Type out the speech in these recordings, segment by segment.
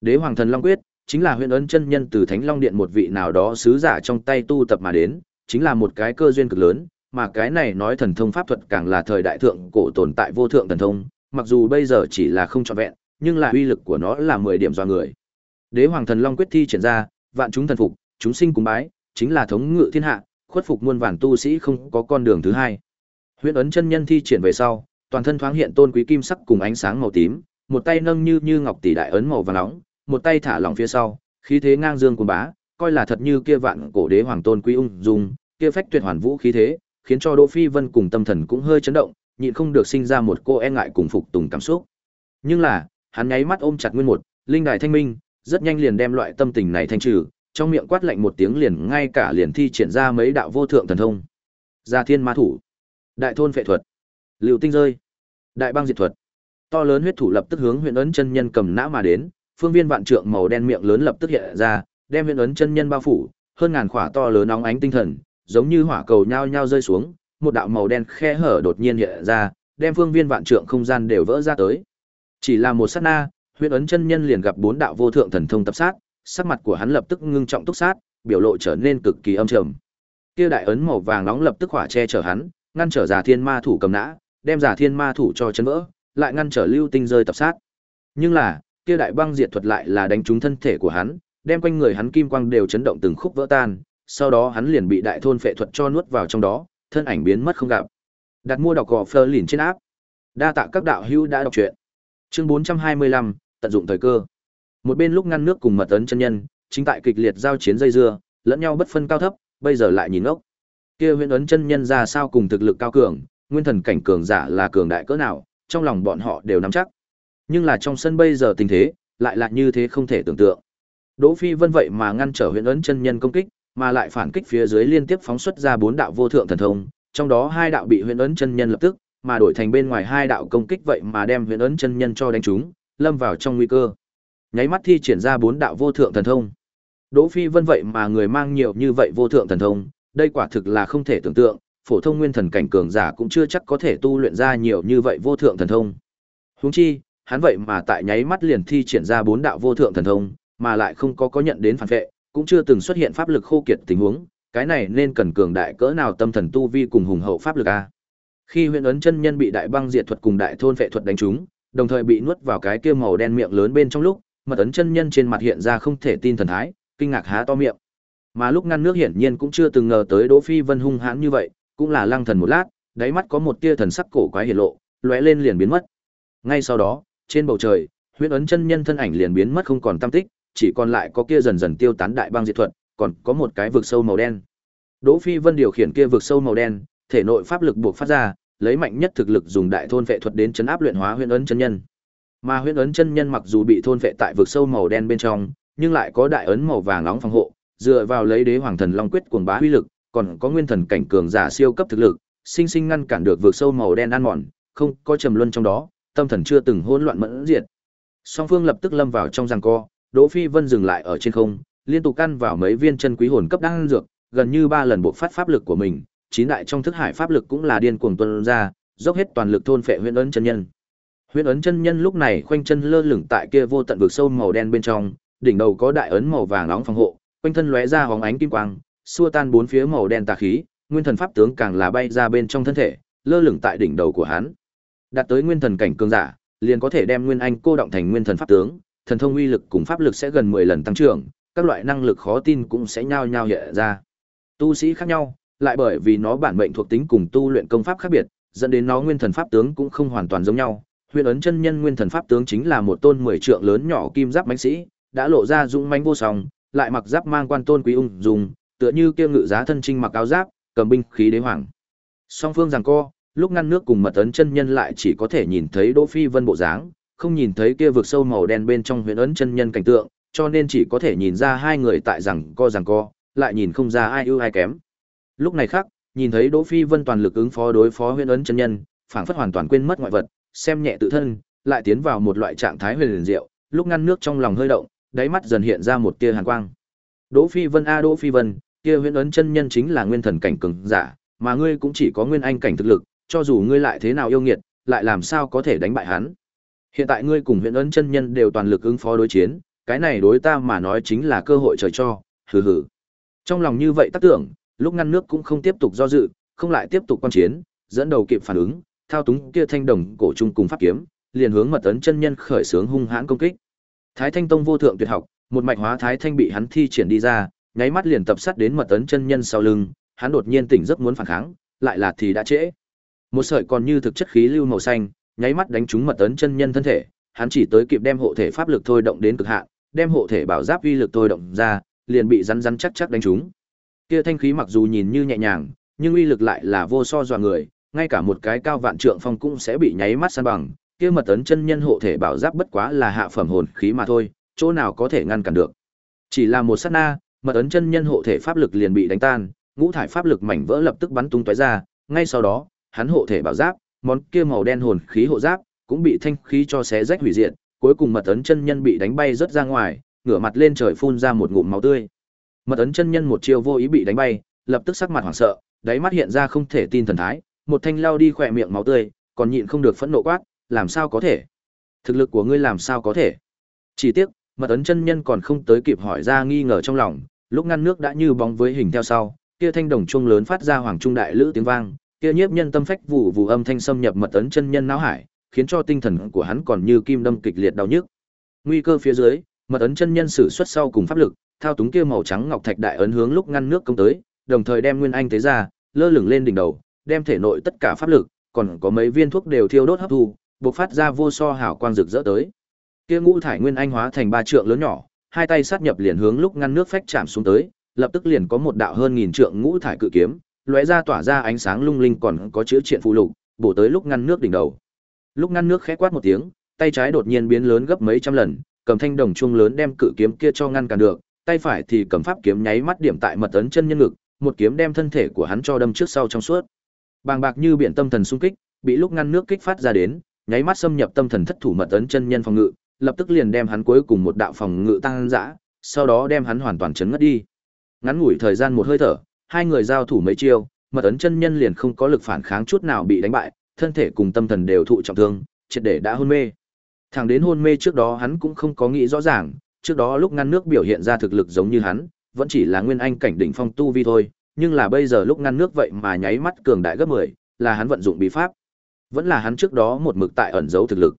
Đế Hoàng Thần Long Quyết chính là huyện ấn chân nhân từ Thánh Long Điện một vị nào đó sứ giả trong tay tu tập mà đến, chính là một cái cơ duyên cực lớn, mà cái này nói thần thông pháp thuật càng là thời đại thượng cổ tồn tại vô thượng thần thông, mặc dù bây giờ chỉ là không trọn vẹn, nhưng là uy lực của nó là 10 điểm do người. Đế Hoàng Thần Long quyết thi triển ra, vạn chúng thần phục, chúng sinh cùng bái, chính là thống ngự thiên hạ, khuất phục muôn vạn tu sĩ không có con đường thứ hai. Huyễn ấn chân nhân thi triển về sau, toàn thân thoáng hiện tôn quý kim sắc cùng ánh sáng màu tím, một tay nâng như như ngọc tỷ đại ấn màu vàng nóng, một tay thả lỏng phía sau, khí thế ngang dương cuồng bá, coi là thật như kia vạn cổ đế hoàng tôn quý ung dung, kia phách tuyệt hoàn vũ khí thế, khiến cho Đỗ Phi Vân cùng tâm thần cũng hơi chấn động, nhịn không được sinh ra một cô e ngại cùng phục tùng cảm xúc. Nhưng là, hắn nháy mắt ôm chặt nguyên một, linh đài thanh minh, rất nhanh liền đem loại tâm tình này thanh trừ, trong miệng quát lạnh một tiếng liền ngay cả liền thi triển ra mấy đạo vô thượng thần thông. Gia Thiên Ma thủ, Đại thôn phệ thuật, Lưu tinh rơi, Đại băng diệt thuật. To lớn huyết thủ lập tức hướng huyện ấn chân nhân cầm nã mà đến, phương viên vạn trượng màu đen miệng lớn lập tức hiện ra, đem viên ấn chân nhân bao phủ, hơn ngàn khỏa to lớn nóng ánh tinh thần, giống như hỏa cầu nhao nhao rơi xuống, một đạo màu đen khe hở đột nhiên hiện ra, đem phương viên vạn trượng không gian đều vỡ ra tới. Chỉ là một sát na, huyễn ấn chân nhân liền gặp bốn đạo vô thượng thần thông tập sát, sắc mặt của hắn lập tức ngưng trọng túc sát, biểu lộ trở nên cực kỳ âm trầm. Kia đại ấn màu vàng nóng lập tức hỏa che chở hắn, ngăn trở Giả Thiên Ma thủ cầm nã, đem Giả Thiên Ma thủ cho chấn vỡ, lại ngăn trở Lưu Tinh rơi tập sát. Nhưng là, kia đại băng diệt thuật lại là đánh trúng thân thể của hắn, đem quanh người hắn kim quang đều chấn động từng khúc vỡ tan, sau đó hắn liền bị đại thôn phệ thuật cho nuốt vào trong đó, thân ảnh biến mất không gặp. Đặt mua đọc gò Fleur lìn trên áp. Đa tạ các đạo hữu đã đọc truyện. Chương 425, tận dụng thời cơ. Một bên lúc ngăn nước cùng mật ấn chân nhân, chính tại kịch liệt giao chiến dây dưa, lẫn nhau bất phân cao thấp, bây giờ lại nhìn ngốc. Kia Huyền ấn chân nhân ra sao cùng thực lực cao cường, nguyên thần cảnh cường giả là cường đại cỡ nào, trong lòng bọn họ đều nắm chắc. Nhưng là trong sân bây giờ tình thế, lại là như thế không thể tưởng tượng. Đỗ Phi Vân vậy mà ngăn trở huyện ấn chân nhân công kích, mà lại phản kích phía dưới liên tiếp phóng xuất ra bốn đạo vô thượng thần thông, trong đó hai đạo bị huyện ấn chân nhân lập tức, mà đổi thành bên ngoài hai đạo công kích vậy mà đem huyện ấn chân nhân cho đánh trúng, lâm vào trong nguy cơ. Nháy mắt thi triển ra bốn đạo vô thượng thần thông. Đỗ Phi Vân vậy mà người mang nhiều như vậy vô thượng thần thông, đây quả thực là không thể tưởng tượng, phổ thông nguyên thần cảnh cường giả cũng chưa chắc có thể tu luyện ra nhiều như vậy vô thượng thần thông. Huống chi, hắn vậy mà tại nháy mắt liền thi triển ra bốn đạo vô thượng thần thông, mà lại không có có nhận đến phản vệ, cũng chưa từng xuất hiện pháp lực khô kiệt tình huống, cái này nên cần cường đại cỡ nào tâm thần tu vi cùng hùng hậu pháp lực a. Khi Huyền ấn chân nhân bị đại băng diệt thuật cùng đại thôn vệ thuật đánh trúng, đồng thời bị nuốt vào cái kia màu đen miệng lớn bên trong lúc, mật ấn chân nhân trên mặt hiện ra không thể tin thần thái, kinh ngạc há to miệng. Mà lúc ngăn nước hiển nhiên cũng chưa từng ngờ tới Đỗ Phi Vân hung hãn như vậy, cũng là lăng thần một lát, đáy mắt có một tia thần sắc cổ quái hiện lộ, lóe lên liền biến mất. Ngay sau đó, trên bầu trời, huyễn ấn chân nhân thân ảnh liền biến mất không còn tam tích, chỉ còn lại có kia dần dần tiêu tán đại băng diệt thuật, còn có một cái vực sâu màu đen. Đỗ Phi Vân điều khiển kia vực sâu màu đen, thể nội pháp lực buộc phát ra, lấy mạnh nhất thực lực dùng đại thôn vệ thuật đến chấn áp luyện hóa huyễn ấn chân nhân. Mà huyễn ấn chân nhân mặc dù bị thôn vệ tại vực sâu màu đen bên trong, nhưng lại có đại ấn màu vàng nóng phòng hộ, dựa vào lấy đế hoàng thần long quyết cuồng bá uy lực, còn có nguyên thần cảnh cường giả siêu cấp thực lực, sinh sinh ngăn cản được vực sâu màu đen ăn mòn, không có trầm luân trong đó, tâm thần chưa từng hỗn loạn mẫn diệt. Song phương lập tức lâm vào trong giằng co, Đỗ Phi Vân dừng lại ở trên không, liên tục căn vào mấy viên chân quý hồn cấp đan dược, gần như ba lần bộ phát pháp lực của mình, chín đại trong thức hải pháp lực cũng là điên cuồng tuôn ra, dốc hết toàn lực thôn phệ huyễn ấn chân nhân. Huyễn ấn chân nhân lúc này khoanh chân lơ lửng tại kia vô tận vực sâu màu đen bên trong, đỉnh đầu có đại ấn màu vàng nóng phòng hộ, quanh thân lóe ra hóng ánh kim quang, xua tan bốn phía màu đen tà khí, nguyên thần pháp tướng càng là bay ra bên trong thân thể, lơ lửng tại đỉnh đầu của hắn. Đạt tới nguyên thần cảnh cường giả, liền có thể đem nguyên anh cô động thành nguyên thần pháp tướng, thần thông uy lực cùng pháp lực sẽ gần 10 lần tăng trưởng, các loại năng lực khó tin cũng sẽ nhao nhao hiện ra. Tu sĩ khác nhau, lại bởi vì nó bản mệnh thuộc tính cùng tu luyện công pháp khác biệt, dẫn đến nó nguyên thần pháp tướng cũng không hoàn toàn giống nhau. Huyền ấn chân nhân nguyên thần pháp tướng chính là một tôn mười trượng lớn nhỏ kim giáp mãnh sĩ, đã lộ ra dũng mãnh vô song, lại mặc giáp mang quan tôn quý ung dùng tựa như kia ngự giá thân trinh mặc áo giáp, cầm binh khí đế hoàng. Song phương rằng co, lúc ngăn nước cùng mật ấn chân nhân lại chỉ có thể nhìn thấy Đỗ Phi Vân bộ dáng, không nhìn thấy kia vực sâu màu đen bên trong huyền ấn chân nhân cảnh tượng, cho nên chỉ có thể nhìn ra hai người tại rằng co rằng co, lại nhìn không ra ai ưu ai kém. Lúc này khác, nhìn thấy Đỗ Phi Vân toàn lực ứng phó đối phó huyền ấn chân nhân, phảng phất hoàn toàn quên mất ngoại vật, xem nhẹ tự thân, lại tiến vào một loại trạng thái huyền diệu, lúc ngăn nước trong lòng hơi động, đáy mắt dần hiện ra một tia hàn quang. Đỗ Phi Vân a Đỗ Phi Vân, kia huyền ấn chân nhân chính là nguyên thần cảnh cường giả, mà ngươi cũng chỉ có nguyên anh cảnh thực lực, cho dù ngươi lại thế nào yêu nghiệt, lại làm sao có thể đánh bại hắn? Hiện tại ngươi cùng huyện ấn chân nhân đều toàn lực ứng phó đối chiến, cái này đối ta mà nói chính là cơ hội trời cho, hừ hừ. Trong lòng như vậy tác tưởng, lúc ngăn nước cũng không tiếp tục do dự, không lại tiếp tục quan chiến, dẫn đầu kịp phản ứng, thao túng kia thanh đồng cổ trung cùng pháp kiếm, liền hướng mật ấn chân nhân khởi sướng hung hãn công kích. Thái Thanh Tông vô thượng tuyệt học, một mạch hóa thái thanh bị hắn thi triển đi ra, nháy mắt liền tập sát đến mật ấn chân nhân sau lưng, hắn đột nhiên tỉnh giấc muốn phản kháng, lại là thì đã trễ. Một sợi còn như thực chất khí lưu màu xanh, nháy mắt đánh trúng mật ấn chân nhân thân thể, hắn chỉ tới kịp đem hộ thể pháp lực thôi động đến cực hạn, đem hộ thể bảo giáp uy lực thôi động ra, liền bị rắn rắn chắc chắc đánh trúng. Kia thanh khí mặc dù nhìn như nhẹ nhàng, nhưng uy lực lại là vô so dọa người, ngay cả một cái cao vạn trượng phong cũng sẽ bị nháy mắt san bằng. Kia mật ấn chân nhân hộ thể bảo giáp bất quá là hạ phẩm hồn khí mà thôi, chỗ nào có thể ngăn cản được. Chỉ là một sát na, mật ấn chân nhân hộ thể pháp lực liền bị đánh tan, ngũ thải pháp lực mảnh vỡ lập tức bắn tung tóe ra, ngay sau đó, hắn hộ thể bảo giáp, món kia màu đen hồn khí hộ giáp cũng bị thanh khí cho xé rách hủy diệt, cuối cùng mật ấn chân nhân bị đánh bay rất ra ngoài, ngửa mặt lên trời phun ra một ngụm máu tươi. Mật ấn chân nhân một chiêu vô ý bị đánh bay, lập tức sắc mặt hoảng sợ, đáy mắt hiện ra không thể tin thần thái, một thanh lao đi khỏe miệng máu tươi, còn nhịn không được phẫn nộ quát, làm sao có thể? Thực lực của ngươi làm sao có thể? Chỉ tiếc, mật ấn chân nhân còn không tới kịp hỏi ra nghi ngờ trong lòng, lúc ngăn nước đã như bóng với hình theo sau, kia thanh đồng chuông lớn phát ra hoàng trung đại lữ tiếng vang, kia nhiếp nhân tâm phách vụ vụ âm thanh xâm nhập mật ấn chân nhân não hải, khiến cho tinh thần của hắn còn như kim đâm kịch liệt đau nhức. Nguy cơ phía dưới, mật ấn chân nhân sử xuất sau cùng pháp lực, thao túng kia màu trắng ngọc thạch đại ấn hướng lúc ngăn nước công tới, đồng thời đem nguyên anh tế ra, lơ lửng lên đỉnh đầu, đem thể nội tất cả pháp lực, còn có mấy viên thuốc đều thiêu đốt hấp thu, bộc phát ra vô so hảo quang rực rỡ tới. Kia ngũ thải nguyên anh hóa thành ba trượng lớn nhỏ, hai tay sát nhập liền hướng lúc ngăn nước phách chạm xuống tới, lập tức liền có một đạo hơn nghìn trượng ngũ thải cự kiếm, lóe ra tỏa ra ánh sáng lung linh còn có chữ triện phụ lục, bổ tới lúc ngăn nước đỉnh đầu. Lúc ngăn nước khẽ quát một tiếng, tay trái đột nhiên biến lớn gấp mấy trăm lần, cầm thanh đồng chuông lớn đem cự kiếm kia cho ngăn cản được, tay phải thì cầm pháp kiếm nháy mắt điểm tại mật ấn chân nhân ngực, một kiếm đem thân thể của hắn cho đâm trước sau trong suốt. Bàng bạc như biển tâm thần xung kích, bị lúc ngăn nước kích phát ra đến, nháy mắt xâm nhập tâm thần thất thủ mật ấn chân nhân phòng ngự, lập tức liền đem hắn cuối cùng một đạo phòng ngự tăng dã, sau đó đem hắn hoàn toàn chấn ngất đi. Ngắn ngủi thời gian một hơi thở, hai người giao thủ mấy chiêu, mật ấn chân nhân liền không có lực phản kháng chút nào bị đánh bại, thân thể cùng tâm thần đều thụ trọng thương, triệt để đã hôn mê. Thẳng đến hôn mê trước đó hắn cũng không có nghĩ rõ ràng, trước đó lúc ngăn nước biểu hiện ra thực lực giống như hắn, vẫn chỉ là nguyên anh cảnh đỉnh phong tu vi thôi, nhưng là bây giờ lúc ngăn nước vậy mà nháy mắt cường đại gấp 10, là hắn vận dụng bí pháp. Vẫn là hắn trước đó một mực tại ẩn giấu thực lực.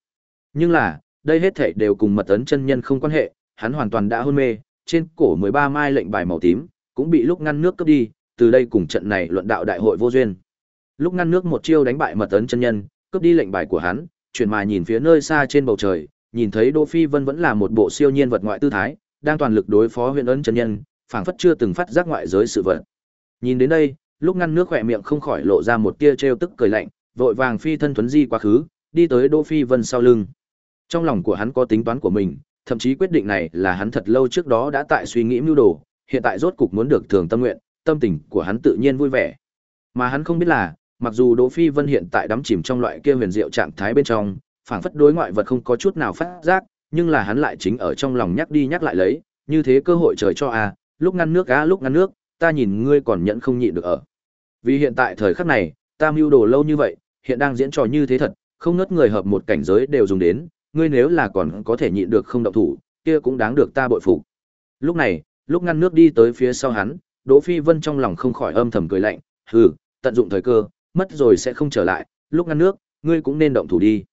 Nhưng là, đây hết thảy đều cùng mật ấn chân nhân không quan hệ, hắn hoàn toàn đã hôn mê, trên cổ 13 mai lệnh bài màu tím cũng bị lúc ngăn nước cướp đi, từ đây cùng trận này luận đạo đại hội vô duyên. Lúc ngăn nước một chiêu đánh bại mật ấn chân nhân, cướp đi lệnh bài của hắn, chuyển mà nhìn phía nơi xa trên bầu trời, nhìn thấy Đỗ Phi Vân vẫn là một bộ siêu nhiên vật ngoại tư thái, đang toàn lực đối phó huyện ấn chân nhân, phảng phất chưa từng phát giác ngoại giới sự vật. Nhìn đến đây, lúc ngăn nước khỏe miệng không khỏi lộ ra một tia trêu tức cười lạnh, vội vàng phi thân tuấn di quá khứ, đi tới Đỗ Phi Vân sau lưng. Trong lòng của hắn có tính toán của mình, thậm chí quyết định này là hắn thật lâu trước đó đã tại suy nghĩ mưu đồ, hiện tại rốt cục muốn được thường tâm nguyện, tâm tình của hắn tự nhiên vui vẻ. Mà hắn không biết là, mặc dù Đỗ Phi Vân hiện tại đắm chìm trong loại kia huyền diệu trạng thái bên trong, phảng phất đối ngoại vật không có chút nào phát giác, nhưng là hắn lại chính ở trong lòng nhắc đi nhắc lại lấy, như thế cơ hội trời cho a, lúc ngăn nước á lúc ngăn nước, ta nhìn ngươi còn nhẫn không nhịn được ở. Vì hiện tại thời khắc này, ta mưu đồ lâu như vậy, hiện đang diễn trò như thế thật, không nớt người hợp một cảnh giới đều dùng đến, ngươi nếu là còn có thể nhịn được không động thủ, kia cũng đáng được ta bội phục. Lúc này, lúc ngăn nước đi tới phía sau hắn, Đỗ Phi Vân trong lòng không khỏi âm thầm cười lạnh, hừ, tận dụng thời cơ, mất rồi sẽ không trở lại, lúc ngăn nước, ngươi cũng nên động thủ đi.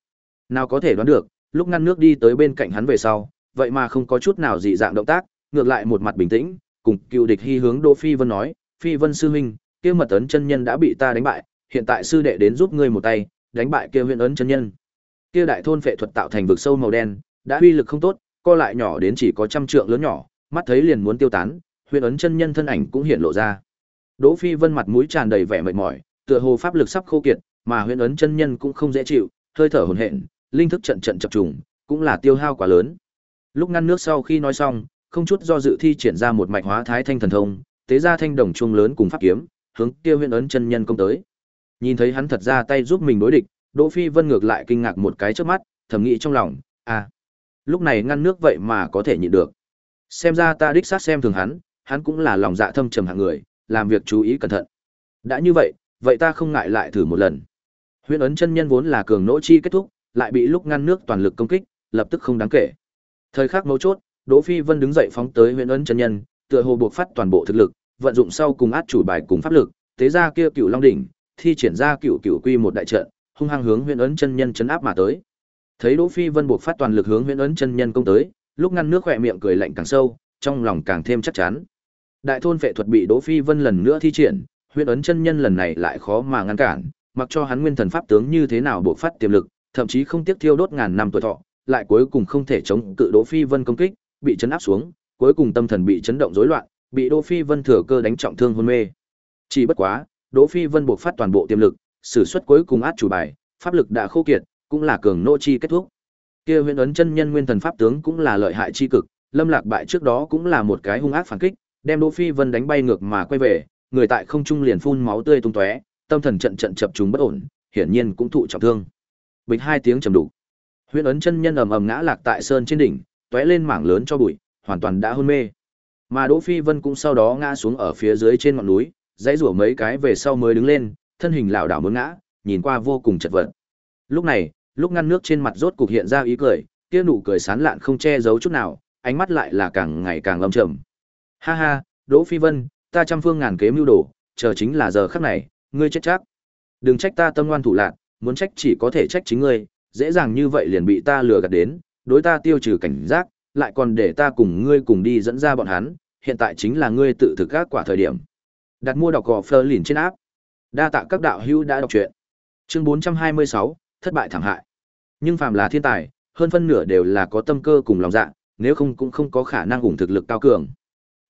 Nào có thể đoán được, lúc ngăn nước đi tới bên cạnh hắn về sau, vậy mà không có chút nào dị dạng động tác, ngược lại một mặt bình tĩnh, cùng cựu địch hy hướng Đỗ Phi Vân nói, Phi Vân sư huynh, kia mật ấn chân nhân đã bị ta đánh bại, hiện tại sư đệ đến giúp ngươi một tay, đánh bại kia huyền ấn chân nhân. Kia đại thôn phệ thuật tạo thành vực sâu màu đen, đã uy lực không tốt, co lại nhỏ đến chỉ có trăm trượng lớn nhỏ, mắt thấy liền muốn tiêu tán, huyền ấn chân nhân thân ảnh cũng hiện lộ ra. Đỗ Phi Vân mặt mũi tràn đầy vẻ mệt mỏi, tựa hồ pháp lực sắp khô kiệt, mà huyền ấn chân nhân cũng không dễ chịu, hơi thở hổn hển, linh thức trận trận chập trùng, cũng là tiêu hao quá lớn. Lúc ngăn nước sau khi nói xong, không chút do dự thi triển ra một mạch hóa thái thanh thần thông, tế ra thanh đồng chuông lớn cùng pháp kiếm, hướng kia huyền ấn chân nhân công tới. Nhìn thấy hắn thật ra tay giúp mình đối địch, Đỗ Phi Vân ngược lại kinh ngạc một cái trước mắt, thầm nghĩ trong lòng, à, lúc này ngăn nước vậy mà có thể nhịn được. Xem ra ta đích xác xem thường hắn, hắn cũng là lòng dạ thâm trầm hạng người, làm việc chú ý cẩn thận. Đã như vậy, vậy ta không ngại lại thử một lần. Huyễn ấn chân nhân vốn là cường nỗ chi kết thúc, lại bị lúc ngăn nước toàn lực công kích, lập tức không đáng kể. Thời khắc mấu chốt, Đỗ Phi Vân đứng dậy phóng tới Huyền Ấn chân nhân, tựa hồ buộc phát toàn bộ thực lực, vận dụng sau cùng át chủ bài cùng pháp lực, tế ra kia cựu long đỉnh, thi triển ra cựu cựu quy một đại trận, hung hăng hướng Huyền Ấn chân nhân chấn áp mà tới. Thấy Đỗ Phi Vân buộc phát toàn lực hướng Huyền Ấn chân nhân công tới, lúc ngăn nước khỏe miệng cười lạnh càng sâu, trong lòng càng thêm chắc chắn. Đại thôn phệ thuật bị Đỗ Phi Vân lần nữa thi triển, Huyễn Ấn chân nhân lần này lại khó mà ngăn cản, mặc cho hắn nguyên thần pháp tướng như thế nào bộc phát tiềm lực, thậm chí không tiếc thiêu đốt ngàn năm tuổi thọ, lại cuối cùng không thể chống cự Đỗ Phi Vân công kích, bị chấn áp xuống, cuối cùng tâm thần bị chấn động rối loạn, bị Đỗ Phi Vân thừa cơ đánh trọng thương hôn mê. Chỉ bất quá, Đỗ Phi Vân buộc phát toàn bộ tiềm lực, sử xuất cuối cùng át chủ bài, pháp lực đã khô kiệt, cũng là cường nô chi kết thúc. Kia Huyễn ấn chân nhân nguyên thần pháp tướng cũng là lợi hại chi cực, Lâm Lạc bại trước đó cũng là một cái hung ác phản kích, đem Đỗ Phi Vân đánh bay ngược mà quay về, người tại không trung liền phun máu tươi tung tóe, tâm thần trận trận chập trùng bất ổn, hiển nhiên cũng thụ trọng thương. Bịch hai tiếng trầm đục. Huyền ấn chân nhân ầm ầm ngã lạc tại sơn trên đỉnh, tóe lên mảng lớn cho bụi, hoàn toàn đã hôn mê. Mà Đỗ Phi Vân cũng sau đó ngã xuống ở phía dưới trên ngọn núi, dãy rủa mấy cái về sau mới đứng lên, thân hình lảo đảo muốn ngã, nhìn qua vô cùng chật vật. Lúc này, lúc ngăn nước trên mặt rốt cục hiện ra ý cười, kia nụ cười sán lạn không che giấu chút nào, ánh mắt lại là càng ngày càng lâm trầm. Ha ha, Đỗ Phi Vân, ta trăm phương ngàn kế mưu đồ, chờ chính là giờ khắc này, ngươi chết chắc. Đừng trách ta tâm ngoan thủ lạn, muốn trách chỉ có thể trách chính ngươi, dễ dàng như vậy liền bị ta lừa gạt đến, đối ta tiêu trừ cảnh giác, lại còn để ta cùng ngươi cùng đi dẫn ra bọn hắn, hiện tại chính là ngươi tự thực các quả thời điểm. Đặt mua đọc gò Fleur lìn trên áp. Đa tạ các đạo hữu đã đọc truyện. Chương 426, thất bại thảm hại. Nhưng phàm là thiên tài, hơn phân nửa đều là có tâm cơ cùng lòng dạ, nếu không cũng không có khả năng ủng thực lực cao cường.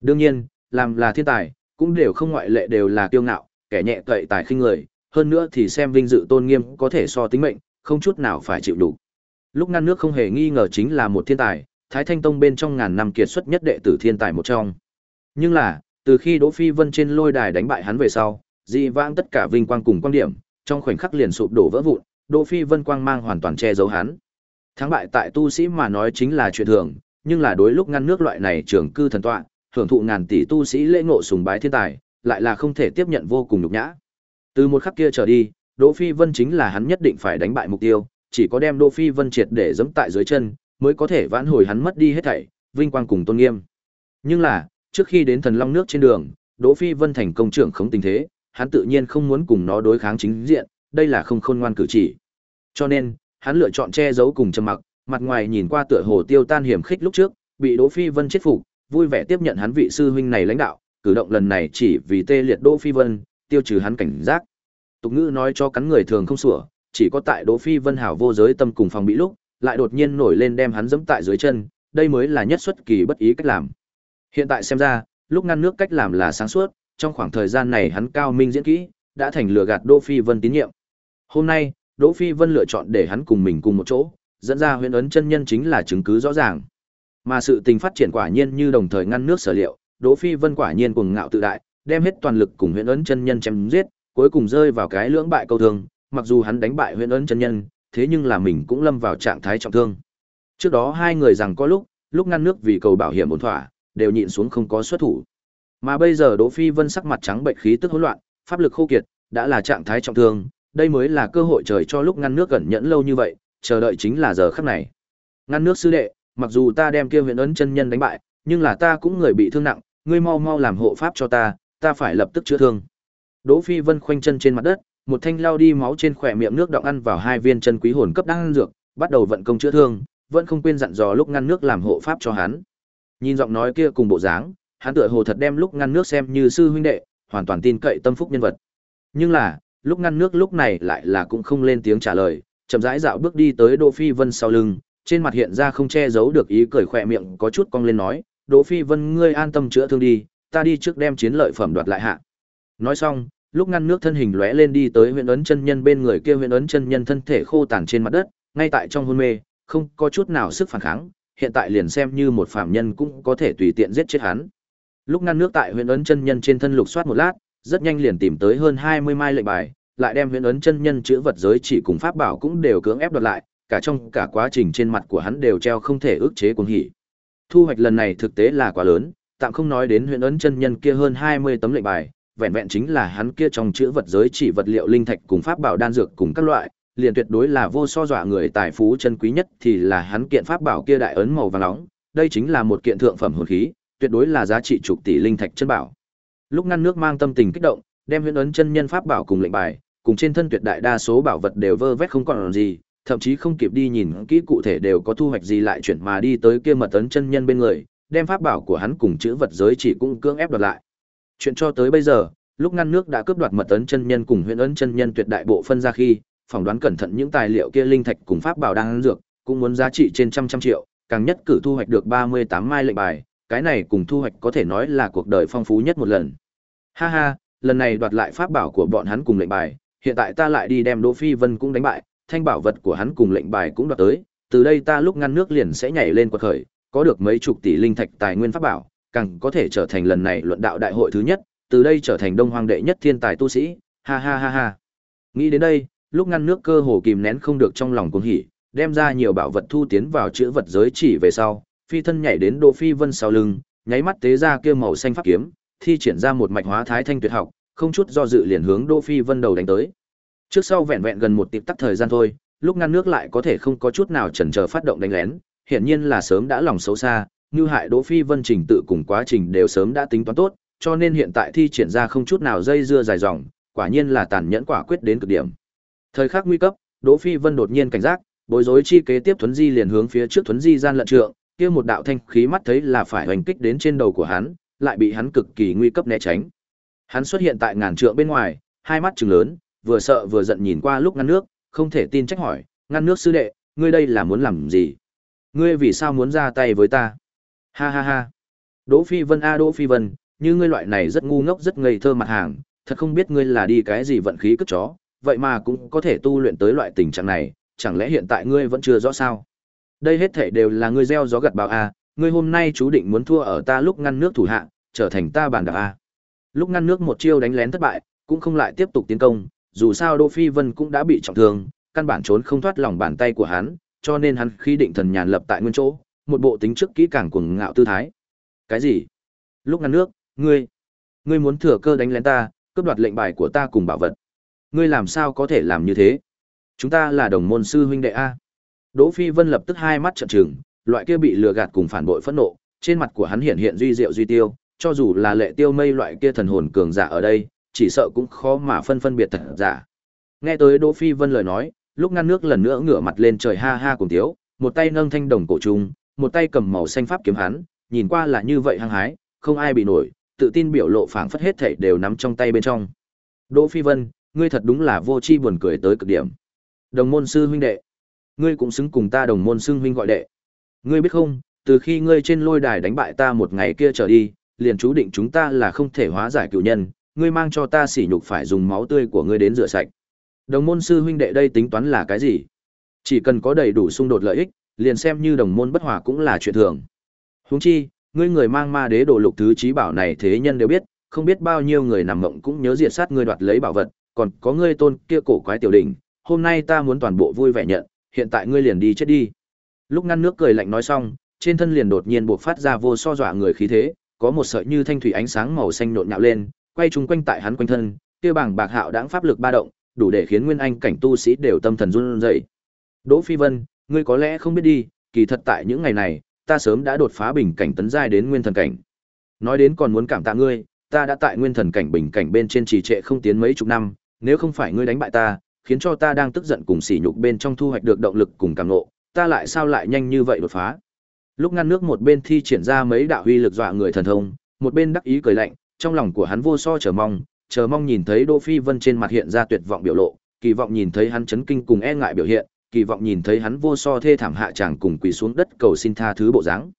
Đương nhiên, làm là thiên tài, cũng đều không ngoại lệ đều là kiêu ngạo, kẻ nhẹ cậy tài khinh người, hơn nữa thì xem vinh dự tôn nghiêm có thể so tính mệnh, không chút nào phải chịu đủ. Lúc ngăn nước không hề nghi ngờ chính là một thiên tài, Thái Thanh Tông bên trong ngàn năm kiệt xuất nhất đệ tử thiên tài một trong. Nhưng là, từ khi Đỗ Phi Vân trên lôi đài đánh bại hắn về sau, dị vãng tất cả vinh quang cùng quan điểm, trong khoảnh khắc liền sụp đổ vỡ vụn, Đỗ Phi Vân quang mang hoàn toàn che giấu hắn. Thắng bại tại tu sĩ mà nói chính là chuyện thường, nhưng là đối lúc ngăn nước loại này trưởng cư thần tọa, hưởng thụ ngàn tỷ tu sĩ lễ ngộ sùng bái thiên tài, lại là không thể tiếp nhận vô cùng nhục nhã. Từ một khắc kia trở đi, Đỗ Phi Vân chính là hắn nhất định phải đánh bại mục tiêu, chỉ có đem Đỗ Phi Vân triệt để giẫm tại dưới chân, mới có thể vãn hồi hắn mất đi hết thảy, vinh quang cùng tôn nghiêm. Nhưng là, trước khi đến thần long nước trên đường, Đỗ Phi Vân thành công trưởng khống tình thế, hắn tự nhiên không muốn cùng nó đối kháng chính diện, đây là không khôn ngoan cử chỉ. Cho nên, hắn lựa chọn che giấu cùng trầm mặc, mặt ngoài nhìn qua tựa hồ tiêu tan hiểm khích lúc trước, bị Đỗ Phi Vân chết phục, vui vẻ tiếp nhận hắn vị sư huynh này lãnh đạo, cử động lần này chỉ vì tê liệt Đỗ Phi Vân, tiêu trừ hắn cảnh giác. Tục ngữ nói cho cắn người thường không sủa, chỉ có tại Đỗ Phi Vân hảo vô giới tâm cùng phòng bị lúc, lại đột nhiên nổi lên đem hắn giẫm tại dưới chân, đây mới là nhất xuất kỳ bất ý cách làm. Hiện tại xem ra, lúc ngăn nước cách làm là sáng suốt, trong khoảng thời gian này hắn cao minh diễn kỹ, đã thành lừa gạt Đỗ Phi Vân tín nhiệm. Hôm nay, Đỗ Phi Vân lựa chọn để hắn cùng mình cùng một chỗ, dẫn ra huyễn ấn chân nhân chính là chứng cứ rõ ràng. Mà sự tình phát triển quả nhiên như đồng thời ngăn nước sở liệu, Đỗ Phi Vân quả nhiên cuồng ngạo tự đại, đem hết toàn lực cùng huyễn ấn chân nhân chém giết, cuối cùng rơi vào cái lưỡng bại câu thương, mặc dù hắn đánh bại huyễn ấn chân nhân, thế nhưng là mình cũng lâm vào trạng thái trọng thương. Trước đó hai người rằng có lúc, lúc ngăn nước vì cầu bảo hiểm ổn thỏa, đều nhịn xuống không có xuất thủ. Mà bây giờ Đỗ Phi Vân sắc mặt trắng bệnh khí tức hỗn loạn, pháp lực khô kiệt, đã là trạng thái trọng thương, đây mới là cơ hội trời cho lúc ngăn nước gần nhẫn lâu như vậy, chờ đợi chính là giờ khắc này. Ngăn nước sư đệ, mặc dù ta đem kia huyện ấn chân nhân đánh bại, nhưng là ta cũng người bị thương nặng, ngươi mau mau làm hộ pháp cho ta, ta phải lập tức chữa thương. Đỗ Phi Vân khoanh chân trên mặt đất, một thanh lao đi máu trên khỏe miệng nước động ăn vào hai viên chân quý hồn cấp đang dược, bắt đầu vận công chữa thương, vẫn không quên dặn dò lúc ngăn nước làm hộ pháp cho hắn. Nhìn giọng nói kia cùng bộ dáng, hắn tựa hồ thật đem lúc ngăn nước xem như sư huynh đệ, hoàn toàn tin cậy tâm phúc nhân vật. Nhưng là, lúc ngăn nước lúc này lại là cũng không lên tiếng trả lời, chậm rãi dạo bước đi tới Đỗ Phi Vân sau lưng, trên mặt hiện ra không che giấu được ý cười khỏe miệng có chút cong lên nói, "Đỗ Phi Vân ngươi an tâm chữa thương đi, ta đi trước đem chiến lợi phẩm đoạt lại hạ." Nói xong, lúc ngăn nước thân hình lóe lên đi tới huyện ấn chân nhân bên người kia huyện ấn chân nhân thân thể khô tàn trên mặt đất, ngay tại trong hôn mê, không có chút nào sức phản kháng, hiện tại liền xem như một phạm nhân cũng có thể tùy tiện giết chết hắn. Lúc ngăn nước tại huyện ấn chân nhân trên thân lục soát một lát, rất nhanh liền tìm tới hơn 20 mai lệnh bài, lại đem huyện ấn chân nhân chữ vật giới chỉ cùng pháp bảo cũng đều cưỡng ép đoạt lại, cả trong cả quá trình trên mặt của hắn đều treo không thể ước chế cuồng hỉ. Thu hoạch lần này thực tế là quá lớn, tạm không nói đến huyện ấn chân nhân kia hơn 20 tấm lệnh bài, vẹn vẹn chính là hắn kia trong chữ vật giới chỉ vật liệu linh thạch cùng pháp bảo đan dược cùng các loại, liền tuyệt đối là vô so dọa người tài phú chân quý nhất thì là hắn kiện pháp bảo kia đại ấn màu vàng nóng, đây chính là một kiện thượng phẩm hồn khí, tuyệt đối là giá trị chục tỷ linh thạch chân bảo. Lúc ngăn nước mang tâm tình kích động, đem huyễn ấn chân nhân pháp bảo cùng lệnh bài, cùng trên thân tuyệt đại đa số bảo vật đều vơ vét không còn gì, thậm chí không kịp đi nhìn kỹ cụ thể đều có thu hoạch gì lại chuyển mà đi tới kia mật tấn chân nhân bên người, đem pháp bảo của hắn cùng chữ vật giới chỉ cũng cưỡng ép đoạt lại. Chuyện cho tới bây giờ, lúc ngăn nước đã cướp đoạt mật tấn chân nhân cùng huyền ấn chân nhân tuyệt đại bộ phân ra khi, phỏng đoán cẩn thận những tài liệu kia linh thạch cùng pháp bảo đang dược, cũng muốn giá trị trên trăm trăm triệu, càng nhất cử thu hoạch được 38 mai lệnh bài, cái này cùng thu hoạch có thể nói là cuộc đời phong phú nhất một lần. Ha ha, lần này đoạt lại pháp bảo của bọn hắn cùng lệnh bài, hiện tại ta lại đi đem Đỗ Phi Vân cũng đánh bại, thanh bảo vật của hắn cùng lệnh bài cũng đoạt tới, từ đây ta lúc ngăn nước liền sẽ nhảy lên quật khởi, có được mấy chục tỷ linh thạch tài nguyên pháp bảo, càng có thể trở thành lần này luận đạo đại hội thứ nhất, từ đây trở thành đông hoàng đệ nhất thiên tài tu sĩ, ha ha ha ha. Nghĩ đến đây, lúc ngăn nước cơ hồ kìm nén không được trong lòng cuồng hỉ, đem ra nhiều bảo vật thu tiến vào chữ vật giới chỉ về sau, phi thân nhảy đến Đỗ Phi Vân sau lưng, nháy mắt tế ra kia màu xanh pháp kiếm, thi triển ra một mạch hóa thái thanh tuyệt học, không chút do dự liền hướng Đỗ Phi Vân đầu đánh tới. Trước sau vẹn vẹn gần một tiệp tắc thời gian thôi, lúc ngăn nước lại có thể không có chút nào chần chờ phát động đánh lén, hiển nhiên là sớm đã lòng xấu xa, như hại Đỗ Phi Vân trình tự cùng quá trình đều sớm đã tính toán tốt, cho nên hiện tại thi triển ra không chút nào dây dưa dài dòng, quả nhiên là tàn nhẫn quả quyết đến cực điểm. Thời khắc nguy cấp, Đỗ Phi Vân đột nhiên cảnh giác, bối rối chi kế tiếp thuấn di liền hướng phía trước thuấn di gian lận trượng, kia một đạo thanh khí mắt thấy là phải hoành kích đến trên đầu của hắn, lại bị hắn cực kỳ nguy cấp né tránh. Hắn xuất hiện tại ngàn trượng bên ngoài, hai mắt trừng lớn, vừa sợ vừa giận nhìn qua lúc ngăn nước, không thể tin trách hỏi, ngăn nước sư đệ, ngươi đây là muốn làm gì? Ngươi vì sao muốn ra tay với ta? Ha ha ha. Đỗ Phi Vân a Đỗ Phi Vân, như ngươi loại này rất ngu ngốc rất ngây thơ mặt hàng, thật không biết ngươi là đi cái gì vận khí cất chó, vậy mà cũng có thể tu luyện tới loại tình trạng này, chẳng lẽ hiện tại ngươi vẫn chưa rõ sao? Đây hết thể đều là ngươi gieo gió gặt bão a, ngươi hôm nay chú định muốn thua ở ta lúc ngăn nước thủ hạ, trở thành ta bàn đạp a. Lúc ngăn nước một chiêu đánh lén thất bại, cũng không lại tiếp tục tiến công, dù sao Đỗ Phi Vân cũng đã bị trọng thương, căn bản trốn không thoát lòng bàn tay của hắn, cho nên hắn khi định thần nhàn lập tại nguyên chỗ, một bộ tính trước kỹ càng cuồng ngạo tư thái. Cái gì? Lúc ngăn nước, ngươi, ngươi muốn thừa cơ đánh lén ta, cướp đoạt lệnh bài của ta cùng bảo vật. Ngươi làm sao có thể làm như thế? Chúng ta là đồng môn sư huynh đệ a. Đỗ Phi Vân lập tức hai mắt trợn trừng, loại kia bị lừa gạt cùng phản bội phẫn nộ, trên mặt của hắn hiện hiện duy diệu duy tiêu, cho dù là lệ tiêu mây loại kia thần hồn cường giả ở đây, chỉ sợ cũng khó mà phân phân biệt thật giả. Nghe tới Đỗ Phi Vân lời nói, lúc ngăn nước lần nữa ngửa mặt lên trời ha ha cùng thiếu một tay nâng thanh đồng cổ trùng một tay cầm màu xanh pháp kiếm hắn, nhìn qua là như vậy hăng hái, không ai bị nổi, tự tin biểu lộ phảng phất hết thảy đều nắm trong tay bên trong. Đỗ Phi Vân, ngươi thật đúng là vô tri buồn cười tới cực điểm. Đồng môn sư huynh đệ, ngươi cũng xứng cùng ta đồng môn sư huynh gọi đệ. Ngươi biết không, từ khi ngươi trên lôi đài đánh bại ta một ngày kia trở đi, liền chú định chúng ta là không thể hóa giải cựu nhân, ngươi mang cho ta sỉ nhục phải dùng máu tươi của ngươi đến rửa sạch. Đồng môn sư huynh đệ đây tính toán là cái gì? Chỉ cần có đầy đủ xung đột lợi ích, liền xem như đồng môn bất hòa cũng là chuyện thường. Huống chi, ngươi người mang ma đế đồ lục thứ trí bảo này thế nhân đều biết, không biết bao nhiêu người nằm mộng cũng nhớ diệt sát ngươi đoạt lấy bảo vật, còn có ngươi tôn kia cổ quái tiểu đỉnh, hôm nay ta muốn toàn bộ vui vẻ nhận, hiện tại ngươi liền đi chết đi. Lúc ngăn nước cười lạnh nói xong, trên thân liền đột nhiên bộc phát ra vô so dọa người khí thế, có một sợi như thanh thủy ánh sáng màu xanh nộn nhạo lên, quay chung quanh tại hắn quanh thân, kia bảng bạc hạo đãng pháp lực ba động, đủ để khiến nguyên anh cảnh tu sĩ đều tâm thần run rẩy. Đỗ Phi Vân, ngươi có lẽ không biết đi, kỳ thật tại những ngày này, ta sớm đã đột phá bình cảnh tấn giai đến nguyên thần cảnh. Nói đến còn muốn cảm tạ ngươi, ta đã tại nguyên thần cảnh bình cảnh bên trên trì trệ không tiến mấy chục năm, nếu không phải ngươi đánh bại ta, khiến cho ta đang tức giận cùng sỉ nhục bên trong thu hoạch được động lực cùng cảm ngộ, ta lại sao lại nhanh như vậy đột phá. Lúc ngăn nước một bên thi triển ra mấy đạo huy lực dọa người thần thông, một bên đắc ý cười lạnh, trong lòng của hắn vô so chờ mong, chờ mong nhìn thấy Đỗ Phi Vân trên mặt hiện ra tuyệt vọng biểu lộ, kỳ vọng nhìn thấy hắn chấn kinh cùng e ngại biểu hiện, kỳ vọng nhìn thấy hắn vô so thê thảm hạ chàng cùng quỳ xuống đất cầu xin tha thứ bộ dáng.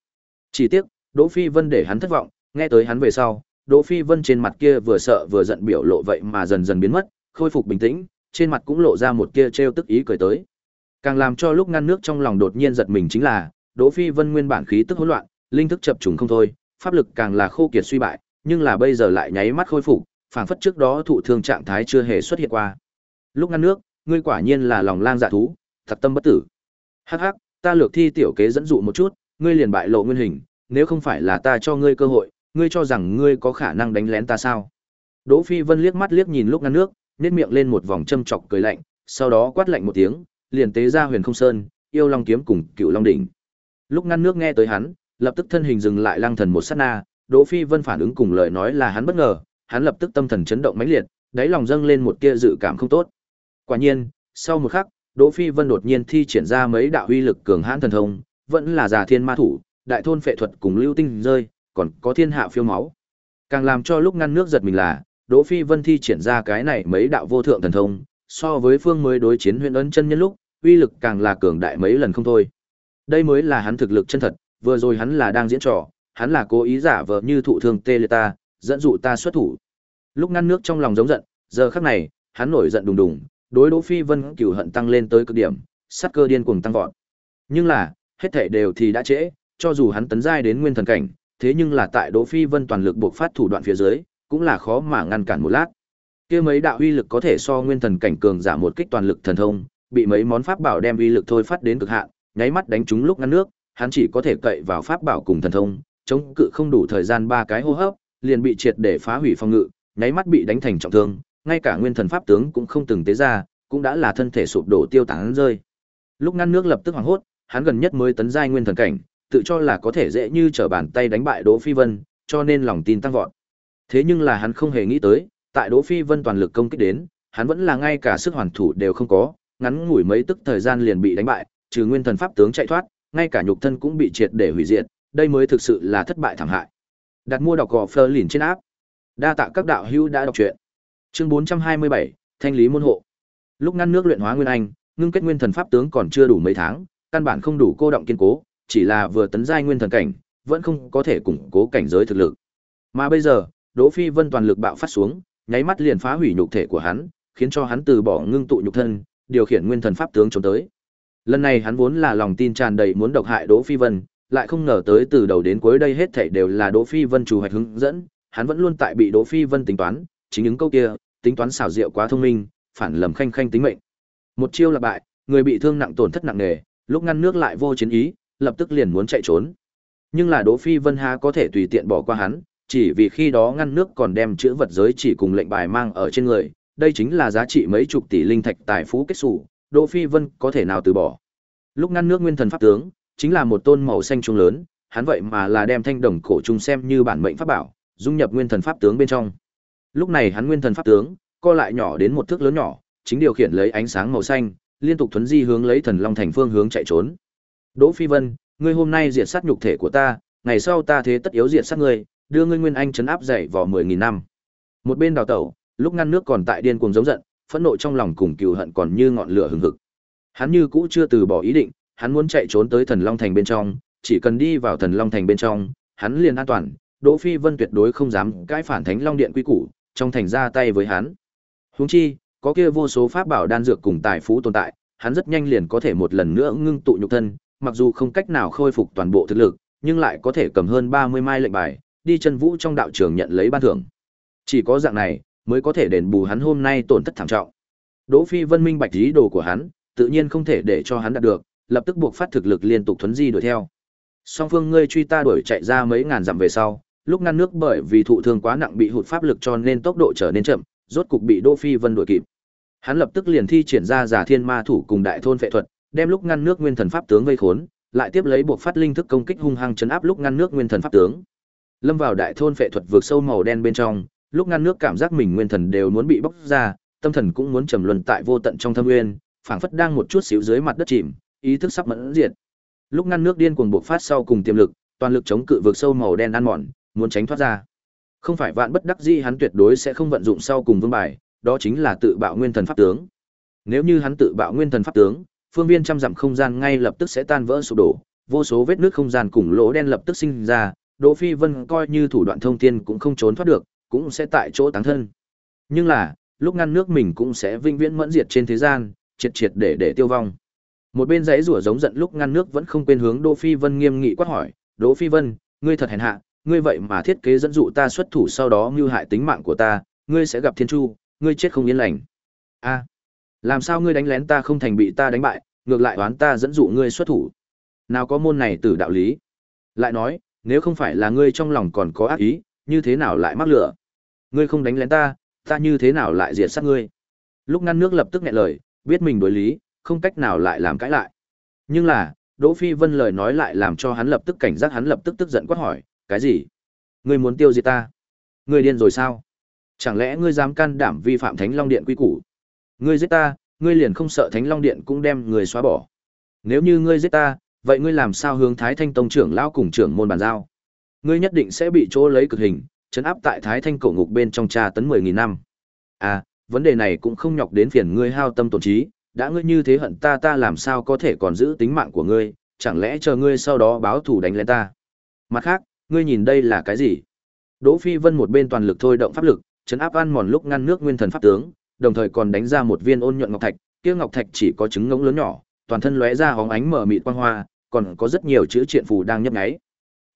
Chỉ tiếc, Đỗ Phi Vân để hắn thất vọng, nghe tới hắn về sau, Đỗ Phi Vân trên mặt kia vừa sợ vừa giận biểu lộ vậy mà dần dần biến mất, khôi phục bình tĩnh, trên mặt cũng lộ ra một kia trêu tức ý cười tới. Càng làm cho lúc ngăn nước trong lòng đột nhiên giật mình chính là, Đỗ Phi Vân nguyên bản khí tức hỗn loạn, linh thức chập trùng không thôi, pháp lực càng là khô kiệt suy bại, nhưng là bây giờ lại nháy mắt khôi phục, phảng phất trước đó thụ thương trạng thái chưa hề xuất hiện qua. Lúc ngăn nước, ngươi quả nhiên là lòng lang dạ thú, thật tâm bất tử. Hắc hắc, ta lược thi tiểu kế dẫn dụ một chút, ngươi liền bại lộ nguyên hình, nếu không phải là ta cho ngươi cơ hội, ngươi cho rằng ngươi có khả năng đánh lén ta sao? Đỗ Phi Vân liếc mắt liếc nhìn lúc ngăn nước, nhếch miệng lên một vòng châm chọc cười lạnh, sau đó quát lạnh một tiếng, liền tế ra Huyền Không Sơn, yêu long kiếm cùng Cựu Long đỉnh. Lúc ngăn nước nghe tới hắn, lập tức thân hình dừng lại lang thần một sát na, Đỗ Phi Vân phản ứng cùng lời nói là hắn bất ngờ, hắn lập tức tâm thần chấn động mãnh liệt, đáy lòng dâng lên một tia dự cảm không tốt. Quả nhiên, sau một khắc, Đỗ Phi Vân đột nhiên thi triển ra mấy đạo uy lực cường hãn thần thông, vẫn là giả thiên ma thủ, đại thôn phệ thuật cùng lưu tinh rơi, còn có thiên hạ phiêu máu. Càng làm cho lúc ngăn nước giật mình là, Đỗ Phi Vân thi triển ra cái này mấy đạo vô thượng thần thông, so với phương mới đối chiến huyện ấn chân nhân lúc, uy lực càng là cường đại mấy lần không thôi. Đây mới là hắn thực lực chân thật, vừa rồi hắn là đang diễn trò, hắn là cố ý giả vờ như thụ thương tê liệt ta, dẫn dụ ta xuất thủ. Lúc ngăn nước trong lòng giống giận, giờ khắc này, hắn nổi giận đùng đùng, đối Đỗ Phi Vân cừu hận tăng lên tới cực điểm, sát cơ điên cuồng tăng vọt. Nhưng là, hết thảy đều thì đã trễ, cho dù hắn tấn giai đến nguyên thần cảnh, thế nhưng là tại Đỗ Phi Vân toàn lực buộc phát thủ đoạn phía dưới, cũng là khó mà ngăn cản một lát. Kia mấy đạo uy lực có thể so nguyên thần cảnh cường giả một kích toàn lực thần thông, bị mấy món pháp bảo đem uy lực thôi phát đến cực hạn, nháy mắt đánh trúng lúc ngăn nước, hắn chỉ có thể cậy vào pháp bảo cùng thần thông, chống cự không đủ thời gian ba cái hô hấp, liền bị triệt để phá hủy phòng ngự, nháy mắt bị đánh thành trọng thương, ngay cả nguyên thần pháp tướng cũng không từng tế ra, cũng đã là thân thể sụp đổ tiêu tán rơi. Lúc ngăn nước lập tức hoảng hốt, hắn gần nhất mới tấn giai nguyên thần cảnh, tự cho là có thể dễ như trở bàn tay đánh bại Đỗ Phi Vân, cho nên lòng tin tăng vọt. Thế nhưng là hắn không hề nghĩ tới, tại Đỗ Phi Vân toàn lực công kích đến, hắn vẫn là ngay cả sức hoàn thủ đều không có, ngắn ngủi mấy tức thời gian liền bị đánh bại, trừ nguyên thần pháp tướng chạy thoát, ngay cả nhục thân cũng bị triệt để hủy diệt, đây mới thực sự là thất bại thảm hại. Đặt mua đọc gò Fleur lìn trên áp. Đa tạ các đạo hữu đã đọc truyện. Chương 427, thanh lý môn hộ. Lúc ngăn nước luyện hóa nguyên anh, ngưng kết nguyên thần pháp tướng còn chưa đủ mấy tháng, căn bản không đủ cô động kiên cố, chỉ là vừa tấn giai nguyên thần cảnh, vẫn không có thể củng cố cảnh giới thực lực. Mà bây giờ, Đỗ Phi Vân toàn lực bạo phát xuống, nháy mắt liền phá hủy nhục thể của hắn, khiến cho hắn từ bỏ ngưng tụ nhục thân, điều khiển nguyên thần pháp tướng chống tới. Lần này hắn vốn là lòng tin tràn đầy muốn độc hại Đỗ Phi Vân, lại không ngờ tới từ đầu đến cuối đây hết thảy đều là Đỗ Phi Vân chủ hoạch hướng dẫn, hắn vẫn luôn tại bị Đỗ Phi Vân tính toán, chính những câu kia, tính toán xảo diệu quá thông minh, phản lầm khanh khanh tính mệnh. Một chiêu là bại, người bị thương nặng tổn thất nặng nề, lúc ngăn nước lại vô chiến ý, lập tức liền muốn chạy trốn. Nhưng là Đỗ Phi Vân há có thể tùy tiện bỏ qua hắn, chỉ vì khi đó ngăn nước còn đem chữ vật giới chỉ cùng lệnh bài mang ở trên người, đây chính là giá trị mấy chục tỷ linh thạch tài phú kết sủ, Đỗ Phi Vân có thể nào từ bỏ. Lúc ngăn nước nguyên thần pháp tướng, chính là một tôn màu xanh trung lớn, hắn vậy mà là đem thanh đồng cổ trung xem như bản mệnh pháp bảo, dung nhập nguyên thần pháp tướng bên trong. Lúc này hắn nguyên thần pháp tướng, co lại nhỏ đến một thước lớn nhỏ, chính điều khiển lấy ánh sáng màu xanh, liên tục thuấn di hướng lấy thần long thành phương hướng chạy trốn. Đỗ Phi Vân, ngươi hôm nay diệt sát nhục thể của ta, ngày sau ta thế tất yếu diệt sát ngươi, đưa ngươi nguyên anh trấn áp dậy vào mười nghìn năm. Một bên đào tẩu, lúc ngăn nước còn tại điên cuồng giống giận, phẫn nộ trong lòng cùng cừu hận còn như ngọn lửa hừng hực. Hắn như cũ chưa từ bỏ ý định, hắn muốn chạy trốn tới Thần Long Thành bên trong, chỉ cần đi vào Thần Long Thành bên trong, hắn liền an toàn, Đỗ Phi Vân tuyệt đối không dám cãi phản Thánh Long Điện quy củ, trong thành ra tay với hắn. Huống chi, có kia vô số pháp bảo đan dược cùng tài phú tồn tại, hắn rất nhanh liền có thể một lần nữa ngưng tụ nhục thân, mặc dù không cách nào khôi phục toàn bộ thực lực, nhưng lại có thể cầm hơn 30 mai lệnh bài, đi chân vũ trong đạo trường nhận lấy ban thưởng. Chỉ có dạng này, mới có thể đền bù hắn hôm nay tổn thất thảm trọng. Đỗ Phi Vân minh bạch ý đồ của hắn, tự nhiên không thể để cho hắn đạt được, lập tức buộc phát thực lực liên tục thuấn di đuổi theo. Song phương ngươi truy ta đuổi chạy ra mấy ngàn dặm về sau, lúc ngăn nước bởi vì thụ thương quá nặng bị hụt pháp lực cho nên tốc độ trở nên chậm, rốt cục bị Đỗ Phi Vân đuổi kịp. Hắn lập tức liền thi triển ra giả thiên ma thủ cùng đại thôn phệ thuật, đem lúc ngăn nước nguyên thần pháp tướng vây khốn, lại tiếp lấy buộc phát linh thức công kích hung hăng chấn áp lúc ngăn nước nguyên thần pháp tướng. Lâm vào đại thôn phệ thuật vượt sâu màu đen bên trong, lúc ngăn nước cảm giác mình nguyên thần đều muốn bị bóc ra, tâm thần cũng muốn trầm luân tại vô tận trong thâm nguyên, phảng phất đang một chút xíu dưới mặt đất chìm, ý thức sắp mẫn diệt. Lúc ngăn nước điên cuồng bộc phát sau cùng tiềm lực, toàn lực chống cự vượt sâu màu đen ăn mòn, muốn tránh thoát ra. Không phải vạn bất đắc dĩ hắn tuyệt đối sẽ không vận dụng sau cùng vương bài, đó chính là tự bạo nguyên thần pháp tướng. Nếu như hắn tự bạo nguyên thần pháp tướng, phương viên trăm dặm không gian ngay lập tức sẽ tan vỡ sụp đổ, vô số vết nước không gian cùng lỗ đen lập tức sinh ra, Đỗ Phi Vân coi như thủ đoạn thông thiên cũng không trốn thoát được, cũng sẽ tại chỗ táng thân. Nhưng là, lúc ngăn nước mình cũng sẽ vinh viễn mẫn diệt trên thế gian, triệt triệt để để tiêu vong. Một bên giấy rủa giống giận lúc ngăn nước vẫn không quên hướng Đỗ Phi Vân nghiêm nghị quát hỏi, "Đỗ Phi Vân, ngươi thật hèn hạ, ngươi vậy mà thiết kế dẫn dụ ta xuất thủ sau đó mưu hại tính mạng của ta, ngươi sẽ gặp thiên chu, ngươi chết không yên lành." A, làm sao ngươi đánh lén ta không thành bị ta đánh bại, ngược lại đoán ta dẫn dụ ngươi xuất thủ? Nào có môn này tử đạo lý? Lại nói, nếu không phải là ngươi trong lòng còn có ác ý, như thế nào lại mắc lửa? Ngươi không đánh lén ta, ta như thế nào lại diệt sát ngươi? Lúc ngăn nước lập tức nghẹn lời, biết mình đối lý, không cách nào lại làm cãi lại. Nhưng là, Đỗ Phi Vân lời nói lại làm cho hắn lập tức cảnh giác hắn lập tức tức giận quát hỏi, cái gì? Ngươi muốn tiêu diệt ta? Ngươi điên rồi sao? Chẳng lẽ ngươi dám can đảm vi phạm Thánh Long Điện quy củ? Ngươi giết ta, ngươi liền không sợ Thánh Long Điện cũng đem người xóa bỏ. Nếu như ngươi giết ta, vậy ngươi làm sao hướng Thái Thanh Tông trưởng lão cùng trưởng môn bàn giao? Ngươi nhất định sẽ bị chỗ lấy cực hình, trấn áp tại Thái Thanh cổ ngục bên trong tra tấn 10000 năm. À, vấn đề này cũng không nhọc đến phiền ngươi hao tâm tổn trí, đã ngươi như thế hận ta ta làm sao có thể còn giữ tính mạng của ngươi, chẳng lẽ chờ ngươi sau đó báo thù đánh lên ta. Mặt khác, ngươi nhìn đây là cái gì? Đỗ Phi Vân một bên toàn lực thôi động pháp lực, chấn áp ăn mòn lúc ngăn nước nguyên thần pháp tướng, đồng thời còn đánh ra một viên ôn nhuận ngọc thạch, kia ngọc thạch chỉ có trứng ngỗng lớn nhỏ, toàn thân lóe ra hóng ánh mở mịt quang hoa, còn có rất nhiều chữ triện phù đang nhấp nháy.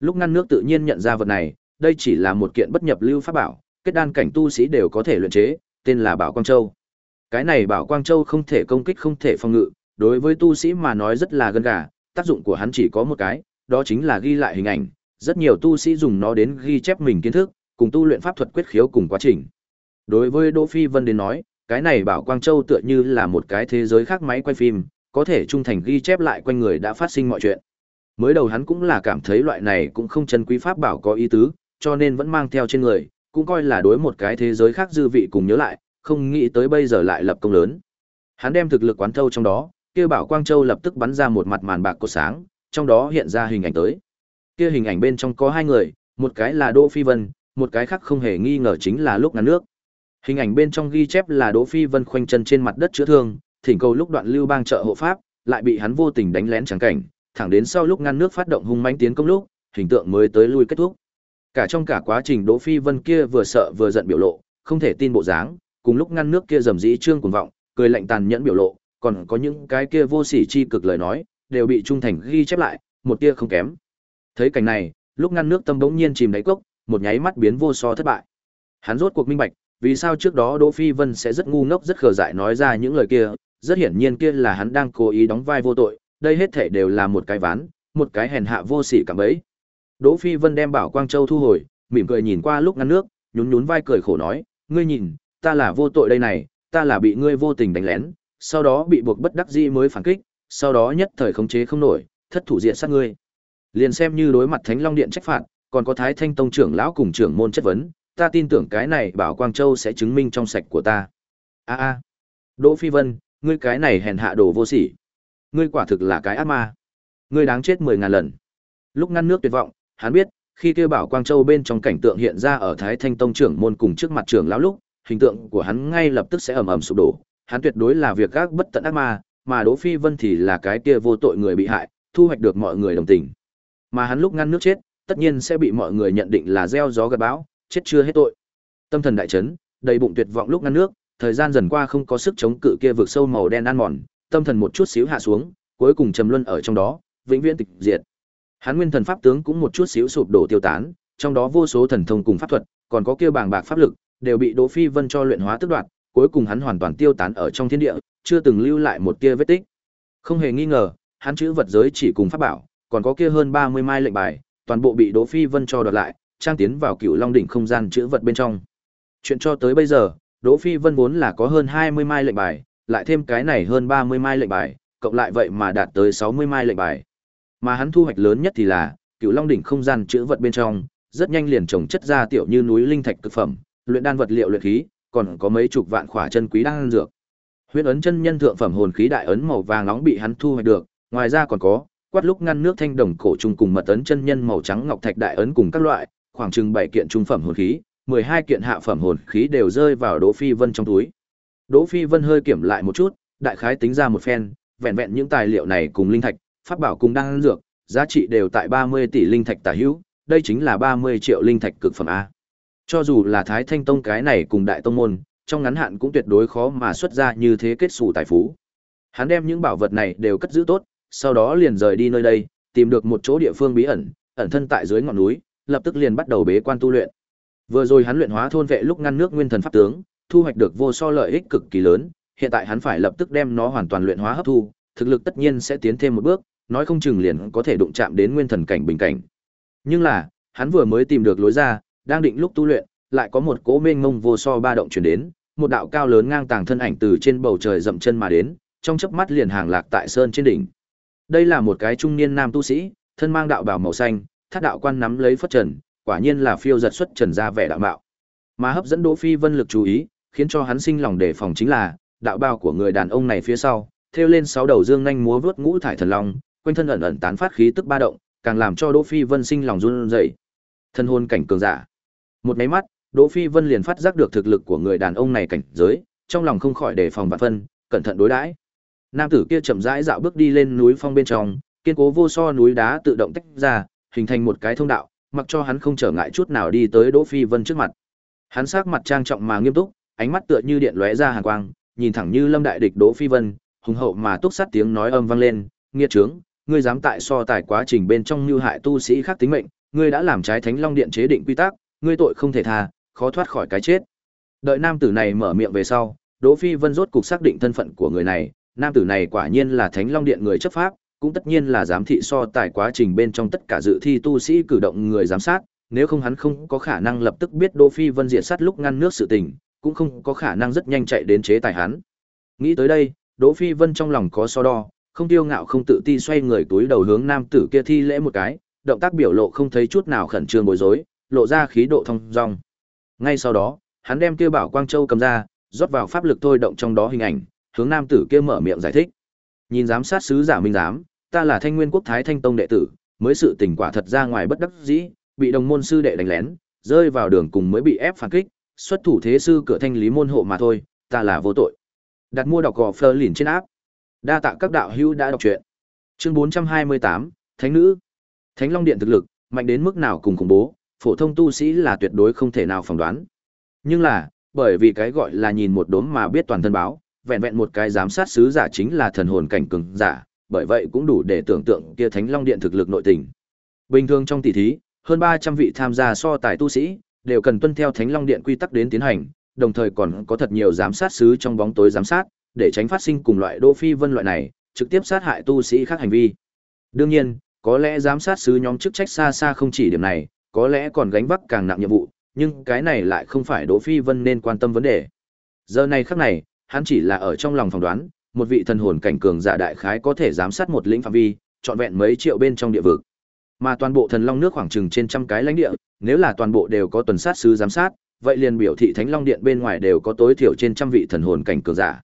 Lúc ngăn nước tự nhiên nhận ra vật này, đây chỉ là một kiện bất nhập lưu pháp bảo, kết đan cảnh tu sĩ đều có thể luyện chế, tên là Bảo Quang Châu. Cái này Bảo Quang Châu không thể công kích không thể phòng ngự, đối với tu sĩ mà nói rất là gần gà, tác dụng của hắn chỉ có một cái, đó chính là ghi lại hình ảnh, rất nhiều tu sĩ dùng nó đến ghi chép mình kiến thức, cùng tu luyện pháp thuật quyết khiếu cùng quá trình. Đối với Đỗ Phi Vân đến nói, cái này Bảo Quang Châu tựa như là một cái thế giới khác máy quay phim, có thể trung thành ghi chép lại quanh người đã phát sinh mọi chuyện. Mới đầu hắn cũng là cảm thấy loại này cũng không chân quý pháp bảo có ý tứ, cho nên vẫn mang theo trên người, cũng coi là đối một cái thế giới khác dư vị cùng nhớ lại, không nghĩ tới bây giờ lại lập công lớn. Hắn đem thực lực quán thâu trong đó, kia Bảo Quang Châu lập tức bắn ra một mặt màn bạc cột sáng, trong đó hiện ra hình ảnh tới. Kia hình ảnh bên trong có hai người, một cái là Đỗ Phi Vân, một cái khác không hề nghi ngờ chính là lúc ngắn nước. Hình ảnh bên trong ghi chép là Đỗ Phi Vân khoanh chân trên mặt đất chữa thương, thỉnh cầu lúc đoạn lưu bang trợ hộ pháp, lại bị hắn vô tình đánh lén chẳng cảnh, thẳng đến sau lúc ngăn nước phát động hung mãnh tiến công lúc, hình tượng mới tới lui kết thúc. Cả trong cả quá trình Đỗ Phi Vân kia vừa sợ vừa giận biểu lộ, không thể tin bộ dáng, cùng lúc ngăn nước kia rầm rĩ trương cuồng vọng, cười lạnh tàn nhẫn biểu lộ, còn có những cái kia vô sỉ chi cực lời nói, đều bị trung thành ghi chép lại, một tia không kém. Thấy cảnh này, lúc ngăn nước tâm bỗng nhiên chìm đáy cốc, một nháy mắt biến vô so thất bại. Hắn rốt cuộc minh bạch, vì sao trước đó Đỗ Phi Vân sẽ rất ngu ngốc rất khờ dại nói ra những lời kia, rất hiển nhiên kia là hắn đang cố ý đóng vai vô tội, đây hết thể đều là một cái ván, một cái hèn hạ vô sỉ cảm ấy. Đỗ Phi Vân đem Bảo Quang Châu thu hồi, mỉm cười nhìn qua lúc ngăn nước, nhún nhún vai cười khổ nói, ngươi nhìn, ta là vô tội đây này, ta là bị ngươi vô tình đánh lén, sau đó bị buộc bất đắc dĩ mới phản kích, sau đó nhất thời khống chế không nổi, thất thủ diện sát ngươi. Liền xem như đối mặt Thánh Long Điện trách phạt, còn có Thái Thanh Tông trưởng lão cùng trưởng môn chất vấn, ta tin tưởng cái này Bảo Quang Châu sẽ chứng minh trong sạch của ta. A a. Đỗ Phi Vân, ngươi cái này hèn hạ đồ vô sỉ. Ngươi quả thực là cái ác ma. Ngươi đáng chết mười ngàn lần. Lúc ngăn nước tuyệt vọng, hắn biết, khi kêu Bảo Quang Châu bên trong cảnh tượng hiện ra ở Thái Thanh Tông trưởng môn cùng trước mặt trưởng lão lúc, hình tượng của hắn ngay lập tức sẽ ầm ầm sụp đổ. Hắn tuyệt đối là việc gác bất tận ác ma, mà Đỗ Phi Vân thì là cái kia vô tội người bị hại, thu hoạch được mọi người đồng tình. Mà hắn lúc ngăn nước chết, tất nhiên sẽ bị mọi người nhận định là gieo gió gặt bão, chết chưa hết tội. Tâm thần đại chấn, đầy bụng tuyệt vọng lúc ngăn nước, thời gian dần qua không có sức chống cự kia vực sâu màu đen ăn mòn, tâm thần một chút xíu hạ xuống, cuối cùng trầm luân ở trong đó, vĩnh viễn tịch diệt. Hắn nguyên thần pháp tướng cũng một chút xíu sụp đổ tiêu tán, trong đó vô số thần thông cùng pháp thuật, còn có kia bàng bạc pháp lực, đều bị Đỗ Phi Vân cho luyện hóa tức đoạt, cuối cùng hắn hoàn toàn tiêu tán ở trong thiên địa, chưa từng lưu lại một tia vết tích. Không hề nghi ngờ, hắn chữ vật giới chỉ cùng pháp bảo, còn có kia hơn 30 mai lệnh bài, toàn bộ bị Đỗ Phi Vân cho đoạt lại, trang tiến vào Cựu Long đỉnh không gian chữ vật bên trong. Chuyện cho tới bây giờ, Đỗ Phi Vân vốn là có hơn 20 mai lệnh bài, lại thêm cái này hơn 30 mai lệnh bài, cộng lại vậy mà đạt tới 60 mai lệnh bài. Mà hắn thu hoạch lớn nhất thì là, Cựu Long đỉnh không gian chữ vật bên trong, rất nhanh liền trồng chất ra tiểu như núi linh thạch cực phẩm, luyện đan vật liệu luyện khí, còn có mấy chục vạn khỏa chân quý đan dược. Huyễn ấn chân nhân thượng phẩm hồn khí đại ấn màu vàng nóng bị hắn thu hoạch được, ngoài ra còn có quát lúc ngăn nước thanh đồng cổ trùng cùng mật ấn chân nhân màu trắng ngọc thạch đại ấn cùng các loại, khoảng chừng 7 kiện trung phẩm hồn khí, 12 kiện hạ phẩm hồn khí đều rơi vào Đỗ Phi Vân trong túi. Đỗ Phi Vân hơi kiểm lại một chút, đại khái tính ra một phen, vẹn vẹn những tài liệu này cùng linh thạch, pháp bảo cùng đan dược, giá trị đều tại 30 tỷ linh thạch tả hữu, đây chính là 30 triệu linh thạch cực phẩm a. Cho dù là Thái Thanh Tông cái này cùng đại tông môn, trong ngắn hạn cũng tuyệt đối khó mà xuất ra như thế kết sủ tài phú. Hắn đem những bảo vật này đều cất giữ tốt, sau đó liền rời đi nơi đây, tìm được một chỗ địa phương bí ẩn, ẩn thân tại dưới ngọn núi, lập tức liền bắt đầu bế quan tu luyện. Vừa rồi hắn luyện hóa thôn vệ lúc ngăn nước nguyên thần pháp tướng, thu hoạch được vô so lợi ích cực kỳ lớn, hiện tại hắn phải lập tức đem nó hoàn toàn luyện hóa hấp thu, thực lực tất nhiên sẽ tiến thêm một bước, nói không chừng liền có thể đụng chạm đến nguyên thần cảnh bình cảnh. Nhưng là, hắn vừa mới tìm được lối ra, đang định lúc tu luyện, lại có một cỗ mênh mông vô so ba động truyền đến, một đạo cao lớn ngang tàng thân ảnh từ trên bầu trời dậm chân mà đến, trong chớp mắt liền hàng lạc tại sơn trên đỉnh. Đây là một cái trung niên nam tu sĩ, thân mang đạo bào màu xanh, thác đạo quan nắm lấy phất trần, quả nhiên là phiêu giật xuất trần ra vẻ đạo mạo. Mà hấp dẫn Đỗ Phi Vân lực chú ý, khiến cho hắn sinh lòng đề phòng chính là đạo bào của người đàn ông này phía sau, thêu lên sáu đầu dương nhanh múa vớt ngũ thải thần long, quanh thân ẩn ẩn tán phát khí tức ba động, càng làm cho Đỗ Phi Vân sinh lòng run rẩy. Thân hồn cảnh cường giả. Một máy mắt, Đỗ Phi Vân liền phát giác được thực lực của người đàn ông này cảnh giới, trong lòng không khỏi đề phòng và phân, cẩn thận đối đãi. Nam tử kia chậm rãi dạo bước đi lên núi phong bên trong, kiên cố vô so núi đá tự động tách ra, hình thành một cái thông đạo, mặc cho hắn không trở ngại chút nào đi tới Đỗ Phi Vân trước mặt. Hắn sắc mặt trang trọng mà nghiêm túc, ánh mắt tựa như điện lóe ra hàn quang, nhìn thẳng như lâm đại địch Đỗ Phi Vân, hùng hậu mà túc sát tiếng nói âm vang lên, nghiệt trướng, ngươi dám tại so tài quá trình bên trong như hại tu sĩ khác tính mệnh, ngươi đã làm trái Thánh Long Điện chế định quy tắc, ngươi tội không thể tha, khó thoát khỏi cái chết. Đợi nam tử này mở miệng về sau, Đỗ Phi Vân rốt cục xác định thân phận của người này, nam tử này quả nhiên là Thánh Long Điện người chấp pháp, cũng tất nhiên là giám thị so tài quá trình bên trong tất cả dự thi tu sĩ cử động người giám sát, nếu không hắn không có khả năng lập tức biết Đỗ Phi Vân diệt sát lúc ngăn nước sự tình, cũng không có khả năng rất nhanh chạy đến chế tài hắn. Nghĩ tới đây, Đỗ Phi Vân trong lòng có so đo, không tiêu ngạo không tự ti xoay người túi đầu hướng nam tử kia thi lễ một cái, động tác biểu lộ không thấy chút nào khẩn trương bối rối, lộ ra khí độ thông dong. Ngay sau đó, hắn đem kia bảo quang châu cầm ra, rót vào pháp lực thôi động trong đó hình ảnh, hướng nam tử kia mở miệng giải thích. Nhìn giám sát sứ giả minh giám, ta là Thanh Nguyên Quốc Thái Thanh Tông đệ tử, mới sự tình quả thật ra ngoài bất đắc dĩ, bị đồng môn sư đệ đánh lén, rơi vào đường cùng mới bị ép phản kích, xuất thủ thế sư cửa thanh lý môn hộ mà thôi, ta là vô tội. Đặt mua đọc gò Fleur liền trên áp. Đa tạ các đạo hữu đã đọc truyện. Chương 428, Thánh nữ. Thánh Long Điện thực lực, mạnh đến mức nào cùng khủng bố, phổ thông tu sĩ là tuyệt đối không thể nào phỏng đoán. Nhưng là, bởi vì cái gọi là nhìn một đốm mà biết toàn thân báo, vẹn vẹn một cái giám sát sứ giả chính là thần hồn cảnh cường giả, bởi vậy cũng đủ để tưởng tượng kia Thánh Long Điện thực lực nội tình. Bình thường trong tỷ thí, hơn 300 vị tham gia so tài tu sĩ, đều cần tuân theo Thánh Long Điện quy tắc đến tiến hành, đồng thời còn có thật nhiều giám sát sứ trong bóng tối giám sát, để tránh phát sinh cùng loại Đỗ Phi Vân loại này, trực tiếp sát hại tu sĩ khác hành vi. Đương nhiên, có lẽ giám sát sứ nhóm chức trách xa xa không chỉ điểm này, có lẽ còn gánh vác càng nặng nhiệm vụ, nhưng cái này lại không phải Đỗ Phi Vân nên quan tâm vấn đề. Giờ này khắc này, hắn chỉ là ở trong lòng phỏng đoán, một vị thần hồn cảnh cường giả đại khái có thể giám sát một lĩnh phạm vi, trọn vẹn mấy triệu bên trong địa vực. Mà toàn bộ thần long nước khoảng chừng trên trăm cái lãnh địa, nếu là toàn bộ đều có tuần sát sứ giám sát, vậy liền biểu thị Thánh Long Điện bên ngoài đều có tối thiểu trên trăm vị thần hồn cảnh cường giả.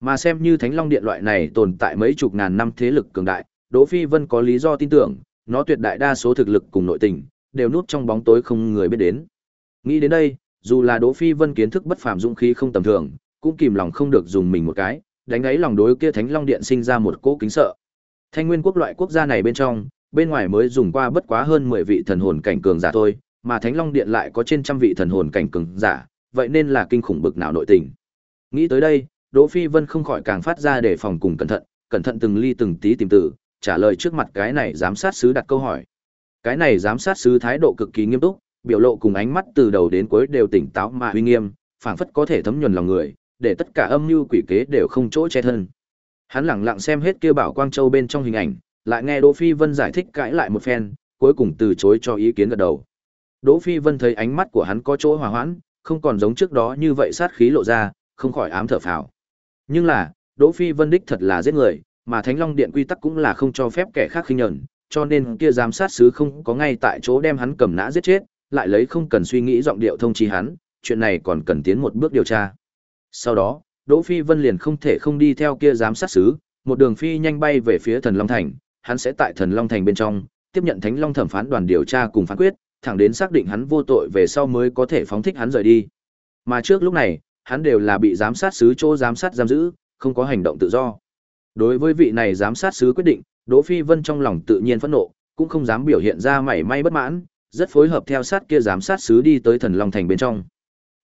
Mà xem như Thánh Long Điện loại này tồn tại mấy chục ngàn năm thế lực cường đại, Đỗ Phi Vân có lý do tin tưởng, nó tuyệt đại đa số thực lực cùng nội tình đều núp trong bóng tối không người biết đến. Nghĩ đến đây, dù là Đỗ Phi Vân kiến thức bất phàm dũng khí không tầm thường, cũng kìm lòng không được dùng mình một cái, đánh ấy lòng đối kia Thánh Long Điện sinh ra một cỗ kính sợ. Thanh Nguyên quốc loại quốc gia này bên trong, bên ngoài mới dùng qua bất quá hơn 10 vị thần hồn cảnh cường giả thôi, mà Thánh Long Điện lại có trên trăm vị thần hồn cảnh cường giả, vậy nên là kinh khủng bực nào nội tình. Nghĩ tới đây, Đỗ Phi Vân không khỏi càng phát ra để phòng cùng cẩn thận, cẩn thận từng ly từng tí tìm tử, trả lời trước mặt cái này giám sát sứ đặt câu hỏi. Cái này giám sát sứ thái độ cực kỳ nghiêm túc, biểu lộ cùng ánh mắt từ đầu đến cuối đều tỉnh táo mà uy nghiêm, phảng phất có thể thấm nhuần lòng người, để tất cả âm mưu quỷ kế đều không chỗ che thân. Hắn lẳng lặng xem hết kia bảo quang châu bên trong hình ảnh, lại nghe Đỗ Phi Vân giải thích cãi lại một phen, cuối cùng từ chối cho ý kiến gật đầu. Đỗ Phi Vân thấy ánh mắt của hắn có chỗ hòa hoãn, không còn giống trước đó như vậy sát khí lộ ra, không khỏi ám thở phào. Nhưng là, Đỗ Phi Vân đích thật là giết người, mà Thánh Long Điện quy tắc cũng là không cho phép kẻ khác khinh nhẫn, cho nên kia giám sát sứ không có ngay tại chỗ đem hắn cầm nã giết chết, lại lấy không cần suy nghĩ giọng điệu thông chi hắn, chuyện này còn cần tiến một bước điều tra. Sau đó, Đỗ Phi Vân liền không thể không đi theo kia giám sát sứ, một đường phi nhanh bay về phía Thần Long Thành, hắn sẽ tại Thần Long Thành bên trong tiếp nhận Thánh Long thẩm phán đoàn điều tra cùng phán quyết, thẳng đến xác định hắn vô tội về sau mới có thể phóng thích hắn rời đi. Mà trước lúc này, hắn đều là bị giám sát sứ chỗ giám sát giam giữ, không có hành động tự do. Đối với vị này giám sát sứ quyết định, Đỗ Phi Vân trong lòng tự nhiên phẫn nộ, cũng không dám biểu hiện ra mảy may bất mãn, rất phối hợp theo sát kia giám sát sứ đi tới Thần Long Thành bên trong.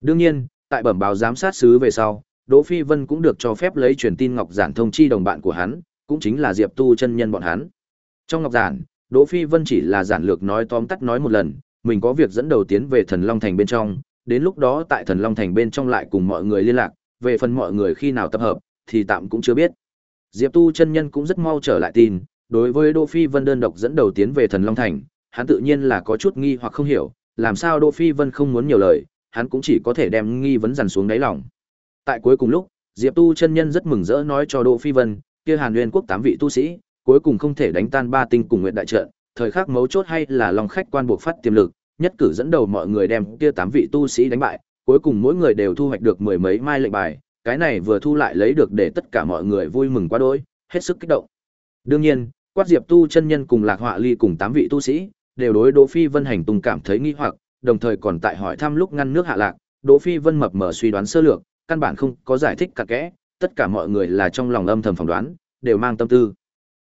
Đương nhiên, tại bẩm báo giám sát sứ về sau, Đỗ Phi Vân cũng được cho phép lấy truyền tin ngọc giản thông chi đồng bạn của hắn, cũng chính là Diệp Tu chân nhân bọn hắn. Trong ngọc giản, Đỗ Phi Vân chỉ là giản lược nói tóm tắt nói một lần, mình có việc dẫn đầu tiến về Thần Long Thành bên trong, đến lúc đó tại Thần Long Thành bên trong lại cùng mọi người liên lạc, về phần mọi người khi nào tập hợp, thì tạm cũng chưa biết. Diệp Tu chân nhân cũng rất mau trở lại tin, đối với Đỗ Phi Vân đơn độc dẫn đầu tiến về Thần Long Thành, hắn tự nhiên là có chút nghi hoặc không hiểu, làm sao Đỗ Phi Vân không muốn nhiều lời, hắn cũng chỉ có thể đem nghi vấn dằn xuống đáy lòng. Tại cuối cùng lúc, Diệp Tu chân nhân rất mừng rỡ nói cho Đỗ Phi Vân, kia Hàn Nguyên quốc tám vị tu sĩ, cuối cùng không thể đánh tan ba tinh cùng nguyện đại trận, thời khắc mấu chốt hay là lòng khách quan buộc phát tiềm lực, nhất cử dẫn đầu mọi người đem kia tám vị tu sĩ đánh bại, cuối cùng mỗi người đều thu hoạch được mười mấy mai lệnh bài, cái này vừa thu lại lấy được để tất cả mọi người vui mừng quá đỗi, hết sức kích động. Đương nhiên, Quát Diệp tu chân nhân cùng Lạc Họa Ly cùng tám vị tu sĩ, đều đối Đỗ Phi Vân hành tung cảm thấy nghi hoặc, đồng thời còn tại hỏi thăm lúc ngăn nước hạ lạc, Đỗ Phi Vân mập mờ suy đoán sơ lược, căn bản không có giải thích cặn kẽ, tất cả mọi người là trong lòng âm thầm phỏng đoán, đều mang tâm tư.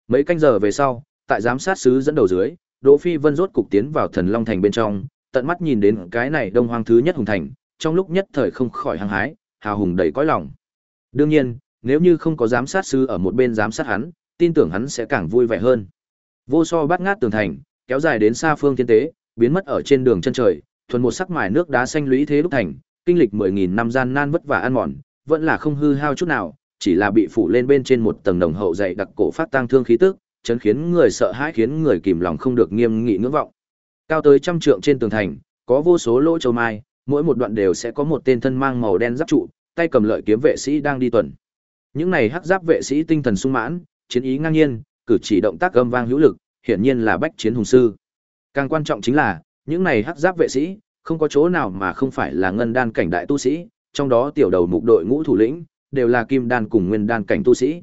Mấy canh giờ về sau, tại giám sát sứ dẫn đầu dưới, Đỗ Phi Vân rốt cục tiến vào Thần Long Thành bên trong, tận mắt nhìn đến cái này Đông Hoang thứ nhất hùng thành, trong lúc nhất thời không khỏi hăng hái, hào hùng đầy cõi lòng. Đương nhiên, nếu như không có giám sát sư ở một bên giám sát hắn, tin tưởng hắn sẽ càng vui vẻ hơn. Vô so bát ngát tường thành, kéo dài đến xa phương thiên tế, biến mất ở trên đường chân trời, thuần một sắc mài nước đá xanh lũy thế đúc thành, kinh lịch 10000 năm gian nan vất vả ăn mòn, vẫn là không hư hao chút nào, chỉ là bị phủ lên bên trên một tầng đồng hậu dày đặc cổ phát tang thương khí tức, chấn khiến người sợ hãi khiến người kìm lòng không được nghiêm nghị ngưỡng vọng. Cao tới trăm trượng trên tường thành, có vô số lỗ châu mai, mỗi một đoạn đều sẽ có một tên thân mang màu đen giáp trụ, tay cầm lợi kiếm vệ sĩ đang đi tuần. Những này hắc giáp vệ sĩ tinh thần sung mãn, chiến ý ngang nhiên, cử chỉ động tác âm vang hữu lực, hiển nhiên là bách chiến hùng sư. Càng quan trọng chính là, những này hắc giáp vệ sĩ, không có chỗ nào mà không phải là ngân đan cảnh đại tu sĩ, trong đó tiểu đầu mục đội ngũ thủ lĩnh, đều là kim đan cùng nguyên đan cảnh tu sĩ.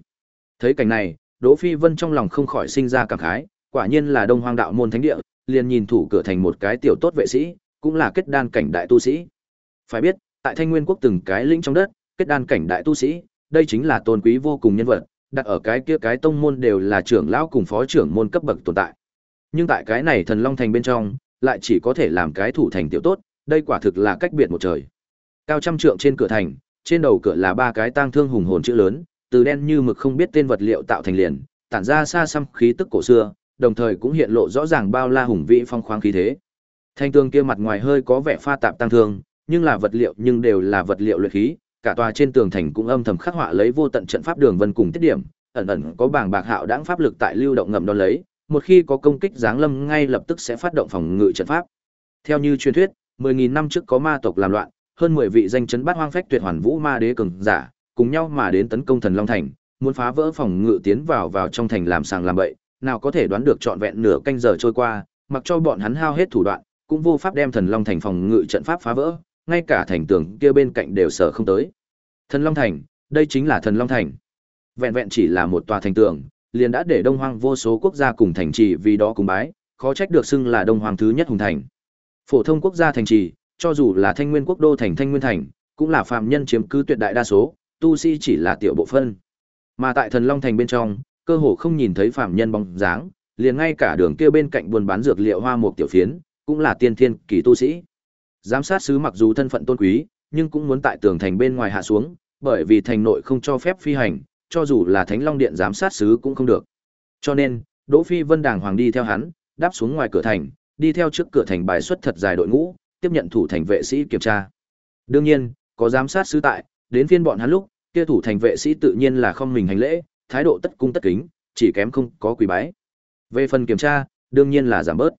Thấy cảnh này, Đỗ Phi Vân trong lòng không khỏi sinh ra cảm khái, quả nhiên là Đông Hoang đạo môn thánh địa, liền nhìn thủ cửa thành một cái tiểu tốt vệ sĩ, cũng là kết đan cảnh đại tu sĩ. Phải biết, tại Thanh Nguyên quốc từng cái lĩnh trong đất, kết đan cảnh đại tu sĩ, đây chính là tôn quý vô cùng nhân vật, đặt ở cái kia cái tông môn đều là trưởng lão cùng phó trưởng môn cấp bậc tồn tại. Nhưng tại cái này Thần Long thành bên trong, lại chỉ có thể làm cái thủ thành tiểu tốt, đây quả thực là cách biệt một trời. Cao trăm trượng trên cửa thành, trên đầu cửa là ba cái tang thương hùng hồn chữ lớn, từ đen như mực không biết tên vật liệu tạo thành liền, tản ra xa xăm khí tức cổ xưa, đồng thời cũng hiện lộ rõ ràng bao la hùng vĩ phong khoáng khí thế. Thanh tương kia mặt ngoài hơi có vẻ pha tạp tăng thương, nhưng là vật liệu nhưng đều là vật liệu luyện khí, cả tòa trên tường thành cũng âm thầm khắc họa lấy vô tận trận pháp đường vân cùng tiết điểm, ẩn ẩn có bảng bạc hạo đãng pháp lực tại lưu động ngầm đón lấy, một khi có công kích giáng lâm ngay lập tức sẽ phát động phòng ngự trận pháp. Theo như truyền thuyết, 10000 năm trước có ma tộc làm loạn, hơn 10 vị danh chấn bát hoang phách tuyệt hoàn vũ ma đế cường giả, cùng nhau mà đến tấn công thần long thành, muốn phá vỡ phòng ngự tiến vào vào trong thành làm sàng làm bậy, nào có thể đoán được trọn vẹn nửa canh giờ trôi qua, mặc cho bọn hắn hao hết thủ đoạn, cũng vô pháp đem thần long thành phòng ngự trận pháp phá vỡ, ngay cả thành tường kia bên cạnh đều sở không tới. Thần long thành, đây chính là thần long thành. Vẹn vẹn chỉ là một tòa thành tường, liền đã để đông hoang vô số quốc gia cùng thành trì vì đó cùng bái, khó trách được xưng là đông hoang thứ nhất hùng thành. Phổ thông quốc gia thành trì, cho dù là thanh nguyên quốc đô thành thanh nguyên thành, cũng là phạm nhân chiếm cứ tuyệt đại đa số, tu sĩ chỉ là tiểu bộ phân. Mà tại thần long thành bên trong, cơ hồ không nhìn thấy phạm nhân bóng dáng, liền ngay cả đường kia bên cạnh buôn bán dược liệu hoa một tiểu phiến, cũng là tiên thiên kỳ tu sĩ. Giám sát sứ mặc dù thân phận tôn quý, nhưng cũng muốn tại tường thành bên ngoài hạ xuống, bởi vì thành nội không cho phép phi hành, cho dù là Thánh Long Điện giám sát sứ cũng không được. Cho nên, Đỗ Phi Vân đàng hoàng đi theo hắn, đáp xuống ngoài cửa thành, đi theo trước cửa thành bài xuất thật dài đội ngũ, tiếp nhận thủ thành vệ sĩ kiểm tra. Đương nhiên, có giám sát sứ tại, đến phiên bọn hắn lúc, kia thủ thành vệ sĩ tự nhiên là không mình hành lễ, thái độ tất cung tất kính, chỉ kém không có quỳ bái. Về phần kiểm tra, đương nhiên là giảm bớt.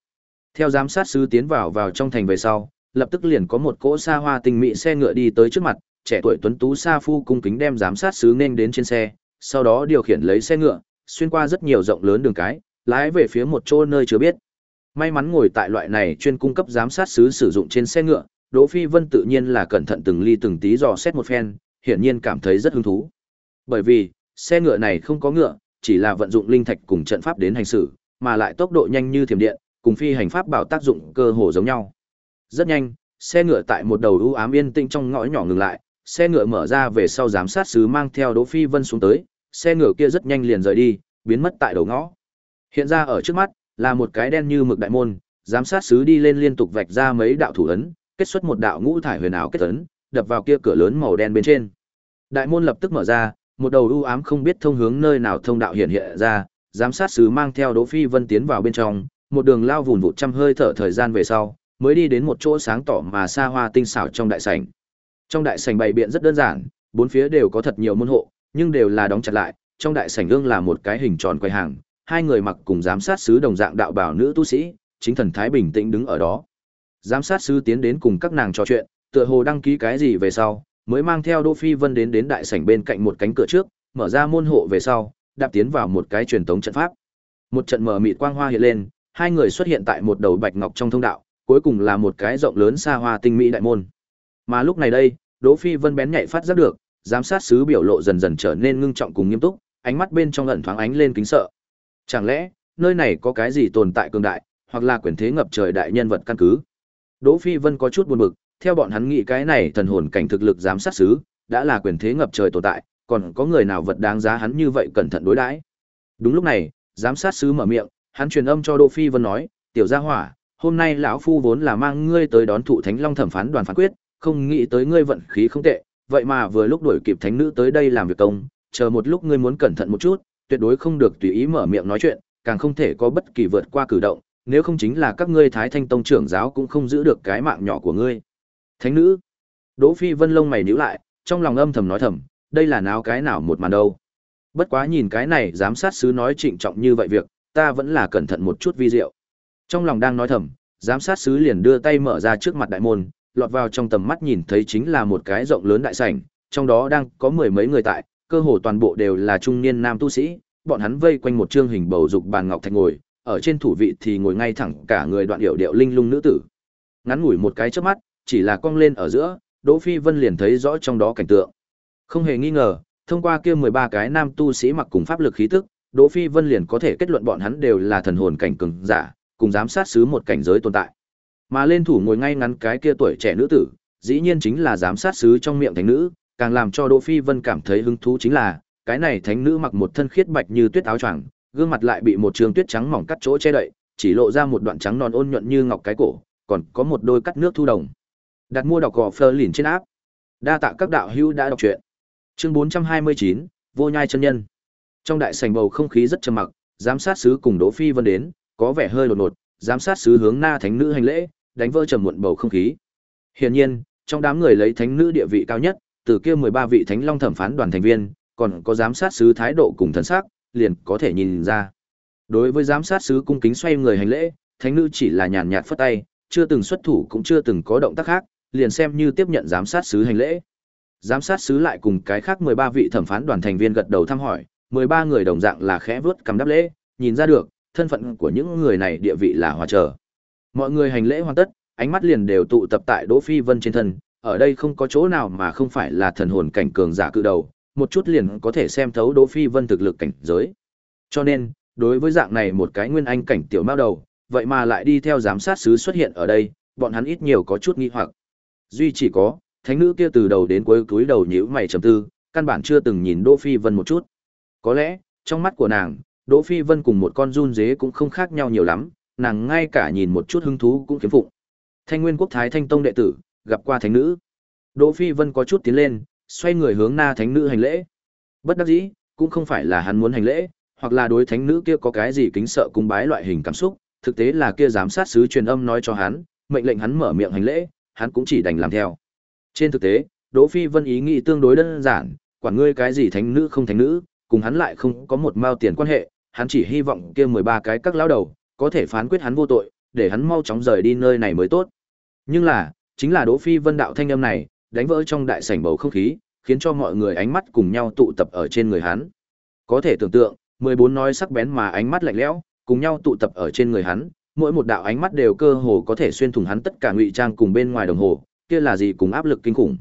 Theo giám sát sứ tiến vào vào trong thành về sau, lập tức liền có một cỗ xa hoa tình mỹ xe ngựa đi tới trước mặt, trẻ tuổi tuấn tú sa phu cung kính đem giám sát sứ nên đến trên xe, sau đó điều khiển lấy xe ngựa, xuyên qua rất nhiều rộng lớn đường cái, lái về phía một chỗ nơi chưa biết. May mắn ngồi tại loại này chuyên cung cấp giám sát sứ sử dụng trên xe ngựa, Đỗ Phi Vân tự nhiên là cẩn thận từng ly từng tí dò xét một phen, hiển nhiên cảm thấy rất hứng thú. Bởi vì, xe ngựa này không có ngựa, chỉ là vận dụng linh thạch cùng trận pháp đến hành xử, mà lại tốc độ nhanh như thiểm điện, cùng phi hành pháp bảo tác dụng cơ hồ giống nhau. Rất nhanh, xe ngựa tại một đầu u ám yên tĩnh trong ngõ nhỏ ngừng lại, xe ngựa mở ra về sau giám sát sứ mang theo Đỗ Phi Vân xuống tới, xe ngựa kia rất nhanh liền rời đi, biến mất tại đầu ngõ. Hiện ra ở trước mắt là một cái đen như mực đại môn, giám sát sứ đi lên liên tục vạch ra mấy đạo thủ ấn, kết xuất một đạo ngũ thải huyền ảo kết ấn, đập vào kia cửa lớn màu đen bên trên. Đại môn lập tức mở ra, một đầu u ám không biết thông hướng nơi nào thông đạo hiện hiện ra, giám sát sứ mang theo Đỗ Phi Vân tiến vào bên trong, một đường lao vùn vụt trăm hơi thở thời gian về sau, mới đi đến một chỗ sáng tỏ mà xa hoa tinh xảo trong đại sảnh. Trong đại sảnh bày biện rất đơn giản, bốn phía đều có thật nhiều môn hộ, nhưng đều là đóng chặt lại, trong đại sảnh gương là một cái hình tròn quầy hàng, hai người mặc cùng giám sát sứ đồng dạng đạo bảo nữ tu sĩ, chính thần thái bình tĩnh đứng ở đó. Giám sát sứ tiến đến cùng các nàng trò chuyện, tựa hồ đăng ký cái gì về sau, mới mang theo Đỗ Phi Vân đến đến đại sảnh bên cạnh một cánh cửa trước, mở ra môn hộ về sau, đạp tiến vào một cái truyền tống trận pháp, Một trận mở mịt quang hoa hiện lên, hai người xuất hiện tại một đầu bạch ngọc trong thông đạo, cuối cùng là một cái rộng lớn xa hoa tinh mỹ đại môn. Mà lúc này đây, Đỗ Phi Vân bén nhạy phát giác được, giám sát sứ biểu lộ dần dần trở nên ngưng trọng cùng nghiêm túc, ánh mắt bên trong ẩn thoáng ánh lên kính sợ. Chẳng lẽ, nơi này có cái gì tồn tại cường đại, hoặc là quyền thế ngập trời đại nhân vật căn cứ? Đỗ Phi Vân có chút buồn bực, theo bọn hắn nghĩ cái này thần hồn cảnh thực lực giám sát sứ, đã là quyền thế ngập trời tồn tại, còn có người nào vật đáng giá hắn như vậy cẩn thận đối đãi. Đúng lúc này, giám sát sứ mở miệng, hắn truyền âm cho Đỗ Phi Vân nói, "Tiểu gia hỏa, hôm nay lão phu vốn là mang ngươi tới đón thụ Thánh Long thẩm phán đoàn phán quyết, không nghĩ tới ngươi vận khí không tệ, vậy mà vừa lúc đuổi kịp thánh nữ tới đây làm việc công, chờ một lúc ngươi muốn cẩn thận một chút, tuyệt đối không được tùy ý mở miệng nói chuyện, càng không thể có bất kỳ vượt qua cử động, nếu không chính là các ngươi Thái Thanh Tông trưởng giáo cũng không giữ được cái mạng nhỏ của ngươi." Thánh nữ? Đỗ Phi Vân lông mày nhíu lại, trong lòng âm thầm nói thầm, đây là nào cái nào một màn đâu. Bất quá nhìn cái này giám sát sứ nói trịnh trọng như vậy việc, ta vẫn là cẩn thận một chút vi diệu. Trong lòng đang nói thầm, giám sát sứ liền đưa tay mở ra trước mặt đại môn, lọt vào trong tầm mắt nhìn thấy chính là một cái rộng lớn đại sảnh, trong đó đang có mười mấy người tại, cơ hồ toàn bộ đều là trung niên nam tu sĩ, bọn hắn vây quanh một trương hình bầu dục bàn ngọc thạch ngồi, ở trên thủ vị thì ngồi ngay thẳng cả người đoạn điệu điệu linh lung nữ tử. Ngắn ngủi một cái chớp mắt, chỉ là cong lên ở giữa, Đỗ Phi Vân liền thấy rõ trong đó cảnh tượng. Không hề nghi ngờ, thông qua kia 13 cái nam tu sĩ mặc cùng pháp lực khí tức, Đỗ Phi Vân liền có thể kết luận bọn hắn đều là thần hồn cảnh cường giả, cùng giám sát sứ một cảnh giới tồn tại. Mà lên thủ ngồi ngay ngắn cái kia tuổi trẻ nữ tử, dĩ nhiên chính là giám sát sứ trong miệng thánh nữ, càng làm cho Đỗ Phi Vân cảm thấy hứng thú chính là, cái này thánh nữ mặc một thân khiết bạch như tuyết áo choàng, gương mặt lại bị một trường tuyết trắng mỏng cắt chỗ che đậy, chỉ lộ ra một đoạn trắng non ôn nhuận như ngọc cái cổ, còn có một đôi cắt nước thu đồng. Đặt mua đọc gò Fleur lìn trên áp. Đa tạ các đạo hữu đã đọc truyện. Chương 429, Vô Nhai chân nhân. Trong đại sảnh bầu không khí rất trầm mặc, giám sát sứ cùng Đỗ Phi Vân đến, có vẻ hơi đột ngột, giám sát sứ hướng Na thánh nữ hành lễ, đánh vỡ trầm muộn bầu không khí. Hiển nhiên, trong đám người lấy thánh nữ địa vị cao nhất, từ kia 13 vị thánh long thẩm phán đoàn thành viên, còn có giám sát sứ thái độ cùng thần sắc, liền có thể nhìn ra. Đối với giám sát sứ cung kính xoay người hành lễ, thánh nữ chỉ là nhàn nhạt phất tay, chưa từng xuất thủ cũng chưa từng có động tác khác, liền xem như tiếp nhận giám sát sứ hành lễ. Giám sát sứ lại cùng cái khác 13 vị thẩm phán đoàn thành viên gật đầu thăm hỏi, 13 người đồng dạng là khẽ vớt cầm đáp lễ, nhìn ra được, thân phận của những người này địa vị là hòa trở. Mọi người hành lễ hoàn tất, ánh mắt liền đều tụ tập tại Đỗ Phi Vân trên thân, ở đây không có chỗ nào mà không phải là thần hồn cảnh cường giả cự đầu, một chút liền có thể xem thấu Đỗ Phi Vân thực lực cảnh giới. Cho nên, đối với dạng này một cái nguyên anh cảnh tiểu mao đầu, vậy mà lại đi theo giám sát sứ xuất hiện ở đây, bọn hắn ít nhiều có chút nghi hoặc. Duy chỉ có, thánh nữ kia từ đầu đến cuối cúi đầu nhíu mày trầm tư, căn bản chưa từng nhìn Đỗ Phi Vân một chút. Có lẽ, trong mắt của nàng, Đỗ Phi Vân cùng một con run dế cũng không khác nhau nhiều lắm, nàng ngay cả nhìn một chút hứng thú cũng kiếm phụng. Thanh Nguyên Quốc Thái Thanh Tông đệ tử, gặp qua thánh nữ. Đỗ Phi Vân có chút tiến lên, xoay người hướng Na thánh nữ hành lễ. Bất đắc dĩ, cũng không phải là hắn muốn hành lễ, hoặc là đối thánh nữ kia có cái gì kính sợ cung bái loại hình cảm xúc, thực tế là kia giám sát sứ truyền âm nói cho hắn, mệnh lệnh hắn mở miệng hành lễ, hắn cũng chỉ đành làm theo. Trên thực tế, Đỗ Phi Vân ý nghĩ tương đối đơn giản, quản ngươi cái gì thánh nữ không thánh nữ, cùng hắn lại không có một mao tiền quan hệ, hắn chỉ hy vọng kia 13 cái các lão đầu có thể phán quyết hắn vô tội, để hắn mau chóng rời đi nơi này mới tốt. Nhưng là, chính là Đỗ Phi Vân đạo thanh âm này, đánh vỡ trong đại sảnh bầu không khí, khiến cho mọi người ánh mắt cùng nhau tụ tập ở trên người hắn. Có thể tưởng tượng, 14 nói sắc bén mà ánh mắt lạnh lẽo, cùng nhau tụ tập ở trên người hắn, mỗi một đạo ánh mắt đều cơ hồ có thể xuyên thủng hắn tất cả ngụy trang cùng bên ngoài đồng hồ, kia là gì cùng áp lực kinh khủng.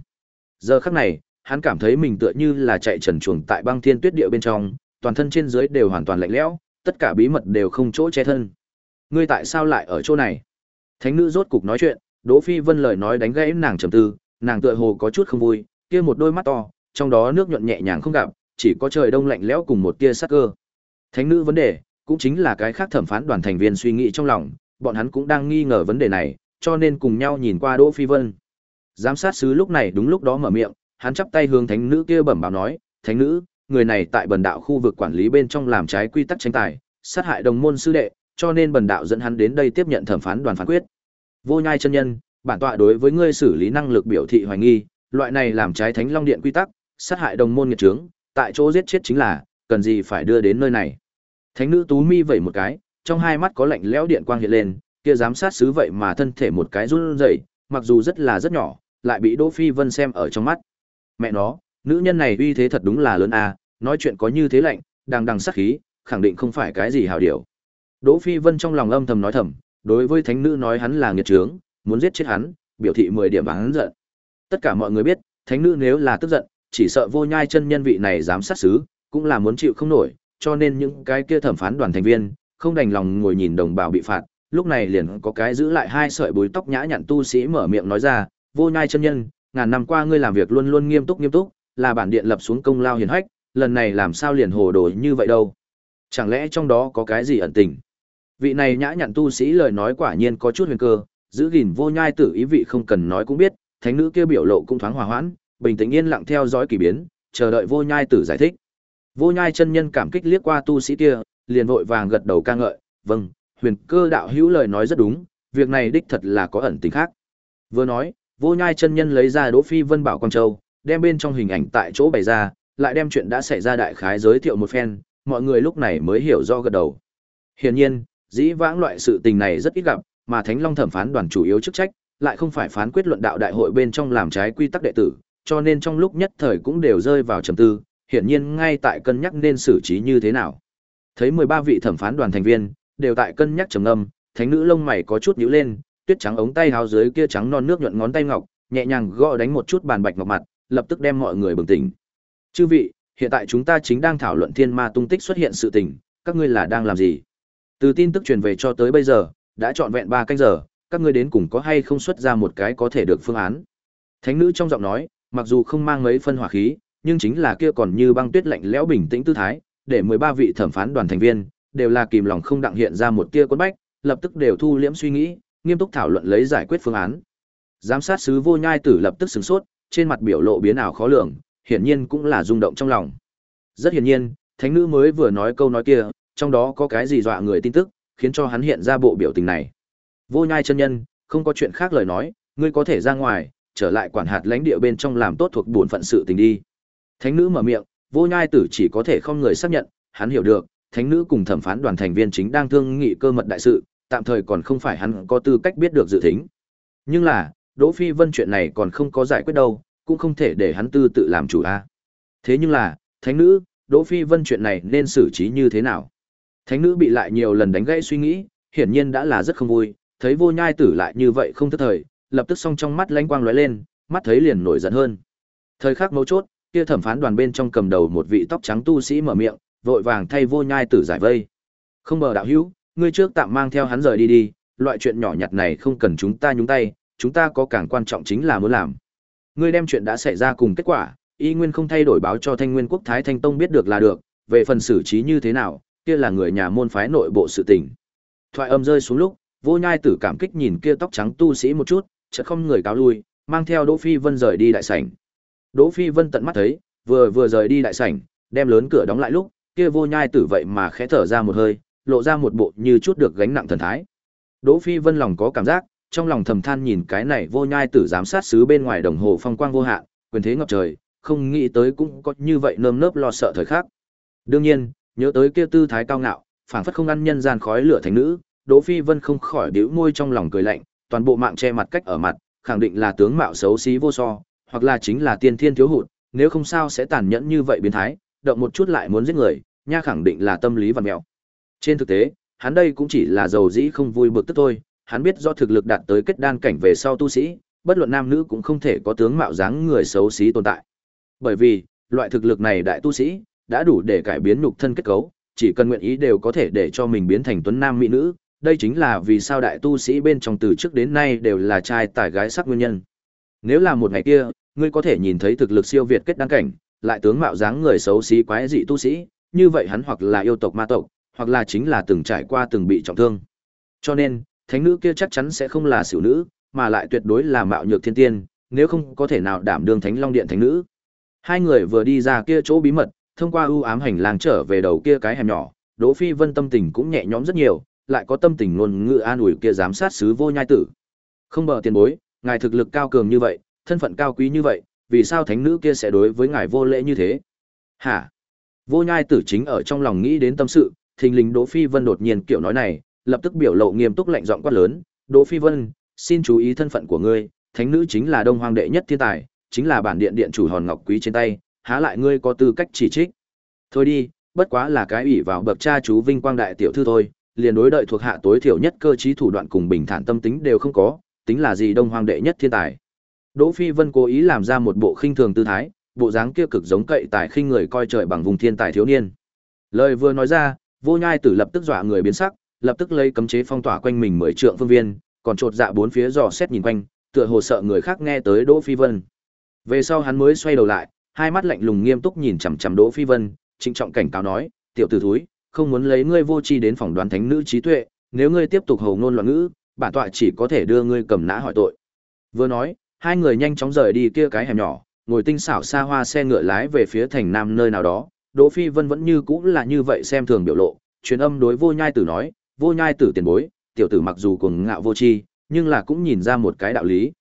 Giờ khắc này, hắn cảm thấy mình tựa như là chạy trần chuồng tại băng thiên tuyết địa bên trong, toàn thân trên dưới đều hoàn toàn lạnh lẽo, tất cả bí mật đều không chỗ che thân. Ngươi tại sao lại ở chỗ này? Thánh nữ rốt cục nói chuyện, Đỗ Phi Vân lời nói đánh gãy nàng trầm tư, nàng tựa hồ có chút không vui, kia một đôi mắt to, trong đó nước nhuận nhẹ nhàng không gặp, chỉ có trời đông lạnh lẽo cùng một tia sắc cơ. Thánh nữ vấn đề, cũng chính là cái khác thẩm phán đoàn thành viên suy nghĩ trong lòng, bọn hắn cũng đang nghi ngờ vấn đề này, cho nên cùng nhau nhìn qua Đỗ Phi Vân. Giám sát sứ lúc này đúng lúc đó mở miệng, hắn chắp tay hướng thánh nữ kia bẩm báo nói, "Thánh nữ, người này tại bần đạo khu vực quản lý bên trong làm trái quy tắc tranh tài, sát hại đồng môn sư đệ, cho nên bần đạo dẫn hắn đến đây tiếp nhận thẩm phán đoàn phán quyết." Vô Nhai chân nhân, bản tọa đối với ngươi xử lý năng lực biểu thị hoài nghi, loại này làm trái Thánh Long Điện quy tắc, sát hại đồng môn nghiệt trướng, tại chỗ giết chết chính là, cần gì phải đưa đến nơi này. Thánh nữ Tú Mi vẩy một cái, trong hai mắt có lạnh lẽo điện quang hiện lên, kia giám sát sứ vậy mà thân thể một cái run rẩy, mặc dù rất là rất nhỏ, lại bị Đỗ Phi Vân xem ở trong mắt. Mẹ nó, nữ nhân này uy thế thật đúng là lớn a, nói chuyện có như thế lạnh, đang đằng sát khí, khẳng định không phải cái gì hảo điều. Đỗ Phi Vân trong lòng âm thầm nói thầm, đối với thánh nữ nói hắn là nghiệt trướng, muốn giết chết hắn, biểu thị 10 điểm hắn giận. Tất cả mọi người biết, thánh nữ nếu là tức giận, chỉ sợ vô nhai chân nhân vị này dám sát xứ, cũng là muốn chịu không nổi, cho nên những cái kia thẩm phán đoàn thành viên, không đành lòng ngồi nhìn đồng bào bị phạt, lúc này liền có cái giữ lại hai sợi búi tóc nhã nhặn tu sĩ mở miệng nói ra, vô nhai chân nhân, ngàn năm qua ngươi làm việc luôn luôn nghiêm túc nghiêm túc, là bản điện lập xuống công lao hiền hách, lần này làm sao liền hồ đồ như vậy đâu? Chẳng lẽ trong đó có cái gì ẩn tình? Vị này nhã nhặn tu sĩ lời nói quả nhiên có chút huyền cơ, giữ gìn vô nhai tử ý vị không cần nói cũng biết, thánh nữ kia biểu lộ cũng thoáng hòa hoãn, bình tĩnh yên lặng theo dõi kỳ biến, chờ đợi vô nhai tử giải thích. Vô nhai chân nhân cảm kích liếc qua tu sĩ kia, liền vội vàng gật đầu ca ngợi, vâng, huyền cơ đạo hữu lời nói rất đúng, việc này đích thật là có ẩn tình khác. Vừa nói, vô nhai chân nhân lấy ra Đỗ Phi Vân Bảo Quang Châu, đem bên trong hình ảnh tại chỗ bày ra, lại đem chuyện đã xảy ra đại khái giới thiệu một phen, mọi người lúc này mới hiểu do gật đầu. Hiển nhiên, dĩ vãng loại sự tình này rất ít gặp, mà Thánh Long thẩm phán đoàn chủ yếu chức trách, lại không phải phán quyết luận đạo đại hội bên trong làm trái quy tắc đệ tử, cho nên trong lúc nhất thời cũng đều rơi vào trầm tư, hiển nhiên ngay tại cân nhắc nên xử trí như thế nào. Thấy 13 vị thẩm phán đoàn thành viên đều tại cân nhắc trầm ngâm, thánh nữ lông mày có chút nhíu lên, tuyết trắng ống tay áo dưới kia trắng non nước nhuận ngón tay ngọc, nhẹ nhàng gõ đánh một chút bàn bạch ngọc mặt, lập tức đem mọi người bừng tỉnh. Chư vị, hiện tại chúng ta chính đang thảo luận thiên ma tung tích xuất hiện sự tình, các ngươi là đang làm gì? Từ tin tức truyền về cho tới bây giờ, đã trọn vẹn 3 canh giờ, các ngươi đến cùng có hay không xuất ra một cái có thể được phương án. Thánh nữ trong giọng nói, mặc dù không mang mấy phân hỏa khí, nhưng chính là kia còn như băng tuyết lạnh lẽo bình tĩnh tư thái, để 13 vị thẩm phán đoàn thành viên đều là kìm lòng không đặng hiện ra một tia cuốn bách, lập tức đều thu liễm suy nghĩ, nghiêm túc thảo luận lấy giải quyết phương án. Giám sát sứ Vô Nhai Tử lập tức sửng sốt, trên mặt biểu lộ biến ảo khó lường, hiển nhiên cũng là rung động trong lòng. Rất hiển nhiên, thánh nữ mới vừa nói câu nói kia, trong đó có cái gì dọa người tin tức, khiến cho hắn hiện ra bộ biểu tình này. Vô Nhai chân nhân, không có chuyện khác lời nói, ngươi có thể ra ngoài, trở lại quản hạt lãnh địa bên trong làm tốt thuộc bổn phận sự tình đi. Thánh nữ mở miệng, Vô Nhai tử chỉ có thể không người xác nhận, hắn hiểu được, thánh nữ cùng thẩm phán đoàn thành viên chính đang thương nghị cơ mật đại sự, tạm thời còn không phải hắn có tư cách biết được dự tính. Nhưng là, Đỗ Phi Vân chuyện này còn không có giải quyết đâu, cũng không thể để hắn tư tự làm chủ a. Thế nhưng là, thánh nữ, Đỗ Phi Vân chuyện này nên xử trí như thế nào? Thánh nữ bị lại nhiều lần đánh gãy suy nghĩ, hiển nhiên đã là rất không vui, thấy vô nhai tử lại như vậy không thất thời, lập tức song trong mắt lanh quang lóe lên, mắt thấy liền nổi giận hơn. Thời khắc mấu chốt, kia thẩm phán đoàn bên trong cầm đầu một vị tóc trắng tu sĩ mở miệng, vội vàng thay vô nhai tử giải vây. Không bờ đạo hữu, ngươi trước tạm mang theo hắn rời đi đi, loại chuyện nhỏ nhặt này không cần chúng ta nhúng tay, chúng ta có càng quan trọng chính là muốn làm. Ngươi đem chuyện đã xảy ra cùng kết quả, y nguyên không thay đổi báo cho Thanh Nguyên Quốc Thái Thanh Tông biết được là được, về phần xử trí như thế nào, kia là người nhà môn phái nội bộ sự tình. Thoại âm rơi xuống lúc, Vô Nhai Tử cảm kích nhìn kia tóc trắng tu sĩ một chút, chợt không người cáo lui, mang theo Đỗ Phi Vân rời đi đại sảnh. Đỗ Phi Vân tận mắt thấy, vừa vừa rời đi đại sảnh, đem lớn cửa đóng lại lúc, kia Vô Nhai Tử vậy mà khẽ thở ra một hơi, lộ ra một bộ như chút được gánh nặng thần thái. Đỗ Phi Vân lòng có cảm giác, trong lòng thầm than nhìn cái này Vô Nhai Tử giám sát xứ bên ngoài đồng hồ phong quang vô hạn, quyền thế ngập trời, không nghĩ tới cũng có như vậy nơm nớp lo sợ thời khắc. Đương nhiên, nhớ tới kia tư thái cao ngạo, phảng phất không ăn nhân gian khói lửa thành nữ, Đỗ Phi Vân không khỏi bĩu môi trong lòng cười lạnh, toàn bộ mạng che mặt cách ở mặt, khẳng định là tướng mạo xấu xí vô so, hoặc là chính là tiên thiên thiếu hụt, nếu không sao sẽ tàn nhẫn như vậy biến thái, động một chút lại muốn giết người, nha khẳng định là tâm lý vặn mèo. Trên thực tế, hắn đây cũng chỉ là dầu dĩ không vui bực tức thôi, hắn biết do thực lực đạt tới kết đan cảnh về sau tu sĩ, bất luận nam nữ cũng không thể có tướng mạo dáng người xấu xí tồn tại. Bởi vì, loại thực lực này đại tu sĩ đã đủ để cải biến nhục thân kết cấu, chỉ cần nguyện ý đều có thể để cho mình biến thành tuấn nam mỹ nữ, đây chính là vì sao đại tu sĩ bên trong từ trước đến nay đều là trai tài gái sắc nguyên nhân. Nếu là một ngày kia, ngươi có thể nhìn thấy thực lực siêu việt kết đăng cảnh, lại tướng mạo dáng người xấu xí quái dị tu sĩ, như vậy hắn hoặc là yêu tộc ma tộc, hoặc là chính là từng trải qua từng bị trọng thương. Cho nên, thánh nữ kia chắc chắn sẽ không là xỉu nữ, mà lại tuyệt đối là mạo nhược thiên tiên, nếu không có thể nào đảm đương thánh long điện thánh nữ. Hai người vừa đi ra kia chỗ bí mật, thông qua ưu ám hành lang trở về đầu kia cái hẻm nhỏ, Đỗ Phi Vân tâm tình cũng nhẹ nhõm rất nhiều, lại có tâm tình luôn ngự an ủi kia giám sát sứ vô nhai tử. Không bờ tiền bối, ngài thực lực cao cường như vậy, thân phận cao quý như vậy, vì sao thánh nữ kia sẽ đối với ngài vô lễ như thế? Hả? Vô nhai tử chính ở trong lòng nghĩ đến tâm sự, thình lình Đỗ Phi Vân đột nhiên kiểu nói này, lập tức biểu lộ nghiêm túc lạnh giọng quát lớn, "Đỗ Phi Vân, xin chú ý thân phận của ngươi, thánh nữ chính là Đông Hoang đệ nhất thiên tài, chính là bản điện điện chủ hòn ngọc quý trên tay, há lại ngươi có tư cách chỉ trích?" Thôi đi, bất quá là cái ủy vào bậc cha chú vinh quang đại tiểu thư thôi, liền đối đợi thuộc hạ tối thiểu nhất cơ trí thủ đoạn cùng bình thản tâm tính đều không có, tính là gì đông Hoang đệ nhất thiên tài. Đỗ Phi Vân cố ý làm ra một bộ khinh thường tư thái, bộ dáng kia cực giống cậy tài khinh người coi trời bằng vùng thiên tài thiếu niên. Lời vừa nói ra, Vô Nhai Tử lập tức dọa người biến sắc, lập tức lấy cấm chế phong tỏa quanh mình mười trượng phương viên, còn trột dạ bốn phía dò xét nhìn quanh, tựa hồ sợ người khác nghe tới Đỗ Phi Vân. Về sau hắn mới xoay đầu lại, hai mắt lạnh lùng nghiêm túc nhìn chằm chằm Đỗ Phi Vân, trịnh trọng cảnh cáo nói, "Tiểu tử thúi, không muốn lấy ngươi vô tri đến phòng đoán thánh nữ trí tuệ, nếu ngươi tiếp tục hồ ngôn loạn ngữ, bản tọa chỉ có thể đưa ngươi cầm nã hỏi tội." Vừa nói, hai người nhanh chóng rời đi kia cái hẻm nhỏ, ngồi tinh xảo xa hoa xe ngựa lái về phía thành nam nơi nào đó, Đỗ Phi Vân vẫn như cũng là như vậy xem thường biểu lộ, truyền âm đối Vô Nhai Tử nói, "Vô Nhai Tử tiền bối, tiểu tử mặc dù cuồng ngạo vô tri, nhưng là cũng nhìn ra một cái đạo lý.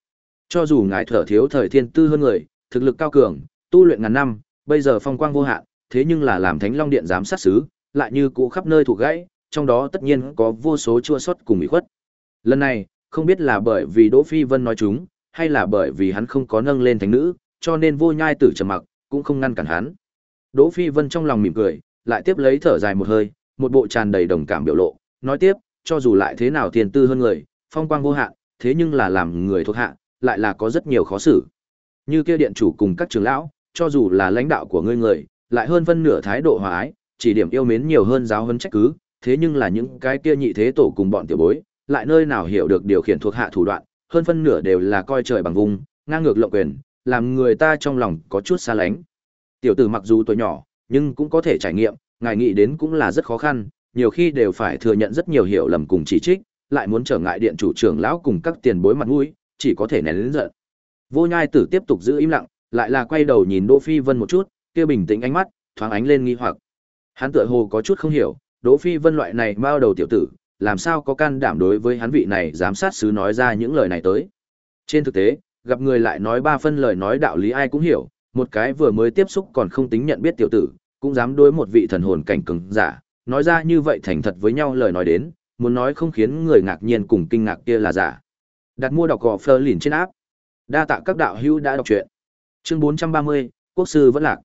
Cho dù ngài thở thiếu thời thiên tư hơn người, thực lực cao cường, tu luyện ngàn năm, bây giờ phong quang vô hạn, thế nhưng là làm Thánh Long Điện giám sát sứ, lại như cũ khắp nơi thuộc gãy, trong đó tất nhiên có vô số chua xót cùng ủy khuất. Lần này, không biết là bởi vì Đỗ Phi Vân nói chúng, hay là bởi vì hắn không có nâng lên thánh nữ, cho nên Vô Nhai Tử trầm mặc, cũng không ngăn cản hắn. Đỗ Phi Vân trong lòng mỉm cười, lại tiếp lấy thở dài một hơi, một bộ tràn đầy đồng cảm biểu lộ, nói tiếp, cho dù lại thế nào tiền tư hơn người, phong quang vô hạn, thế nhưng là làm người thuộc hạ, lại là có rất nhiều khó xử. Như kia điện chủ cùng các trưởng lão, cho dù là lãnh đạo của ngươi người, lại hơn phân nửa thái độ hòa ái, chỉ điểm yêu mến nhiều hơn giáo huấn trách cứ, thế nhưng là những cái kia nhị thế tổ cùng bọn tiểu bối, lại nơi nào hiểu được điều khiển thuộc hạ thủ đoạn, hơn phân nửa đều là coi trời bằng vùng, ngang ngược lộng quyền, làm người ta trong lòng có chút xa lánh. Tiểu tử mặc dù tuổi nhỏ, nhưng cũng có thể trải nghiệm, ngài nghĩ đến cũng là rất khó khăn, nhiều khi đều phải thừa nhận rất nhiều hiểu lầm cùng chỉ trích, lại muốn trở ngại điện chủ trưởng lão cùng các tiền bối mặt mũi, chỉ có thể nén lớn giận. Vô Nhai Tử tiếp tục giữ im lặng, lại là quay đầu nhìn Đỗ Phi Vân một chút, kia bình tĩnh ánh mắt, thoáng ánh lên nghi hoặc. Hắn tựa hồ có chút không hiểu, Đỗ Phi Vân loại này bao đầu tiểu tử, làm sao có can đảm đối với hắn vị này giám sát sứ nói ra những lời này tới. Trên thực tế, gặp người lại nói ba phân lời nói đạo lý ai cũng hiểu, một cái vừa mới tiếp xúc còn không tính nhận biết tiểu tử, cũng dám đối một vị thần hồn cảnh cường giả, nói ra như vậy thành thật với nhau lời nói đến, muốn nói không khiến người ngạc nhiên cùng kinh ngạc kia là giả. Đặt mua đọc gò phơ lìn trên áp. Đa tạ các đạo hữu đã đọc truyện. Chương 430, quốc sư vẫn lạc.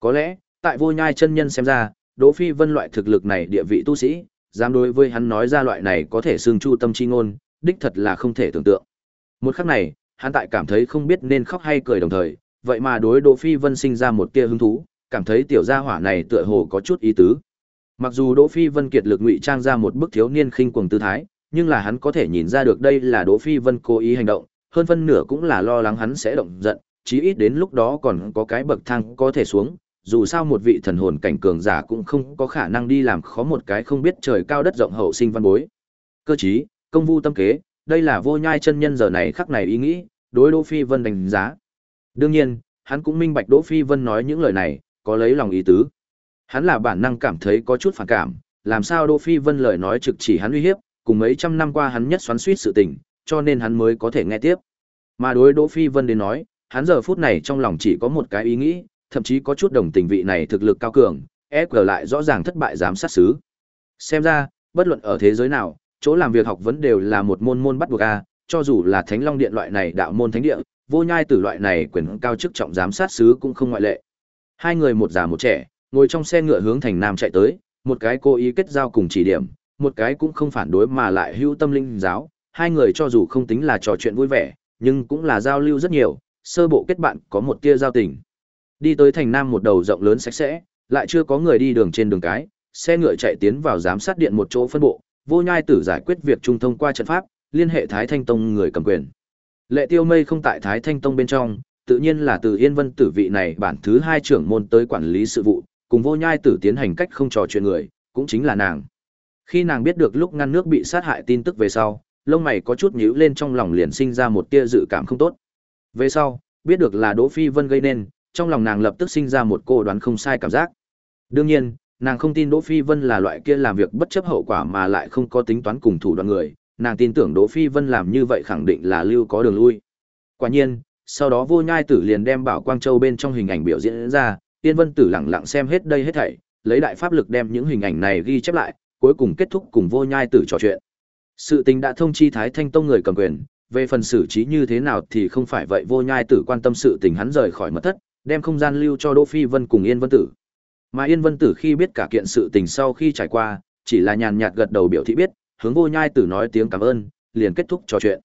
Có lẽ, tại vô nhai chân nhân xem ra, Đỗ Phi Vân loại thực lực này địa vị tu sĩ, dám đối với hắn nói ra loại này có thể xương chu tâm chi ngôn, đích thật là không thể tưởng tượng. Một khắc này, hắn tại cảm thấy không biết nên khóc hay cười đồng thời, vậy mà đối Đỗ Phi Vân sinh ra một tia hứng thú, cảm thấy tiểu gia hỏa này tựa hồ có chút ý tứ. Mặc dù Đỗ Phi Vân kiệt lực ngụy trang ra một bức thiếu niên khinh cuồng tư thái, nhưng là hắn có thể nhìn ra được đây là Đỗ Phi Vân cố ý hành động, hơn phân nửa cũng là lo lắng hắn sẽ động giận, chí ít đến lúc đó còn có cái bậc thang có thể xuống, dù sao một vị thần hồn cảnh cường giả cũng không có khả năng đi làm khó một cái không biết trời cao đất rộng hậu sinh văn bối. Cơ chí, công vu tâm kế, đây là vô nhai chân nhân giờ này khắc này ý nghĩ, đối Đỗ Phi Vân đánh giá. Đương nhiên, hắn cũng minh bạch Đỗ Phi Vân nói những lời này, có lấy lòng ý tứ. Hắn là bản năng cảm thấy có chút phản cảm, làm sao Đỗ Phi Vân lời nói trực chỉ hắn uy hiếp, cùng mấy trăm năm qua hắn nhất xoắn suýt sự tình, cho nên hắn mới có thể nghe tiếp. Mà đối Đỗ Phi Vân đến nói, hắn giờ phút này trong lòng chỉ có một cái ý nghĩ, thậm chí có chút đồng tình vị này thực lực cao cường, e FG lại rõ ràng thất bại giám sát xứ. Xem ra, bất luận ở thế giới nào, chỗ làm việc học vấn đều là một môn môn bắt buộc a, cho dù là Thánh Long Điện loại này đạo môn thánh địa, vô nhai tử loại này quyền cao chức trọng giám sát xứ cũng không ngoại lệ. Hai người một già một trẻ, ngồi trong xe ngựa hướng thành nam chạy tới, một cái cố ý kết giao cùng chỉ điểm, một cái cũng không phản đối mà lại hữu tâm linh giáo, hai người cho dù không tính là trò chuyện vui vẻ, nhưng cũng là giao lưu rất nhiều, sơ bộ kết bạn có một tia giao tình. Đi tới thành nam một đầu rộng lớn sạch sẽ, lại chưa có người đi đường trên đường cái, xe ngựa chạy tiến vào giám sát điện một chỗ phân bộ, vô nhai tử giải quyết việc trung thông qua trận pháp, liên hệ Thái Thanh Tông người cầm quyền. Lệ Tiêu Mây không tại Thái Thanh Tông bên trong, tự nhiên là từ Yên Vân tử vị này bản thứ hai trưởng môn tới quản lý sự vụ, cùng vô nhai tử tiến hành cách không trò chuyện người, cũng chính là nàng. Khi nàng biết được lúc ngăn nước bị sát hại tin tức về sau, lông mày có chút nhíu lên trong lòng liền sinh ra một tia dự cảm không tốt. Về sau, biết được là Đỗ Phi Vân gây nên, trong lòng nàng lập tức sinh ra một cô đoán không sai cảm giác. Đương nhiên, nàng không tin Đỗ Phi Vân là loại kia làm việc bất chấp hậu quả mà lại không có tính toán cùng thủ đoạn người, nàng tin tưởng Đỗ Phi Vân làm như vậy khẳng định là lưu có đường lui. Quả nhiên, sau đó Vô Nhai Tử liền đem Bảo Quang Châu bên trong hình ảnh biểu diễn ra, Tiên Vân Tử lặng lặng xem hết đây hết thảy, lấy đại pháp lực đem những hình ảnh này ghi chép lại, cuối cùng kết thúc cùng Vô Nhai Tử trò chuyện. Sự tình đã thông chi Thái Thanh Tông người cầm quyền, về phần xử trí như thế nào thì không phải vậy Vô Nhai Tử quan tâm sự tình hắn rời khỏi mật thất, đem không gian lưu cho Đỗ Phi Vân cùng Yên Vân Tử. Mà Yên Vân Tử khi biết cả kiện sự tình sau khi trải qua, chỉ là nhàn nhạt gật đầu biểu thị biết, hướng vô nhai tử nói tiếng cảm ơn, liền kết thúc trò chuyện.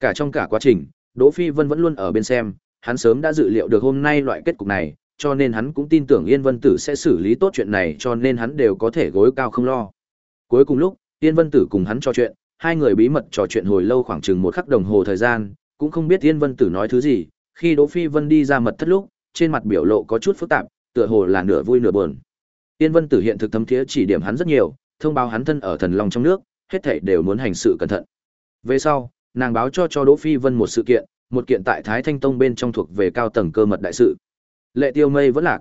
Cả trong cả quá trình, Đỗ Phi Vân vẫn luôn ở bên xem, hắn sớm đã dự liệu được hôm nay loại kết cục này, cho nên hắn cũng tin tưởng Yên Vân Tử sẽ xử lý tốt chuyện này cho nên hắn đều có thể gối cao không lo. Cuối cùng lúc, Yên Vân Tử cùng hắn trò chuyện, hai người bí mật trò chuyện hồi lâu khoảng chừng một khắc đồng hồ thời gian, cũng không biết Yên Vân Tử nói thứ gì, khi Đỗ Phi Vân đi ra mật thất lúc, trên mặt biểu lộ có chút phức tạp, tựa hồ là nửa vui nửa buồn. Yên Vân Tử hiện thực thâm thiế chỉ điểm hắn rất nhiều, thông báo hắn thân ở thần long trong nước, hết thảy đều muốn hành sự cẩn thận. Về sau, nàng báo cho cho Đỗ Phi Vân một sự kiện, một kiện tại Thái Thanh Tông bên trong thuộc về cao tầng cơ mật đại sự. Lệ Tiêu Mây vẫn lạc.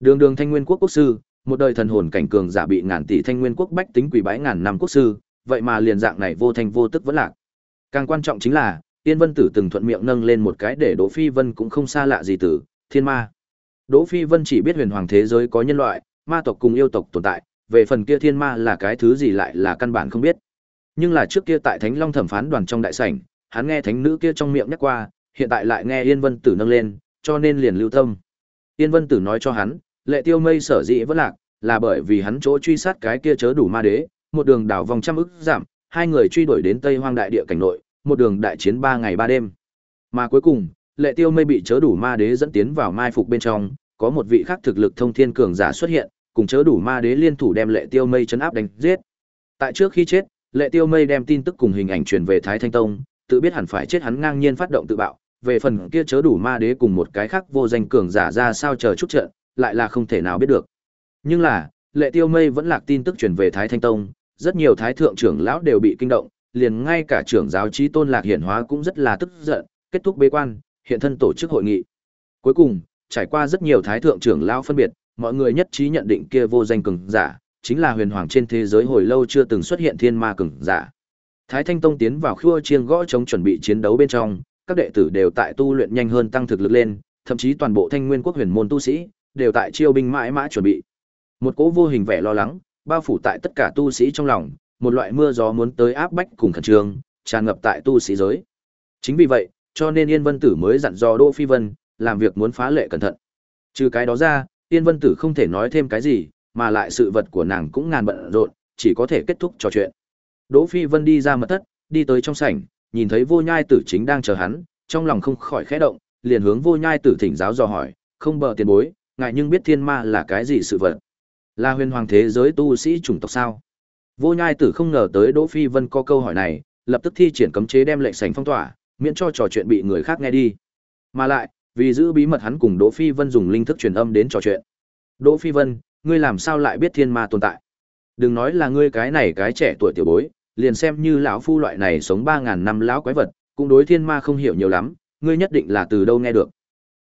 Đường Đường Thanh Nguyên quốc quốc sư, một đời thần hồn cảnh cường giả bị ngàn tỷ Thanh Nguyên quốc bách tính quỷ bái ngàn năm quốc sư, vậy mà liền dạng này vô thanh vô tức vẫn lạc. Càng quan trọng chính là, Tiên Vân Tử từng thuận miệng nâng lên một cái để Đỗ Phi Vân cũng không xa lạ gì tử, Thiên Ma. Đỗ Phi Vân chỉ biết huyền hoàng thế giới có nhân loại, ma tộc cùng yêu tộc tồn tại, về phần kia thiên ma là cái thứ gì lại là căn bản không biết. Nhưng là trước kia tại Thánh Long thẩm phán đoàn trong đại sảnh, hắn nghe thánh nữ kia trong miệng nhắc qua, hiện tại lại nghe Yên Vân Tử nâng lên, cho nên liền lưu tâm. Yên Vân Tử nói cho hắn, Lệ Tiêu Mây sở dĩ vẫn lạc, là bởi vì hắn chỗ truy sát cái kia chớ đủ ma đế, một đường đảo vòng trăm ức giảm, hai người truy đuổi đến Tây Hoang đại địa cảnh nội, một đường đại chiến ba ngày ba đêm. Mà cuối cùng, Lệ Tiêu Mây bị chớ đủ ma đế dẫn tiến vào mai phục bên trong, có một vị khác thực lực thông thiên cường giả xuất hiện, cùng chớ đủ ma đế liên thủ đem Lệ Tiêu Mây chấn áp đánh giết. Tại trước khi chết, Lệ Tiêu Mây đem tin tức cùng hình ảnh truyền về Thái Thanh Tông, tự biết hẳn phải chết hắn ngang nhiên phát động tự bạo, về phần kia chớ đủ ma đế cùng một cái khác vô danh cường giả ra sao chờ chút trận, lại là không thể nào biết được. Nhưng là, Lệ Tiêu Mây vẫn lạc tin tức truyền về Thái Thanh Tông, rất nhiều thái thượng trưởng lão đều bị kinh động, liền ngay cả trưởng giáo chí tôn Lạc Hiển Hóa cũng rất là tức giận, kết thúc bế quan, hiện thân tổ chức hội nghị. Cuối cùng, trải qua rất nhiều thái thượng trưởng lão phân biệt, mọi người nhất trí nhận định kia vô danh cường giả, chính là huyền hoàng trên thế giới hồi lâu chưa từng xuất hiện thiên ma cường giả. Thái Thanh Tông tiến vào khua chiêng gõ chống chuẩn bị chiến đấu bên trong, các đệ tử đều tại tu luyện nhanh hơn tăng thực lực lên, thậm chí toàn bộ Thanh Nguyên quốc huyền môn tu sĩ đều tại chiêu binh mãi mã chuẩn bị. Một cỗ vô hình vẻ lo lắng, bao phủ tại tất cả tu sĩ trong lòng, một loại mưa gió muốn tới áp bách cùng khẩn trương, tràn ngập tại tu sĩ giới. Chính vì vậy, cho nên Yên Vân Tử mới dặn dò Đỗ Phi Vân, làm việc muốn phá lệ cẩn thận. Trừ cái đó ra, Yên Vân Tử không thể nói thêm cái gì, mà lại sự vật của nàng cũng ngàn bận rộn, chỉ có thể kết thúc trò chuyện. Đỗ Phi Vân đi ra mật thất, đi tới trong sảnh, nhìn thấy Vô Nhai Tử chính đang chờ hắn, trong lòng không khỏi khẽ động, liền hướng Vô Nhai Tử thỉnh giáo dò hỏi, không bờ tiền bối, ngài nhưng biết thiên ma là cái gì sự vật? Là huyền hoàng thế giới tu sĩ chủng tộc sao? Vô Nhai Tử không ngờ tới Đỗ Phi Vân có câu hỏi này, lập tức thi triển cấm chế đem lệnh sảnh phong tỏa, miễn cho trò chuyện bị người khác nghe đi. Mà lại, vì giữ bí mật hắn cùng Đỗ Phi Vân dùng linh thức truyền âm đến trò chuyện. Đỗ Phi Vân, ngươi làm sao lại biết thiên ma tồn tại? Đừng nói là ngươi cái này cái trẻ tuổi tiểu bối, liền xem như lão phu loại này sống ba ngàn năm lão quái vật, cũng đối thiên ma không hiểu nhiều lắm, ngươi nhất định là từ đâu nghe được.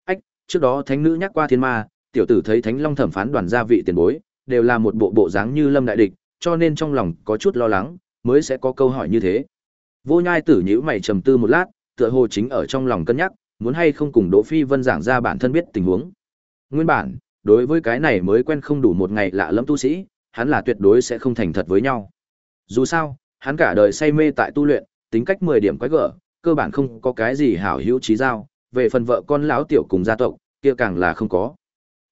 Ách, trước đó thánh nữ nhắc qua thiên ma, tiểu tử thấy thánh long thẩm phán đoàn gia vị tiền bối, đều là một bộ bộ dáng như lâm đại địch, cho nên trong lòng có chút lo lắng, mới sẽ có câu hỏi như thế. Vô Nhai Tử nhíu mày trầm tư một lát, tựa hồ chính ở trong lòng cân nhắc, muốn hay không cùng Đỗ Phi Vân giảng ra bản thân biết tình huống. Nguyên bản, đối với cái này mới quen không đủ một ngày lạ lẫm tu sĩ, hắn là tuyệt đối sẽ không thành thật với nhau. Dù sao, hắn cả đời say mê tại tu luyện, tính cách 10 điểm quái gở, cơ bản không có cái gì hảo hữu trí giao, về phần vợ con lão tiểu cùng gia tộc, kia càng là không có.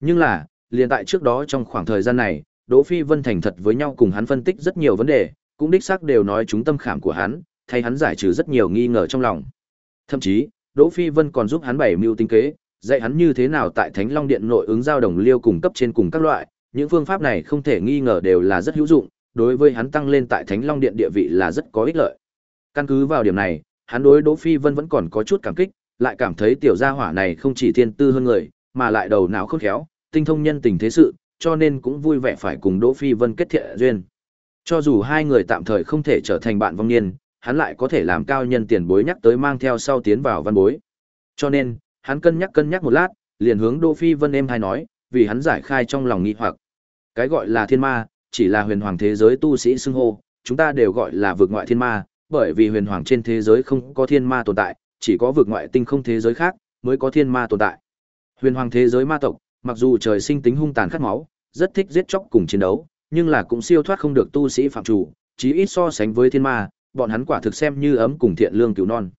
Nhưng là, liền tại trước đó trong khoảng thời gian này, Đỗ Phi Vân thành thật với nhau cùng hắn phân tích rất nhiều vấn đề, cũng đích xác đều nói chúng tâm khảm của hắn, thay hắn giải trừ rất nhiều nghi ngờ trong lòng. Thậm chí, Đỗ Phi Vân còn giúp hắn bày mưu tính kế, dạy hắn như thế nào tại Thánh Long Điện nội ứng giao đồng liêu cùng cấp trên cùng các loại, những phương pháp này không thể nghi ngờ đều là rất hữu dụng, đối với hắn tăng lên tại Thánh Long Điện địa vị là rất có ích lợi. Căn cứ vào điểm này, hắn đối Đỗ Phi Vân vẫn còn có chút cảm kích, lại cảm thấy tiểu gia hỏa này không chỉ thiên tư hơn người, mà lại đầu não khôn khéo, tinh thông nhân tình thế sự, cho nên cũng vui vẻ phải cùng Đỗ Phi Vân kết thiện duyên. Cho dù hai người tạm thời không thể trở thành bạn vong niên, hắn lại có thể làm cao nhân tiền bối nhắc tới mang theo sau tiến vào văn bối. Cho nên, hắn cân nhắc cân nhắc một lát, liền hướng Đỗ Phi Vân em hay nói, vì hắn giải khai trong lòng nghi hoặc. Cái gọi là thiên ma, chỉ là huyền hoàng thế giới tu sĩ xưng hô, chúng ta đều gọi là vực ngoại thiên ma, bởi vì huyền hoàng trên thế giới không có thiên ma tồn tại, chỉ có vực ngoại tinh không thế giới khác mới có thiên ma tồn tại. Huyền hoàng thế giới ma tộc, mặc dù trời sinh tính hung tàn khát máu, rất thích giết chóc cùng chiến đấu, nhưng là cũng siêu thoát không được tu sĩ phạm chủ, chí ít so sánh với thiên ma, bọn hắn quả thực xem như ấm cùng thiện lương cứu non.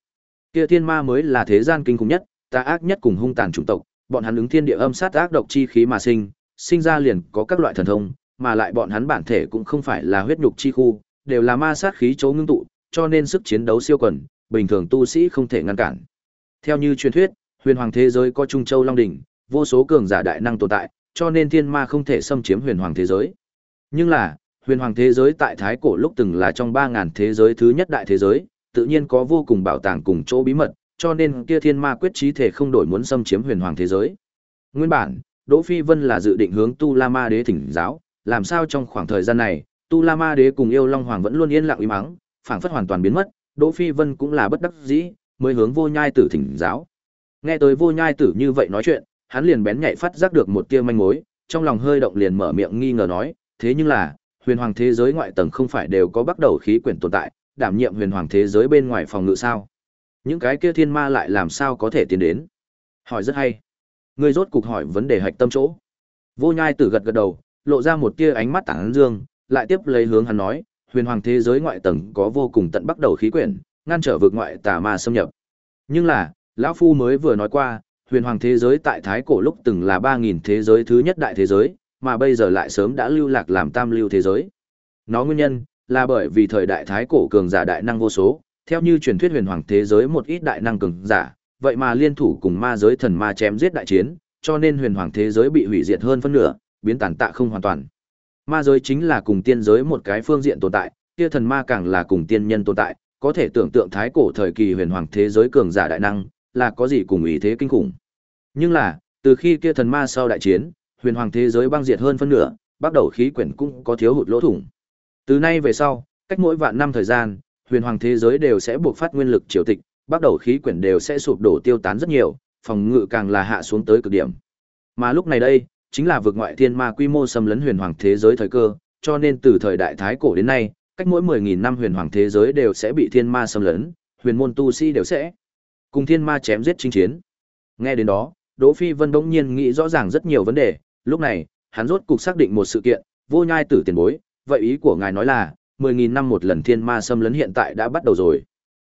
Kia thiên ma mới là thế gian kinh khủng nhất, tà ác nhất cùng hung tàn chủng tộc, bọn hắn ứng thiên địa âm sát ác độc chi khí mà sinh, sinh ra liền có các loại thần thông, mà lại bọn hắn bản thể cũng không phải là huyết nhục chi khu, đều là ma sát khí chỗ ngưng tụ, cho nên sức chiến đấu siêu quần, bình thường tu sĩ không thể ngăn cản. Theo như truyền thuyết, huyền hoàng thế giới có Trung Châu Long đỉnh, vô số cường giả đại năng tồn tại, cho nên thiên ma không thể xâm chiếm huyền hoàng thế giới. Nhưng là, huyền hoàng thế giới tại thái cổ lúc từng là trong 3000 thế giới thứ nhất đại thế giới, tự nhiên có vô cùng bảo tàng cùng chỗ bí mật, cho nên kia thiên ma quyết chí thể không đổi muốn xâm chiếm huyền hoàng thế giới. Nguyên bản, Đỗ Phi Vân là dự định hướng Tu La Ma Đế thỉnh giáo, làm sao trong khoảng thời gian này, Tu La Ma Đế cùng yêu Long Hoàng vẫn luôn yên lặng uy mắng, phảng phất hoàn toàn biến mất, Đỗ Phi Vân cũng là bất đắc dĩ, mới hướng Vô Nhai Tử thỉnh giáo. Nghe tới Vô Nhai Tử như vậy nói chuyện, hắn liền bén nhạy phát giác được một tia manh mối, trong lòng hơi động liền mở miệng nghi ngờ nói, thế nhưng là, huyền hoàng thế giới ngoại tầng không phải đều có bắt đầu khí quyển tồn tại, đảm nhiệm huyền hoàng thế giới bên ngoài phòng ngự sao? Những cái kia thiên ma lại làm sao có thể tiến đến? Hỏi rất hay. Ngươi rốt cục hỏi vấn đề hạch tâm chỗ. Vô Nhai Tử gật gật đầu, lộ ra một tia ánh mắt tảng dương, lại tiếp lấy hướng hắn nói, huyền hoàng thế giới ngoại tầng có vô cùng tận bắt đầu khí quyển, ngăn trở vực ngoại tà ma xâm nhập. Nhưng là, lão phu mới vừa nói qua, huyền hoàng thế giới tại thái cổ lúc từng là 3000 thế giới thứ nhất đại thế giới, mà bây giờ lại sớm đã lưu lạc làm tam lưu thế giới. Nó nguyên nhân là bởi vì thời đại thái cổ cường giả đại năng vô số, theo như truyền thuyết huyền hoàng thế giới một ít đại năng cường giả, vậy mà liên thủ cùng ma giới thần ma chém giết đại chiến, cho nên huyền hoàng thế giới bị hủy diệt hơn phân nửa, biến tàn tạ không hoàn toàn. Ma giới chính là cùng tiên giới một cái phương diện tồn tại, kia thần ma càng là cùng tiên nhân tồn tại, có thể tưởng tượng thái cổ thời kỳ huyền hoàng thế giới cường giả đại năng, là có gì cùng ý thế kinh khủng. Nhưng là, từ khi kia thần ma sau đại chiến, huyền hoàng thế giới băng diệt hơn phân nửa, bắt đầu khí quyển cũng có thiếu hụt lỗ thủng. Từ nay về sau, cách mỗi vạn năm thời gian, huyền hoàng thế giới đều sẽ buộc phát nguyên lực triều tịch, bắt đầu khí quyển đều sẽ sụp đổ tiêu tán rất nhiều, phòng ngự càng là hạ xuống tới cực điểm. Mà lúc này đây, chính là vực ngoại thiên ma quy mô xâm lấn huyền hoàng thế giới thời cơ, cho nên từ thời đại thái cổ đến nay, cách mỗi 10000 năm huyền hoàng thế giới đều sẽ bị thiên ma xâm lấn, huyền môn tu sĩ đều sẽ cùng thiên ma chém giết chinh chiến. Nghe đến đó, Đỗ Phi Vân bỗng nhiên nghĩ rõ ràng rất nhiều vấn đề, lúc này, hắn rốt cục xác định một sự kiện, vô nhai tử tiền bối, vậy ý của ngài nói là, 10000 năm một lần thiên ma xâm lấn hiện tại đã bắt đầu rồi.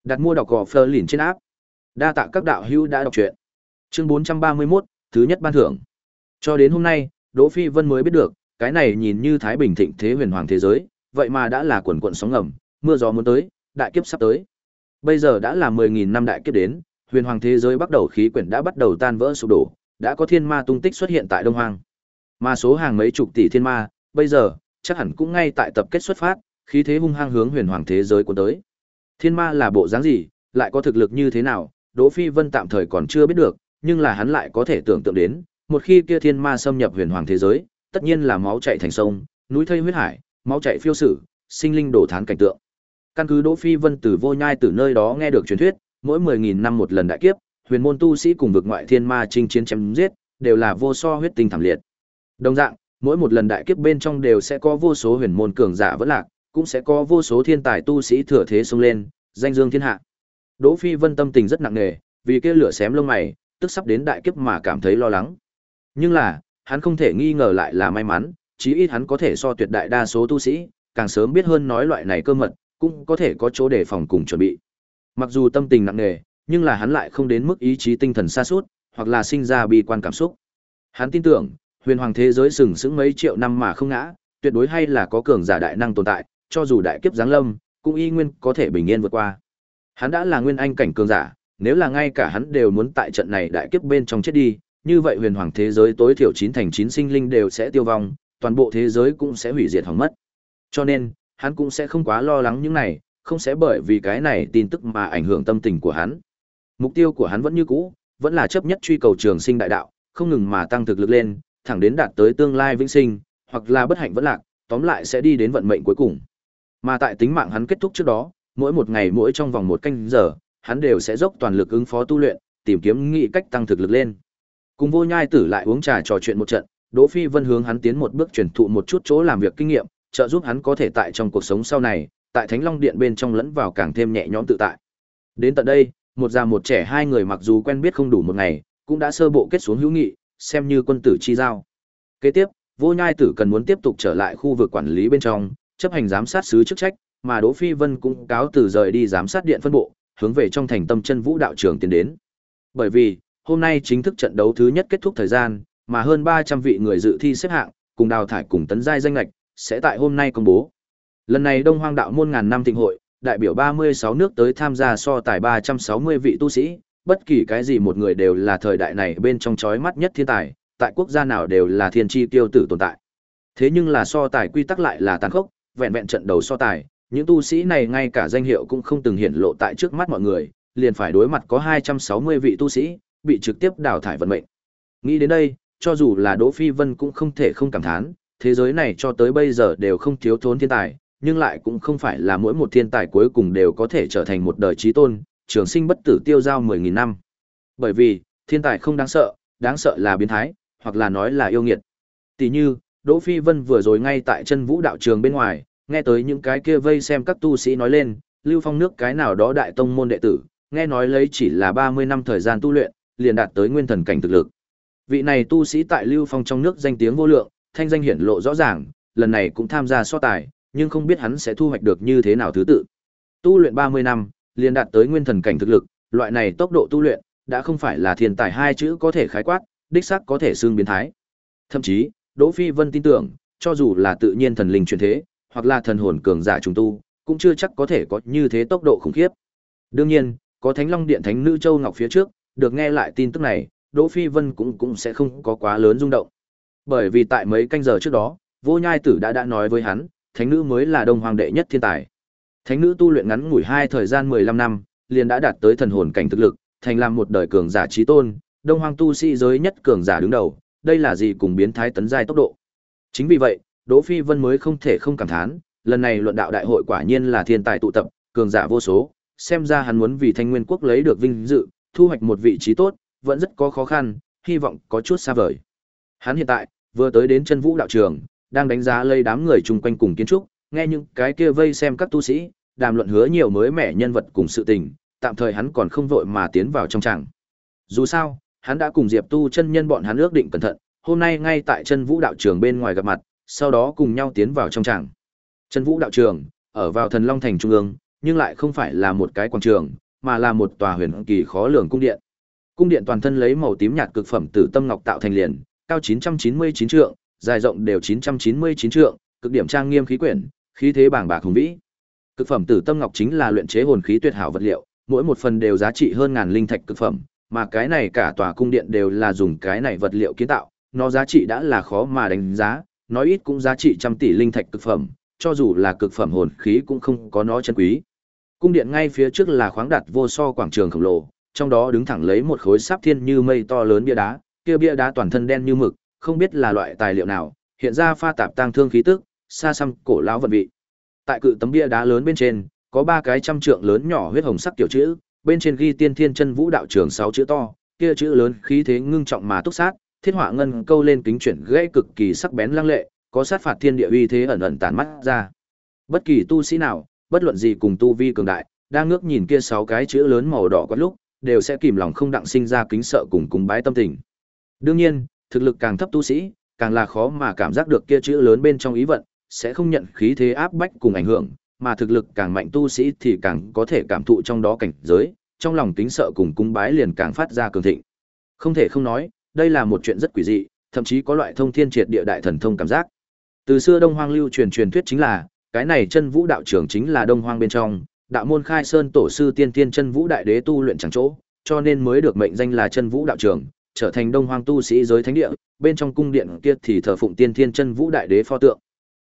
Đặt mua đọc gò Fleur liền trên áp. Đa tạ các đạo hữu đã đọc truyện. Chương 431, thứ nhất ban thưởng. Cho đến hôm nay, Đỗ Phi Vân mới biết được, cái này nhìn như thái bình thịnh thế huyền hoàng thế giới, vậy mà đã là quần quần sóng ngầm, mưa gió muốn tới, đại kiếp sắp tới. Bây giờ đã là 10000 năm đại kiếp đến, huyền hoàng thế giới bắt đầu khí quyển đã bắt đầu tan vỡ sụp đổ, đã có thiên ma tung tích xuất hiện tại Đông Hoang. Mà số hàng mấy chục tỷ thiên ma, bây giờ chắc hẳn cũng ngay tại tập kết xuất phát, khí thế hung hăng hướng huyền hoàng thế giới cuốn tới. Thiên ma là bộ dáng gì, lại có thực lực như thế nào, Đỗ Phi Vân tạm thời còn chưa biết được, nhưng là hắn lại có thể tưởng tượng đến, một khi kia thiên ma xâm nhập huyền hoàng thế giới, tất nhiên là máu chảy thành sông, núi thây huyết hải, máu chảy phiêu sử, sinh linh đổ thán cảnh tượng. Căn cứ Đỗ Phi Vân từ vô nhai từ nơi đó nghe được truyền thuyết, mỗi 10000 năm một lần đại kiếp, huyền môn tu sĩ cùng vực ngoại thiên ma chinh chiến chém giết, đều là vô so huyết tinh thảm liệt. Đồng dạng, mỗi một lần đại kiếp bên trong đều sẽ có vô số huyền môn cường giả vẫn lạc, cũng sẽ có vô số thiên tài tu sĩ thừa thế xông lên, danh dương thiên hạ. Đỗ Phi Vân tâm tình rất nặng nề, vì kia lửa xém lông mày, tức sắp đến đại kiếp mà cảm thấy lo lắng. Nhưng là, hắn không thể nghi ngờ lại là may mắn, chí ít hắn có thể so tuyệt đại đa số tu sĩ, càng sớm biết hơn nói loại này cơ mật, cũng có thể có chỗ đề phòng cùng chuẩn bị. Mặc dù tâm tình nặng nề, nhưng là hắn lại không đến mức ý chí tinh thần sa sút, hoặc là sinh ra bi quan cảm xúc. Hắn tin tưởng, huyền hoàng thế giới sừng sững mấy triệu năm mà không ngã, tuyệt đối hay là có cường giả đại năng tồn tại, cho dù đại kiếp giáng lâm, cũng y nguyên có thể bình yên vượt qua. Hắn đã là nguyên anh cảnh cường giả, nếu là ngay cả hắn đều muốn tại trận này đại kiếp bên trong chết đi, như vậy huyền hoàng thế giới tối thiểu chín thành chín sinh linh đều sẽ tiêu vong, toàn bộ thế giới cũng sẽ hủy diệt hỏng mất. Cho nên, hắn cũng sẽ không quá lo lắng những này, không sẽ bởi vì cái này tin tức mà ảnh hưởng tâm tình của hắn. Mục tiêu của hắn vẫn như cũ, vẫn là chấp nhất truy cầu trường sinh đại đạo, không ngừng mà tăng thực lực lên, thẳng đến đạt tới tương lai vĩnh sinh, hoặc là bất hạnh vẫn lạc, tóm lại sẽ đi đến vận mệnh cuối cùng. Mà tại tính mạng hắn kết thúc trước đó, mỗi một ngày mỗi trong vòng một canh giờ, hắn đều sẽ dốc toàn lực ứng phó tu luyện, tìm kiếm nghị cách tăng thực lực lên. Cùng Vô Nhai Tử lại uống trà trò chuyện một trận, Đỗ Phi Vân hướng hắn tiến một bước truyền thụ một chút chỗ làm việc kinh nghiệm, trợ giúp hắn có thể tại trong cuộc sống sau này, tại Thánh Long Điện bên trong lẫn vào càng thêm nhẹ nhõm tự tại. Đến tận đây, một già một trẻ hai người mặc dù quen biết không đủ một ngày, cũng đã sơ bộ kết xuống hữu nghị, xem như quân tử chi giao. Kế tiếp, Vô Nhai Tử cần muốn tiếp tục trở lại khu vực quản lý bên trong, chấp hành giám sát sứ chức trách, mà Đỗ Phi Vân cũng cáo từ rời đi giám sát điện phân bộ, hướng về trong thành tâm chân vũ đạo trường tiến đến. Bởi vì, hôm nay chính thức trận đấu thứ nhất kết thúc thời gian, mà hơn 300 vị người dự thi xếp hạng, cùng đào thải cùng tấn giai danh lệch sẽ tại hôm nay công bố. Lần này Đông Hoang đạo môn ngàn năm thịnh hội, đại biểu 36 nước tới tham gia so tài 360 vị tu sĩ, bất kỳ cái gì một người đều là thời đại này bên trong chói mắt nhất thiên tài, tại quốc gia nào đều là thiên chi tiêu tử tồn tại. Thế nhưng là so tài quy tắc lại là tàn khốc, vẹn vẹn trận đầu so tài, những tu sĩ này ngay cả danh hiệu cũng không từng hiển lộ tại trước mắt mọi người, liền phải đối mặt có 260 vị tu sĩ, bị trực tiếp đào thải vận mệnh. Nghĩ đến đây, cho dù là Đỗ Phi Vân cũng không thể không cảm thán, thế giới này cho tới bây giờ đều không thiếu thốn thiên tài, nhưng lại cũng không phải là mỗi một thiên tài cuối cùng đều có thể trở thành một đời trí tôn, trường sinh bất tử tiêu giao 10.000 năm. Bởi vì, thiên tài không đáng sợ, đáng sợ là biến thái, hoặc là nói là yêu nghiệt. Tỷ như, Đỗ Phi Vân vừa rồi ngay tại chân vũ đạo trường bên ngoài, nghe tới những cái kia vây xem các tu sĩ nói lên, Lưu Phong nước cái nào đó đại tông môn đệ tử, nghe nói lấy chỉ là 30 năm thời gian tu luyện, liền đạt tới nguyên thần cảnh thực lực. Vị này tu sĩ tại Lưu Phong trong nước danh tiếng vô lượng, thanh danh hiển lộ rõ ràng, lần này cũng tham gia so tài, nhưng không biết hắn sẽ thu hoạch được như thế nào thứ tự. Tu luyện 30 năm, liền đạt tới nguyên thần cảnh thực lực, loại này tốc độ tu luyện đã không phải là thiên tài hai chữ có thể khái quát, đích xác có thể xương biến thái. Thậm chí, Đỗ Phi Vân tin tưởng, cho dù là tự nhiên thần linh truyền thế, hoặc là thần hồn cường giả trùng tu, cũng chưa chắc có thể có như thế tốc độ khủng khiếp. Đương nhiên, có Thánh Long Điện Thánh Nữ Châu Ngọc phía trước, được nghe lại tin tức này, Đỗ Phi Vân cũng cũng sẽ không có quá lớn rung động. Bởi vì tại mấy canh giờ trước đó, Vô Nhai Tử đã đã nói với hắn, Thánh Nữ mới là Đông Hoàng đệ nhất thiên tài. Thánh Nữ tu luyện ngắn ngủi hai thời gian 15 năm, liền đã đạt tới thần hồn cảnh thực lực, thành làm một đời cường giả chí tôn, Đông Hoàng tu sĩ giới nhất cường giả đứng đầu, đây là gì cùng biến thái tấn giai tốc độ. Chính vì vậy, Đỗ Phi Vân mới không thể không cảm thán, lần này luận đạo đại hội quả nhiên là thiên tài tụ tập, cường giả vô số, xem ra hắn muốn vì Thanh Nguyên quốc lấy được vinh dự, thu hoạch một vị trí tốt, vẫn rất có khó khăn, hy vọng có chút xa vời. Hắn hiện tại vừa tới đến chân vũ đạo trường, đang đánh giá lây đám người chung quanh cùng kiến trúc, nghe những cái kia vây xem các tu sĩ, đàm luận hứa nhiều mới mẻ nhân vật cùng sự tình, tạm thời hắn còn không vội mà tiến vào trong tràng. Dù sao, hắn đã cùng Diệp Tu chân nhân bọn hắn ước định cẩn thận, hôm nay ngay tại chân vũ đạo trường bên ngoài gặp mặt, sau đó cùng nhau tiến vào trong tràng. Chân vũ đạo trường, ở vào thần Long Thành Trung ương, nhưng lại không phải là một cái quảng trường, mà là một tòa huyền kỳ khó lường cung điện. Cung điện toàn thân lấy màu tím nhạt cực phẩm tử tâm ngọc tạo thành liền, cao 999 trượng, dài rộng đều 999 trượng, cực điểm trang nghiêm khí quyển, khí thế bảng bạc hùng vĩ. Cực phẩm tử tâm ngọc chính là luyện chế hồn khí tuyệt hảo vật liệu, mỗi một phần đều giá trị hơn ngàn linh thạch cực phẩm, mà cái này cả tòa cung điện đều là dùng cái này vật liệu kiến tạo, nó giá trị đã là khó mà đánh giá, nói ít cũng giá trị trăm tỷ linh thạch cực phẩm, cho dù là cực phẩm hồn khí cũng không có nó chân quý. Cung điện ngay phía trước là khoáng đặt vô so quảng trường khổng lồ, trong đó đứng thẳng lấy một khối sáp thiên như mây to lớn bia đá, kia bia đá toàn thân đen như mực, không biết là loại tài liệu nào, hiện ra pha tạp tang thương khí tức, xa xăm cổ lão vận vị. Tại cự tấm bia đá lớn bên trên, có ba cái trăm trượng lớn nhỏ huyết hồng sắc tiểu chữ, bên trên ghi Tiên Thiên Chân Vũ Đạo Trường sáu chữ to, kia chữ lớn khí thế ngưng trọng mà túc sát, thiết họa ngân câu lên kính chuyển gãy cực kỳ sắc bén lăng lệ, có sát phạt thiên địa uy thế ẩn ẩn tản mắt ra. Bất kỳ tu sĩ nào, bất luận gì cùng tu vi cường đại, đang ngước nhìn kia sáu cái chữ lớn màu đỏ quát lúc, đều sẽ kìm lòng không đặng sinh ra kính sợ cùng cùng bái tâm tình. Đương nhiên, thực lực càng thấp tu sĩ, càng là khó mà cảm giác được kia chữ lớn bên trong ý vận, sẽ không nhận khí thế áp bách cùng ảnh hưởng, mà thực lực càng mạnh tu sĩ thì càng có thể cảm thụ trong đó cảnh giới, trong lòng kính sợ cùng cung bái liền càng phát ra cường thịnh. Không thể không nói, đây là một chuyện rất quỷ dị, thậm chí có loại thông thiên triệt địa đại thần thông cảm giác. Từ xưa Đông Hoang lưu truyền truyền thuyết chính là, cái này chân vũ đạo trưởng chính là Đông Hoang bên trong, đạo môn khai sơn tổ sư tiên tiên chân vũ đại đế tu luyện chẳng chỗ, cho nên mới được mệnh danh là chân vũ đạo trưởng, trở thành Đông Hoang tu sĩ giới thánh địa, bên trong cung điện kia thì thờ phụng tiên tiên chân vũ đại đế pho tượng.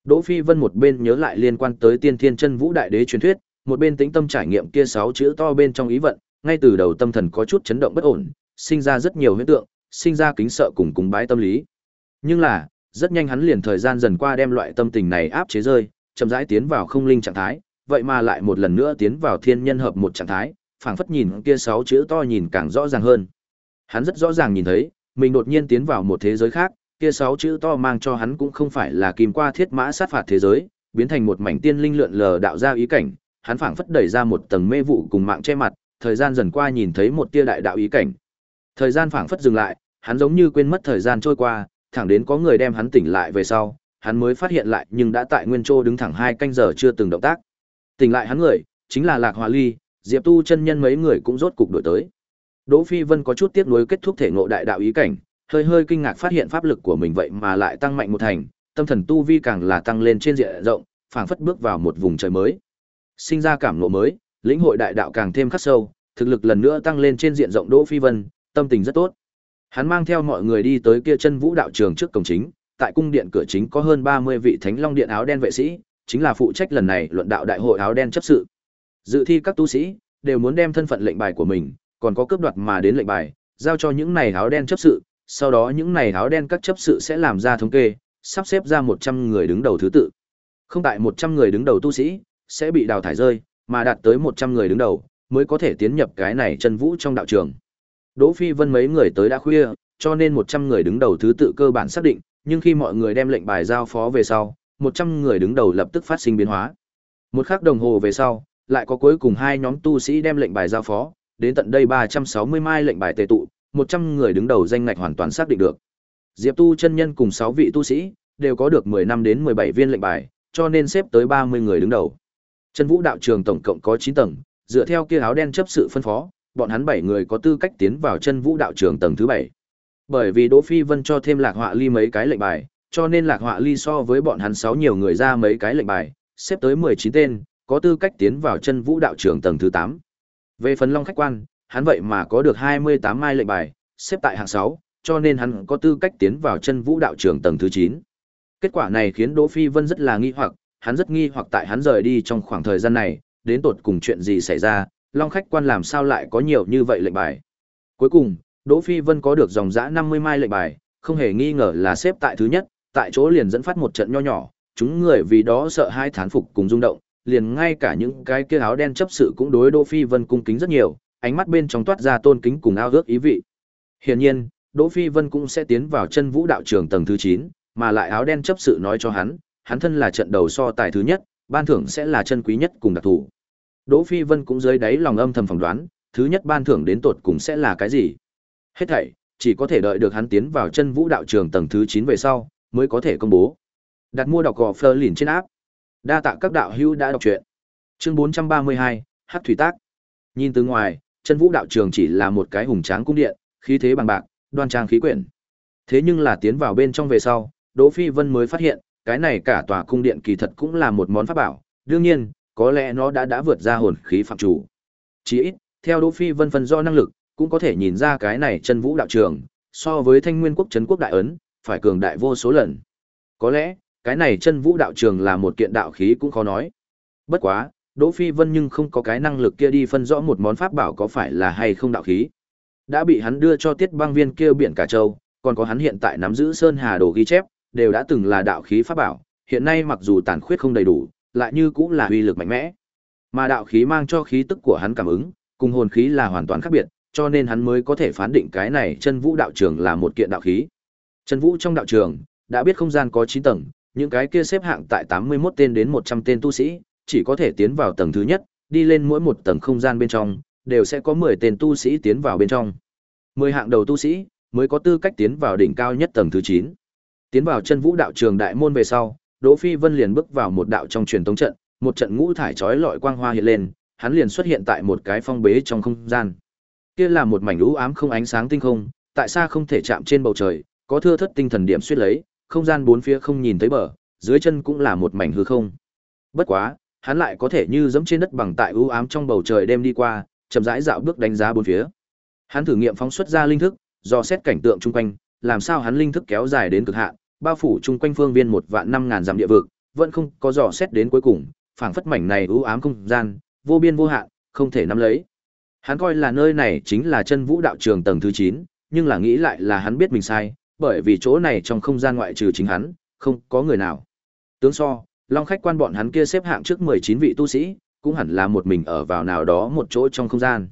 Đỗ Phi Vân một bên nhớ lại liên quan tới tiên tiên chân vũ đại đế truyền thuyết, một bên tĩnh tâm trải nghiệm kia sáu chữ to bên trong ý vận, ngay từ đầu tâm thần có chút chấn động bất ổn, sinh ra rất nhiều huyễn tượng, sinh ra kính sợ cùng cúng bái tâm lý. Nhưng là, rất nhanh hắn liền thời gian dần qua đem loại tâm tình này áp chế rơi, chậm rãi tiến vào không linh trạng thái, vậy mà lại một lần nữa tiến vào thiên nhân hợp một trạng thái, phảng phất nhìn kia sáu chữ to nhìn càng rõ ràng hơn. Hắn rất rõ ràng nhìn thấy, mình đột nhiên tiến vào một thế giới khác, kia sáu chữ to mang cho hắn cũng không phải là kim qua thiết mã sát phạt thế giới, biến thành một mảnh tiên linh lượn lờ đạo ra ý cảnh, hắn phảng phất đẩy ra một tầng mê vụ cùng mạng che mặt, thời gian dần qua nhìn thấy một tia đại đạo ý cảnh. Thời gian phảng phất dừng lại, hắn giống như quên mất thời gian trôi qua, thẳng đến có người đem hắn tỉnh lại về sau, hắn mới phát hiện lại nhưng đã tại nguyên châu đứng thẳng hai canh giờ chưa từng động tác. Tỉnh lại hắn người, chính là Lạc Hòa Ly, Diệp Tu chân nhân mấy người cũng rốt cục đổi tới. Đỗ Phi Vân có chút tiếc nuối kết thúc thể ngộ đại đạo ý cảnh, hơi hơi kinh ngạc phát hiện pháp lực của mình vậy mà lại tăng mạnh một thành, tâm thần tu vi càng là tăng lên trên diện rộng, phảng phất bước vào một vùng trời mới. Sinh ra cảm ngộ mới, lĩnh hội đại đạo càng thêm khắc sâu, thực lực lần nữa tăng lên trên diện rộng Đỗ Phi Vân, tâm tình rất tốt. Hắn mang theo mọi người đi tới kia chân vũ đạo trường trước cổng chính, tại cung điện cửa chính có hơn 30 vị Thánh Long Điện áo đen vệ sĩ, chính là phụ trách lần này luận đạo đại hội áo đen chấp sự. Dự thi các tu sĩ đều muốn đem thân phận lệnh bài của mình, còn có cướp đoạt mà đến lệnh bài, giao cho những này áo đen chấp sự, sau đó những này áo đen các chấp sự sẽ làm ra thống kê, sắp xếp ra 100 người đứng đầu thứ tự. Không tại 100 người đứng đầu tu sĩ sẽ bị đào thải rơi, mà đạt tới 100 người đứng đầu mới có thể tiến nhập cái này chân vũ trong đạo trường. Đỗ Phi Vân mấy người tới đã khuya, cho nên 100 người đứng đầu thứ tự cơ bản xác định, nhưng khi mọi người đem lệnh bài giao phó về sau, 100 người đứng đầu lập tức phát sinh biến hóa. Một khắc đồng hồ về sau, lại có cuối cùng hai nhóm tu sĩ đem lệnh bài giao phó, đến tận đây 360 mai lệnh bài tề tụ, 100 người đứng đầu danh ngạch hoàn toàn xác định được. Diệp Tu chân nhân cùng 6 vị tu sĩ đều có được 10 năm đến 17 viên lệnh bài, cho nên xếp tới 30 người đứng đầu. Chân Vũ đạo trường tổng cộng có 9 tầng, dựa theo kia áo đen chấp sự phân phó, bọn hắn 7 người có tư cách tiến vào Chân Vũ đạo trường tầng thứ 7. Bởi vì Đỗ Phi Vân cho thêm Lạc Họa Ly mấy cái lệnh bài, cho nên Lạc Họa Ly so với bọn hắn 6 nhiều người ra mấy cái lệnh bài, xếp tới 19 tên, có tư cách tiến vào Chân Vũ đạo trường tầng thứ 8. Về phần Long khách quan, hắn vậy mà có được 28 mai lệnh bài, xếp tại hạng 6, cho nên hắn có tư cách tiến vào Chân Vũ đạo trường tầng thứ 9. Kết quả này khiến Đỗ Phi Vân rất là nghi hoặc, hắn rất nghi hoặc tại hắn rời đi trong khoảng thời gian này, đến tột cùng chuyện gì xảy ra, Long khách quan làm sao lại có nhiều như vậy lệnh bài. Cuối cùng, Đỗ Phi Vân có được dòng dã 50 mai lệnh bài, không hề nghi ngờ là xếp tại thứ nhất, tại chỗ liền dẫn phát một trận nho nhỏ, chúng người vì đó sợ hai thán phục cùng rung động, liền ngay cả những cái kia áo đen chấp sự cũng đối Đỗ Phi Vân cung kính rất nhiều, ánh mắt bên trong toát ra tôn kính cùng ao ước ý vị. Hiển nhiên, Đỗ Phi Vân cũng sẽ tiến vào chân vũ đạo trường tầng thứ 9, mà lại áo đen chấp sự nói cho hắn, hắn thân là trận đầu so tài thứ nhất, ban thưởng sẽ là chân quý nhất cùng đặc thù. Đỗ Phi Vân cũng dưới đáy lòng âm thầm phỏng đoán, thứ nhất ban thưởng đến tột cùng sẽ là cái gì. Hết thảy, chỉ có thể đợi được hắn tiến vào chân vũ đạo trường tầng thứ 9 về sau, mới có thể công bố. Đặt mua đọc gò Fleur lìn trên áp. Đa tạ các đạo hữu đã đọc truyện. Chương 432, Hắc thủy tác. Nhìn từ ngoài, chân vũ đạo trường chỉ là một cái hùng tráng cung điện, khí thế bằng bạc, đoan trang khí quyển. Thế nhưng là tiến vào bên trong về sau, Đỗ Phi Vân mới phát hiện, cái này cả tòa cung điện kỳ thật cũng là một món pháp bảo, đương nhiên, có lẽ nó đã đã vượt ra hồn khí phạm chủ. Chỉ ít, theo Đỗ Phi Vân phân do năng lực, cũng có thể nhìn ra cái này chân vũ đạo trường, so với thanh nguyên quốc trấn quốc đại ấn, phải cường đại vô số lần. Có lẽ, cái này chân vũ đạo trường là một kiện đạo khí cũng khó nói. Bất quá, Đỗ Phi Vân nhưng không có cái năng lực kia đi phân rõ một món pháp bảo có phải là hay không đạo khí. Đã bị hắn đưa cho tiết băng viên kia biển cả châu, còn có hắn hiện tại nắm giữ Sơn Hà Đồ ghi chép, đều đã từng là đạo khí pháp bảo, hiện nay mặc dù tàn khuyết không đầy đủ, lại như cũng là uy lực mạnh mẽ. Mà đạo khí mang cho khí tức của hắn cảm ứng, cùng hồn khí là hoàn toàn khác biệt, cho nên hắn mới có thể phán định cái này chân vũ đạo trường là một kiện đạo khí. Chân vũ trong đạo trường, đã biết không gian có 9 tầng, những cái kia xếp hạng tại 81 tên đến 100 tên tu sĩ, chỉ có thể tiến vào tầng thứ nhất, đi lên mỗi một tầng không gian bên trong, đều sẽ có 10 tên tu sĩ tiến vào bên trong. 10 hạng đầu tu sĩ mới có tư cách tiến vào đỉnh cao nhất tầng thứ 9. Tiến vào chân vũ đạo trường đại môn về sau, Đỗ Phi Vân liền bước vào một đạo trong truyền tống trận, một trận ngũ thải chói lọi quang hoa hiện lên, hắn liền xuất hiện tại một cái phong bế trong không gian. Kia là một mảnh u ám không ánh sáng tinh không, tại sao không thể chạm trên bầu trời, có thưa thất tinh thần điểm suy lấy, không gian bốn phía không nhìn thấy bờ, dưới chân cũng là một mảnh hư không. Bất quá, hắn lại có thể như dẫm trên đất bằng tại u ám trong bầu trời đêm đi qua, chậm rãi dạo bước đánh giá bốn phía. Hắn thử nghiệm phóng xuất ra linh thức, do xét cảnh tượng chung quanh, làm sao hắn linh thức kéo dài đến cực hạn, bao phủ chung quanh phương viên một vạn năm ngàn dặm địa vực, vẫn không có dò xét đến cuối cùng, phảng phất mảnh này u ám không gian, vô biên vô hạn, không thể nắm lấy. Hắn coi là nơi này chính là chân vũ đạo trường tầng thứ 9, nhưng là nghĩ lại là hắn biết mình sai, bởi vì chỗ này trong không gian ngoại trừ chính hắn, không có người nào. Tướng so, Long khách quan bọn hắn kia xếp hạng trước 19 vị tu sĩ, cũng hẳn là một mình ở vào nào đó một chỗ trong không gian.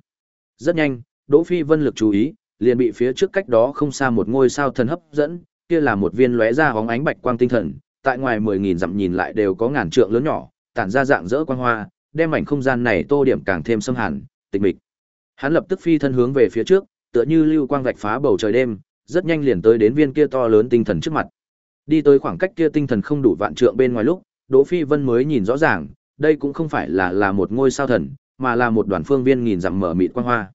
Rất nhanh, Đỗ Phi Vân lực chú ý, liền bị phía trước cách đó không xa một ngôi sao thần hấp dẫn, kia là một viên lóe ra hóng ánh bạch quang tinh thần, tại ngoài 10000 dặm nhìn lại đều có ngàn trượng lớn nhỏ, tản ra dạng rỡ quang hoa, đem mảnh không gian này tô điểm càng thêm sâm hàn, tịch mịch. Hắn lập tức phi thân hướng về phía trước, tựa như lưu quang vạch phá bầu trời đêm, rất nhanh liền tới đến viên kia to lớn tinh thần trước mặt. Đi tới khoảng cách kia tinh thần không đủ vạn trượng bên ngoài lúc, Đỗ Phi Vân mới nhìn rõ ràng, đây cũng không phải là là một ngôi sao thần, mà là một đoàn phương viên nghìn dặm mở mịt quang hoa.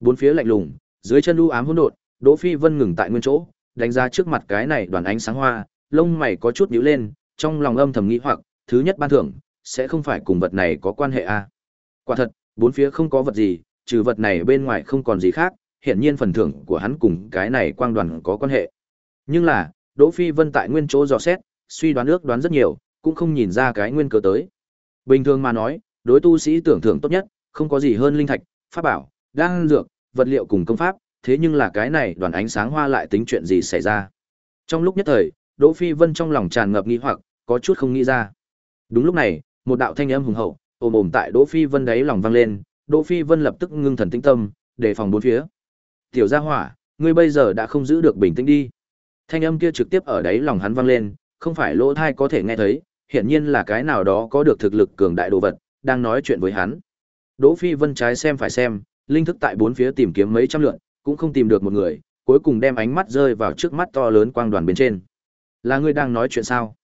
Bốn phía lạnh lùng, dưới chân u ám hỗn độn, Đỗ Phi Vân ngừng tại nguyên chỗ, đánh ra trước mặt cái này đoàn ánh sáng hoa, lông mày có chút nhíu lên, trong lòng âm thầm nghĩ hoặc, thứ nhất ban thưởng, sẽ không phải cùng vật này có quan hệ à. Quả thật, bốn phía không có vật gì, trừ vật này bên ngoài không còn gì khác, hiện nhiên phần thưởng của hắn cùng cái này quang đoàn có quan hệ. Nhưng là, Đỗ Phi Vân tại nguyên chỗ dò xét, suy đoán ước đoán rất nhiều, cũng không nhìn ra cái nguyên cớ tới. Bình thường mà nói, đối tu sĩ tưởng thưởng tốt nhất, không có gì hơn linh thạch, pháp bảo, đan dược, vật liệu cùng công pháp, thế nhưng là cái này đoàn ánh sáng hoa lại tính chuyện gì xảy ra. Trong lúc nhất thời, Đỗ Phi Vân trong lòng tràn ngập nghi hoặc, có chút không nghĩ ra. Đúng lúc này, một đạo thanh âm hùng hậu, ồm ồm tại Đỗ Phi Vân đấy lòng vang lên, Đỗ Phi Vân lập tức ngưng thần tĩnh tâm, đề phòng bốn phía. "Tiểu Gia Hỏa, ngươi bây giờ đã không giữ được bình tĩnh đi." Thanh âm kia trực tiếp ở đấy lòng hắn vang lên, không phải lỗ thai có thể nghe thấy, hiển nhiên là cái nào đó có được thực lực cường đại đồ vật, đang nói chuyện với hắn. Đỗ Phi Vân trái xem phải xem, linh thức tại bốn phía tìm kiếm mấy trăm lượt, cũng không tìm được một người, cuối cùng đem ánh mắt rơi vào trước mắt to lớn quang đoàn bên trên. Là ngươi đang nói chuyện sao?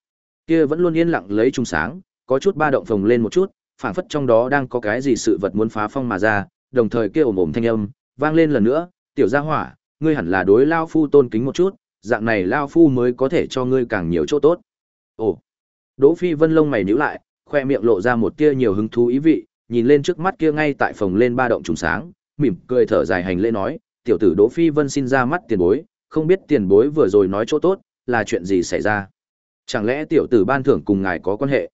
Kia vẫn luôn yên lặng lấy trung sáng, có chút ba động phồng lên một chút, phảng phất trong đó đang có cái gì sự vật muốn phá phong mà ra, đồng thời kia ồm ồm thanh âm, vang lên lần nữa, "Tiểu gia hỏa, ngươi hẳn là đối lao phu tôn kính một chút, dạng này lao phu mới có thể cho ngươi càng nhiều chỗ tốt." Ồ. Đỗ Phi Vân lông mày nhíu lại, khoe miệng lộ ra một tia nhiều hứng thú ý vị, nhìn lên trước mắt kia ngay tại phòng lên ba động trùng sáng, mỉm cười thở dài hành lễ nói, "Tiểu tử Đỗ Phi Vân xin ra mắt tiền bối, không biết tiền bối vừa rồi nói chỗ tốt, là chuyện gì xảy ra? Chẳng lẽ tiểu tử ban thưởng cùng ngài có quan hệ?"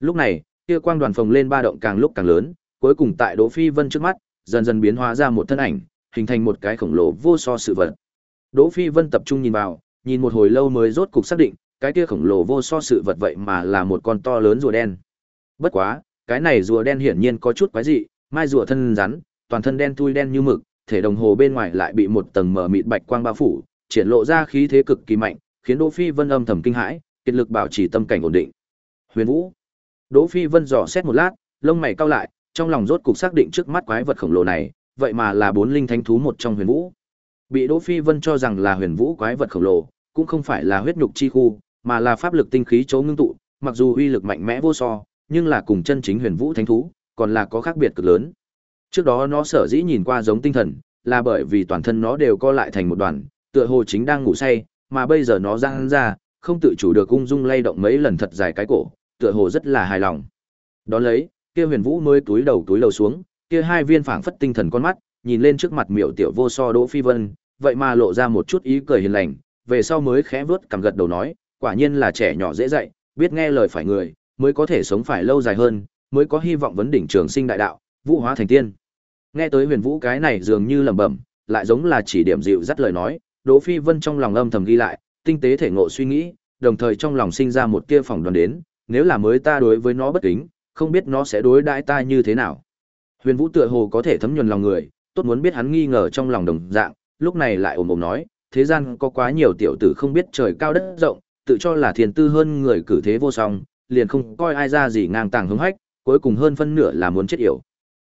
Lúc này, kia quang đoàn phồng lên ba động càng lúc càng lớn, cuối cùng tại Đỗ Phi Vân trước mắt, dần dần biến hóa ra một thân ảnh, hình thành một cái khổng lồ vô so sự vật. Đỗ Phi Vân tập trung nhìn vào, nhìn một hồi lâu mới rốt cục xác định, cái kia khổng lồ vô so sự vật vậy mà là một con to lớn rùa đen. Bất quá, cái này rùa đen hiển nhiên có chút quái dị, mai rùa thân rắn, toàn thân đen thui đen như mực, thể đồng hồ bên ngoài lại bị một tầng mờ mịt bạch quang bao phủ, triển lộ ra khí thế cực kỳ mạnh, khiến Đỗ Phi Vân âm thầm kinh hãi, kiệt lực bảo trì tâm cảnh ổn định. Huyền Vũ. Đỗ Phi Vân dò xét một lát, lông mày cau lại, trong lòng rốt cục xác định trước mắt quái vật khổng lồ này, vậy mà là bốn linh thánh thú một trong Huyền Vũ. Bị Đỗ Phi Vân cho rằng là Huyền Vũ quái vật khổng lồ, cũng không phải là huyết nhục chi khu, mà là pháp lực tinh khí chỗ ngưng tụ, mặc dù uy lực mạnh mẽ vô so, nhưng là cùng chân chính huyền vũ thánh thú, còn là có khác biệt cực lớn. Trước đó nó sở dĩ nhìn qua giống tinh thần, là bởi vì toàn thân nó đều co lại thành một đoàn, tựa hồ chính đang ngủ say, mà bây giờ nó giang ra, không tự chủ được ung dung lay động mấy lần thật dài cái cổ, tựa hồ rất là hài lòng. Đó lấy, kia huyền vũ mới túi đầu túi lầu xuống, kia hai viên phảng phất tinh thần con mắt, nhìn lên trước mặt miểu tiểu vô so Đỗ Phi Vân, vậy mà lộ ra một chút ý cười hiền lành, về sau mới khẽ vớt cằm gật đầu nói, quả nhiên là trẻ nhỏ dễ dạy, biết nghe lời phải người, mới có thể sống phải lâu dài hơn, mới có hy vọng vấn đỉnh trường sinh đại đạo, vũ hóa thành tiên. Nghe tới Huyền Vũ cái này dường như lẩm bẩm, lại giống là chỉ điểm dịu dắt lời nói, Đỗ Phi Vân trong lòng âm thầm ghi lại, tinh tế thể ngộ suy nghĩ, đồng thời trong lòng sinh ra một tia phỏng đoán đến, nếu là mới ta đối với nó bất kính, không biết nó sẽ đối đãi ta như thế nào. Huyền Vũ tựa hồ có thể thấm nhuần lòng người, tốt muốn biết hắn nghi ngờ trong lòng đồng dạng, lúc này lại ồm ồm nói, thế gian có quá nhiều tiểu tử không biết trời cao đất rộng, tự cho là thiền tư hơn người cử thế vô song, liền không coi ai ra gì ngang tàng hứng hách, cuối cùng hơn phân nửa là muốn chết yểu.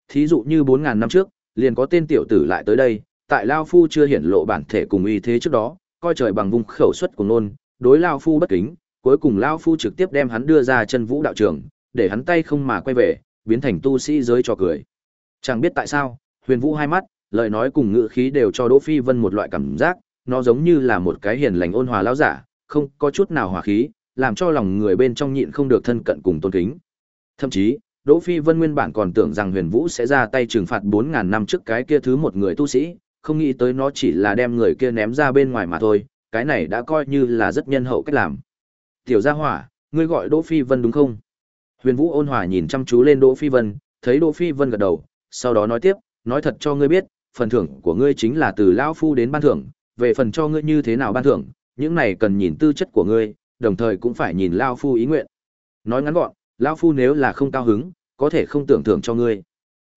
Thí dụ như 4000 năm trước, liền có tên tiểu tử lại tới đây, tại lao phu chưa hiển lộ bản thể cùng uy thế trước đó, coi trời bằng vùng khẩu suất của nôn, đối lao phu bất kính, cuối cùng Lão phu trực tiếp đem hắn đưa ra chân vũ đạo trường, để hắn tay không mà quay về, biến thành tu sĩ giới cho cười. Chẳng biết tại sao, Huyền Vũ hai mắt, lời nói cùng ngữ khí đều cho Đỗ Phi Vân một loại cảm giác, nó giống như là một cái hiền lành ôn hòa lão giả, không có chút nào hòa khí, làm cho lòng người bên trong nhịn không được thân cận cùng tôn kính. Thậm chí, Đỗ Phi Vân nguyên bản còn tưởng rằng Huyền Vũ sẽ ra tay trừng phạt 4000 năm trước cái kia thứ một người tu sĩ, không nghĩ tới nó chỉ là đem người kia ném ra bên ngoài mà thôi, cái này đã coi như là rất nhân hậu cách làm. Tiểu Gia Hỏa, ngươi gọi Đỗ Phi Vân đúng không? Huyền Vũ ôn hòa nhìn chăm chú lên Đỗ Phi Vân, thấy Đỗ Phi Vân gật đầu, sau đó nói tiếp, nói thật cho ngươi biết, phần thưởng của ngươi chính là từ lão phu đến ban thưởng, về phần cho ngươi như thế nào ban thưởng, những này cần nhìn tư chất của ngươi, đồng thời cũng phải nhìn Lao Phu ý nguyện. Nói ngắn gọn, Lão Phu nếu là không cao hứng, có thể không tưởng thưởng cho ngươi.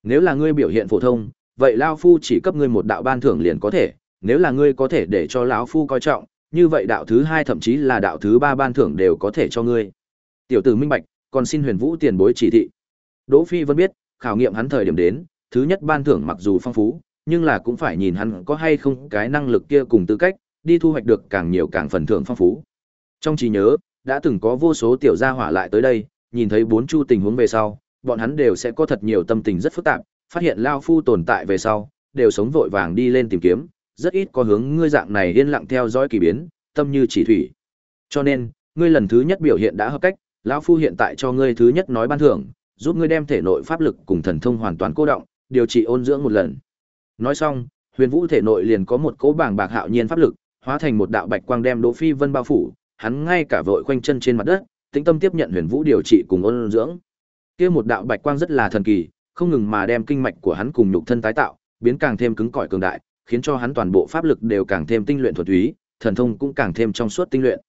Nếu là ngươi biểu hiện phổ thông, vậy Lao Phu chỉ cấp ngươi một đạo ban thưởng liền có thể, nếu là ngươi có thể để cho lão Phu coi trọng, như vậy đạo thứ hai thậm chí là đạo thứ ba ban thưởng đều có thể cho ngươi. Tiểu tử minh bạch, còn xin huyền vũ tiền bối chỉ thị. Đỗ Phi vẫn biết, khảo nghiệm hắn thời điểm đến, thứ nhất ban thưởng mặc dù phong phú, nhưng là cũng phải nhìn hắn có hay không cái năng lực kia cùng tư cách, đi thu hoạch được càng nhiều càng phần thưởng phong phú. Trong trí nhớ, đã từng có vô số tiểu gia hỏa lại tới đây, nhìn thấy bốn chu tình huống về sau, bọn hắn đều sẽ có thật nhiều tâm tình rất phức tạp, phát hiện Lao Phu tồn tại về sau, đều sống vội vàng đi lên tìm kiếm, rất ít có hướng ngươi dạng này yên lặng theo dõi kỳ biến, tâm như chỉ thủy. Cho nên, ngươi lần thứ nhất biểu hiện đã hợp cách, lão phu hiện tại cho ngươi thứ nhất nói ban thưởng, giúp ngươi đem thể nội pháp lực cùng thần thông hoàn toàn cô động, điều trị ôn dưỡng một lần. Nói xong, Huyền Vũ thể nội liền có một cỗ bảng bạc hạo nhiên pháp lực, hóa thành một đạo bạch quang đem Đỗ Phi Vân bao phủ, hắn ngay cả vội quanh chân trên mặt đất, tĩnh tâm tiếp nhận Huyền Vũ điều trị cùng ôn dưỡng. Kia một đạo bạch quang rất là thần kỳ, không ngừng mà đem kinh mạch của hắn cùng nhục thân tái tạo, biến càng thêm cứng cỏi cường đại, khiến cho hắn toàn bộ pháp lực đều càng thêm tinh luyện thuật túy, thần thông cũng càng thêm trong suốt tinh luyện.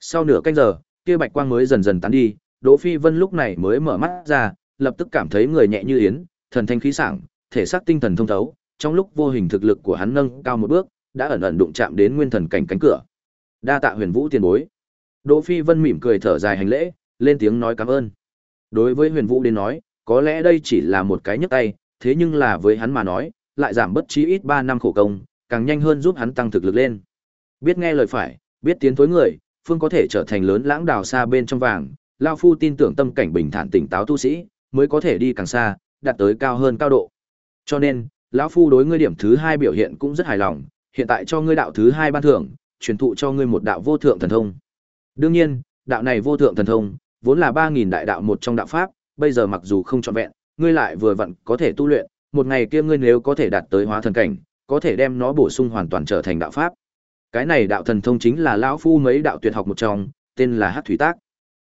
Sau nửa canh giờ, kia bạch quang mới dần dần tán đi, Đỗ Phi Vân lúc này mới mở mắt ra, lập tức cảm thấy người nhẹ như yến, thần thanh khí sảng, thể xác tinh thần thông thấu, trong lúc vô hình thực lực của hắn nâng cao một bước, đã ẩn ẩn đụng chạm đến nguyên thần cảnh cánh cửa. Đa tạ Huyền Vũ tiền bối. Đỗ Phi Vân mỉm cười thở dài hành lễ, lên tiếng nói cảm ơn. Đối với Huyền Vũ đến nói, có lẽ đây chỉ là một cái nhấc tay, thế nhưng là với hắn mà nói, lại giảm bất chí ít 3 năm khổ công, càng nhanh hơn giúp hắn tăng thực lực lên. Biết nghe lời phải, biết tiến thối người, phương có thể trở thành lớn lãng đào xa bên trong vàng, lão phu tin tưởng tâm cảnh bình thản tỉnh táo tu sĩ, mới có thể đi càng xa, đạt tới cao hơn cao độ. Cho nên, lão phu đối ngươi điểm thứ hai biểu hiện cũng rất hài lòng, hiện tại cho ngươi đạo thứ hai ban thưởng, truyền thụ cho ngươi một đạo vô thượng thần thông. Đương nhiên, đạo này vô thượng thần thông, vốn là 3000 đại đạo một trong đạo pháp, bây giờ mặc dù không trọn vẹn, ngươi lại vừa vặn có thể tu luyện, một ngày kia ngươi nếu có thể đạt tới hóa thần cảnh, có thể đem nó bổ sung hoàn toàn trở thành đạo pháp. Cái này đạo thần thông chính là lão phu mấy đạo tuyệt học một trong, tên là Hắc thủy tác.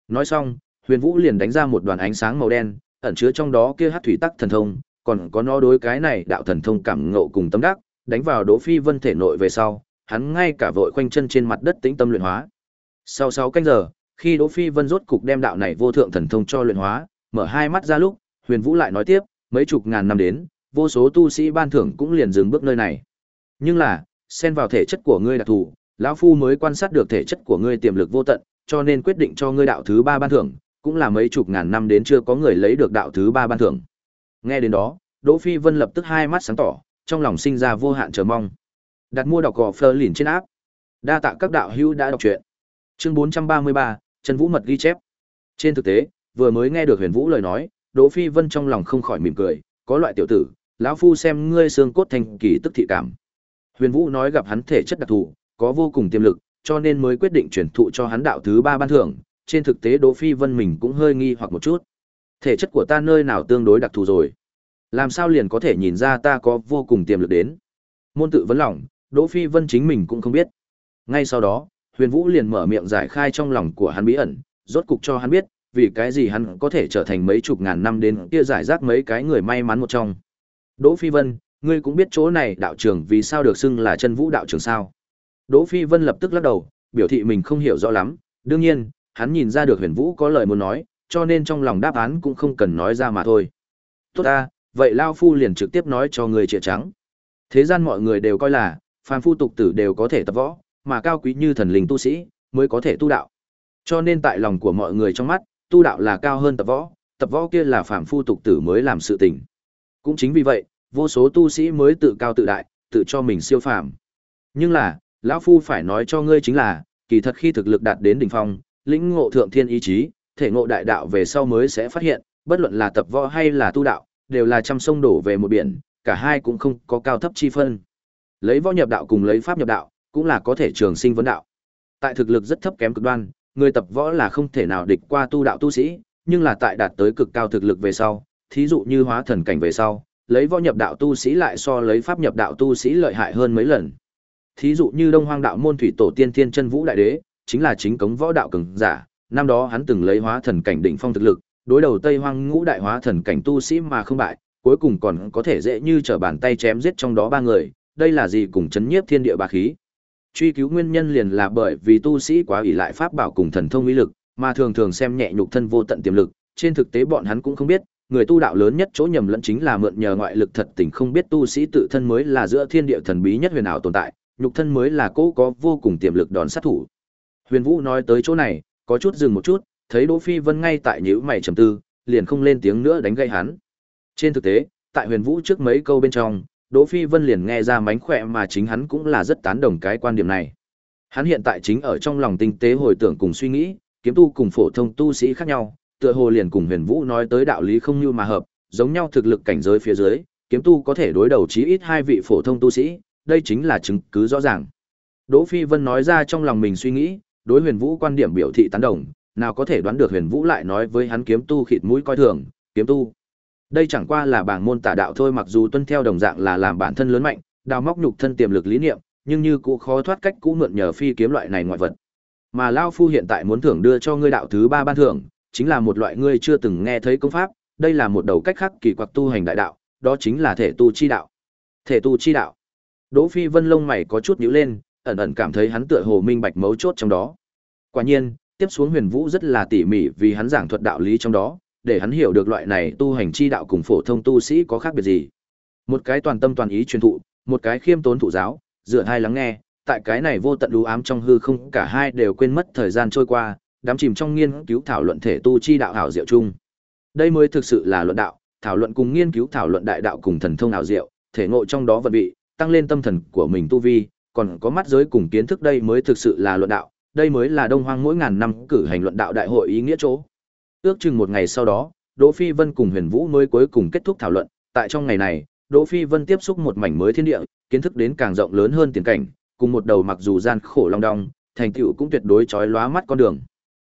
Nói xong, Huyền Vũ liền đánh ra một đoàn ánh sáng màu đen, ẩn chứa trong đó kia Hắc thủy tác thần thông, còn có nó đối cái này đạo thần thông cảm ngộ cùng tâm đắc, đánh vào Đỗ Phi Vân thể nội về sau, hắn ngay cả vội quanh chân trên mặt đất tĩnh tâm luyện hóa. Sau 6 canh giờ, khi Đỗ Phi Vân rốt cục đem đạo này vô thượng thần thông cho luyện hóa, mở hai mắt ra lúc, Huyền Vũ lại nói tiếp, mấy chục ngàn năm đến, vô số tu sĩ ban thưởng cũng liền dừng bước nơi này. Nhưng là, xen vào thể chất của ngươi đặc thù, lão phu mới quan sát được thể chất của ngươi tiềm lực vô tận, cho nên quyết định cho ngươi đạo thứ ba ban thưởng, cũng là mấy chục ngàn năm đến chưa có người lấy được đạo thứ ba ban thưởng. Nghe đến đó, Đỗ Phi Vân lập tức hai mắt sáng tỏ, trong lòng sinh ra vô hạn chờ mong. Đặt mua đọc gò Fleur liền trên áp. Đa tạ các đạo hữu đã đọc truyện. Chương 433, Trần Vũ mật ghi chép. Trên thực tế, vừa mới nghe được Huyền Vũ lời nói, Đỗ Phi Vân trong lòng không khỏi mỉm cười, có loại tiểu tử, lão phu xem ngươi xương cốt thành kỳ tức thị cảm. Huyền Vũ nói gặp hắn thể chất đặc thù, có vô cùng tiềm lực, cho nên mới quyết định chuyển thụ cho hắn đạo thứ ba ban thưởng. Trên thực tế Đỗ Phi Vân mình cũng hơi nghi hoặc một chút. Thể chất của ta nơi nào tương đối đặc thù rồi? Làm sao liền có thể nhìn ra ta có vô cùng tiềm lực đến? Môn tự vấn lòng, Đỗ Phi Vân chính mình cũng không biết. Ngay sau đó, Huyền Vũ liền mở miệng giải khai trong lòng của hắn bí ẩn, rốt cục cho hắn biết, vì cái gì hắn có thể trở thành mấy chục ngàn năm đến kia giải rác mấy cái người may mắn một trong. Đỗ Phi Vân, ngươi cũng biết chỗ này đạo trưởng vì sao được xưng là chân vũ đạo trưởng sao. Đỗ Phi Vân lập tức lắc đầu, biểu thị mình không hiểu rõ lắm, đương nhiên, hắn nhìn ra được huyền vũ có lời muốn nói, cho nên trong lòng đáp án cũng không cần nói ra mà thôi. Tốt ta, vậy Lao Phu liền trực tiếp nói cho người trịa trắng. Thế gian mọi người đều coi là, phàm phu tục tử đều có thể tập võ, mà cao quý như thần linh tu sĩ, mới có thể tu đạo. Cho nên tại lòng của mọi người trong mắt, tu đạo là cao hơn tập võ, tập võ kia là phàm phu tục tử mới làm sự tình. Cũng chính vì vậy, vô số tu sĩ mới tự cao tự đại, tự cho mình siêu phàm. Nhưng là, lão phu phải nói cho ngươi chính là, kỳ thật khi thực lực đạt đến đỉnh phong, lĩnh ngộ thượng thiên ý chí, thể ngộ đại đạo về sau mới sẽ phát hiện, bất luận là tập võ hay là tu đạo, đều là trăm sông đổ về một biển, cả hai cũng không có cao thấp chi phân. Lấy võ nhập đạo cùng lấy pháp nhập đạo, cũng là có thể trường sinh vấn đạo. Tại thực lực rất thấp kém cực đoan, người tập võ là không thể nào địch qua tu đạo tu sĩ, nhưng là tại đạt tới cực cao thực lực về sau, thí dụ như hóa thần cảnh về sau, lấy võ nhập đạo tu sĩ lại so lấy pháp nhập đạo tu sĩ lợi hại hơn mấy lần. Thí dụ như Đông Hoang đạo môn thủy tổ tiên thiên chân vũ đại đế, chính là chính cống võ đạo cường giả, năm đó hắn từng lấy hóa thần cảnh đỉnh phong thực lực, đối đầu Tây Hoang ngũ đại hóa thần cảnh tu sĩ mà không bại, cuối cùng còn có thể dễ như trở bàn tay chém giết trong đó ba người, đây là gì cùng chấn nhiếp thiên địa bá khí. Truy cứu nguyên nhân liền là bởi vì tu sĩ quá ỷ lại pháp bảo cùng thần thông uy lực, mà thường thường xem nhẹ nhục thân vô tận tiềm lực, trên thực tế bọn hắn cũng không biết, người tu đạo lớn nhất chỗ nhầm lẫn chính là mượn nhờ ngoại lực thật tình không biết tu sĩ tự thân mới là giữa thiên địa thần bí nhất huyền ảo tồn tại, nhục thân mới là cố có vô cùng tiềm lực đòn sát thủ. Huyền Vũ nói tới chỗ này, có chút dừng một chút, thấy Đỗ Phi Vân ngay tại nhíu mày trầm tư, liền không lên tiếng nữa đánh gây hắn. Trên thực tế, tại Huyền Vũ trước mấy câu bên trong, Đỗ Phi Vân liền nghe ra mánh khỏe mà chính hắn cũng là rất tán đồng cái quan điểm này. Hắn hiện tại chính ở trong lòng tinh tế hồi tưởng cùng suy nghĩ, kiếm tu cùng phổ thông tu sĩ khác nhau, tựa hồ liền cùng Huyền Vũ nói tới đạo lý không như mà hợp, giống nhau thực lực cảnh giới phía dưới, kiếm tu có thể đối đầu chí ít hai vị phổ thông tu sĩ, đây chính là chứng cứ rõ ràng. Đỗ Phi Vân nói ra trong lòng mình suy nghĩ, đối Huyền Vũ quan điểm biểu thị tán đồng, nào có thể đoán được Huyền Vũ lại nói với hắn kiếm tu khịt mũi coi thường, kiếm tu. Đây chẳng qua là bảng môn tả đạo thôi, mặc dù tuân theo đồng dạng là làm bản thân lớn mạnh, đào móc nhục thân tiềm lực lý niệm, nhưng như cũ khó thoát cách cũ mượn nhờ phi kiếm loại này ngoại vật. Mà Lao Phu hiện tại muốn thưởng đưa cho ngươi đạo thứ ba ban thưởng, chính là một loại ngươi chưa từng nghe thấy công pháp, đây là một đầu cách khác kỳ quặc tu hành đại đạo, đó chính là thể tu chi đạo. Thể tu chi đạo. Đỗ Phi Vân lông mày có chút nhíu lên, ẩn ẩn cảm thấy hắn tựa hồ minh bạch mấu chốt trong đó. Quả nhiên, tiếp xuống Huyền Vũ rất là tỉ mỉ vì hắn giảng thuật đạo lý trong đó, để hắn hiểu được loại này tu hành chi đạo cùng phổ thông tu sĩ có khác biệt gì. Một cái toàn tâm toàn ý truyền thụ, một cái khiêm tốn thụ giáo, dựa hai lắng nghe, tại cái này vô tận lú ám trong hư không cả hai đều quên mất thời gian trôi qua, đắm chìm trong nghiên cứu thảo luận thể tu chi đạo hảo diệu chung. Đây mới thực sự là luận đạo, thảo luận cùng nghiên cứu thảo luận đại đạo cùng thần thông ảo diệu, thể ngộ trong đó vận bị tăng lên tâm thần của mình tu vi, còn có mắt giới cùng kiến thức đây mới thực sự là luận đạo, đây mới là Đông Hoang mỗi ngàn năm cử hành luận đạo đại hội ý nghĩa chỗ. Ước chừng một ngày sau đó, Đỗ Phi Vân cùng Huyền Vũ mới cuối cùng kết thúc thảo luận, tại trong ngày này, Đỗ Phi Vân tiếp xúc một mảnh mới thiên địa, kiến thức đến càng rộng lớn hơn tiền cảnh, cùng một đầu mặc dù gian khổ long đong, thành tựu cũng tuyệt đối chói lóa mắt con đường.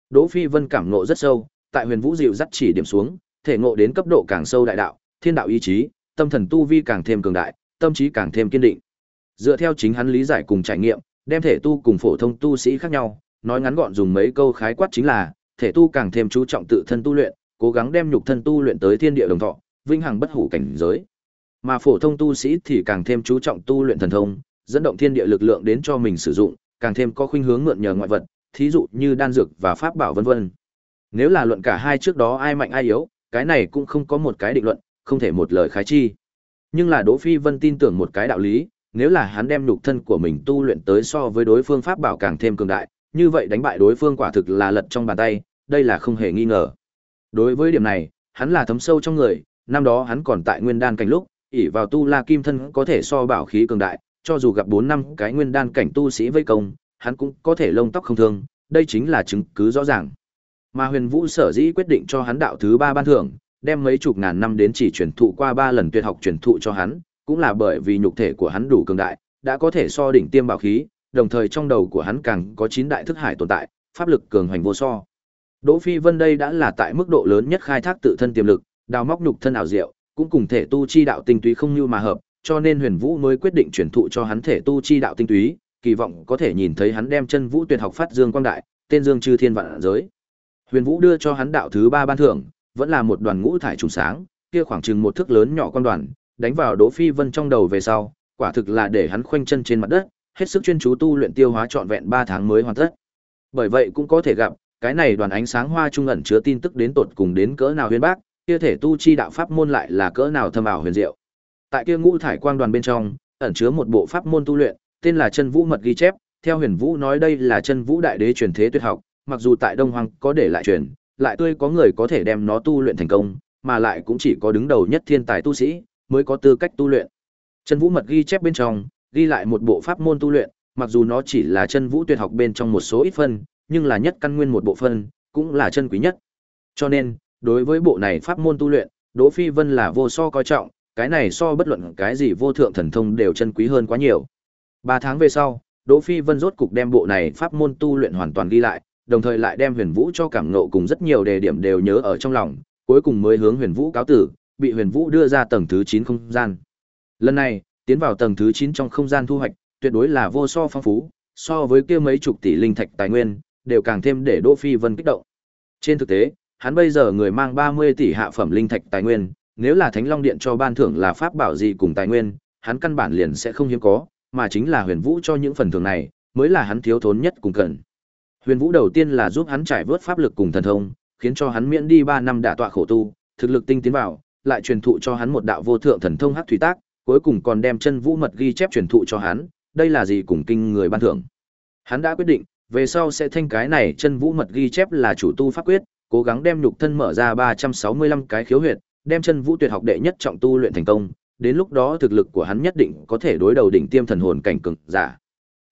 Đỗ Phi Vân cảm ngộ rất sâu, tại Huyền Vũ dịu dắt chỉ điểm xuống, thể ngộ đến cấp độ càng sâu đại đạo, thiên đạo ý chí, tâm thần tu vi càng thêm cường đại, tâm trí càng thêm kiên định. Dựa theo chính hắn lý giải cùng trải nghiệm, đem thể tu cùng phổ thông tu sĩ khác nhau, nói ngắn gọn dùng mấy câu khái quát chính là, thể tu càng thêm chú trọng tự thân tu luyện, cố gắng đem nhục thân tu luyện tới thiên địa đồng thọ, vinh hằng bất hủ cảnh giới. Mà phổ thông tu sĩ thì càng thêm chú trọng tu luyện thần thông, dẫn động thiên địa lực lượng đến cho mình sử dụng, càng thêm có khuynh hướng mượn nhờ ngoại vật, thí dụ như đan dược và pháp bảo vân vân. Nếu là luận cả hai trước đó ai mạnh ai yếu, cái này cũng không có một cái định luận, không thể một lời khái chi. Nhưng là Đỗ Phi Vân tin tưởng một cái đạo lý, nếu là hắn đem nhục thân của mình tu luyện tới so với đối phương pháp bảo càng thêm cường đại, như vậy đánh bại đối phương quả thực là lật trong bàn tay, đây là không hề nghi ngờ. Đối với điểm này, hắn là thấm sâu trong người, năm đó hắn còn tại Nguyên Đan cảnh lúc, ỷ vào tu La Kim thân có thể so bảo khí cường đại, cho dù gặp 4 năm cái Nguyên Đan cảnh tu sĩ vây công, hắn cũng có thể lông tóc không thương, đây chính là chứng cứ rõ ràng. Mà Huyền Vũ sở dĩ quyết định cho hắn đạo thứ ba ban thưởng, đem mấy chục ngàn năm đến chỉ truyền thụ qua ba lần tuyệt học truyền thụ cho hắn, cũng là bởi vì nhục thể của hắn đủ cường đại, đã có thể so đỉnh tiêm bảo khí, đồng thời trong đầu của hắn càng có chín đại thức hải tồn tại, pháp lực cường hoành vô so. Đỗ Phi Vân đây đã là tại mức độ lớn nhất khai thác tự thân tiềm lực, đào móc nhục thân ảo diệu, cũng cùng thể tu chi đạo tinh túy không như mà hợp, cho nên Huyền Vũ mới quyết định truyền thụ cho hắn thể tu chi đạo tinh túy, kỳ vọng có thể nhìn thấy hắn đem chân vũ tuyệt học phát dương quang đại, tên dương chư thiên vạn giới. Huyền Vũ đưa cho hắn đạo thứ ba ban thưởng, vẫn là một đoàn ngũ thải trùng sáng, kia khoảng chừng một thước lớn nhỏ con đoàn, đánh vào Đỗ Phi Vân trong đầu về sau, quả thực là để hắn khoanh chân trên mặt đất, hết sức chuyên chú tu luyện tiêu hóa trọn vẹn 3 tháng mới hoàn tất. Bởi vậy cũng có thể gặp, cái này đoàn ánh sáng hoa trung ẩn chứa tin tức đến tột cùng đến cỡ nào huyền bác, kia thể tu chi đạo pháp môn lại là cỡ nào thâm ảo huyền diệu. Tại kia ngũ thải quang đoàn bên trong, ẩn chứa một bộ pháp môn tu luyện, tên là Chân Vũ Mật ghi chép, theo Huyền Vũ nói đây là Chân Vũ Đại Đế truyền thế tuyệt học, mặc dù tại Đông Hoàng có để lại truyền, lại tươi có người có thể đem nó tu luyện thành công, mà lại cũng chỉ có đứng đầu nhất thiên tài tu sĩ mới có tư cách tu luyện. Chân Vũ Mật ghi chép bên trong, ghi lại một bộ pháp môn tu luyện, mặc dù nó chỉ là chân vũ tuyệt học bên trong một số ít phân, nhưng là nhất căn nguyên một bộ phân, cũng là chân quý nhất. Cho nên, đối với bộ này pháp môn tu luyện, Đỗ Phi Vân là vô so coi trọng, cái này so bất luận cái gì vô thượng thần thông đều chân quý hơn quá nhiều. Ba tháng về sau, Đỗ Phi Vân rốt cục đem bộ này pháp môn tu luyện hoàn toàn đi lại, đồng thời lại đem Huyền Vũ cho cảm ngộ cùng rất nhiều đề điểm đều nhớ ở trong lòng, cuối cùng mới hướng Huyền Vũ cáo tử, bị Huyền Vũ đưa ra tầng thứ 9 không gian. Lần này, tiến vào tầng thứ 9 trong không gian thu hoạch, tuyệt đối là vô so phong phú, so với kia mấy chục tỷ linh thạch tài nguyên, đều càng thêm để Đỗ Phi Vân kích động. Trên thực tế, hắn bây giờ người mang 30 tỷ hạ phẩm linh thạch tài nguyên, nếu là Thánh Long Điện cho ban thưởng là pháp bảo gì cùng tài nguyên, hắn căn bản liền sẽ không hiếm có, mà chính là Huyền Vũ cho những phần thưởng này, mới là hắn thiếu thốn nhất cùng cần. Huyền Vũ đầu tiên là giúp hắn trải vớt pháp lực cùng thần thông, khiến cho hắn miễn đi 3 năm đả tọa khổ tu, thực lực tinh tiến vào, lại truyền thụ cho hắn một đạo vô thượng thần thông hắc thủy tác, cuối cùng còn đem chân vũ mật ghi chép truyền thụ cho hắn, đây là gì cùng kinh người ban thưởng. Hắn đã quyết định, về sau sẽ thanh cái này chân vũ mật ghi chép là chủ tu pháp quyết, cố gắng đem nhục thân mở ra 365 cái khiếu huyệt, đem chân vũ tuyệt học đệ nhất trọng tu luyện thành công, đến lúc đó thực lực của hắn nhất định có thể đối đầu đỉnh tiêm thần hồn cảnh cường giả.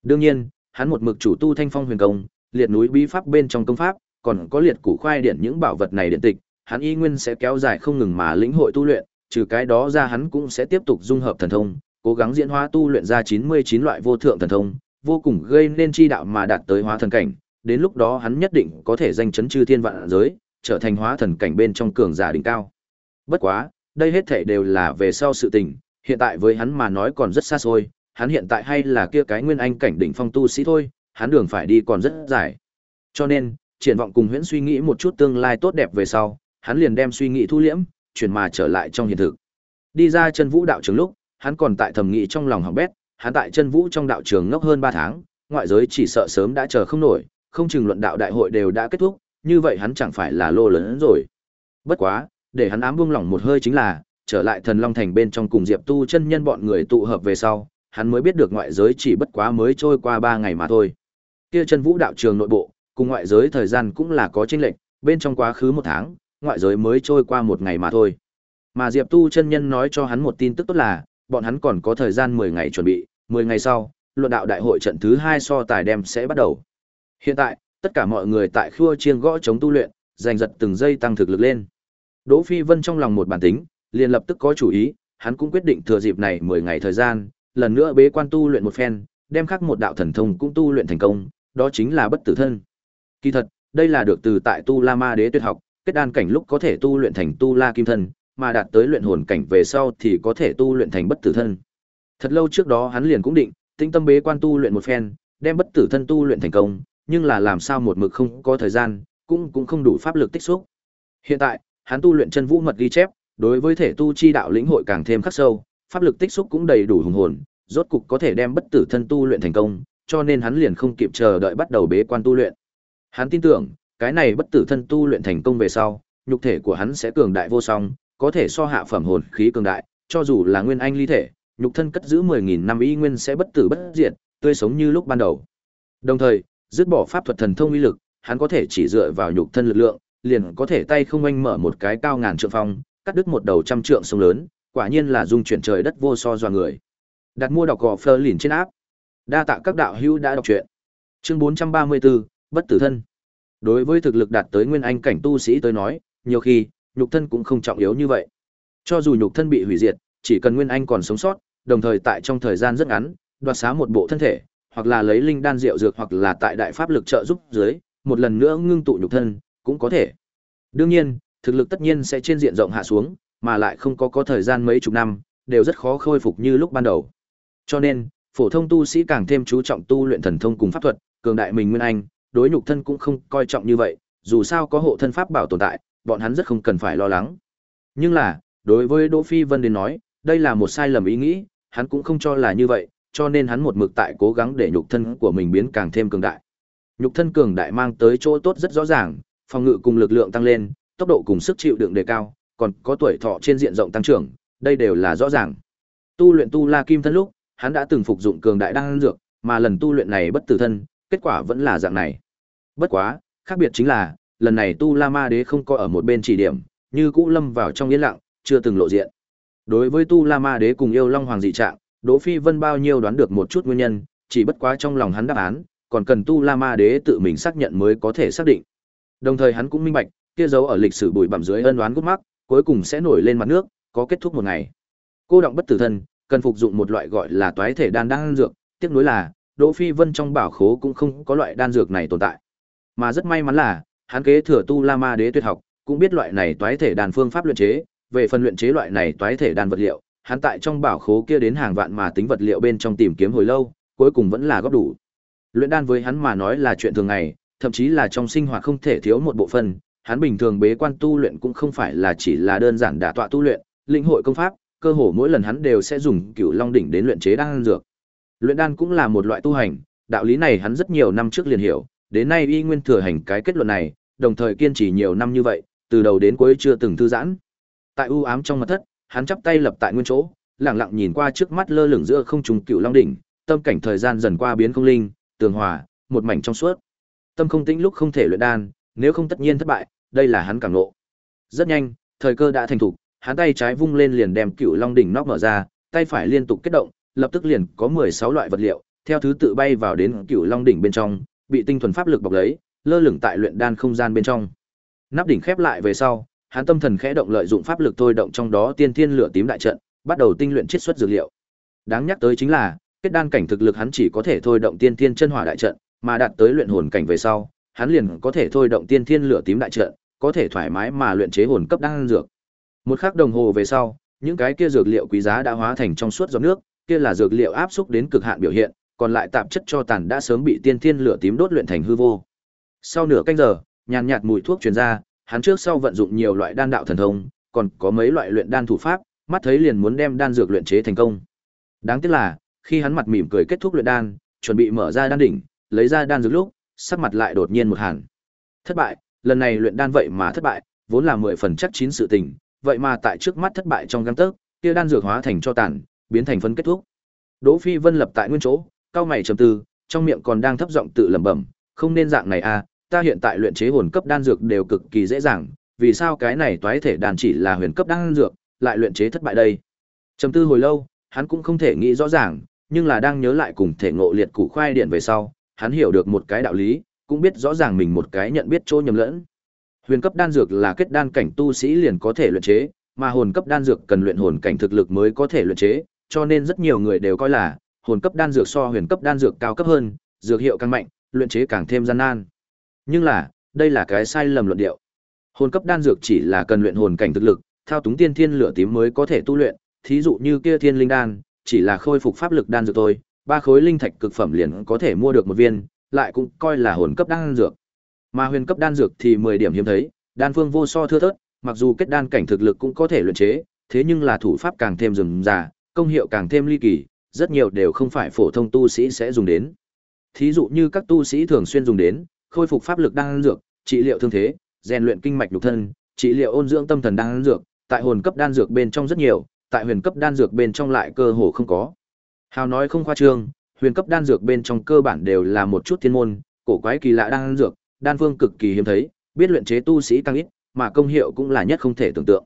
Đương nhiên, hắn một mực chủ tu thanh phong huyền công, liệt núi bí pháp bên trong công pháp, còn có liệt củ khoai điện những bảo vật này điện tịch, hắn y nguyên sẽ kéo dài không ngừng mà lĩnh hội tu luyện, trừ cái đó ra hắn cũng sẽ tiếp tục dung hợp thần thông, cố gắng diễn hóa tu luyện ra 99 loại vô thượng thần thông, vô cùng gây nên chi đạo mà đạt tới hóa thần cảnh, đến lúc đó hắn nhất định có thể danh chấn chư thiên vạn giới, trở thành hóa thần cảnh bên trong cường giả đỉnh cao. Bất quá, đây hết thảy đều là về sau sự tình, hiện tại với hắn mà nói còn rất xa xôi, hắn hiện tại hay là kia cái nguyên anh cảnh đỉnh phong tu sĩ thôi, hắn đường phải đi còn rất dài. Cho nên, triển vọng cùng huyễn suy nghĩ một chút tương lai tốt đẹp về sau, hắn liền đem suy nghĩ thu liễm, chuyển mà trở lại trong hiện thực. Đi ra chân vũ đạo trường lúc, hắn còn tại thầm nghĩ trong lòng hỏng bét, hắn tại chân vũ trong đạo trường ngốc hơn 3 tháng, ngoại giới chỉ sợ sớm đã chờ không nổi, không chừng luận đạo đại hội đều đã kết thúc, như vậy hắn chẳng phải là lô lớn rồi. Bất quá, để hắn ám buông lỏng một hơi chính là, trở lại thần long thành bên trong cùng Diệp Tu chân nhân bọn người tụ hợp về sau, hắn mới biết được ngoại giới chỉ bất quá mới trôi qua 3 ngày mà thôi. Kia chân vũ đạo trường nội bộ, cùng ngoại giới thời gian cũng là có chênh lệch, bên trong quá khứ một tháng, ngoại giới mới trôi qua một ngày mà thôi. Mà Diệp Tu chân nhân nói cho hắn một tin tức tốt là, bọn hắn còn có thời gian 10 ngày chuẩn bị, 10 ngày sau, luận đạo đại hội trận thứ 2 so tài đem sẽ bắt đầu. Hiện tại, tất cả mọi người tại khua chiêng gõ chống tu luyện, giành giật từng giây tăng thực lực lên. Đỗ Phi Vân trong lòng một bản tính, liền lập tức có chủ ý, hắn cũng quyết định thừa dịp này 10 ngày thời gian, lần nữa bế quan tu luyện một phen, đem khắc một đạo thần thông cũng tu luyện thành công, đó chính là bất tử thân. Kỳ thật, đây là được từ tại Tu La Ma Đế tuyệt học, kết đan cảnh lúc có thể tu luyện thành Tu La Kim Thân, mà đạt tới luyện hồn cảnh về sau thì có thể tu luyện thành bất tử thân. Thật lâu trước đó hắn liền cũng định, tinh tâm bế quan tu luyện một phen, đem bất tử thân tu luyện thành công, nhưng là làm sao một mực không có thời gian, cũng cũng không đủ pháp lực tích xúc. Hiện tại, hắn tu luyện chân vũ mật ghi chép, đối với thể tu chi đạo lĩnh hội càng thêm khắc sâu, pháp lực tích xúc cũng đầy đủ hùng hồn, rốt cục có thể đem bất tử thân tu luyện thành công, cho nên hắn liền không kịp chờ đợi bắt đầu bế quan tu luyện. Hắn tin tưởng, cái này bất tử thân tu luyện thành công về sau, nhục thể của hắn sẽ cường đại vô song, có thể so hạ phẩm hồn khí cường đại, cho dù là nguyên anh ly thể, nhục thân cất giữ 10000 năm y nguyên sẽ bất tử bất diệt, tươi sống như lúc ban đầu. Đồng thời, dứt bỏ pháp thuật thần thông uy lực, hắn có thể chỉ dựa vào nhục thân lực lượng, liền có thể tay không anh mở một cái cao ngàn trượng phong, cắt đứt một đầu trăm trượng sông lớn, quả nhiên là dung chuyển trời đất vô so doa người. Đặt mua đọc gò Fleur lìn trên áp. Đa tạ các đạo hữu đã đọc truyện. Chương 434, bất tử thân. Đối với thực lực đạt tới nguyên anh cảnh tu sĩ tới nói, nhiều khi, nhục thân cũng không trọng yếu như vậy. Cho dù nhục thân bị hủy diệt, chỉ cần nguyên anh còn sống sót, đồng thời tại trong thời gian rất ngắn, đoạt xá một bộ thân thể, hoặc là lấy linh đan rượu dược hoặc là tại đại pháp lực trợ giúp dưới, một lần nữa ngưng tụ nhục thân, cũng có thể. Đương nhiên, thực lực tất nhiên sẽ trên diện rộng hạ xuống, mà lại không có có thời gian mấy chục năm, đều rất khó khôi phục như lúc ban đầu. Cho nên, phổ thông tu sĩ càng thêm chú trọng tu luyện thần thông cùng pháp thuật, cường đại mình nguyên anh, đối nhục thân cũng không coi trọng như vậy, dù sao có hộ thân pháp bảo tồn tại, bọn hắn rất không cần phải lo lắng. Nhưng là, đối với Đỗ Phi Vân đến nói, đây là một sai lầm ý nghĩ, hắn cũng không cho là như vậy, cho nên hắn một mực tại cố gắng để nhục thân của mình biến càng thêm cường đại. Nhục thân cường đại mang tới chỗ tốt rất rõ ràng, phòng ngự cùng lực lượng tăng lên, tốc độ cùng sức chịu đựng đề cao, còn có tuổi thọ trên diện rộng tăng trưởng, đây đều là rõ ràng. Tu luyện tu La Kim thân lúc, hắn đã từng phục dụng cường đại đan dược, mà lần tu luyện này bất tử thân, kết quả vẫn là dạng này. Bất quá, khác biệt chính là, lần này tu La Ma Đế không có ở một bên chỉ điểm, như cũ lâm vào trong yên lặng, chưa từng lộ diện. Đối với tu La Ma Đế cùng yêu Long Hoàng dị trạng, Đỗ Phi Vân bao nhiêu đoán được một chút nguyên nhân, chỉ bất quá trong lòng hắn đáp án, còn cần tu La Ma Đế tự mình xác nhận mới có thể xác định. Đồng thời hắn cũng minh bạch, kia dấu ở lịch sử bụi bặm dưới ân đoán gút mắc, cuối cùng sẽ nổi lên mặt nước, có kết thúc một ngày. Cô động bất tử thân, cần phục dụng một loại gọi là toái thể đan đan dược, tiếc nuối là, Đỗ Phi Vân trong bảo khố cũng không có loại đan dược này tồn tại. Mà rất may mắn là, hắn kế thừa tu La Ma Đế tuyệt học, cũng biết loại này toái thể đan phương pháp luyện chế, về phần luyện chế loại này toái thể đan vật liệu, hắn tại trong bảo khố kia đến hàng vạn mà tính vật liệu bên trong tìm kiếm hồi lâu, cuối cùng vẫn là góp đủ. Luyện đan với hắn mà nói là chuyện thường ngày, thậm chí là trong sinh hoạt không thể thiếu một bộ phận, hắn bình thường bế quan tu luyện cũng không phải là chỉ là đơn giản đả tọa tu luyện, linh hội công pháp, cơ hồ mỗi lần hắn đều sẽ dùng Cửu Long đỉnh đến luyện chế đan dược. Luyện đan cũng là một loại tu hành, đạo lý này hắn rất nhiều năm trước liền hiểu, đến nay y nguyên thừa hành cái kết luận này, đồng thời kiên trì nhiều năm như vậy, từ đầu đến cuối chưa từng thư giãn. Tại u ám trong mật thất, hắn chắp tay lập tại nguyên chỗ, lặng lặng nhìn qua trước mắt lơ lửng giữa không trung cựu Long đỉnh, tâm cảnh thời gian dần qua biến không linh, tường hòa, một mảnh trong suốt. Tâm không tĩnh lúc không thể luyện đan, nếu không tất nhiên thất bại, đây là hắn cảm ngộ. Rất nhanh, thời cơ đã thành thục, hắn tay trái vung lên liền đem Cựu Long đỉnh nóc mở ra, tay phải liên tục kết động, lập tức liền có 16 loại vật liệu, theo thứ tự bay vào đến Cựu Long đỉnh bên trong, bị tinh thuần pháp lực bọc lấy, lơ lửng tại luyện đan không gian bên trong. Nắp đỉnh khép lại về sau, hắn tâm thần khẽ động lợi dụng pháp lực thôi động trong đó tiên thiên lửa tím đại trận, bắt đầu tinh luyện chiết xuất dược liệu. Đáng nhắc tới chính là, kết đan cảnh thực lực hắn chỉ có thể thôi động tiên thiên chân hỏa đại trận, mà đạt tới luyện hồn cảnh về sau, hắn liền có thể thôi động tiên thiên lửa tím đại trận, có thể thoải mái mà luyện chế hồn cấp đan dược. Một khắc đồng hồ về sau, những cái kia dược liệu quý giá đã hóa thành trong suốt giọt nước, kia là dược liệu áp xúc đến cực hạn biểu hiện, còn lại tạp chất cho tàn đã sớm bị tiên thiên lửa tím đốt luyện thành hư vô. Sau nửa canh giờ, nhàn nhạt mùi thuốc truyền ra, hắn trước sau vận dụng nhiều loại đan đạo thần thông, còn có mấy loại luyện đan thủ pháp, mắt thấy liền muốn đem đan dược luyện chế thành công. Đáng tiếc là, khi hắn mặt mỉm cười kết thúc luyện đan, chuẩn bị mở ra đan đỉnh, lấy ra đan dược lúc, sắc mặt lại đột nhiên một hẳn Thất bại, lần này luyện đan vậy mà thất bại, vốn là mười phần chắc chín sự tình, vậy mà tại trước mắt thất bại trong gang tấc, kia đan dược hóa thành cho tàn, biến thành phân kết thúc. Đỗ Phi Vân lập tại nguyên chỗ, cao mày trầm tư, trong miệng còn đang thấp giọng tự lẩm bẩm, không nên dạng này à, ta hiện tại luyện chế hồn cấp đan dược đều cực kỳ dễ dàng, vì sao cái này toái thể đan chỉ là huyền cấp đan dược, lại luyện chế thất bại đây? Trầm tư hồi lâu, hắn cũng không thể nghĩ rõ ràng, nhưng là đang nhớ lại cùng thể ngộ liệt củ khoai điện về sau, hắn hiểu được một cái đạo lý, cũng biết rõ ràng mình một cái nhận biết chỗ nhầm lẫn. Huyền cấp đan dược là kết đan cảnh tu sĩ liền có thể luyện chế, mà hồn cấp đan dược cần luyện hồn cảnh thực lực mới có thể luyện chế, cho nên rất nhiều người đều coi là hồn cấp đan dược so huyền cấp đan dược cao cấp hơn, dược hiệu càng mạnh, luyện chế càng thêm gian nan. Nhưng là, đây là cái sai lầm luận điệu. Hồn cấp đan dược chỉ là cần luyện hồn cảnh thực lực, thao túng tiên thiên lửa tím mới có thể tu luyện, thí dụ như kia thiên linh đan, chỉ là khôi phục pháp lực đan dược thôi, ba khối linh thạch cực phẩm liền có thể mua được một viên, lại cũng coi là hồn cấp đan dược. Mà huyền cấp đan dược thì 10 điểm hiếm thấy, đan phương vô so thưa thớt, mặc dù kết đan cảnh thực lực cũng có thể luyện chế, thế nhưng là thủ pháp càng thêm rườm rà, công hiệu càng thêm ly kỳ, rất nhiều đều không phải phổ thông tu sĩ sẽ dùng đến. Thí dụ như các tu sĩ thường xuyên dùng đến, khôi phục pháp lực đang dược, trị liệu thương thế, rèn luyện kinh mạch nhục thân, trị liệu ôn dưỡng tâm thần đang dược, tại hồn cấp đan dược bên trong rất nhiều, tại huyền cấp đan dược bên trong lại cơ hồ không có. Hào nói không khoa trương, huyền cấp đan dược bên trong cơ bản đều là một chút thiên môn, cổ quái kỳ lạ đan dược, đan phương cực kỳ hiếm thấy, biết luyện chế tu sĩ càng ít, mà công hiệu cũng là nhất không thể tưởng tượng.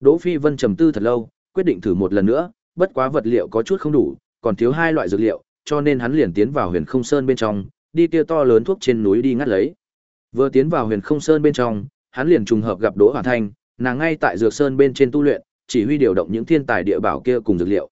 Đỗ Phi Vân trầm tư thật lâu, quyết định thử một lần nữa, bất quá vật liệu có chút không đủ, còn thiếu hai loại dược liệu, cho nên hắn liền tiến vào Huyền Không Sơn bên trong, đi kia to lớn thuốc trên núi đi ngắt lấy. Vừa tiến vào Huyền Không Sơn bên trong, hắn liền trùng hợp gặp Đỗ Hoàn Thanh, nàng ngay tại Dược Sơn bên trên tu luyện, chỉ huy điều động những thiên tài địa bảo kia cùng dược liệu.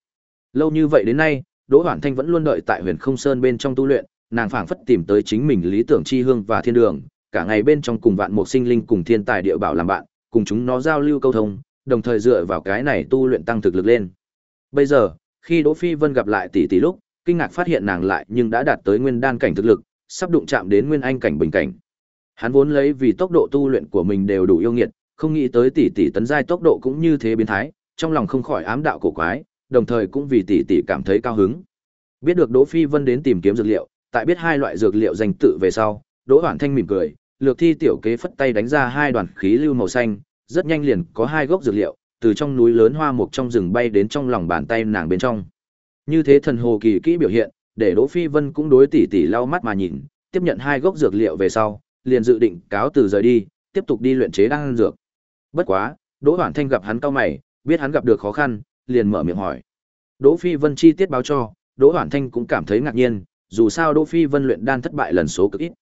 Lâu như vậy đến nay, Đỗ Hoàn Thanh vẫn luôn đợi tại Huyền Không Sơn bên trong tu luyện, nàng phảng phất tìm tới chính mình lý tưởng chi hương và thiên đường, cả ngày bên trong cùng vạn mục sinh linh cùng thiên tài địa bảo làm bạn, cùng chúng nó giao lưu câu thông, đồng thời dựa vào cái này tu luyện tăng thực lực lên. Bây giờ, khi Đỗ Phi Vân gặp lại tỷ tỷ lúc, kinh ngạc phát hiện nàng lại nhưng đã đạt tới nguyên đan cảnh thực lực, sắp đụng chạm đến nguyên anh cảnh bình cảnh. Hắn vốn lấy vì tốc độ tu luyện của mình đều đủ yêu nghiệt, không nghĩ tới tỷ tỷ tấn giai tốc độ cũng như thế biến thái, trong lòng không khỏi ám đạo cổ quái, đồng thời cũng vì tỷ tỷ cảm thấy cao hứng. Biết được Đỗ Phi Vân đến tìm kiếm dược liệu, tại biết hai loại dược liệu danh tự về sau, Đỗ Hoản Thanh mỉm cười, lược thi tiểu kế phất tay đánh ra hai đoàn khí lưu màu xanh, rất nhanh liền có hai gốc dược liệu, từ trong núi lớn hoa mục trong rừng bay đến trong lòng bàn tay nàng bên trong. Như thế thần hồ kỳ kỹ biểu hiện, để Đỗ Phi Vân cũng đối tỷ tỷ lau mắt mà nhìn, tiếp nhận hai gốc dược liệu về sau, liền dự định cáo từ rời đi, tiếp tục đi luyện chế đan dược. Bất quá, Đỗ Hoản Thanh gặp hắn cao mày, biết hắn gặp được khó khăn, liền mở miệng hỏi. Đỗ Phi Vân chi tiết báo cho, Đỗ Hoản Thanh cũng cảm thấy ngạc nhiên, dù sao Đỗ Phi Vân luyện đan thất bại lần số cực ít.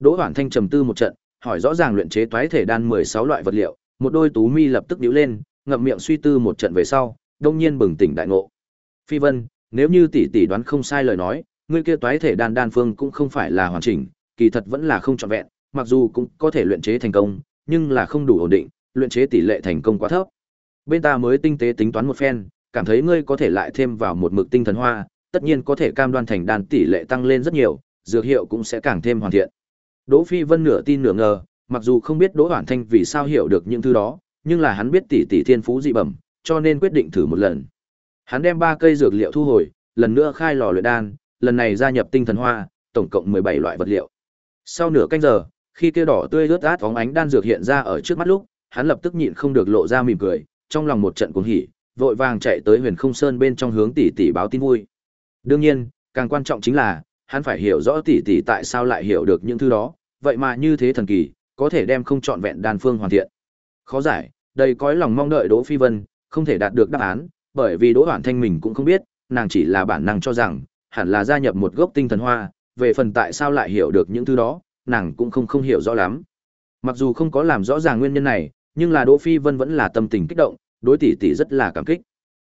Đỗ Hoản Thanh trầm tư một trận, hỏi rõ ràng luyện chế toái thể đan 16 loại vật liệu, một đôi tú mi lập tức nhíu lên, ngậm miệng suy tư một trận về sau, đông nhiên bừng tỉnh đại ngộ. Phi Vân, nếu như tỷ tỷ đoán không sai lời nói, ngươi kia toái thể đan đan phương cũng không phải là hoàn chỉnh, kỳ thật vẫn là không trọn vẹn, mặc dù cũng có thể luyện chế thành công, nhưng là không đủ ổn định, luyện chế tỷ lệ thành công quá thấp. Bên ta mới tinh tế tính toán một phen, cảm thấy ngươi có thể lại thêm vào một mực tinh thần hoa, tất nhiên có thể cam đoan thành đan tỷ lệ tăng lên rất nhiều, dược hiệu cũng sẽ càng thêm hoàn thiện. Đỗ Phi Vân nửa tin nửa ngờ, mặc dù không biết Đỗ Hoản Thanh vì sao hiểu được những thứ đó, nhưng là hắn biết tỷ tỷ thiên phú dị bẩm, cho nên quyết định thử một lần. Hắn đem ba cây dược liệu thu hồi, lần nữa khai lò luyện đan, lần này gia nhập tinh thần hoa, tổng cộng 17 loại vật liệu. Sau nửa canh giờ, khi kia đỏ tươi rớt át bóng ánh đan dược hiện ra ở trước mắt lúc, hắn lập tức nhịn không được lộ ra mỉm cười, trong lòng một trận cuồng hỉ, vội vàng chạy tới Huyền Không Sơn bên trong hướng tỷ tỷ báo tin vui. Đương nhiên, càng quan trọng chính là, hắn phải hiểu rõ tỷ tỷ tại sao lại hiểu được những thứ đó, vậy mà như thế thần kỳ, có thể đem không chọn vẹn đan phương hoàn thiện. Khó giải, đầy cõi lòng mong đợi Đỗ Phi Vân, không thể đạt được đáp án, bởi vì Đỗ Hoản Thanh mình cũng không biết, nàng chỉ là bản năng cho rằng, hẳn là gia nhập một gốc tinh thần hoa, về phần tại sao lại hiểu được những thứ đó, nàng cũng không không hiểu rõ lắm. Mặc dù không có làm rõ ràng nguyên nhân này, nhưng là Đỗ Phi Vân vẫn là tâm tình kích động, đối tỷ tỷ rất là cảm kích.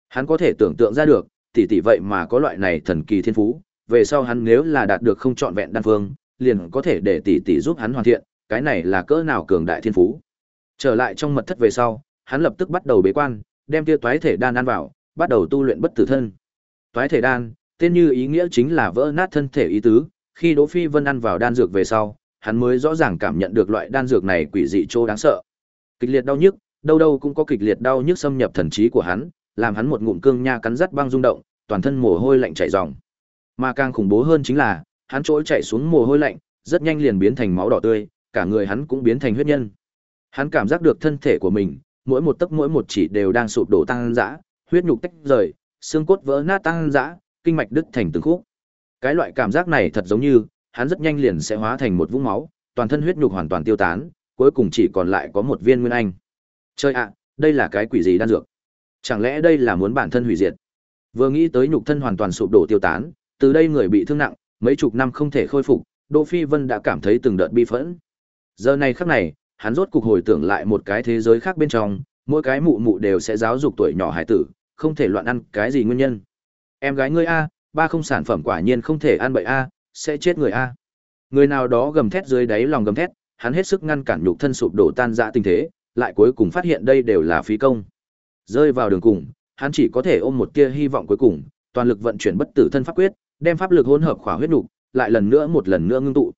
Hắn có thể tưởng tượng ra được, tỷ tỷ vậy mà có loại này thần kỳ thiên phú, về sau hắn nếu là đạt được không trọn vẹn đan phương, liền có thể để tỷ tỷ giúp hắn hoàn thiện, cái này là cỡ nào cường đại thiên phú. Trở lại trong mật thất về sau, hắn lập tức bắt đầu bế quan, đem kia toái thể đan ăn vào, bắt đầu tu luyện bất tử thân. Toái thể đan, tên như ý nghĩa chính là vỡ nát thân thể ý tứ, khi Đỗ Phi Vân ăn vào đan dược về sau, hắn mới rõ ràng cảm nhận được loại đan dược này quỷ dị chỗ đáng sợ. Kịch liệt đau nhức, đâu đâu cũng có kịch liệt đau nhức xâm nhập thần trí của hắn, làm hắn một ngụm cương nha cắn rắt băng rung động, toàn thân mồ hôi lạnh chảy ròng. Mà càng khủng bố hơn chính là, hắn trỗi chạy xuống mồ hôi lạnh, rất nhanh liền biến thành máu đỏ tươi, cả người hắn cũng biến thành huyết nhân. Hắn cảm giác được thân thể của mình, mỗi một tấc mỗi một chỉ đều đang sụp đổ tăng dã, huyết nhục tách rời, xương cốt vỡ nát tăng dã, kinh mạch đứt thành từng khúc. Cái loại cảm giác này thật giống như, hắn rất nhanh liền sẽ hóa thành một vũng máu, toàn thân huyết nhục hoàn toàn tiêu tán, cuối cùng chỉ còn lại có một viên nguyên anh. Chơi ạ, đây là cái quỷ gì đan dược? Chẳng lẽ đây là muốn bản thân hủy diệt? Vừa nghĩ tới nhục thân hoàn toàn sụp đổ tiêu tán, từ đây người bị thương nặng, mấy chục năm không thể khôi phục, Đỗ Phi Vân đã cảm thấy từng đợt bi phẫn. Giờ này khắc này, hắn rốt cục hồi tưởng lại một cái thế giới khác bên trong, mỗi cái mụ mụ đều sẽ giáo dục tuổi nhỏ hải tử, không thể loạn ăn cái gì nguyên nhân. Em gái ngươi a, ba không sản phẩm quả nhiên không thể ăn bậy a, sẽ chết người a. Người nào đó gầm thét dưới đáy lòng gầm thét, hắn hết sức ngăn cản nhục thân sụp đổ tan rã tình thế, lại cuối cùng phát hiện đây đều là phí công. Rơi vào đường cùng, hắn chỉ có thể ôm một tia hy vọng cuối cùng, toàn lực vận chuyển bất tử thân pháp quyết, đem pháp lực hỗn hợp khỏa huyết nục, lại lần nữa một lần nữa ngưng tụ.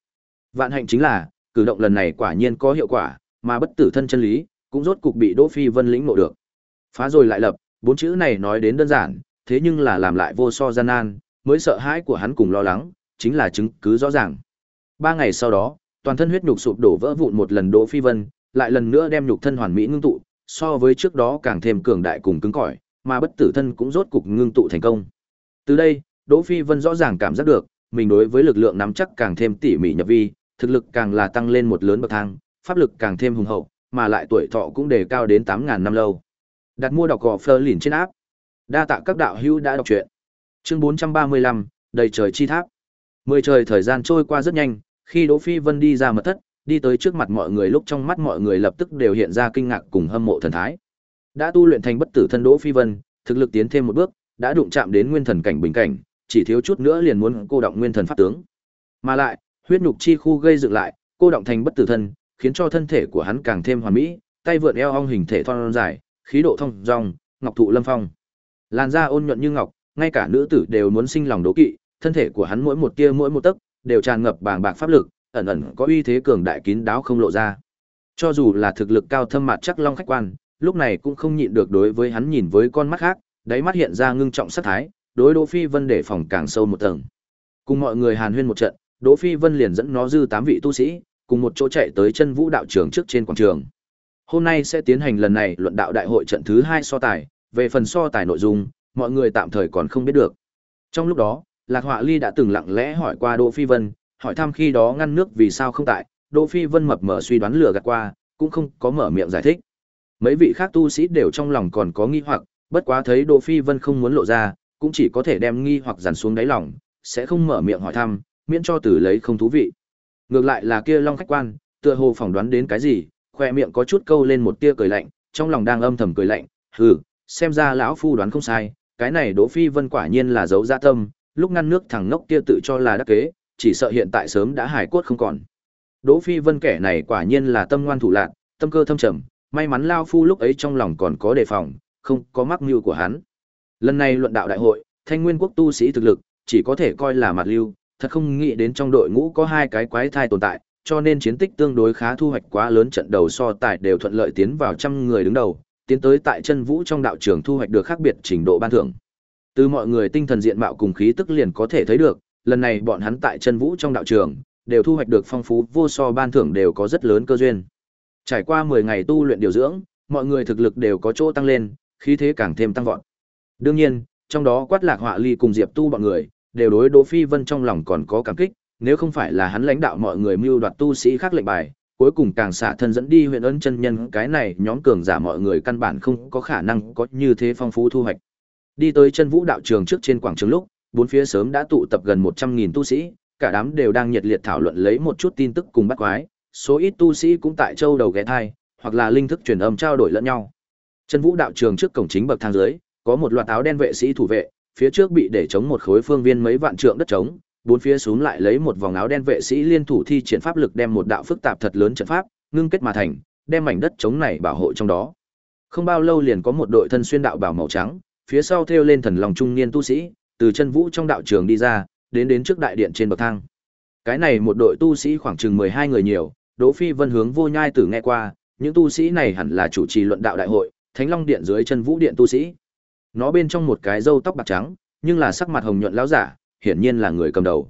Vạn hạnh chính là, cử động lần này quả nhiên có hiệu quả, mà bất tử thân chân lý cũng rốt cục bị Đỗ Phi Vân lĩnh ngộ được. Phá rồi lại lập, bốn chữ này nói đến đơn giản, thế nhưng là làm lại vô so gian nan, mới sợ hãi của hắn cùng lo lắng, chính là chứng cứ rõ ràng. Ba ngày sau đó, toàn thân huyết nhục sụp đổ vỡ vụn một lần Đỗ Phi Vân, lại lần nữa đem nhục thân hoàn mỹ ngưng tụ, so với trước đó càng thêm cường đại cùng cứng cỏi, mà bất tử thân cũng rốt cục ngưng tụ thành công. Từ đây, Đỗ Phi Vân rõ ràng cảm giác được, mình đối với lực lượng nắm chắc càng thêm tỉ mỉ nhập vi, thực lực càng là tăng lên một lớn bậc thang, pháp lực càng thêm hùng hậu, mà lại tuổi thọ cũng đề cao đến 8000 năm lâu. Đặt mua đọc gò Fleur lìn trên áp. Đa tạ các đạo hữu đã đọc truyện. Chương 435, đầy trời chi tháp. Mười trời thời gian trôi qua rất nhanh, khi Đỗ Phi Vân đi ra mật thất, đi tới trước mặt mọi người lúc trong mắt mọi người lập tức đều hiện ra kinh ngạc cùng hâm mộ thần thái. Đã tu luyện thành bất tử thân Đỗ Phi Vân, thực lực tiến thêm một bước, đã đụng chạm đến nguyên thần cảnh bình cảnh, chỉ thiếu chút nữa liền muốn cô động nguyên thần pháp tướng. Mà lại, huyết nhục chi khu gây dựng lại, cô động thành bất tử thân, khiến cho thân thể của hắn càng thêm hoàn mỹ, tay vượn eo ong hình thể thon dài, khí độ thông dong, ngọc thụ lâm phong. Làn da ôn nhuận như ngọc, ngay cả nữ tử đều muốn sinh lòng đố kỵ, thân thể của hắn mỗi một tia mỗi một tấc đều tràn ngập bàng bạc pháp lực, ẩn ẩn có uy thế cường đại kín đáo không lộ ra. Cho dù là thực lực cao thâm mặt chắc long khách quan, lúc này cũng không nhịn được đối với hắn nhìn với con mắt khác, đáy mắt hiện ra ngưng trọng sát thái, đối Đỗ Phi Vân để phòng càng sâu một tầng. Cùng mọi người hàn huyên một trận, Đỗ Phi Vân liền dẫn nó dư tám vị tu sĩ, cùng một chỗ chạy tới chân vũ đạo trường trước trên quảng trường. Hôm nay sẽ tiến hành lần này luận đạo đại hội trận thứ hai so tài, về phần so tài nội dung, mọi người tạm thời còn không biết được. Trong lúc đó, Lạc Họa Ly đã từng lặng lẽ hỏi qua Đỗ Phi Vân, hỏi thăm khi đó ngăn nước vì sao không tại, Đỗ Phi Vân mập mờ suy đoán lừa gạt qua, cũng không có mở miệng giải thích. Mấy vị khác tu sĩ đều trong lòng còn có nghi hoặc, bất quá thấy Đỗ Phi Vân không muốn lộ ra, cũng chỉ có thể đem nghi hoặc dằn xuống đáy lòng, sẽ không mở miệng hỏi thăm, miễn cho tử lấy không thú vị. Ngược lại là kia Long khách quan, tựa hồ phỏng đoán đến cái gì, khoe miệng có chút câu lên một tia cười lạnh, trong lòng đang âm thầm cười lạnh, hừ, xem ra lão phu đoán không sai, cái này Đỗ Phi Vân quả nhiên là dấu dạ tâm, lúc ngăn nước thằng ngốc kia tự cho là đắc kế, chỉ sợ hiện tại sớm đã hài cốt không còn. Đỗ Phi Vân kẻ này quả nhiên là tâm ngoan thủ lạn, tâm cơ thâm trầm, may mắn lão phu lúc ấy trong lòng còn có đề phòng, không có mắc mưu của hắn. Lần này luận đạo đại hội, Thanh Nguyên quốc tu sĩ thực lực chỉ có thể coi là mặt lưu, thật không nghĩ đến trong đội ngũ có hai cái quái thai tồn tại, cho nên chiến tích tương đối khá thu hoạch quá lớn trận đầu so tài đều thuận lợi tiến vào trăm người đứng đầu, tiến tới tại chân vũ trong đạo trường thu hoạch được khác biệt trình độ ban thưởng. Từ mọi người tinh thần diện mạo cùng khí tức liền có thể thấy được, lần này bọn hắn tại chân vũ trong đạo trường đều thu hoạch được phong phú vô so ban thưởng đều có rất lớn cơ duyên. Trải qua 10 ngày tu luyện điều dưỡng, mọi người thực lực đều có chỗ tăng lên, khí thế càng thêm tăng vọt. Đương nhiên, trong đó quát lạc họa ly cùng Diệp Tu bọn người, đều đối Đỗ Phi Vân trong lòng còn có cảm kích, nếu không phải là hắn lãnh đạo mọi người mưu đoạt tu sĩ khác lệnh bài, cuối cùng càng xạ thân dẫn đi huyện ấn chân nhân cái này nhóm cường giả mọi người căn bản không có khả năng có như thế phong phú thu hoạch. Đi tới chân vũ đạo trường trước trên quảng trường lúc, bốn phía sớm đã tụ tập gần 100.000 tu sĩ, cả đám đều đang nhiệt liệt thảo luận lấy một chút tin tức cùng bắt quái, số ít tu sĩ cũng tại châu đầu ghé thai, hoặc là linh thức truyền âm trao đổi lẫn nhau. Chân vũ đạo trường trước cổng chính bậc thang dưới, có một loạt áo đen vệ sĩ thủ vệ, phía trước bị để chống một khối phương viên mấy vạn trượng đất trống, bốn phía xuống lại lấy một vòng áo đen vệ sĩ liên thủ thi triển pháp lực đem một đạo phức tạp thật lớn trận pháp, ngưng kết mà thành, đem mảnh đất trống này bảo hộ trong đó. Không bao lâu liền có một đội thân xuyên đạo bào màu trắng, phía sau theo lên thần lòng trung niên tu sĩ, từ chân vũ trong đạo trường đi ra, đến đến trước đại điện trên bậc thang. Cái này một đội tu sĩ khoảng chừng 12 người nhiều, Đỗ Phi Vân hướng Vô Nhai Tử nghe qua, những tu sĩ này hẳn là chủ trì luận đạo đại hội, Thánh Long Điện dưới chân Vũ Điện tu sĩ. Nó bên trong một cái râu tóc bạc trắng, nhưng là sắc mặt hồng nhuận lão giả, hiển nhiên là người cầm đầu.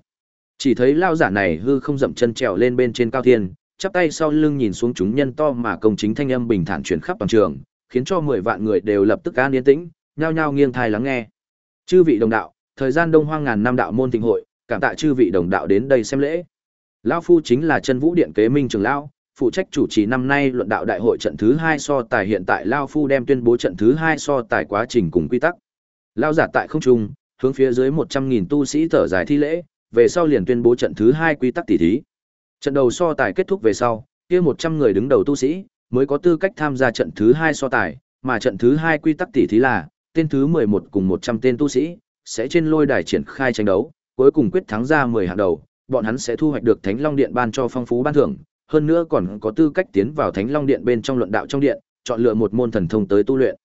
Chỉ thấy lão giả này hư không dậm chân trèo lên bên trên cao thiên, chắp tay sau lưng nhìn xuống chúng nhân to mà công chính thanh âm bình thản truyền khắp toàn trường, khiến cho 10 vạn người đều lập tức an yên tĩnh, nhao nhao nghiêng thai lắng nghe. Chư vị đồng đạo, thời gian đông hoang ngàn năm đạo môn thịnh hội, cảm tạ chư vị đồng đạo đến đây xem lễ. Lão phu chính là chân vũ điện kế minh trường lão, phụ trách chủ trì năm nay luận đạo đại hội trận thứ hai so tài hiện tại Lao Phu đem tuyên bố trận thứ hai so tài quá trình cùng quy tắc. Lao giả tại không trung, hướng phía dưới một trăm nghìn tu sĩ thở dài thi lễ, về sau liền tuyên bố trận thứ hai quy tắc tỷ thí. Trận đầu so tài kết thúc về sau, kia một trăm người đứng đầu tu sĩ mới có tư cách tham gia trận thứ hai so tài, mà trận thứ hai quy tắc tỷ thí là tên thứ mười một cùng một trăm tên tu sĩ sẽ trên lôi đài triển khai tranh đấu, cuối cùng quyết thắng ra mười hạng đầu, bọn hắn sẽ thu hoạch được Thánh Long Điện ban cho phong phú ban thưởng, hơn nữa còn có tư cách tiến vào Thánh Long Điện bên trong luận đạo trong điện, chọn lựa một môn thần thông tới tu luyện.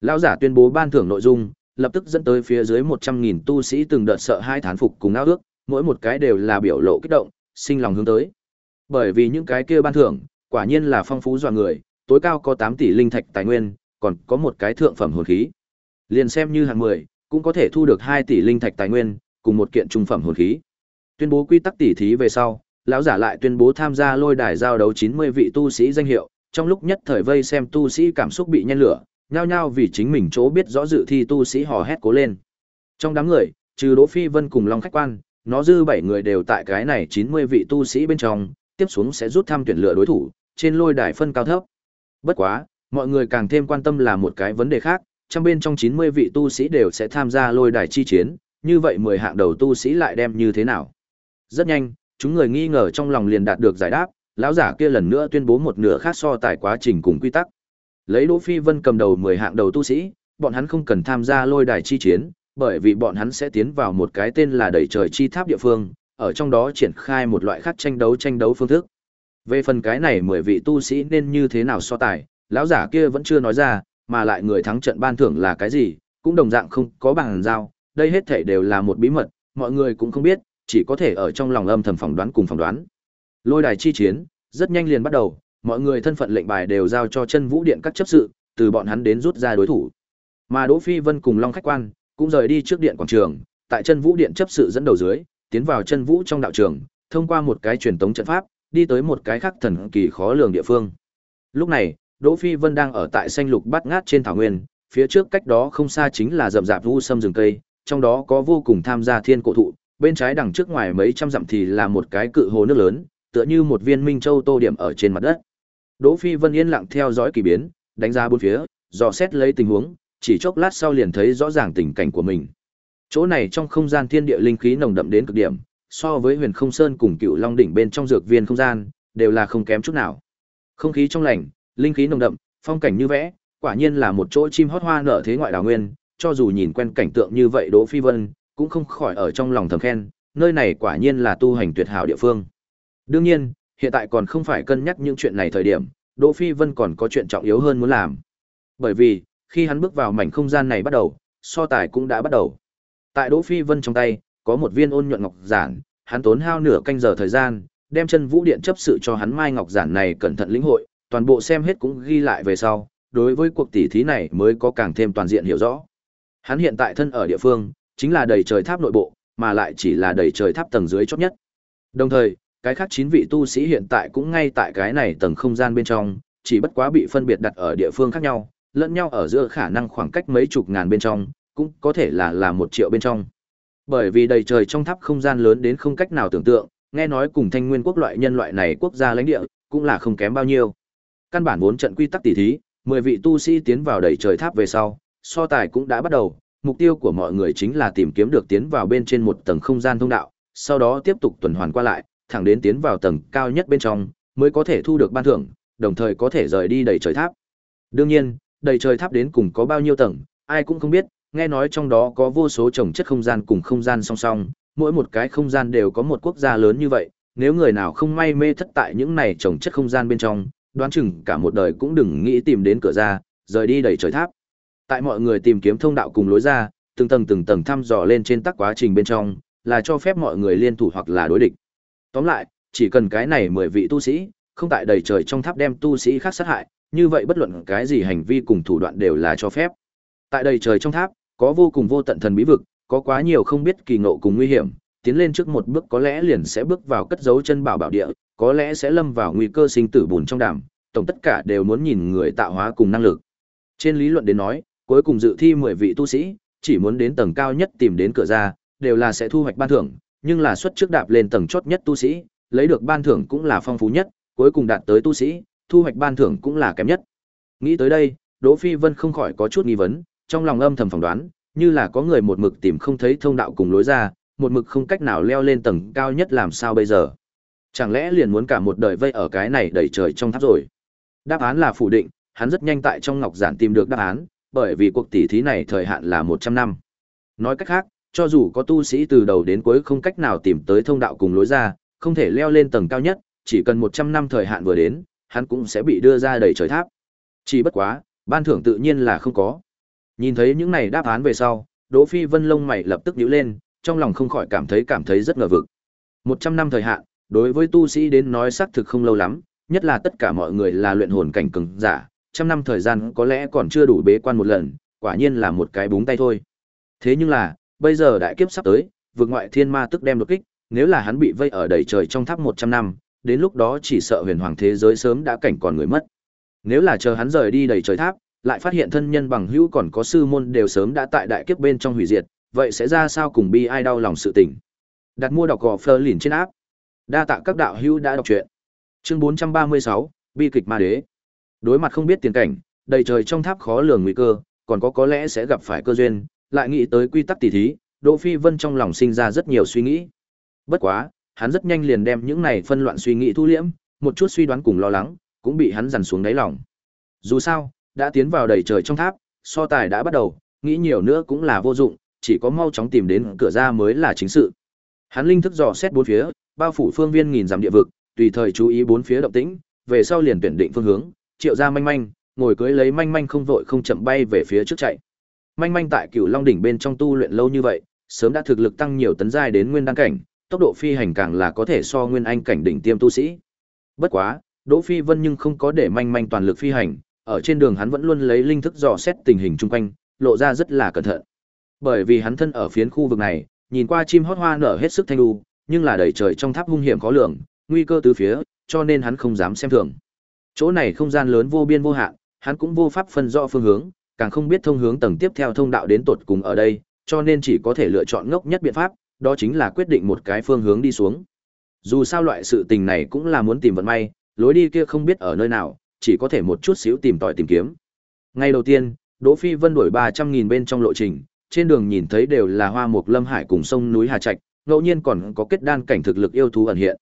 Lão giả tuyên bố ban thưởng nội dung, lập tức dẫn tới phía dưới 100.000 tu sĩ từng đợt sợ hai thán phục cùng ao ước, mỗi một cái đều là biểu lộ kích động, sinh lòng hướng tới. Bởi vì những cái kia ban thưởng, quả nhiên là phong phú dọa người, tối cao có 8 tỷ linh thạch tài nguyên, còn có một cái thượng phẩm hồn khí. Liền xem như hàng 10, cũng có thể thu được 2 tỷ linh thạch tài nguyên, cùng một kiện trung phẩm hồn khí. Tuyên bố quy tắc tỷ thí về sau, lão giả lại tuyên bố tham gia lôi đài giao đấu 90 vị tu sĩ danh hiệu, trong lúc nhất thời vây xem tu sĩ cảm xúc bị nhen lửa, nhao nhao vì chính mình chỗ biết rõ dự thi tu sĩ hò hét cố lên. Trong đám người, trừ Đỗ Phi Vân cùng Long khách quan, nó dư 7 người đều tại cái này 90 vị tu sĩ bên trong, tiếp xuống sẽ rút thăm tuyển lựa đối thủ, trên lôi đài phân cao thấp. Bất quá, mọi người càng thêm quan tâm là một cái vấn đề khác, trong bên trong 90 vị tu sĩ đều sẽ tham gia lôi đài chi chiến, như vậy 10 hạng đầu tu sĩ lại đem như thế nào? Rất nhanh, chúng người nghi ngờ trong lòng liền đạt được giải đáp, lão giả kia lần nữa tuyên bố một nửa khác so tài quá trình cùng quy tắc. Lấy Đỗ Phi Vân cầm đầu 10 hạng đầu tu sĩ, bọn hắn không cần tham gia lôi đài chi chiến, bởi vì bọn hắn sẽ tiến vào một cái tên là đẩy trời chi tháp địa phương, ở trong đó triển khai một loại khác tranh đấu tranh đấu phương thức. Về phần cái này 10 vị tu sĩ nên như thế nào so tài, lão giả kia vẫn chưa nói ra, mà lại người thắng trận ban thưởng là cái gì, cũng đồng dạng không có bằng giao, đây hết thảy đều là một bí mật, mọi người cũng không biết, chỉ có thể ở trong lòng âm thầm phỏng đoán cùng phỏng đoán. Lôi đài chi chiến, rất nhanh liền bắt đầu, mọi người thân phận lệnh bài đều giao cho chân vũ điện các chấp sự, từ bọn hắn đến rút ra đối thủ. Mà Đỗ Phi Vân cùng Long khách quan cũng rời đi trước điện quảng trường, tại chân vũ điện chấp sự dẫn đầu dưới, tiến vào chân vũ trong đạo trường, thông qua một cái truyền tống trận pháp, đi tới một cái khác thần kỳ khó lường địa phương. Lúc này, Đỗ Phi Vân đang ở tại xanh lục bát ngát trên thảo nguyên, phía trước cách đó không xa chính là rậm rạp vu sâm rừng cây, trong đó có vô cùng tham gia thiên cổ thụ, bên trái đằng trước ngoài mấy trăm dặm thì là một cái cự hồ nước lớn, tựa như một viên minh châu tô điểm ở trên mặt đất. Đỗ Phi Vân yên lặng theo dõi kỳ biến, đánh giá bốn phía, dò xét lấy tình huống, chỉ chốc lát sau liền thấy rõ ràng tình cảnh của mình. Chỗ này trong không gian thiên địa linh khí nồng đậm đến cực điểm, so với Huyền Không Sơn cùng Cựu Long đỉnh bên trong dược viên không gian, đều là không kém chút nào. Không khí trong lành, linh khí nồng đậm, phong cảnh như vẽ, quả nhiên là một chỗ chim hót hoa nở thế ngoại đào nguyên, cho dù nhìn quen cảnh tượng như vậy Đỗ Phi Vân cũng không khỏi ở trong lòng thầm khen, nơi này quả nhiên là tu hành tuyệt hảo địa phương. Đương nhiên, hiện tại còn không phải cân nhắc những chuyện này thời điểm, Đỗ Phi Vân còn có chuyện trọng yếu hơn muốn làm. Bởi vì, khi hắn bước vào mảnh không gian này bắt đầu, so tài cũng đã bắt đầu. Tại Đỗ Phi Vân trong tay, có một viên ôn nhuận ngọc giản, hắn tốn hao nửa canh giờ thời gian, đem chân vũ điện chấp sự cho hắn mai ngọc giản này cẩn thận lĩnh hội, toàn bộ xem hết cũng ghi lại về sau, đối với cuộc tỷ thí này mới có càng thêm toàn diện hiểu rõ. Hắn hiện tại thân ở địa phương, chính là đầy trời tháp nội bộ, mà lại chỉ là đầy trời tháp tầng dưới chót nhất. Đồng thời, cái khác chín vị tu sĩ hiện tại cũng ngay tại cái này tầng không gian bên trong, chỉ bất quá bị phân biệt đặt ở địa phương khác nhau, lẫn nhau ở giữa khả năng khoảng cách mấy chục ngàn bên trong, cũng có thể là là một triệu bên trong. Bởi vì đầy trời trong tháp không gian lớn đến không cách nào tưởng tượng, nghe nói cùng thanh nguyên quốc loại nhân loại này quốc gia lãnh địa, cũng là không kém bao nhiêu. Căn bản vốn trận quy tắc tỉ thí, 10 vị tu sĩ tiến vào đầy trời tháp về sau, so tài cũng đã bắt đầu, mục tiêu của mọi người chính là tìm kiếm được tiến vào bên trên một tầng không gian thông đạo, sau đó tiếp tục tuần hoàn qua lại, thẳng đến tiến vào tầng cao nhất bên trong, mới có thể thu được ban thưởng, đồng thời có thể rời đi đầy trời tháp. Đương nhiên, đầy trời tháp đến cùng có bao nhiêu tầng, ai cũng không biết, nghe nói trong đó có vô số trồng chất không gian cùng không gian song song, mỗi một cái không gian đều có một quốc gia lớn như vậy, nếu người nào không may mê thất tại những này trồng chất không gian bên trong, đoán chừng cả một đời cũng đừng nghĩ tìm đến cửa ra, rời đi đầy trời tháp. Tại mọi người tìm kiếm thông đạo cùng lối ra, từng tầng từng tầng thăm dò lên trên tắc quá trình bên trong, là cho phép mọi người liên thủ hoặc là đối địch. Tóm lại, chỉ cần cái này mười vị tu sĩ, không tại đầy trời trong tháp đem tu sĩ khác sát hại, như vậy bất luận cái gì hành vi cùng thủ đoạn đều là cho phép. Tại đầy trời trong tháp, có vô cùng vô tận thần bí vực, có quá nhiều không biết kỳ ngộ cùng nguy hiểm, tiến lên trước một bước có lẽ liền sẽ bước vào cất dấu chân bảo bảo địa, có lẽ sẽ lâm vào nguy cơ sinh tử bùn trong đàm tổng tất cả đều muốn nhìn người tạo hóa cùng năng lực. Trên lý luận đến nói, cuối cùng dự thi 10 vị tu sĩ, chỉ muốn đến tầng cao nhất tìm đến cửa ra, đều là sẽ thu hoạch ban thưởng, nhưng là xuất trước đạp lên tầng chót nhất tu sĩ, lấy được ban thưởng cũng là phong phú nhất, cuối cùng đạt tới tu sĩ, thu hoạch ban thưởng cũng là kém nhất. Nghĩ tới đây, Đỗ Phi Vân không khỏi có chút nghi vấn, trong lòng âm thầm phỏng đoán, như là có người một mực tìm không thấy thông đạo cùng lối ra, một mực không cách nào leo lên tầng cao nhất làm sao bây giờ? Chẳng lẽ liền muốn cả một đời vây ở cái này đầy trời trong tháp rồi? Đáp án là phủ định, hắn rất nhanh tại trong ngọc giản tìm được đáp án, bởi vì cuộc tỷ thí này thời hạn là 100 năm. Nói cách khác, cho dù có tu sĩ từ đầu đến cuối không cách nào tìm tới thông đạo cùng lối ra, không thể leo lên tầng cao nhất, chỉ cần 100 năm thời hạn vừa đến, hắn cũng sẽ bị đưa ra đầy trời tháp. Chỉ bất quá, ban thưởng tự nhiên là không có. Nhìn thấy những này đáp án về sau, Đỗ Phi Vân lông mày lập tức nhíu lên, trong lòng không khỏi cảm thấy cảm thấy rất ngờ vực. 100 năm thời hạn, đối với tu sĩ đến nói xác thực không lâu lắm, nhất là tất cả mọi người là luyện hồn cảnh cường giả, trăm năm thời gian có lẽ còn chưa đủ bế quan một lần, quả nhiên là một cái búng tay thôi. Thế nhưng là, bây giờ đại kiếp sắp tới, vượt ngoại thiên ma tức đem đột kích, nếu là hắn bị vây ở đầy trời trong tháp 100 năm, đến lúc đó chỉ sợ huyền hoàng thế giới sớm đã cảnh còn người mất. Nếu là chờ hắn rời đi đầy trời tháp, lại phát hiện thân nhân bằng hữu còn có sư môn đều sớm đã tại đại kiếp bên trong hủy diệt, vậy sẽ ra sao cùng bi ai đau lòng sự tình. Đặt mua đọc gò Fleur lìn trên áp. Đa tạ các đạo hữu đã đọc truyện. Chương 436, bi kịch ma đế. Đối mặt không biết tiền cảnh, đầy trời trong tháp khó lường nguy cơ, còn có có lẽ sẽ gặp phải cơ duyên, lại nghĩ tới quy tắc tỷ thí, Đỗ Phi Vân trong lòng sinh ra rất nhiều suy nghĩ. Bất quá, hắn rất nhanh liền đem những này phân loạn suy nghĩ thu liễm, một chút suy đoán cùng lo lắng, cũng bị hắn dằn xuống đáy lòng. Dù sao, đã tiến vào đầy trời trong tháp, so tài đã bắt đầu, nghĩ nhiều nữa cũng là vô dụng, chỉ có mau chóng tìm đến cửa ra mới là chính sự. Hắn linh thức dò xét bốn phía, bao phủ phương viên nghìn dặm địa vực, tùy thời chú ý bốn phía động tĩnh, về sau liền tuyển định phương hướng, triệu ra manh manh, ngồi cưới lấy manh manh không vội không chậm bay về phía trước chạy. Manh manh tại Cửu Long đỉnh bên trong tu luyện lâu như vậy, sớm đã thực lực tăng nhiều tấn giai đến nguyên đăng cảnh, tốc độ phi hành càng là có thể so nguyên anh cảnh đỉnh tiêm tu sĩ. Bất quá, Đỗ Phi Vân nhưng không có để manh manh toàn lực phi hành, ở trên đường hắn vẫn luôn lấy linh thức dò xét tình hình chung quanh, lộ ra rất là cẩn thận. Bởi vì hắn thân ở phiến khu vực này, nhìn qua chim hót hoa nở hết sức thanh lu nhưng là đầy trời trong tháp hung hiểm khó lường, nguy cơ từ phía, cho nên hắn không dám xem thường. Chỗ này không gian lớn vô biên vô hạn, hắn cũng vô pháp phân rõ phương hướng, càng không biết thông hướng tầng tiếp theo thông đạo đến tột cùng ở đây, cho nên chỉ có thể lựa chọn ngốc nhất biện pháp, đó chính là quyết định một cái phương hướng đi xuống. Dù sao loại sự tình này cũng là muốn tìm vận may, lối đi kia không biết ở nơi nào, chỉ có thể một chút xíu tìm tòi tìm kiếm. ngay đầu tiên, Đỗ Phi Vân đuổi 300.000 bên trong lộ trình, trên đường nhìn thấy đều là hoa mục lâm hải cùng sông núi Hà Trạch, ngẫu nhiên còn có kết đan cảnh thực lực yêu thú ẩn hiện.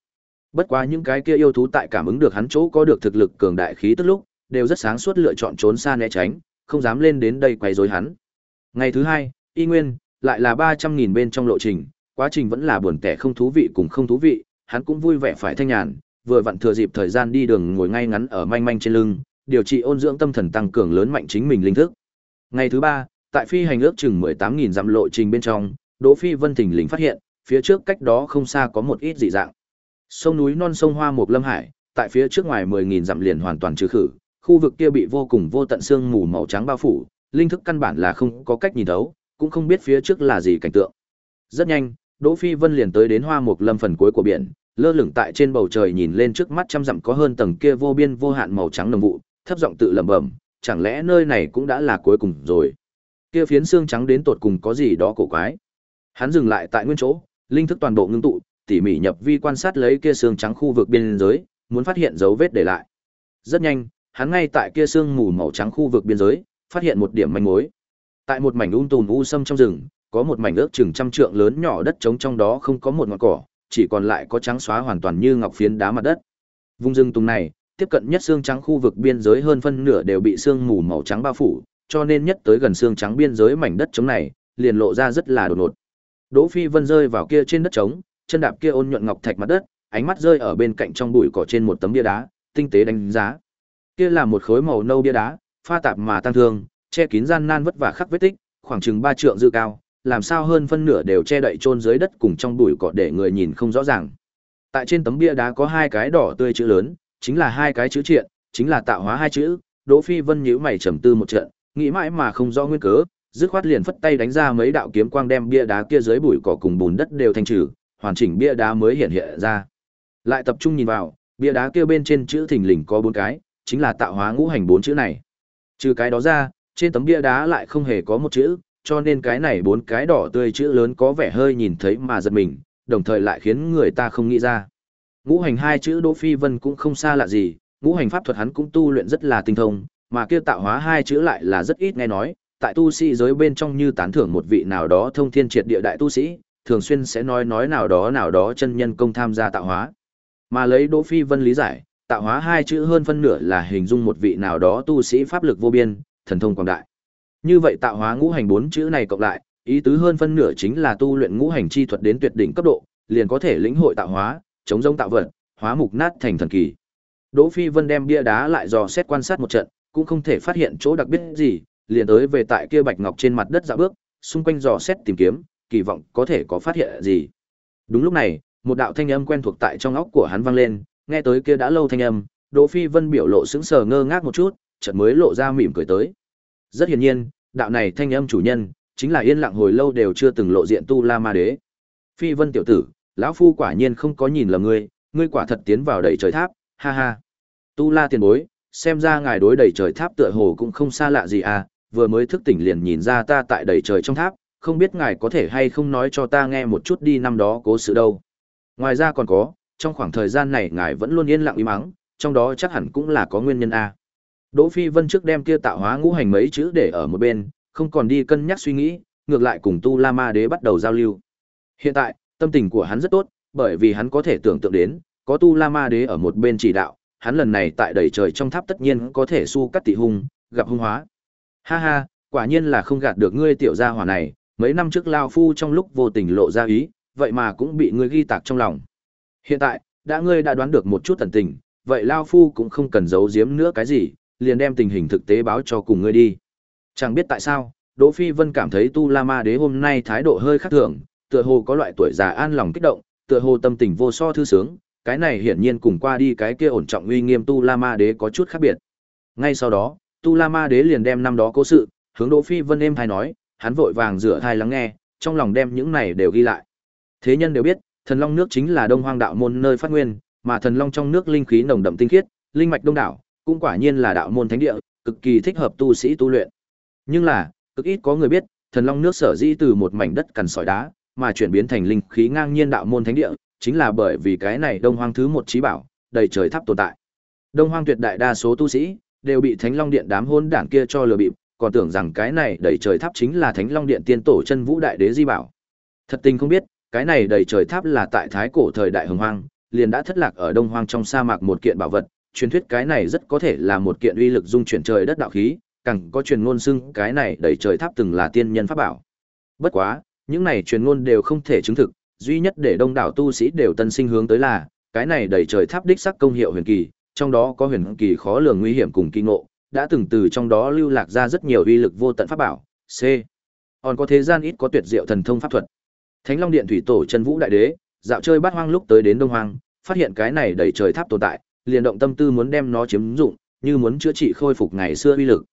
Bất quá những cái kia yêu thú tại cảm ứng được hắn chỗ có được thực lực cường đại khí tức lúc, đều rất sáng suốt lựa chọn trốn xa né tránh, không dám lên đến đây quấy rối hắn. Ngày thứ hai, y nguyên, lại là ba trăm nghìn bên trong lộ trình, quá trình vẫn là buồn tẻ không thú vị cùng không thú vị, hắn cũng vui vẻ phải thanh nhàn, vừa vặn thừa dịp thời gian đi đường ngồi ngay ngắn ở manh manh trên lưng, điều trị ôn dưỡng tâm thần tăng cường lớn mạnh chính mình linh thức. Ngày thứ ba, tại phi hành ước chừng 18.000 dặm lộ trình bên trong, Đỗ Phi Vân thình lình phát hiện, phía trước cách đó không xa có một ít dị dạng. Sông núi non sông Hoa Mục Lâm Hải, tại phía trước ngoài mười nghìn dặm liền hoàn toàn trừ khử, khu vực kia bị vô cùng vô tận sương mù màu trắng bao phủ, linh thức căn bản là không có cách nhìn thấu, cũng không biết phía trước là gì cảnh tượng. Rất nhanh, Đỗ Phi Vân liền tới đến Hoa Mục Lâm phần cuối của biển, lơ lửng tại trên bầu trời nhìn lên trước mắt trăm dặm có hơn tầng kia vô biên vô hạn màu trắng nồng vụ, thấp giọng tự lẩm bẩm, chẳng lẽ nơi này cũng đã là cuối cùng rồi? Kia phiến xương trắng đến tột cùng có gì đó cổ quái. Hắn dừng lại tại nguyên chỗ, linh thức toàn bộ ngưng tụ, tỉ mỉ nhập vi quan sát lấy kia xương trắng khu vực biên giới, muốn phát hiện dấu vết để lại. Rất nhanh, hắn ngay tại kia xương mù màu trắng khu vực biên giới, phát hiện một điểm manh mối. Tại một mảnh um tùm u sâm trong rừng, có một mảnh ước chừng trăm trượng lớn nhỏ đất trống trong đó không có một ngọn cỏ, chỉ còn lại có trắng xóa hoàn toàn như ngọc phiến đá mặt đất. Vùng rừng tùng này, tiếp cận nhất xương trắng khu vực biên giới hơn phân nửa đều bị xương mù màu trắng bao phủ, cho nên nhất tới gần xương trắng biên giới mảnh đất trống này, liền lộ ra rất là đột ngột. Đỗ Phi Vân rơi vào kia trên đất trống, chân đạp kia ôn nhuận ngọc thạch mặt đất, ánh mắt rơi ở bên cạnh trong bụi cỏ trên một tấm bia đá, tinh tế đánh giá. Kia là một khối màu nâu bia đá, pha tạp mà tăng thương, che kín gian nan vất vả khắc vết tích, khoảng chừng 3 trượng dư cao, làm sao hơn phân nửa đều che đậy chôn dưới đất cùng trong bụi cỏ để người nhìn không rõ ràng. Tại trên tấm bia đá có hai cái đỏ tươi chữ lớn, chính là hai cái chữ triện, chính là tạo hóa hai chữ. Đỗ Phi Vân nhíu mày trầm tư một trận, nghĩ mãi mà không rõ nguyên cớ, dứt khoát liền phất tay đánh ra mấy đạo kiếm quang đem bia đá kia dưới bụi cỏ cùng bùn đất đều thanh trừ, hoàn chỉnh bia đá mới hiện hiện ra. Lại tập trung nhìn vào, bia đá kia bên trên chữ thình lình có bốn cái, chính là tạo hóa ngũ hành bốn chữ này. Trừ cái đó ra, trên tấm bia đá lại không hề có một chữ, cho nên cái này bốn cái đỏ tươi chữ lớn có vẻ hơi nhìn thấy mà giật mình, đồng thời lại khiến người ta không nghĩ ra. Ngũ hành hai chữ Đỗ Phi Vân cũng không xa lạ gì, ngũ hành pháp thuật hắn cũng tu luyện rất là tinh thông, mà kia tạo hóa hai chữ lại là rất ít nghe nói, tại tu sĩ giới bên trong như tán thưởng một vị nào đó thông thiên triệt địa đại tu sĩ, thường xuyên sẽ nói nói nào đó nào đó chân nhân công tham gia tạo hóa. Mà lấy Đỗ Phi Vân lý giải, tạo hóa hai chữ hơn phân nửa là hình dung một vị nào đó tu sĩ pháp lực vô biên, thần thông quảng đại. Như vậy tạo hóa ngũ hành bốn chữ này cộng lại, ý tứ hơn phân nửa chính là tu luyện ngũ hành chi thuật đến tuyệt đỉnh cấp độ, liền có thể lĩnh hội tạo hóa, chống giống tạo vật, hóa mục nát thành thần kỳ. Đỗ Phi Vân đem bia đá lại dò xét quan sát một trận, cũng không thể phát hiện chỗ đặc biệt gì, liền tới về tại kia bạch ngọc trên mặt đất dạo bước, xung quanh dò xét tìm kiếm, kỳ vọng có thể có phát hiện gì. Đúng lúc này, một đạo thanh âm quen thuộc tại trong óc của hắn vang lên, nghe tới kia đã lâu thanh âm, Đỗ Phi Vân biểu lộ sững sờ ngơ ngác một chút, chợt mới lộ ra mỉm cười tới. Rất hiển nhiên, đạo này thanh âm chủ nhân, chính là yên lặng hồi lâu đều chưa từng lộ diện Tu La Ma Đế. Phi Vân tiểu tử, lão phu quả nhiên không có nhìn lầm ngươi, ngươi quả thật tiến vào đầy trời tháp, ha ha. Tu La tiền bối, xem ra ngài đối đầy trời tháp tựa hồ cũng không xa lạ gì à, vừa mới thức tỉnh liền nhìn ra ta tại đầy trời trong tháp, không biết ngài có thể hay không nói cho ta nghe một chút đi năm đó cố sự đâu. Ngoài ra còn có, trong khoảng thời gian này ngài vẫn luôn yên lặng im mắng, trong đó chắc hẳn cũng là có nguyên nhân a. Đỗ Phi Vân trước đem kia tạo hóa ngũ hành mấy chữ để ở một bên, không còn đi cân nhắc suy nghĩ, ngược lại cùng Tu La Ma Đế bắt đầu giao lưu. Hiện tại, tâm tình của hắn rất tốt, bởi vì hắn có thể tưởng tượng đến, có Tu La Ma Đế ở một bên chỉ đạo, hắn lần này tại đầy trời trong tháp tất nhiên có thể su cắt tị hung, gặp hung hóa. Ha ha, quả nhiên là không gạt được ngươi tiểu gia hỏa này, mấy năm trước lao phu trong lúc vô tình lộ ra ý, vậy mà cũng bị ngươi ghi tạc trong lòng. Hiện tại, đã ngươi đã đoán được một chút tần tình, vậy lao phu cũng không cần giấu giếm nữa cái gì, liền đem tình hình thực tế báo cho cùng ngươi đi. Chẳng biết tại sao, Đỗ Phi Vân cảm thấy Tu La Ma Đế hôm nay thái độ hơi khác thường, tựa hồ có loại tuổi già an lòng kích động, tựa hồ tâm tình vô so thư sướng, cái này hiển nhiên cùng qua đi cái kia ổn trọng uy nghiêm Tu La Ma Đế có chút khác biệt. Ngay sau đó, Tu La Ma Đế liền đem năm đó cố sự, hướng Đỗ Phi Vân êm thay nói, hắn vội vàng rửa thai lắng nghe, trong lòng đem những này đều ghi lại. Thế nhân đều biết, thần long nước chính là Đông Hoang đạo môn nơi phát nguyên, mà thần long trong nước linh khí nồng đậm tinh khiết, linh mạch đông đảo, cũng quả nhiên là đạo môn thánh địa, cực kỳ thích hợp tu sĩ tu luyện. Nhưng là, cực ít có người biết, thần long nước sở dĩ từ một mảnh đất cằn sỏi đá, mà chuyển biến thành linh khí ngang nhiên đạo môn thánh địa, chính là bởi vì cái này Đông Hoang thứ một trí bảo, đầy trời tháp tồn tại. Đông Hoang tuyệt đại đa số tu sĩ đều bị Thánh Long Điện đám hôn đảng kia cho lừa bịp, còn tưởng rằng cái này đầy trời tháp chính là Thánh Long Điện tiên tổ chân vũ đại đế di bảo. Thật tình không biết, cái này đầy trời tháp là tại thái cổ thời đại hồng hoang, liền đã thất lạc ở Đông Hoang trong sa mạc một kiện bảo vật, truyền thuyết cái này rất có thể là một kiện uy lực dung chuyển trời đất đạo khí, càng có truyền ngôn xưng cái này đầy trời tháp từng là tiên nhân pháp bảo. Bất quá, những này truyền ngôn đều không thể chứng thực, duy nhất để đông đảo tu sĩ đều tân sinh hướng tới là, cái này đầy trời tháp đích sắc công hiệu huyền kỳ, trong đó có huyền kỳ khó lường nguy hiểm cùng kỳ ngộ, đã từng từ trong đó lưu lạc ra rất nhiều uy lực vô tận pháp bảo. C. Còn có thế gian ít có tuyệt diệu thần thông pháp thuật. Thánh Long Điện thủy tổ chân vũ đại đế, dạo chơi bát hoang lúc tới đến Đông Hoang, phát hiện cái này đầy trời tháp tồn tại, liền động tâm tư muốn đem nó chiếm dụng, như muốn chữa trị khôi phục ngày xưa uy lực.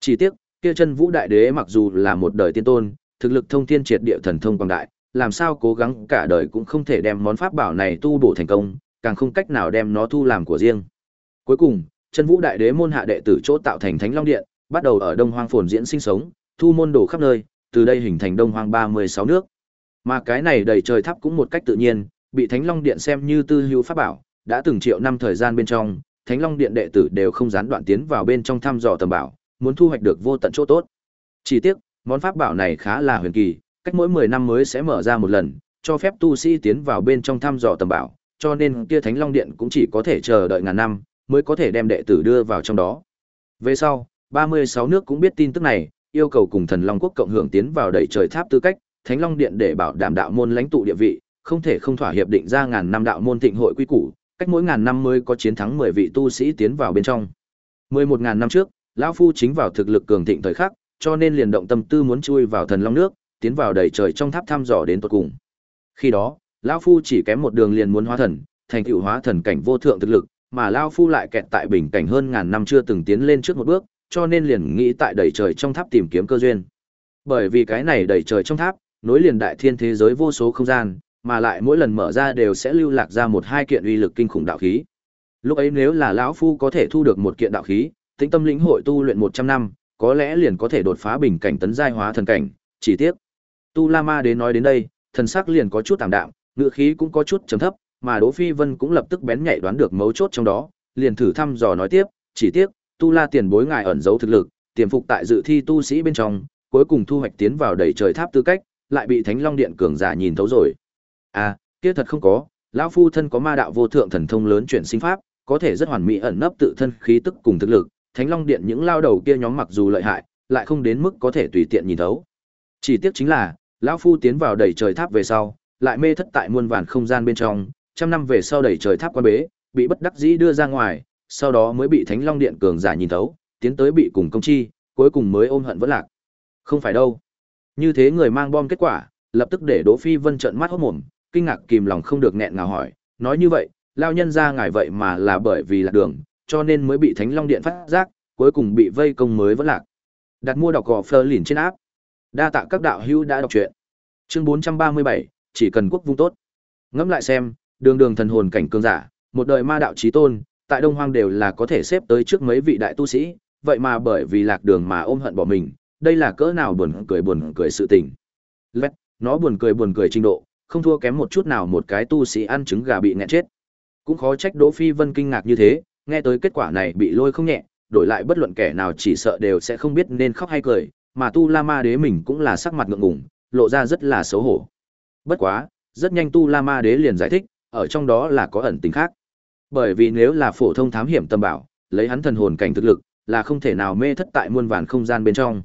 Chỉ tiếc, kia chân vũ đại đế mặc dù là một đời tiên tôn, thực lực thông thiên triệt địa thần thông quang đại, làm sao cố gắng cả đời cũng không thể đem món pháp bảo này tu bổ thành công, càng không cách nào đem nó thu làm của riêng. Cuối cùng, chân vũ đại đế môn hạ đệ tử chỗ tạo thành Thánh Long Điện, bắt đầu ở Đông Hoang phồn diễn sinh sống, thu môn đồ khắp nơi, từ đây hình thành Đông Hoang 36 nước. Mà cái này đầy trời tháp cũng một cách tự nhiên, bị Thánh Long Điện xem như tư hữu pháp bảo, đã từng triệu năm thời gian bên trong, Thánh Long Điện đệ tử đều không gián đoạn tiến vào bên trong thăm dò tầm bảo, muốn thu hoạch được vô tận chỗ tốt. Chỉ tiếc, món pháp bảo này khá là huyền kỳ, cách mỗi 10 năm mới sẽ mở ra một lần, cho phép tu sĩ tiến vào bên trong thăm dò tầm bảo, cho nên kia Thánh Long Điện cũng chỉ có thể chờ đợi ngàn năm, mới có thể đem đệ tử đưa vào trong đó. Về sau, 36 nước cũng biết tin tức này, yêu cầu cùng Thần Long Quốc cộng hưởng tiến vào đẩy trời tháp tư cách, Thánh Long Điện để bảo đảm đạo môn lãnh tụ địa vị, không thể không thỏa hiệp định ra ngàn năm đạo môn thịnh hội quy củ, cách mỗi ngàn năm mới có chiến thắng 10 vị tu sĩ tiến vào bên trong. 11 ngàn năm trước, lão phu chính vào thực lực cường thịnh thời khắc, cho nên liền động tâm tư muốn chui vào thần long nước, tiến vào đầy trời trong tháp thăm dò đến tận cùng. Khi đó, lão phu chỉ kém một đường liền muốn hóa thần, thành tựu hóa thần cảnh vô thượng thực lực, mà lão phu lại kẹt tại bình cảnh hơn ngàn năm chưa từng tiến lên trước một bước, cho nên liền nghĩ tại đầy trời trong tháp tìm kiếm cơ duyên. Bởi vì cái này đầy trời trong tháp, nối liền đại thiên thế giới vô số không gian, mà lại mỗi lần mở ra đều sẽ lưu lạc ra một hai kiện uy lực kinh khủng đạo khí. Lúc ấy nếu là lão phu có thể thu được một kiện đạo khí, tĩnh tâm lĩnh hội tu luyện 100 năm, có lẽ liền có thể đột phá bình cảnh tấn giai hóa thần cảnh, chỉ tiếc. Tu La Ma đến nói đến đây, thần sắc liền có chút tạm đạm, ngựa khí cũng có chút trầm thấp, mà Đỗ Phi Vân cũng lập tức bén nhạy đoán được mấu chốt trong đó, liền thử thăm dò nói tiếp, chỉ tiếc, Tu La tiền bối ngài ẩn giấu thực lực, tiềm phục tại dự thi tu sĩ bên trong, cuối cùng thu hoạch tiến vào đầy trời tháp tư cách, lại bị Thánh Long Điện cường giả nhìn thấu rồi. À, kia thật không có, lão phu thân có ma đạo vô thượng thần thông lớn chuyển sinh pháp, có thể rất hoàn mỹ ẩn nấp tự thân khí tức cùng thực lực, Thánh Long Điện những lao đầu kia nhóm mặc dù lợi hại, lại không đến mức có thể tùy tiện nhìn thấu. Chỉ tiếc chính là, lão phu tiến vào đầy trời tháp về sau, lại mê thất tại muôn vàn không gian bên trong, trăm năm về sau đẩy trời tháp quan bế, bị bất đắc dĩ đưa ra ngoài, sau đó mới bị Thánh Long Điện cường giả nhìn thấu, tiến tới bị cùng công chi, cuối cùng mới ôm hận vẫn lạc. Không phải đâu. Như thế người mang bom kết quả, lập tức để Đỗ Phi Vân trợn mắt hốt mồm, kinh ngạc kìm lòng không được nghẹn ngào hỏi, nói như vậy, lao nhân ra ngài vậy mà là bởi vì lạc đường, cho nên mới bị Thánh Long Điện phát giác, cuối cùng bị vây công mới vẫn lạc. Đặt mua đọc gò phơ lìn trên áp. Đa tạ các đạo hữu đã đọc truyện. Chương 437, chỉ cần quốc vung tốt. Ngẫm lại xem, đường đường thần hồn cảnh cường giả, một đời ma đạo chí tôn, tại Đông Hoang đều là có thể xếp tới trước mấy vị đại tu sĩ, vậy mà bởi vì lạc đường mà ôm hận bỏ mình, đây là cỡ nào buồn cười buồn cười sự tình. Lét, nó buồn cười buồn cười trình độ, không thua kém một chút nào một cái tu sĩ ăn trứng gà bị nghẹn chết. Cũng khó trách Đỗ Phi Vân kinh ngạc như thế, nghe tới kết quả này bị lôi không nhẹ, đổi lại bất luận kẻ nào chỉ sợ đều sẽ không biết nên khóc hay cười, mà Tu La Ma Đế mình cũng là sắc mặt ngượng ngùng, lộ ra rất là xấu hổ. Bất quá, rất nhanh Tu La Ma Đế liền giải thích, ở trong đó là có ẩn tình khác. Bởi vì nếu là phổ thông thám hiểm tâm bảo, lấy hắn thần hồn cảnh thực lực, là không thể nào mê thất tại muôn vàn không gian bên trong.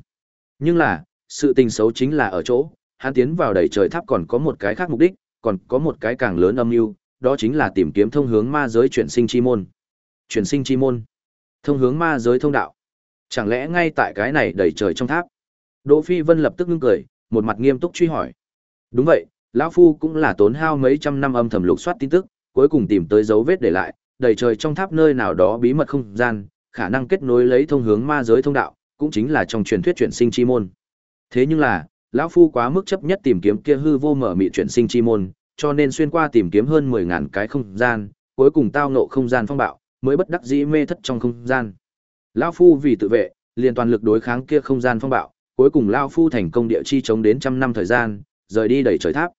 Nhưng là, sự tình xấu chính là ở chỗ, hắn tiến vào đầy trời tháp còn có một cái khác mục đích, còn có một cái càng lớn âm mưu, đó chính là tìm kiếm thông hướng ma giới chuyển sinh chi môn. Chuyển sinh chi môn, thông hướng ma giới thông đạo. Chẳng lẽ ngay tại cái này đầy trời trong tháp? Đỗ Phi Vân lập tức ngưng cười, một mặt nghiêm túc truy hỏi. Đúng vậy, lão phu cũng là tốn hao mấy trăm năm âm thầm lục soát tin tức, cuối cùng tìm tới dấu vết để lại, đầy trời trong tháp nơi nào đó bí mật không gian, khả năng kết nối lấy thông hướng ma giới thông đạo, cũng chính là trong truyền thuyết chuyển sinh chi môn. Thế nhưng là, lão phu quá mức chấp nhất tìm kiếm kia hư vô mở mị chuyển sinh chi môn, cho nên xuyên qua tìm kiếm hơn mười ngàn cái không gian, cuối cùng tao nộ không gian phong bạo, mới bất đắc dĩ mê thất trong không gian. Lão phu vì tự vệ, liền toàn lực đối kháng kia không gian phong bạo, cuối cùng lão phu thành công địa chi chống đến trăm năm thời gian, rời đi đẩy trời tháp.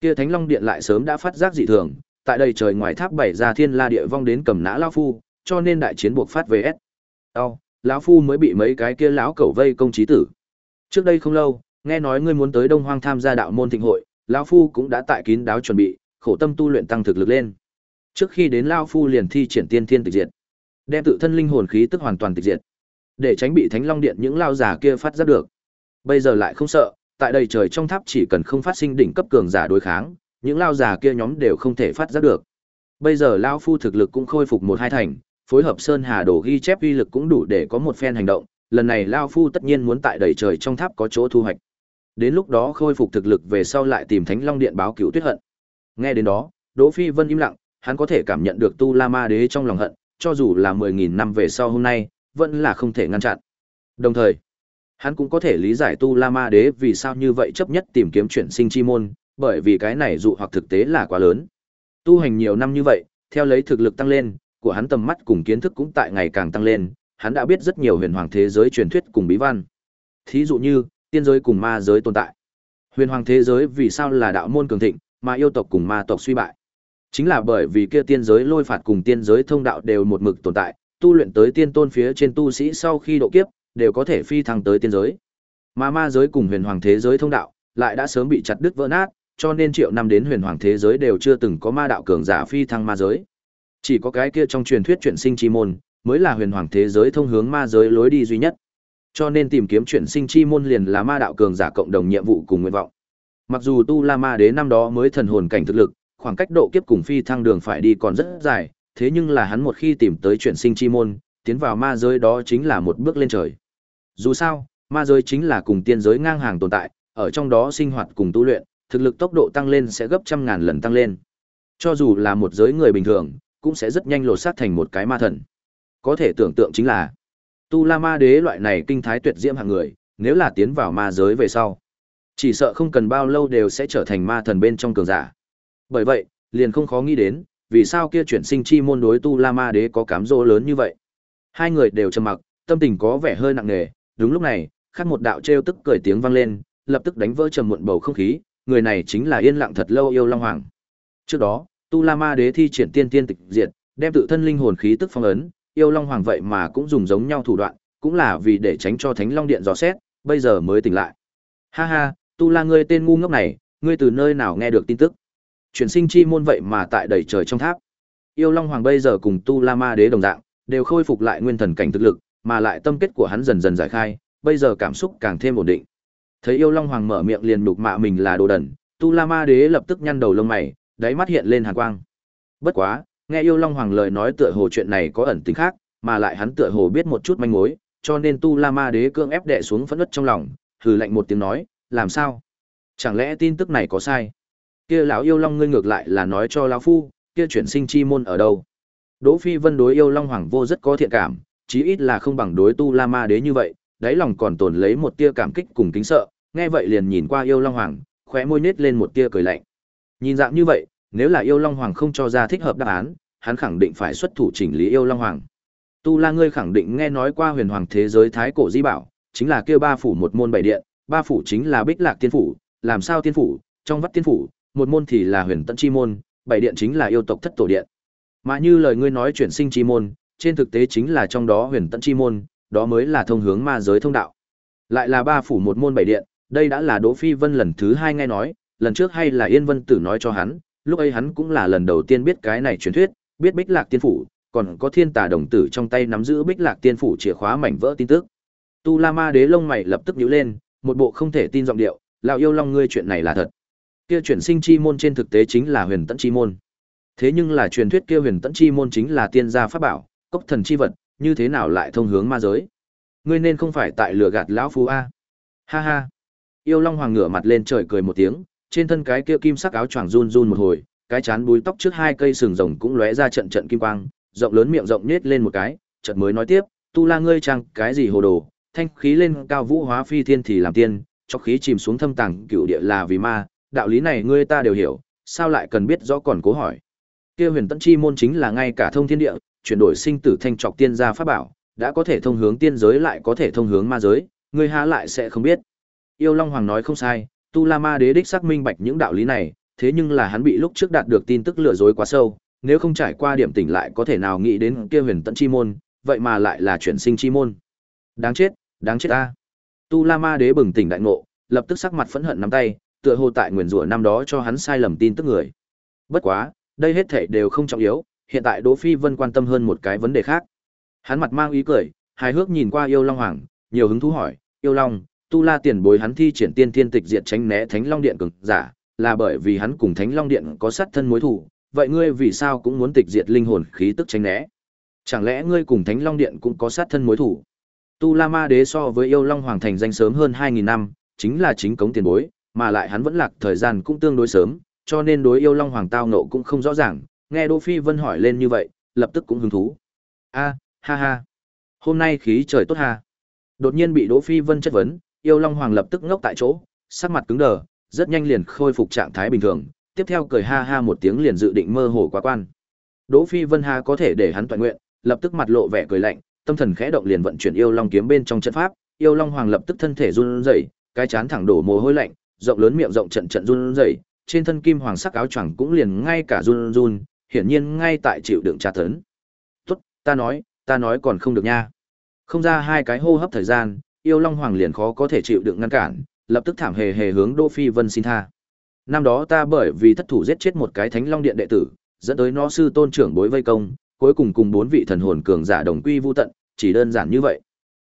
Kia Thánh Long Điện lại sớm đã phát giác dị thường, tại đây trời ngoài tháp bảy ra thiên la địa vong đến cầm nã lao phu, cho nên đại chiến buộc phát về Đau, lão phu mới bị mấy cái kia lão cẩu vây công chí tử. Trước đây không lâu, nghe nói ngươi muốn tới Đông Hoang tham gia đạo môn thịnh hội, lão phu cũng đã tại kín đáo chuẩn bị, khổ tâm tu luyện tăng thực lực lên. Trước khi đến lao phu liền thi triển tiên thiên tịch diệt, đem tự thân linh hồn khí tức hoàn toàn tịch diệt, để tránh bị Thánh Long Điện những lao giả kia phát giác được. Bây giờ lại không sợ, tại đây trời trong tháp chỉ cần không phát sinh đỉnh cấp cường giả đối kháng, những lao giả kia nhóm đều không thể phát giác được. Bây giờ lão phu thực lực cũng khôi phục một hai thành, phối hợp sơn hà đồ ghi chép uy lực cũng đủ để có một phen hành động, lần này lão phu tất nhiên muốn tại đầy trời trong tháp có chỗ thu hoạch. Đến lúc đó khôi phục thực lực về sau lại tìm Thánh Long Điện báo cứu Tuyết Hận. Nghe đến đó, Đỗ Phi Vân im lặng, hắn có thể cảm nhận được Tu La Ma Đế trong lòng hận, cho dù là 10000 năm về sau hôm nay, vẫn là không thể ngăn chặn. Đồng thời, hắn cũng có thể lý giải Tu La Ma Đế vì sao như vậy chấp nhất tìm kiếm chuyển sinh chi môn, bởi vì cái này dụ hoặc thực tế là quá lớn. Tu hành nhiều năm như vậy, theo lấy thực lực tăng lên, của hắn tầm mắt cùng kiến thức cũng tại ngày càng tăng lên, hắn đã biết rất nhiều huyền hoàng thế giới truyền thuyết cùng bí văn. Thí dụ như, tiên giới cùng ma giới tồn tại. Huyền hoàng thế giới vì sao là đạo môn cường thịnh, mà yêu tộc cùng ma tộc suy bại? Chính là bởi vì kia tiên giới lôi phạt cùng tiên giới thông đạo đều một mực tồn tại, tu luyện tới tiên tôn phía trên tu sĩ sau khi độ kiếp, đều có thể phi thăng tới tiên giới. Mà ma giới cùng huyền hoàng thế giới thông đạo, lại đã sớm bị chặt đứt vỡ nát, cho nên triệu năm đến huyền hoàng thế giới đều chưa từng có ma đạo cường giả phi thăng ma giới. Chỉ có cái kia trong truyền thuyết chuyển sinh chi môn, mới là huyền hoàng thế giới thông hướng ma giới lối đi duy nhất. Cho nên tìm kiếm chuyển sinh chi môn liền là ma đạo cường giả cộng đồng nhiệm vụ cùng nguyện vọng. Mặc dù Tu La Ma Đế năm đó mới thần hồn cảnh thực lực, khoảng cách độ kiếp cùng phi thăng đường phải đi còn rất dài, thế nhưng là hắn một khi tìm tới chuyển sinh chi môn, tiến vào ma giới đó chính là một bước lên trời. Dù sao, ma giới chính là cùng tiên giới ngang hàng tồn tại, ở trong đó sinh hoạt cùng tu luyện, thực lực tốc độ tăng lên sẽ gấp trăm ngàn lần tăng lên. Cho dù là một giới người bình thường, cũng sẽ rất nhanh lột xác thành một cái ma thần. Có thể tưởng tượng chính là, Tu La Ma Đế loại này kinh thái tuyệt diễm hạng người, nếu là tiến vào ma giới về sau, chỉ sợ không cần bao lâu đều sẽ trở thành ma thần bên trong cường giả. Bởi vậy, liền không khó nghĩ đến, vì sao kia chuyển sinh chi môn đối Tu La Ma Đế có cám dỗ lớn như vậy. Hai người đều trầm mặc, tâm tình có vẻ hơi nặng nề, đúng lúc này, khác một đạo trêu tức cười tiếng vang lên, lập tức đánh vỡ trầm muộn bầu không khí, người này chính là yên lặng thật lâu yêu Long Hoàng. Trước đó, Tu La Ma Đế thi triển tiên tiên tịch diệt, đem tự thân linh hồn khí tức phong ấn, yêu Long Hoàng vậy mà cũng dùng giống nhau thủ đoạn, cũng là vì để tránh cho Thánh Long Điện dò xét, bây giờ mới tỉnh lại. Ha ha, Tu La ngươi tên ngu ngốc này, ngươi từ nơi nào nghe được tin tức? Chuyển sinh chi môn vậy mà tại đầy trời trong tháp. Yêu Long Hoàng bây giờ cùng Tu La Ma Đế đồng dạng, đều khôi phục lại nguyên thần cảnh thực lực, mà lại tâm kết của hắn dần dần giải khai, bây giờ cảm xúc càng thêm ổn định. Thấy Yêu Long Hoàng mở miệng liền nhục mạ mình là đồ đần, Tu La Ma Đế lập tức nhăn đầu lông mày, đáy mắt hiện lên hàn quang. Bất quá, nghe Yêu Long Hoàng lời nói tựa hồ chuyện này có ẩn tình khác, mà lại hắn tựa hồ biết một chút manh mối, cho nên Tu La Ma Đế cương ép đè xuống phẫn nộ trong lòng, hừ lạnh một tiếng nói, làm sao? Chẳng lẽ tin tức này có sai? Kia lão yêu long ngươi ngược lại là nói cho lão phu, kia chuyển sinh chi môn ở đâu? Đỗ Phi Vân đối yêu long hoàng vô rất có thiện cảm, chí ít là không bằng đối Tu La Ma Đế như vậy, đáy lòng còn tồn lấy một tia cảm kích cùng kính sợ, nghe vậy liền nhìn qua yêu long hoàng, khóe môi nết lên một tia cười lạnh. Nhìn dạng như vậy, nếu là yêu long hoàng không cho ra thích hợp đáp án, hắn khẳng định phải xuất thủ chỉnh lý yêu long hoàng. Tu La ngươi khẳng định nghe nói qua huyền hoàng thế giới thái cổ di bảo, chính là kia ba phủ một môn bảy điện, ba phủ chính là Bích Lạc Tiên phủ, làm sao tiên phủ, trong vắt tiên phủ, một môn thì là huyền tận chi môn, bảy điện chính là yêu tộc thất tổ điện. Mà như lời ngươi nói chuyển sinh chi môn, trên thực tế chính là trong đó huyền tận chi môn, đó mới là thông hướng ma giới thông đạo. Lại là ba phủ một môn bảy điện, đây đã là Đỗ Phi Vân lần thứ hai nghe nói, lần trước hay là Yên Vân Tử nói cho hắn, lúc ấy hắn cũng là lần đầu tiên biết cái này truyền thuyết, biết Bích Lạc Tiên phủ, còn có Thiên Tà đồng tử trong tay nắm giữ Bích Lạc Tiên phủ chìa khóa mảnh vỡ tin tức. Tu La Ma Đế lông mày lập tức nhíu lên, một bộ không thể tin giọng điệu, lão yêu long ngươi chuyện này là thật. Kia chuyển sinh chi môn trên thực tế chính là huyền tận chi môn. Thế nhưng là truyền thuyết kia huyền tận chi môn chính là tiên gia pháp bảo, cốc thần chi vật, như thế nào lại thông hướng ma giới? Ngươi nên không phải tại lừa gạt lão phu a? Ha ha. Yêu Long Hoàng ngửa mặt lên trời cười một tiếng, trên thân cái kia kim sắc áo choàng run run một hồi, cái chán búi tóc trước hai cây sừng rồng cũng lóe ra trận trận kim quang, rộng lớn miệng rộng nhếch lên một cái, chợt mới nói tiếp, "Tu La ngươi chăng, cái gì hồ đồ, thanh khí lên cao vũ hóa phi thiên thì làm tiên, cho khí chìm xuống thâm tàng cựu địa là vì ma, đạo lý này ngươi ta đều hiểu, sao lại cần biết rõ còn cố hỏi?" Kia Huyền Tẫn chi môn chính là ngay cả thông thiên địa, chuyển đổi sinh tử thanh trọc tiên gia pháp bảo, đã có thể thông hướng tiên giới lại có thể thông hướng ma giới, ngươi há lại sẽ không biết. Yêu Long Hoàng nói không sai, Tu La Ma Đế đích xác minh bạch những đạo lý này, thế nhưng là hắn bị lúc trước đạt được tin tức lừa dối quá sâu, nếu không trải qua điểm tỉnh lại có thể nào nghĩ đến kia huyền tận chi môn, vậy mà lại là chuyển sinh chi môn. Đáng chết, đáng chết ta. Tu La Ma Đế bừng tỉnh đại ngộ, lập tức sắc mặt phẫn hận nắm tay, tựa hồ tại nguyền rủa năm đó cho hắn sai lầm tin tức người. Bất quá, đây hết thảy đều không trọng yếu, hiện tại Đỗ Phi Vân quan tâm hơn một cái vấn đề khác. Hắn mặt mang ý cười, hài hước nhìn qua Yêu Long Hoàng, nhiều hứng thú hỏi, "Yêu Long, Tu La tiền bối hắn thi triển tiên thiên tịch diệt tránh né Thánh Long Điện cường giả, là bởi vì hắn cùng Thánh Long Điện có sát thân mối thù, vậy ngươi vì sao cũng muốn tịch diệt linh hồn khí tức tránh né? Chẳng lẽ ngươi cùng Thánh Long Điện cũng có sát thân mối thù? Tu La Ma Đế so với Yêu Long Hoàng thành danh sớm hơn 2000 năm, chính là chính cống tiền bối, mà lại hắn vẫn lạc thời gian cũng tương đối sớm, cho nên đối Yêu Long Hoàng tao nộ cũng không rõ ràng, nghe Đỗ Phi Vân hỏi lên như vậy, lập tức cũng hứng thú. A, ha ha. Hôm nay khí trời tốt ha. Đột nhiên bị Đỗ Phi Vân chất vấn, Yêu Long Hoàng lập tức ngốc tại chỗ, sắc mặt cứng đờ, rất nhanh liền khôi phục trạng thái bình thường, tiếp theo cười ha ha một tiếng liền dự định mơ hồ quá quan. Đỗ Phi Vân ha có thể để hắn toàn nguyện, lập tức mặt lộ vẻ cười lạnh, tâm thần khẽ động liền vận chuyển Yêu Long kiếm bên trong trận pháp, Yêu Long Hoàng lập tức thân thể run rẩy, cái chán thẳng đổ mồ hôi lạnh, rộng lớn miệng rộng trận trận run rẩy, trên thân kim hoàng sắc áo choàng cũng liền ngay cả run run, hiển nhiên ngay tại chịu đựng tra tấn. "Tốt, ta nói, ta nói còn không được nha." Không ra hai cái hô hấp thời gian, Yêu Long Hoàng liền khó có thể chịu đựng ngăn cản, lập tức thảm hề hề hướng Đỗ Phi Vân xin tha. Năm đó ta bởi vì thất thủ giết chết một cái Thánh Long Điện đệ tử, dẫn tới nó sư tôn trưởng bối vây công, cuối cùng cùng bốn vị thần hồn cường giả đồng quy vu tận, chỉ đơn giản như vậy.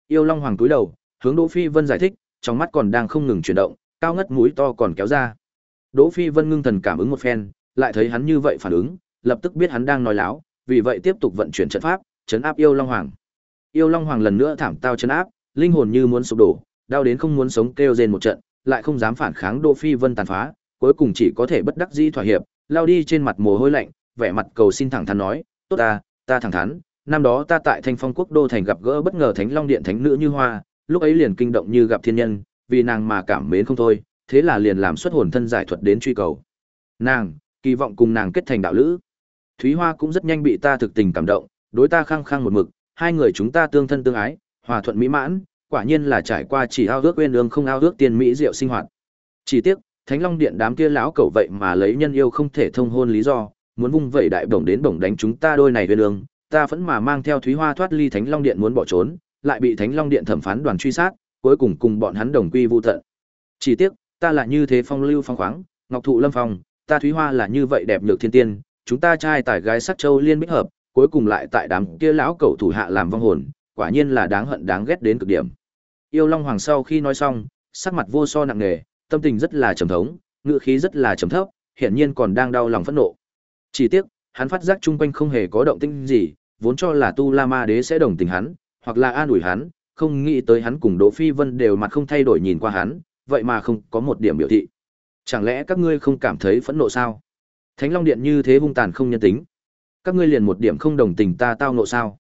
Yêu Long Hoàng cúi đầu, hướng Đỗ Phi Vân giải thích, trong mắt còn đang không ngừng chuyển động, cao ngất mũi to còn kéo ra. Đỗ Phi Vân ngưng thần cảm ứng một phen, lại thấy hắn như vậy phản ứng, lập tức biết hắn đang nói láo, vì vậy tiếp tục vận chuyển trận pháp, chấn áp yêu long hoàng. Yêu long hoàng lần nữa thảm tao chấn áp, linh hồn như muốn sụp đổ, đau đến không muốn sống kêu rên một trận, lại không dám phản kháng Đỗ Phi Vân tàn phá, cuối cùng chỉ có thể bất đắc dĩ thỏa hiệp, lao đi trên mặt mồ hôi lạnh, vẻ mặt cầu xin thẳng thắn nói, "Tốt ta, ta thẳng thắn, năm đó ta tại Thanh Phong Quốc đô thành gặp gỡ bất ngờ Thánh Long Điện thánh nữ Như Hoa, lúc ấy liền kinh động như gặp thiên nhân, vì nàng mà cảm mến không thôi, thế là liền làm xuất hồn thân giải thuật đến truy cầu. Nàng, kỳ vọng cùng nàng kết thành đạo lữ. Thúy Hoa cũng rất nhanh bị ta thực tình cảm động, đối ta khăng khăng một mực, hai người chúng ta tương thân tương ái, hòa thuận mỹ mãn, quả nhiên là trải qua chỉ ao ước quên ương không ao ước tiền mỹ diệu sinh hoạt. Chỉ tiếc, Thánh Long Điện đám kia lão cẩu vậy mà lấy nhân yêu không thể thông hôn lý do, muốn vung vẩy đại bổng đến bổng đánh chúng ta đôi này về ương, ta vẫn mà mang theo Thúy Hoa thoát ly Thánh Long Điện muốn bỏ trốn, lại bị Thánh Long Điện thẩm phán đoàn truy sát, cuối cùng cùng bọn hắn đồng quy vu tận. Chỉ tiếc, ta là như thế phong lưu phong khoáng, ngọc thụ lâm phong, ta Thúy Hoa là như vậy đẹp nhược thiên tiên, chúng ta trai tài gái sắc châu liên bích hợp, cuối cùng lại tại đám kia lão cẩu thủ hạ làm vong hồn, quả nhiên là đáng hận đáng ghét đến cực điểm. Yêu Long Hoàng sau khi nói xong, sắc mặt vô so nặng nề, tâm tình rất là trầm thống, ngựa khí rất là trầm thấp, hiển nhiên còn đang đau lòng phẫn nộ. Chỉ tiếc, hắn phát giác chung quanh không hề có động tĩnh gì, vốn cho là Tu La Ma Đế sẽ đồng tình hắn, hoặc là an ủi hắn, không nghĩ tới hắn cùng Đỗ Phi Vân đều mặt không thay đổi nhìn qua hắn, vậy mà không có một điểm biểu thị. Chẳng lẽ các ngươi không cảm thấy phẫn nộ sao? Thánh Long Điện như thế hung tàn không nhân tính. Các ngươi liền một điểm không đồng tình ta tao nộ sao?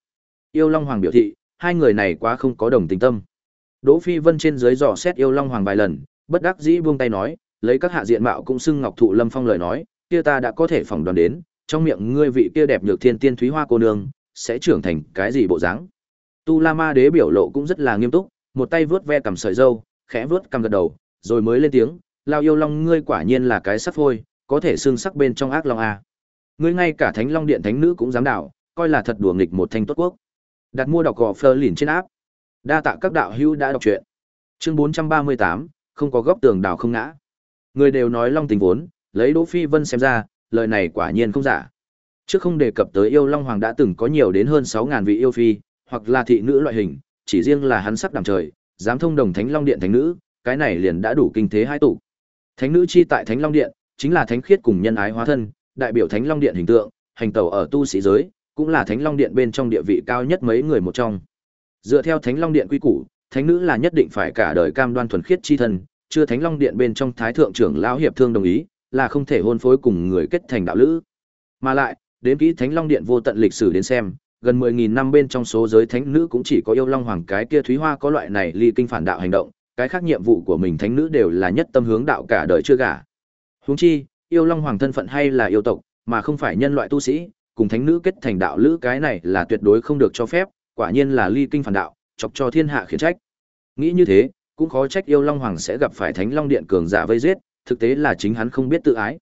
Yêu Long Hoàng biểu thị, hai người này quá không có đồng tình tâm. Đỗ Phi Vân trên dưới dò xét Yêu Long Hoàng vài lần, bất đắc dĩ buông tay nói, lấy các hạ diện mạo cũng xưng Ngọc Thụ Lâm Phong lời nói, kia ta đã có thể phỏng đoán đến, trong miệng ngươi vị kia đẹp nhược thiên tiên thúy hoa cô nương, sẽ trưởng thành cái gì bộ dáng. Tu La Ma Đế biểu lộ cũng rất là nghiêm túc, một tay vướt ve cầm sợi dâu, khẽ vướt cầm gật đầu, rồi mới lên tiếng, lao yêu long ngươi quả nhiên là cái sắp phôi, có thể xương sắc bên trong ác long a. Ngươi ngay cả Thánh Long Điện thánh nữ cũng dám đảo, coi là thật đùa nghịch một thanh tốt quốc. Đặt mua đọc gò Fleur lìn trên áp. Đa tạ các đạo hữu đã đọc truyện. Chương 438, không có góc tường đảo không ngã. Người đều nói long tình vốn, lấy Đỗ Phi Vân xem ra, lời này quả nhiên không giả. Trước không đề cập tới yêu long hoàng đã từng có nhiều đến hơn 6000 vị yêu phi, hoặc là thị nữ loại hình, chỉ riêng là hắn sắc đàm trời, dám thông đồng Thánh Long Điện thánh nữ, cái này liền đã đủ kinh thế hai tụ. Thánh nữ chi tại Thánh Long Điện, chính là thánh khiết cùng nhân ái hóa thân, đại biểu Thánh Long Điện hình tượng, hành tẩu ở tu sĩ giới, cũng là Thánh Long Điện bên trong địa vị cao nhất mấy người một trong. Dựa theo Thánh Long Điện quy củ, thánh nữ là nhất định phải cả đời cam đoan thuần khiết chi thân, chưa Thánh Long Điện bên trong thái thượng trưởng lão hiệp thương đồng ý, là không thể hôn phối cùng người kết thành đạo lữ. Mà lại, đến kỹ Thánh Long Điện vô tận lịch sử đến xem, gần 10000 năm bên trong số giới thánh nữ cũng chỉ có yêu long hoàng cái kia thúy hoa có loại này ly kinh phản đạo hành động, cái khác nhiệm vụ của mình thánh nữ đều là nhất tâm hướng đạo cả đời chưa gả. Huống chi, yêu long hoàng thân phận hay là yêu tộc, mà không phải nhân loại tu sĩ, cùng thánh nữ kết thành đạo lữ cái này là tuyệt đối không được cho phép, quả nhiên là ly kinh phản đạo, chọc cho thiên hạ khiển trách. Nghĩ như thế, cũng khó trách yêu long hoàng sẽ gặp phải thánh long điện cường giả vây giết, thực tế là chính hắn không biết tự ái.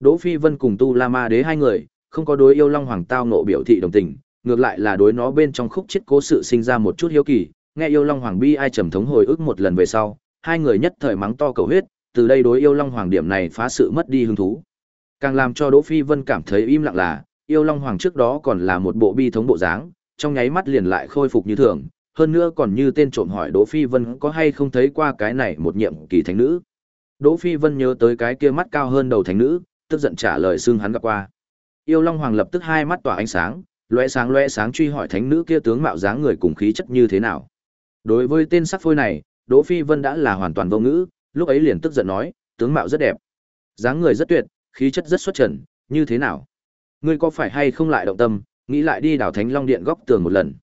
Đỗ Phi Vân cùng Tu La Ma Đế hai người, không có đối yêu long hoàng tao nộ biểu thị đồng tình, ngược lại là đối nó bên trong khúc chết cố sự sinh ra một chút hiếu kỳ, nghe yêu long hoàng bi ai trầm thống hồi ức một lần về sau, hai người nhất thời mắng to cầu huyết, từ đây đối yêu long hoàng điểm này phá sự mất đi hứng thú. Càng làm cho Đỗ Phi Vân cảm thấy im lặng là, yêu long hoàng trước đó còn là một bộ bi thống bộ dáng, trong nháy mắt liền lại khôi phục như thường, hơn nữa còn như tên trộm hỏi Đỗ Phi Vân có hay không thấy qua cái này một nhiệm kỳ thánh nữ. Đỗ Phi Vân nhớ tới cái kia mắt cao hơn đầu thánh nữ, tức giận trả lời xưng hắn gặp qua. Yêu Long Hoàng lập tức hai mắt tỏa ánh sáng, loe sáng loe sáng truy hỏi thánh nữ kia tướng mạo dáng người cùng khí chất như thế nào. Đối với tên sắc phôi này, Đỗ Phi Vân đã là hoàn toàn vô ngữ, lúc ấy liền tức giận nói, tướng mạo rất đẹp, dáng người rất tuyệt, khí chất rất xuất trần, như thế nào? Ngươi có phải hay không lại động tâm, nghĩ lại đi đảo Thánh Long Điện góc tường một lần?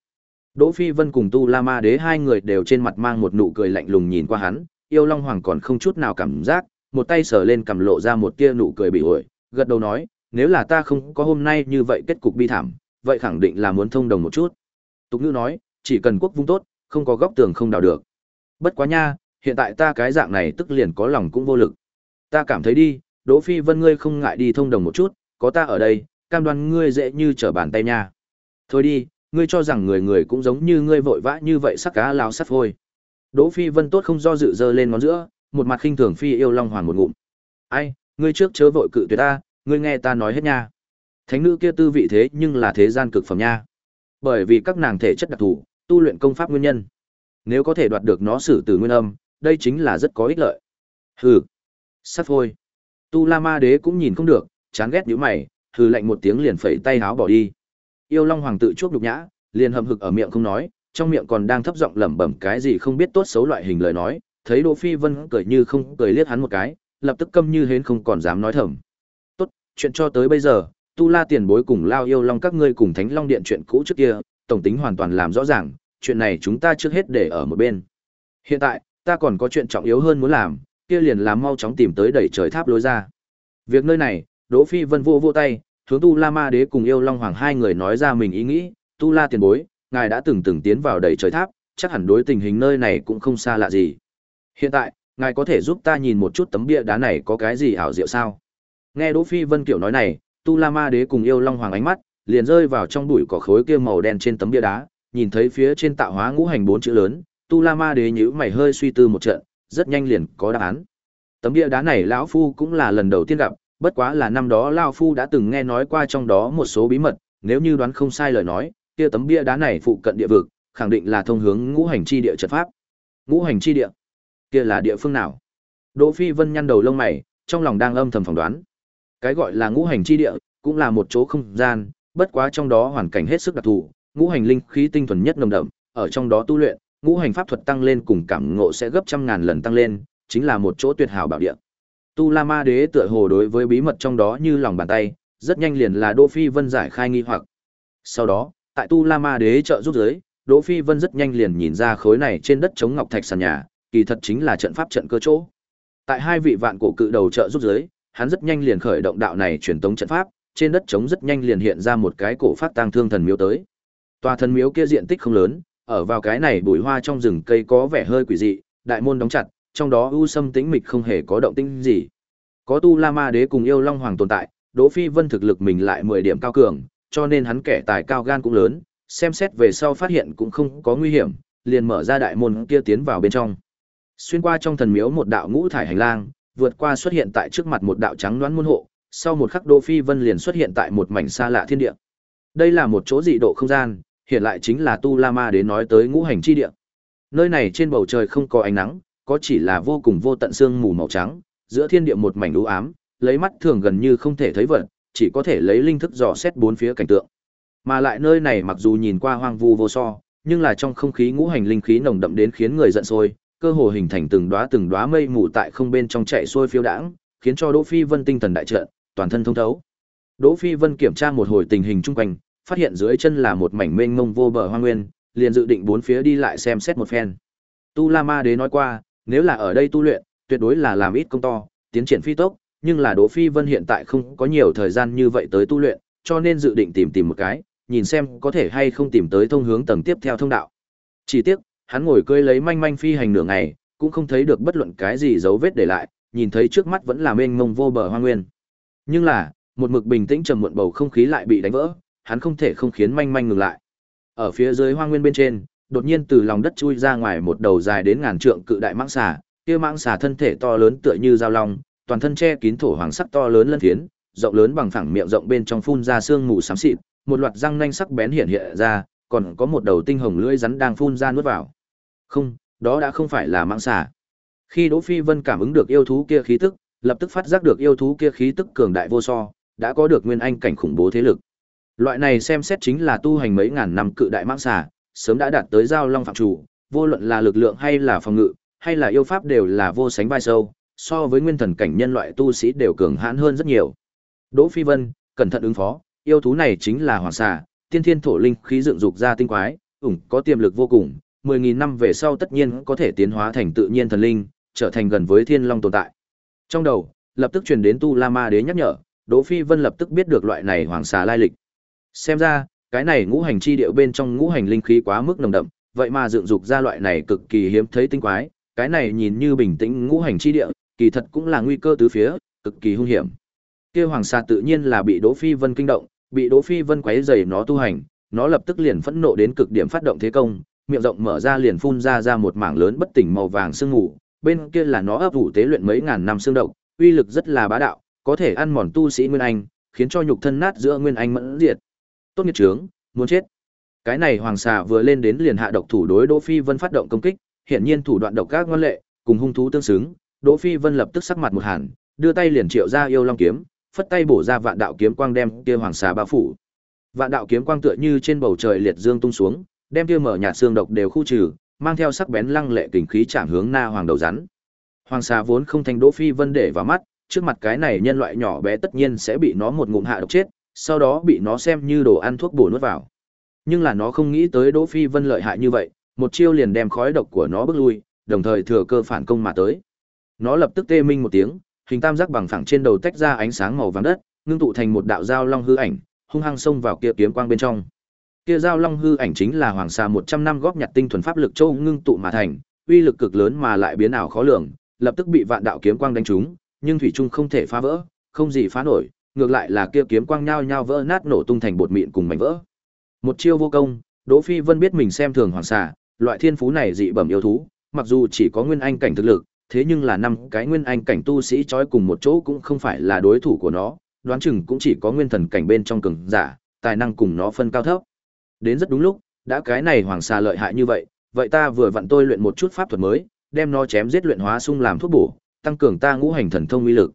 Đỗ Phi Vân cùng Tu La Ma Đế hai người đều trên mặt mang một nụ cười lạnh lùng nhìn qua hắn, yêu Long Hoàng còn không chút nào cảm giác, một tay sờ lên cầm lộ ra một tia nụ cười bị ổi, gật đầu nói, nếu là ta không có hôm nay như vậy kết cục bi thảm, vậy khẳng định là muốn thông đồng một chút. Tục ngữ nói, chỉ cần quốc vung tốt, không có góc tường không đào được. Bất quá nha, hiện tại ta cái dạng này tức liền có lòng cũng vô lực. Ta cảm thấy đi, Đỗ Phi Vân ngươi không ngại đi thông đồng một chút, có ta ở đây, cam đoan ngươi dễ như trở bàn tay nha. Thôi đi, ngươi cho rằng người người cũng giống như ngươi vội vã như vậy sắc cá lao sắt thôi. Đỗ Phi Vân tốt không do dự dơ lên ngón giữa, một mặt khinh thường phi yêu long hoàn một ngụm. Ai, ngươi trước chớ vội cự tuyệt ta, ngươi nghe ta nói hết nha. Thánh nữ kia tư vị thế nhưng là thế gian cực phẩm nha. Bởi vì các nàng thể chất đặc thù, tu luyện công pháp nguyên nhân. Nếu có thể đoạt được nó xử từ nguyên âm, đây chính là rất có ích lợi. Hừ. sắp thôi. Tu La Ma Đế cũng nhìn không được, chán ghét nhíu mày, hừ lạnh một tiếng liền phẩy tay háo bỏ đi. Yêu Long Hoàng tự chuốc đục nhã, liền hậm hực ở miệng không nói, trong miệng còn đang thấp giọng lẩm bẩm cái gì không biết tốt xấu loại hình lời nói, thấy Đỗ Phi Vân cười như không cười liếc hắn một cái, lập tức câm như hến không còn dám nói thầm. Tốt, chuyện cho tới bây giờ, Tu La tiền bối cùng Lao Yêu Long các ngươi cùng Thánh Long Điện chuyện cũ trước kia, tổng tính hoàn toàn làm rõ ràng, chuyện này chúng ta trước hết để ở một bên. Hiện tại, ta còn có chuyện trọng yếu hơn muốn làm, kia liền làm mau chóng tìm tới đẩy trời tháp lối ra. Việc nơi này, Đỗ Phi Vân vô vô tay, hướng Tu La Ma Đế cùng Yêu Long Hoàng hai người nói ra mình ý nghĩ, Tu La tiền bối, ngài đã từng từng tiến vào đẩy trời tháp, chắc hẳn đối tình hình nơi này cũng không xa lạ gì. Hiện tại, ngài có thể giúp ta nhìn một chút tấm bia đá này có cái gì ảo diệu sao? Nghe Đỗ Phi Vân kiểu nói này, Tu La Ma Đế cùng Yêu Long Hoàng ánh mắt liền rơi vào trong bụi cỏ khối kia màu đen trên tấm bia đá, nhìn thấy phía trên tạo hóa ngũ hành bốn chữ lớn, Tu La Ma Đế nhíu mày hơi suy tư một trận, rất nhanh liền có đáp án. Tấm bia đá này lão phu cũng là lần đầu tiên gặp, bất quá là năm đó lão phu đã từng nghe nói qua trong đó một số bí mật, nếu như đoán không sai lời nói, kia tấm bia đá này phụ cận địa vực, khẳng định là thông hướng ngũ hành chi địa trận pháp. Ngũ hành chi địa? Kia là địa phương nào? Đỗ Phi Vân nhăn đầu lông mày, trong lòng đang âm thầm phỏng đoán. Cái gọi là ngũ hành chi địa, cũng là một chỗ không gian, bất quá trong đó hoàn cảnh hết sức đặc thù, ngũ hành linh khí tinh thuần nhất nồng đậm, ở trong đó tu luyện, ngũ hành pháp thuật tăng lên cùng cảm ngộ sẽ gấp trăm ngàn lần tăng lên, chính là một chỗ tuyệt hảo bảo địa. Tu La Ma Đế tựa hồ đối với bí mật trong đó như lòng bàn tay, rất nhanh liền là Đỗ Phi Vân giải khai nghi hoặc. Sau đó, tại Tu La Ma Đế trợ giúp giới, Đỗ Phi Vân rất nhanh liền nhìn ra khối này trên đất chống ngọc thạch sàn nhà, kỳ thật chính là trận pháp trận cơ chỗ. Tại hai vị vạn cổ cự đầu trợ giúp giới, hắn rất nhanh liền khởi động đạo này truyền tống trận pháp, trên đất trống rất nhanh liền hiện ra một cái cổ phát tang thương thần miếu tới. Tòa thần miếu kia diện tích không lớn, ở vào cái này bụi hoa trong rừng cây có vẻ hơi quỷ dị, đại môn đóng chặt, trong đó u sâm tĩnh mịch không hề có động tĩnh gì. Có Tu La Ma Đế cùng yêu Long Hoàng tồn tại, Đỗ Phi Vân thực lực mình lại 10 điểm cao cường, cho nên hắn kẻ tài cao gan cũng lớn, xem xét về sau phát hiện cũng không có nguy hiểm, liền mở ra đại môn kia tiến vào bên trong. Xuyên qua trong thần miếu một đạo ngũ thải hành lang, vượt qua xuất hiện tại trước mặt một đạo trắng đoán môn hộ, sau một khắc Đỗ Phi Vân liền xuất hiện tại một mảnh xa lạ thiên địa. Đây là một chỗ dị độ không gian, hiện lại chính là Tu La Ma đến nói tới ngũ hành chi địa. Nơi này trên bầu trời không có ánh nắng, có chỉ là vô cùng vô tận sương mù màu trắng, giữa thiên địa một mảnh u ám, lấy mắt thường gần như không thể thấy vật, chỉ có thể lấy linh thức dò xét bốn phía cảnh tượng. Mà lại nơi này mặc dù nhìn qua hoang vu vô so, nhưng là trong không khí ngũ hành linh khí nồng đậm đến khiến người giận sôi, cơ hồ hình thành từng đóa từng đóa mây mù tại không bên trong chạy xuôi phiêu đãng, khiến cho Đỗ Phi Vân tinh thần đại trợn, toàn thân thông thấu. Đỗ Phi Vân kiểm tra một hồi tình hình chung quanh, phát hiện dưới chân là một mảnh mênh mông vô bờ hoang nguyên, liền dự định bốn phía đi lại xem xét một phen. Tu La Ma Đế nói qua, nếu là ở đây tu luyện, tuyệt đối là làm ít công to, tiến triển phi tốc, nhưng là Đỗ Phi Vân hiện tại không có nhiều thời gian như vậy tới tu luyện, cho nên dự định tìm tìm một cái, nhìn xem có thể hay không tìm tới thông hướng tầng tiếp theo thông đạo. Chỉ tiếc, hắn ngồi cưỡi lấy manh manh phi hành nửa ngày, cũng không thấy được bất luận cái gì dấu vết để lại, nhìn thấy trước mắt vẫn là mênh mông vô bờ hoang nguyên. Nhưng là, một mực bình tĩnh trầm muộn bầu không khí lại bị đánh vỡ, hắn không thể không khiến manh manh ngừng lại. Ở phía dưới hoang nguyên bên trên, đột nhiên từ lòng đất chui ra ngoài một đầu dài đến ngàn trượng cự đại mãng xà, kia mãng xà thân thể to lớn tựa như dao long, toàn thân che kín thổ hoàng sắc to lớn lân thiến rộng lớn bằng phẳng miệng rộng bên trong phun ra sương mù xám xịt, một loạt răng nanh sắc bén hiện hiện ra, còn có một đầu tinh hồng lưỡi rắn đang phun ra nuốt vào. Không, đó đã không phải là mãng xà. Khi Đỗ Phi Vân cảm ứng được yêu thú kia khí tức, lập tức phát giác được yêu thú kia khí tức cường đại vô so, đã có được nguyên anh cảnh khủng bố thế lực. Loại này xem xét chính là tu hành mấy ngàn năm cự đại mãng xà, sớm đã đạt tới giao long phạm chủ, vô luận là lực lượng hay là phòng ngự, hay là yêu pháp đều là vô sánh vai sâu, so với nguyên thần cảnh nhân loại tu sĩ đều cường hãn hơn rất nhiều. Đỗ Phi Vân, cẩn thận ứng phó, yêu thú này chính là hoàng xà, tiên thiên thổ linh khí dựng dục ra tinh quái, ủng có tiềm lực vô cùng, 10000 năm về sau tất nhiên có thể tiến hóa thành tự nhiên thần linh, trở thành gần với thiên long tồn tại. Trong đầu, lập tức truyền đến Tu La Ma Đế nhắc nhở, Đỗ Phi Vân lập tức biết được loại này hoàng xà lai lịch. Xem ra, cái này ngũ hành chi điệu bên trong ngũ hành linh khí quá mức nồng đậm, vậy mà dựng dục ra loại này cực kỳ hiếm thấy tinh quái, cái này nhìn như bình tĩnh ngũ hành chi địa, kỳ thật cũng là nguy cơ tứ phía, cực kỳ hung hiểm. Kia hoàng xà tự nhiên là bị Đỗ Phi Vân kinh động, bị Đỗ Phi Vân quấy rầy nó tu hành, nó lập tức liền phẫn nộ đến cực điểm phát động thế công, miệng rộng mở ra liền phun ra ra một mảng lớn bất tỉnh màu vàng sương ngủ, bên kia là nó ấp ủ tế luyện mấy ngàn năm xương độc, uy lực rất là bá đạo, có thể ăn mòn tu sĩ nguyên anh, khiến cho nhục thân nát giữa nguyên anh mẫn diệt. Tốt nghiệp trướng, muốn chết. Cái này hoàng xà vừa lên đến liền hạ độc thủ đối Đỗ Phi Vân phát động công kích, hiện nhiên thủ đoạn độc các ngoan lệ, cùng hung thú tương xứng, Đỗ Phi Vân lập tức sắc mặt một hàn, đưa tay liền triệu ra yêu long kiếm, phất tay bổ ra vạn đạo kiếm quang đem kia hoàng xà bao phủ. Vạn đạo kiếm quang tựa như trên bầu trời liệt dương tung xuống, đem kia mở nhạt xương độc đều khu trừ, mang theo sắc bén lăng lệ kình khí chạm hướng na hoàng đầu rắn. Hoàng xà vốn không thành Đỗ Phi Vân để vào mắt, trước mặt cái này nhân loại nhỏ bé tất nhiên sẽ bị nó một ngụm hạ độc chết, sau đó bị nó xem như đồ ăn thuốc bổ nuốt vào. Nhưng là nó không nghĩ tới Đỗ Phi Vân lợi hại như vậy, một chiêu liền đem khói độc của nó bước lui, đồng thời thừa cơ phản công mà tới. Nó lập tức tê minh một tiếng, hình tam giác bằng phẳng trên đầu tách ra ánh sáng màu vàng đất, ngưng tụ thành một đạo dao long hư ảnh, hung hăng xông vào kia kiếm quang bên trong. Kia dao long hư ảnh chính là hoàng sa 100 năm góp nhặt tinh thuần pháp lực châu ngưng tụ mà thành, uy lực cực lớn mà lại biến ảo khó lường, lập tức bị vạn đạo kiếm quang đánh trúng, nhưng thủy trung không thể phá vỡ, không gì phá nổi, ngược lại là kia kiếm quang nhao nhao vỡ nát nổ tung thành bột mịn cùng mảnh vỡ. Một chiêu vô công, Đỗ Phi Vân biết mình xem thường hoàng xà, loại thiên phú này dị bẩm yêu thú, mặc dù chỉ có nguyên anh cảnh thực lực, thế nhưng là năm cái nguyên anh cảnh tu sĩ trói cùng một chỗ cũng không phải là đối thủ của nó, đoán chừng cũng chỉ có nguyên thần cảnh bên trong cường giả, tài năng cùng nó phân cao thấp. Đến rất đúng lúc, đã cái này hoàng xà lợi hại như vậy, vậy ta vừa vặn tôi luyện một chút pháp thuật mới, đem nó chém giết luyện hóa sung làm thuốc bổ, tăng cường ta ngũ hành thần thông uy lực.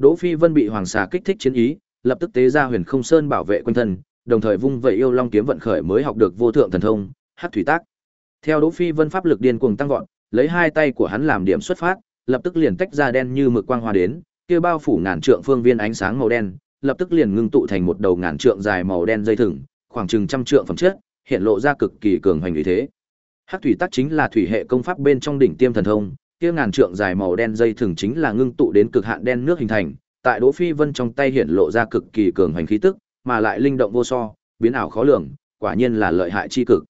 Đỗ Phi Vân bị hoàng xà kích thích chiến ý, lập tức tế ra Huyền Không Sơn bảo vệ quanh thân, đồng thời vung vậy yêu long kiếm vận khởi mới học được vô thượng thần thông, Hắc thủy tác. Theo Đỗ Phi Vân pháp lực điên cuồng tăng vọt, lấy hai tay của hắn làm điểm xuất phát, lập tức liền tách ra đen như mực quang hoa đến, kia bao phủ ngàn trượng phương viên ánh sáng màu đen, lập tức liền ngưng tụ thành một đầu ngàn trượng dài màu đen dây thừng, khoảng chừng trăm trượng phẩm chất, hiện lộ ra cực kỳ cường hành uy thế. Hắc thủy tác chính là thủy hệ công pháp bên trong đỉnh tiêm thần thông, kia ngàn trượng dài màu đen dây thường chính là ngưng tụ đến cực hạn đen nước hình thành, tại Đỗ Phi Vân trong tay hiện lộ ra cực kỳ cường hành khí tức, mà lại linh động vô so, biến ảo khó lường, quả nhiên là lợi hại chi cực.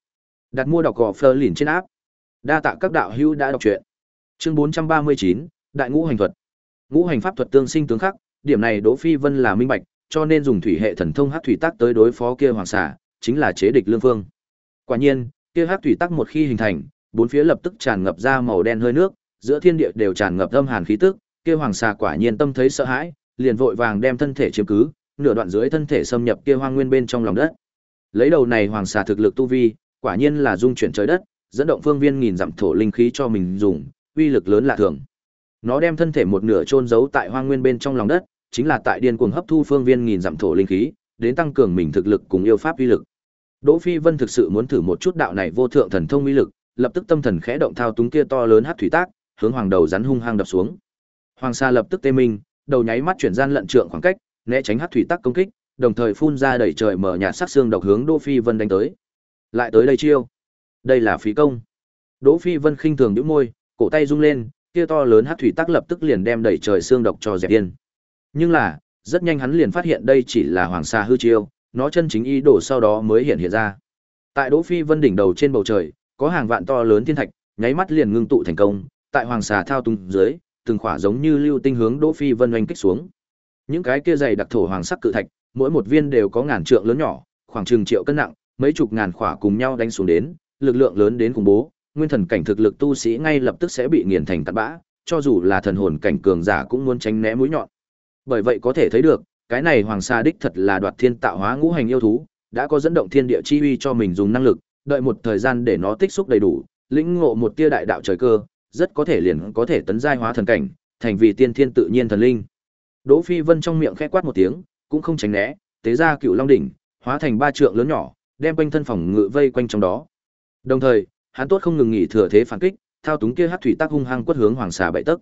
Đặt mua đọc gò Fleur liền trên áp. Đa tạ các đạo hữu đã đọc truyện. Chương 439, Đại ngũ hành thuật. Ngũ hành pháp thuật tương sinh tướng khắc, điểm này Đỗ Phi Vân là minh bạch, cho nên dùng thủy hệ thần thông hắc thủy tác tới đối phó kia hoàng xà, chính là chế địch lương phương. Quả nhiên, kia hắc thủy tác một khi hình thành, bốn phía lập tức tràn ngập ra màu đen hơi nước, giữa thiên địa đều tràn ngập âm hàn khí tức, kia hoàng xà quả nhiên tâm thấy sợ hãi, liền vội vàng đem thân thể chiếm cứ, nửa đoạn dưới thân thể xâm nhập kia hoang nguyên bên trong lòng đất. Lấy đầu này hoàng xà thực lực tu vi, quả nhiên là dung chuyển trời đất, dẫn động phương viên nghìn dặm thổ linh khí cho mình dùng, uy lực lớn lạ thường. Nó đem thân thể một nửa chôn giấu tại hoang nguyên bên trong lòng đất, chính là tại điên cuồng hấp thu phương viên nghìn dặm thổ linh khí, đến tăng cường mình thực lực cùng yêu pháp uy lực. Đỗ Phi Vân thực sự muốn thử một chút đạo này vô thượng thần thông uy lực, lập tức tâm thần khẽ động thao túng kia to lớn hắc thủy tác, hướng hoàng đầu rắn hung hăng đập xuống. Hoàng sa lập tức tê minh, đầu nháy mắt chuyển gian lận trượng khoảng cách, né tránh hắc thủy tắc công kích, đồng thời phun ra đầy trời mở nhạt sắc xương độc hướng Đỗ Phi Vân đánh tới. Lại tới đây chiêu. Đây là phí công. Đỗ Phi Vân khinh thường nhíu môi, cổ tay rung lên, kia to lớn hắc thủy tắc lập tức liền đem đầy trời xương độc cho dẹp điên. Nhưng là, rất nhanh hắn liền phát hiện đây chỉ là hoàng sa hư chiêu, nó chân chính ý đồ sau đó mới hiện hiện ra. Tại Đỗ Phi Vân đỉnh đầu trên bầu trời, có hàng vạn to lớn thiên thạch, nháy mắt liền ngưng tụ thành công, tại hoàng xà thao túng dưới, từng khỏa giống như lưu tinh hướng Đỗ Phi Vân oanh kích xuống. Những cái kia dày đặc thổ hoàng sắc cự thạch, mỗi một viên đều có ngàn trượng lớn nhỏ, khoảng chừng triệu cân nặng, mấy chục ngàn khỏa cùng nhau đánh xuống đến, lực lượng lớn đến khủng bố, nguyên thần cảnh thực lực tu sĩ ngay lập tức sẽ bị nghiền thành tạt bã, cho dù là thần hồn cảnh cường giả cũng muốn tránh né mũi nhọn. Bởi vậy có thể thấy được, cái này hoàng sa đích thật là đoạt thiên tạo hóa ngũ hành yêu thú, đã có dẫn động thiên địa chi uy cho mình dùng năng lực, đợi một thời gian để nó tích xúc đầy đủ, lĩnh ngộ một tia đại đạo trời cơ, rất có thể liền có thể tấn giai hóa thần cảnh, thành vì tiên thiên tự nhiên thần linh. Đỗ Phi Vân trong miệng khẽ quát một tiếng, cũng không tránh né, tế ra cựu long đỉnh, hóa thành ba trượng lớn nhỏ, đem quanh thân phòng ngự vây quanh trong đó. Đồng thời, hắn tốt không ngừng nghỉ thừa thế phản kích, thao túng kia hắc thủy tác hung hăng quất hướng hoàng xà bảy tấc.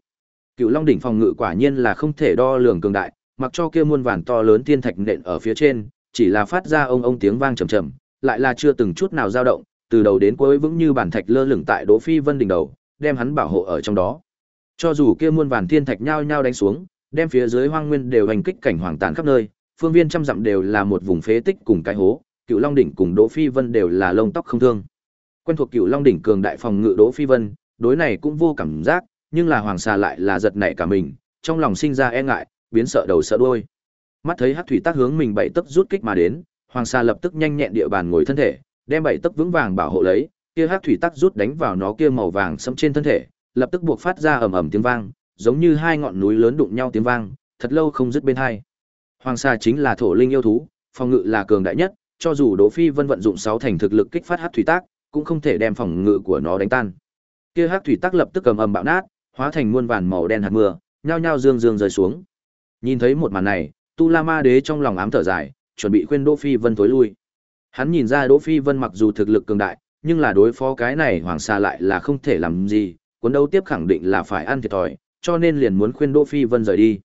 Cựu long đỉnh phòng ngự quả nhiên là không thể đo lường cường đại, mặc cho kia muôn vàn to lớn thiên thạch nện ở phía trên, chỉ là phát ra ông ông tiếng vang trầm trầm, lại là chưa từng chút nào dao động, từ đầu đến cuối vững như bản thạch lơ lửng tại Đỗ Phi Vân đỉnh đầu, đem hắn bảo hộ ở trong đó. Cho dù kia muôn vàn thiên thạch nhao nhao đánh xuống, đem phía dưới hoang nguyên đều hành kích cảnh hoàng tàn khắp nơi, phương viên trăm dặm đều là một vùng phế tích cùng cái hố, Cựu Long đỉnh cùng Đỗ Phi Vân đều là lông tóc không thương. Quen thuộc Cựu Long đỉnh cường đại phòng ngự Đỗ Phi Vân, đối này cũng vô cảm giác, nhưng là hoàng xà lại là giật nảy cả mình, trong lòng sinh ra e ngại, biến sợ đầu sợ đuôi. Mắt thấy Hắc thủy tác hướng mình bảy tấc rút kích mà đến, hoàng xà lập tức nhanh nhẹn địa bàn ngồi thân thể, đem bảy tấc vững vàng bảo hộ lấy, kia Hắc thủy tắc rút đánh vào nó kia màu vàng sẫm trên thân thể, lập tức buộc phát ra ầm ầm tiếng vang, giống như hai ngọn núi lớn đụng nhau tiếng vang, thật lâu không dứt bên hai. Hoàng xà chính là thổ linh yêu thú, phòng ngự là cường đại nhất, cho dù Đỗ Phi Vân vận dụng sáu thành thực lực kích phát Hắc thủy tác, cũng không thể đem phòng ngự của nó đánh tan. Kia Hắc thủy tác lập tức cầm ầm bạo nát, hóa thành muôn vàn màu đen hạt mưa, nhao nhao dương dương rơi xuống. Nhìn thấy một màn này, Tu La Ma Đế trong lòng ám thở dài, chuẩn bị khuyên Đỗ Phi Vân tối lui. Hắn nhìn ra Đỗ Phi Vân mặc dù thực lực cường đại, nhưng là đối phó cái này hoàng sa lại là không thể làm gì, cuốn đấu tiếp khẳng định là phải ăn thiệt thòi, cho nên liền muốn khuyên Đỗ Phi Vân rời đi.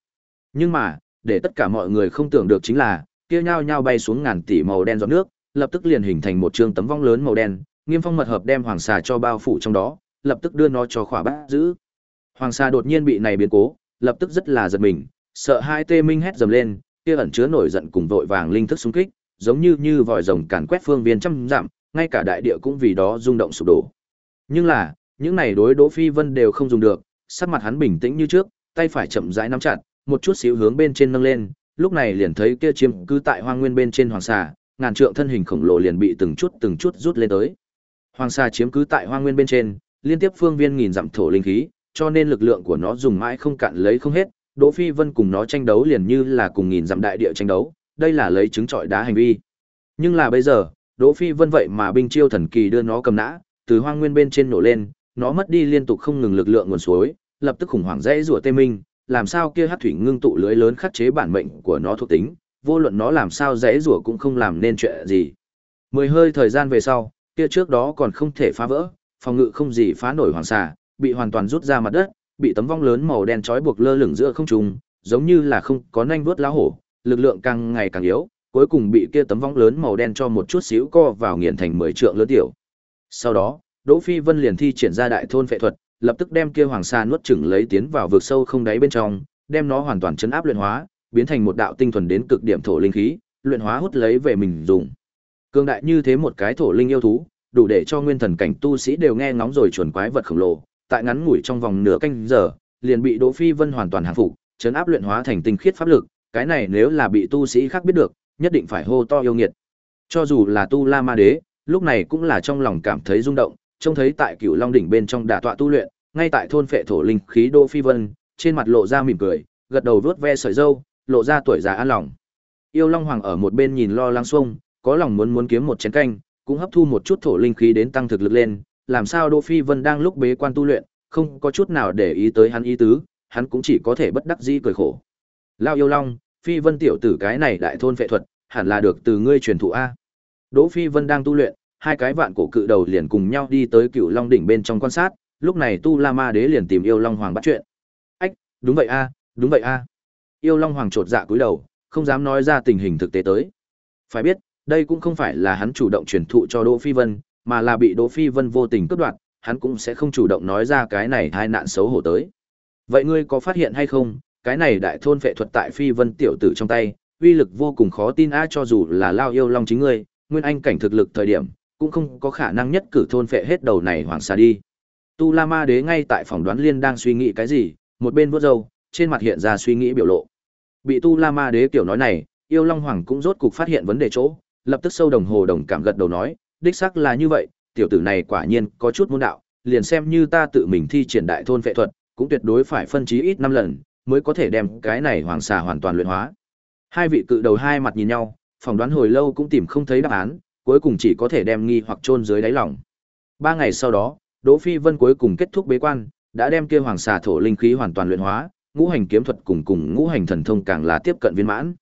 Nhưng mà, để tất cả mọi người không tưởng được chính là, kia nhao nhao bay xuống ngàn tỷ màu đen giọt nước, lập tức liền hình thành một trường tấm vong lớn màu đen, Nghiêm Phong mật hợp đem hoàng xà cho bao phủ trong đó, lập tức đưa nó cho khỏa bắt giữ. Hoàng xà đột nhiên bị này biến cố, lập tức rất là giật mình, sợ hai tê minh hét dầm lên, kia ẩn chứa nổi giận cùng vội vàng linh thức xung kích, giống như như vòi rồng càn quét phương viên trăm dặm, ngay cả đại địa cũng vì đó rung động sụp đổ. Nhưng là, những này đối Đỗ Phi Vân đều không dùng được, sắc mặt hắn bình tĩnh như trước, tay phải chậm rãi nắm chặt, một chút xíu hướng bên trên nâng lên, lúc này liền thấy kia chim cứ tại hoang nguyên bên trên hoàng xà, ngàn trượng thân hình khổng lồ liền bị từng chút từng chút rút lên tới. Hoàng xà chiếm cứ tại hoang nguyên bên trên, liên tiếp phương viên nghìn dặm thổ linh khí, cho nên lực lượng của nó dùng mãi không cạn lấy không hết, Đỗ Phi Vân cùng nó tranh đấu liền như là cùng nghìn dặm đại địa tranh đấu, đây là lấy trứng trọi đá hành vi. Nhưng là bây giờ, Đỗ Phi Vân vậy mà binh chiêu thần kỳ đưa nó cầm nã, từ hoang nguyên bên trên nổ lên, nó mất đi liên tục không ngừng lực lượng nguồn suối, lập tức khủng hoảng dãy rủa tê minh, làm sao kia hắc thủy ngưng tụ lưới lớn khắc chế bản mệnh của nó thuộc tính, vô luận nó làm sao dãy rủa cũng không làm nên chuyện gì. Mười hơi thời gian về sau, kia trước đó còn không thể phá vỡ, phòng ngự không gì phá nổi hoàng xà, bị hoàn toàn rút ra mặt đất, bị tấm vong lớn màu đen trói buộc lơ lửng giữa không trung, giống như là không có nanh vuốt lá hổ, lực lượng càng ngày càng yếu, cuối cùng bị kia tấm vong lớn màu đen cho một chút xíu co vào nghiền thành mười trượng lớn tiểu. Sau đó, Đỗ Phi Vân liền thi triển ra đại thôn phệ thuật, lập tức đem kia hoàng sa nuốt chửng lấy tiến vào vực sâu không đáy bên trong, đem nó hoàn toàn chấn áp luyện hóa, biến thành một đạo tinh thuần đến cực điểm thổ linh khí, luyện hóa hút lấy về mình dùng. Cương đại như thế một cái thổ linh yêu thú, đủ để cho nguyên thần cảnh tu sĩ đều nghe ngóng rồi chuẩn quái vật khổng lồ, tại ngắn ngủi trong vòng nửa canh giờ, liền bị Đỗ Phi Vân hoàn toàn hàng phục, chấn áp luyện hóa thành tinh khiết pháp lực, cái này nếu là bị tu sĩ khác biết được, nhất định phải hô to yêu nghiệt. Cho dù là tu La Ma Đế, lúc này cũng là trong lòng cảm thấy rung động, trông thấy tại Cửu Long đỉnh bên trong đả tọa tu luyện, ngay tại thôn phệ thổ linh khí Đỗ Phi Vân, trên mặt lộ ra mỉm cười, gật đầu vuốt ve sợi râu, lộ ra tuổi già an lòng. Yêu Long Hoàng ở một bên nhìn lo lắng xuông, có lòng muốn muốn kiếm một chén canh, cũng hấp thu một chút thổ linh khí đến tăng thực lực lên, làm sao Đỗ Phi Vân đang lúc bế quan tu luyện, không có chút nào để ý tới hắn ý tứ, hắn cũng chỉ có thể bất đắc dĩ cười khổ. Lao yêu long, Phi Vân tiểu tử cái này đại thôn phệ thuật, hẳn là được từ ngươi truyền thụ a. Đỗ Phi Vân đang tu luyện, hai cái vạn cổ cự đầu liền cùng nhau đi tới Cựu Long đỉnh bên trong quan sát, lúc này Tu La Ma Đế liền tìm Yêu Long Hoàng bắt chuyện. "Ách, đúng vậy a, đúng vậy a." Yêu Long Hoàng chột dạ cúi đầu, không dám nói ra tình hình thực tế tới. Phải biết, đây cũng không phải là hắn chủ động truyền thụ cho Đỗ Phi Vân, mà là bị Đỗ Phi Vân vô tình cướp đoạt, hắn cũng sẽ không chủ động nói ra cái này hai nạn xấu hổ tới. Vậy ngươi có phát hiện hay không, cái này đại thôn phệ thuật tại Phi Vân tiểu tử trong tay, uy lực vô cùng khó tin a cho dù là lao yêu long chính ngươi, nguyên anh cảnh thực lực thời điểm, cũng không có khả năng nhất cử thôn phệ hết đầu này hoàng xà đi. Tu La Ma Đế ngay tại phòng đoán liên đang suy nghĩ cái gì, một bên vuốt râu, trên mặt hiện ra suy nghĩ biểu lộ. Bị Tu La Ma Đế tiểu nói này, yêu long hoàng cũng rốt cục phát hiện vấn đề chỗ, lập tức sâu đồng hồ đồng cảm gật đầu nói, đích xác là như vậy, tiểu tử này quả nhiên có chút môn đạo, liền xem như ta tự mình thi triển đại thôn phệ thuật, cũng tuyệt đối phải phân trí ít năm lần, mới có thể đem cái này hoàng xà hoàn toàn luyện hóa. Hai vị cự đầu hai mặt nhìn nhau, phỏng đoán hồi lâu cũng tìm không thấy đáp án, cuối cùng chỉ có thể đem nghi hoặc chôn dưới đáy lòng. Ba ngày sau đó, Đỗ Phi Vân cuối cùng kết thúc bế quan, đã đem kia hoàng xà thổ linh khí hoàn toàn luyện hóa, ngũ hành kiếm thuật cùng cùng ngũ hành thần thông càng là tiếp cận viên mãn.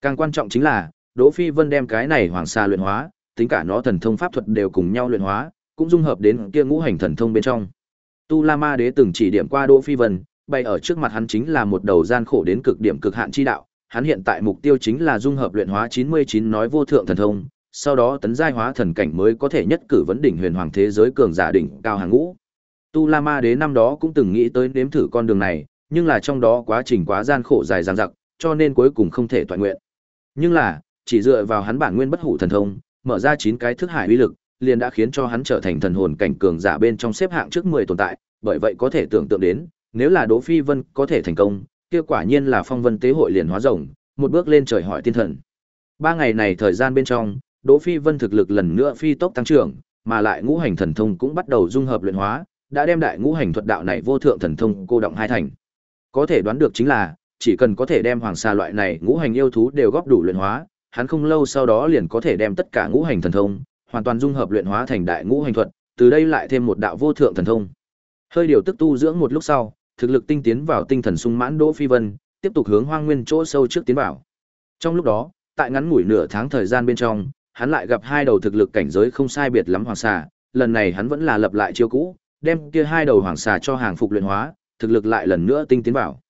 Càng quan trọng chính là, Đỗ Phi Vân đem cái này hoàng xà luyện hóa, tính cả nó thần thông pháp thuật đều cùng nhau luyện hóa, cũng dung hợp đến kia ngũ hành thần thông bên trong. Tu La Ma Đế từng chỉ điểm qua Đỗ Phi Vân, bay ở trước mặt hắn chính là một đầu gian khổ đến cực điểm cực hạn chi đạo, hắn hiện tại mục tiêu chính là dung hợp luyện hóa 99 nói vô thượng thần thông, sau đó tấn giai hóa thần cảnh mới có thể nhất cử vấn đỉnh huyền hoàng thế giới cường giả đỉnh cao hàng ngũ. Tu La Ma Đế năm đó cũng từng nghĩ tới nếm thử con đường này, nhưng là trong đó quá trình quá gian khổ dài dằng dặc, cho nên cuối cùng không thể toàn nguyện. Nhưng là, chỉ dựa vào hắn bản nguyên bất hủ thần thông, mở ra 9 cái thức hải uy lực, liền đã khiến cho hắn trở thành thần hồn cảnh cường giả bên trong xếp hạng trước 10 tồn tại, bởi vậy có thể tưởng tượng đến, nếu là Đỗ Phi Vân có thể thành công, kia quả nhiên là phong vân tế hội liền hóa rồng, một bước lên trời hỏi tiên thần. Ba ngày này thời gian bên trong, Đỗ Phi Vân thực lực lần nữa phi tốc tăng trưởng, mà lại ngũ hành thần thông cũng bắt đầu dung hợp luyện hóa, đã đem đại ngũ hành thuật đạo này vô thượng thần thông cô động hai thành. Có thể đoán được chính là, chỉ cần có thể đem hoàng sa loại này ngũ hành yêu thú đều góp đủ luyện hóa, hắn không lâu sau đó liền có thể đem tất cả ngũ hành thần thông hoàn toàn dung hợp luyện hóa thành đại ngũ hành thuật, từ đây lại thêm một đạo vô thượng thần thông. Hơi điều tức tu dưỡng một lúc sau, thực lực tinh tiến vào tinh thần sung mãn Đỗ Phi Vân, tiếp tục hướng hoang nguyên chỗ sâu trước tiến vào. Trong lúc đó, tại ngắn ngủi nửa tháng thời gian bên trong, hắn lại gặp hai đầu thực lực cảnh giới không sai biệt lắm hoàng xà, lần này hắn vẫn là lập lại chiêu cũ, đem kia hai đầu hoàng xà cho hàng phục luyện hóa, thực lực lại lần nữa tinh tiến vào.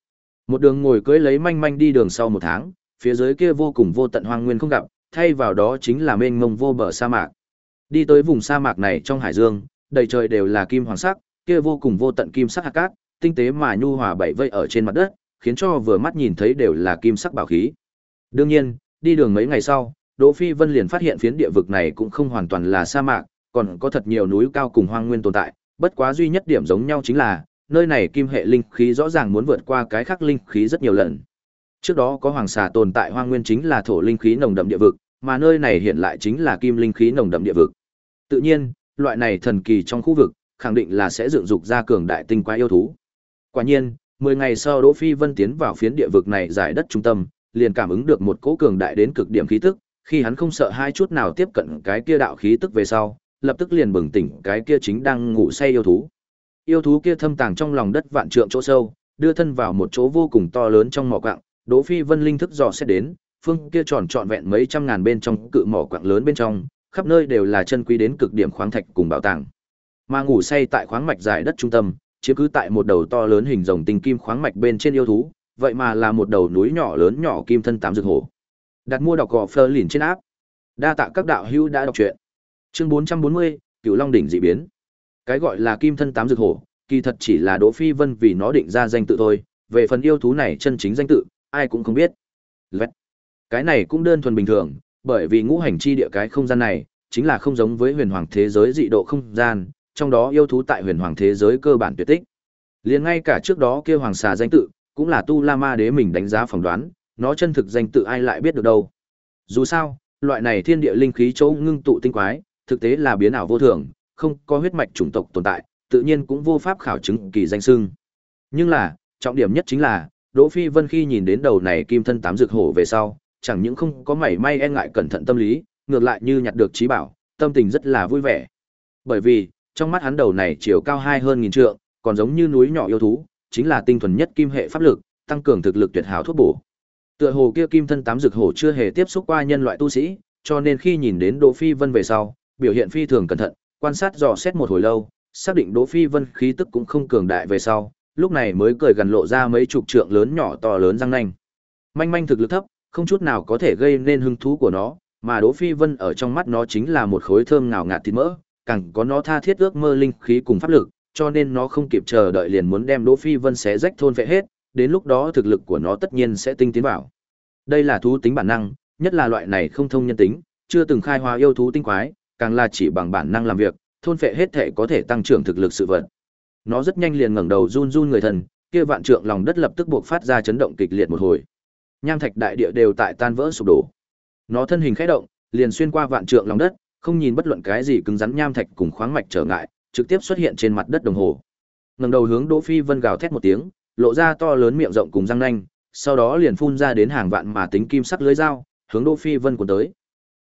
Một đường ngồi cưỡi lấy manh manh đi đường sau một tháng, phía dưới kia vô cùng vô tận hoang nguyên không gặp, thay vào đó chính là mênh mông vô bờ sa mạc. Đi tới vùng sa mạc này trong hải dương, đầy trời đều là kim hoàng sắc, kia vô cùng vô tận kim sắc hạt cát, tinh tế mà nhu hòa bảy vây ở trên mặt đất, khiến cho vừa mắt nhìn thấy đều là kim sắc bảo khí. Đương nhiên, đi đường mấy ngày sau, Đỗ Phi Vân liền phát hiện phiến địa vực này cũng không hoàn toàn là sa mạc, còn có thật nhiều núi cao cùng hoang nguyên tồn tại, bất quá duy nhất điểm giống nhau chính là, nơi này kim hệ linh khí rõ ràng muốn vượt qua cái khác linh khí rất nhiều lần. Trước đó có hoàng xà tồn tại hoang nguyên chính là thổ linh khí nồng đậm địa vực, mà nơi này hiện lại chính là kim linh khí nồng đậm địa vực. Tự nhiên, loại này thần kỳ trong khu vực, khẳng định là sẽ dựng dục ra cường đại tinh quái yêu thú. Quả nhiên, 10 ngày sau Đỗ Phi Vân tiến vào phiến địa vực này giải đất trung tâm, liền cảm ứng được một cỗ cường đại đến cực điểm khí tức, khi hắn không sợ hai chút nào tiếp cận cái kia đạo khí tức về sau, lập tức liền bừng tỉnh cái kia chính đang ngủ say yêu thú. Yêu thú kia thâm tàng trong lòng đất vạn trượng chỗ sâu, đưa thân vào một chỗ vô cùng to lớn trong mỏ quặng, Đỗ Phi Vân linh thức dò xét đến, phương kia tròn trọn vẹn mấy trăm ngàn bên trong cự mỏ quặng lớn bên trong, khắp nơi đều là chân quý đến cực điểm khoáng thạch cùng bảo tàng. Mà ngủ say tại khoáng mạch dài đất trung tâm, chiếm cứ tại một đầu to lớn hình rồng tinh kim khoáng mạch bên trên yêu thú, vậy mà là một đầu núi nhỏ lớn nhỏ kim thân tám dược hổ. Đặt mua đọc gọ Fleur lìn trên áp. Đa tạ các đạo hữu đã đọc truyện. Chương 440, Cửu Long đỉnh dị biến. Cái gọi là kim thân tám dược hổ, kỳ thật chỉ là Đỗ Phi Vân vì nó định ra danh tự thôi, về phần yêu thú này chân chính danh tự, ai cũng không biết. Lẹt. Cái này cũng đơn thuần bình thường, bởi vì ngũ hành chi địa cái không gian này, chính là không giống với huyền hoàng thế giới dị độ không gian, trong đó yêu thú tại huyền hoàng thế giới cơ bản tuyệt tích. Liền ngay cả trước đó kia hoàng xà danh tự, cũng là tu la ma đế mình đánh giá phỏng đoán, nó chân thực danh tự ai lại biết được đâu. Dù sao, loại này thiên địa linh khí chỗ ngưng tụ tinh quái, thực tế là biến ảo vô thường, không có huyết mạch chủng tộc tồn tại, tự nhiên cũng vô pháp khảo chứng kỳ danh xưng. Nhưng là, trọng điểm nhất chính là, Đỗ Phi Vân khi nhìn đến đầu này kim thân tám dược hổ về sau, chẳng những không có mảy may e ngại cẩn thận tâm lý, ngược lại như nhặt được trí bảo, tâm tình rất là vui vẻ. Bởi vì, trong mắt hắn đầu này chiều cao hai hơn nghìn trượng, còn giống như núi nhỏ yêu thú, chính là tinh thuần nhất kim hệ pháp lực, tăng cường thực lực tuyệt hảo thuốc bổ. Tựa hồ kia kim thân tám dược hổ chưa hề tiếp xúc qua nhân loại tu sĩ, cho nên khi nhìn đến Đỗ Phi Vân về sau, biểu hiện phi thường cẩn thận, quan sát dò xét một hồi lâu, xác định Đỗ Phi Vân khí tức cũng không cường đại về sau, lúc này mới cười gần lộ ra mấy chục trượng lớn nhỏ to lớn răng nanh. Manh manh thực lực thấp, không chút nào có thể gây nên hứng thú của nó, mà Đỗ Phi Vân ở trong mắt nó chính là một khối thơm ngào ngạt thịt mỡ, càng có nó tha thiết ước mơ linh khí cùng pháp lực, cho nên nó không kịp chờ đợi liền muốn đem Đỗ Phi Vân xé rách thôn phệ hết, đến lúc đó thực lực của nó tất nhiên sẽ tinh tiến vào. Đây là thú tính bản năng, nhất là loại này không thông nhân tính, chưa từng khai hóa yêu thú tinh quái, càng là chỉ bằng bản năng làm việc, thôn phệ hết thể có thể tăng trưởng thực lực sự vật. Nó rất nhanh liền ngẩng đầu run run người thần, kia vạn trượng lòng đất lập tức buộc phát ra chấn động kịch liệt một hồi. Nham thạch đại địa đều tại tan vỡ sụp đổ. Nó thân hình khẽ động, liền xuyên qua vạn trượng lòng đất, không nhìn bất luận cái gì cứng rắn nham thạch cùng khoáng mạch trở ngại, trực tiếp xuất hiện trên mặt đất đồng hồ. Ngẩng đầu hướng Đỗ Phi Vân gào thét một tiếng, lộ ra to lớn miệng rộng cùng răng nanh, sau đó liền phun ra đến hàng vạn mà tính kim sắc lưới dao, hướng Đỗ Phi Vân cuốn tới.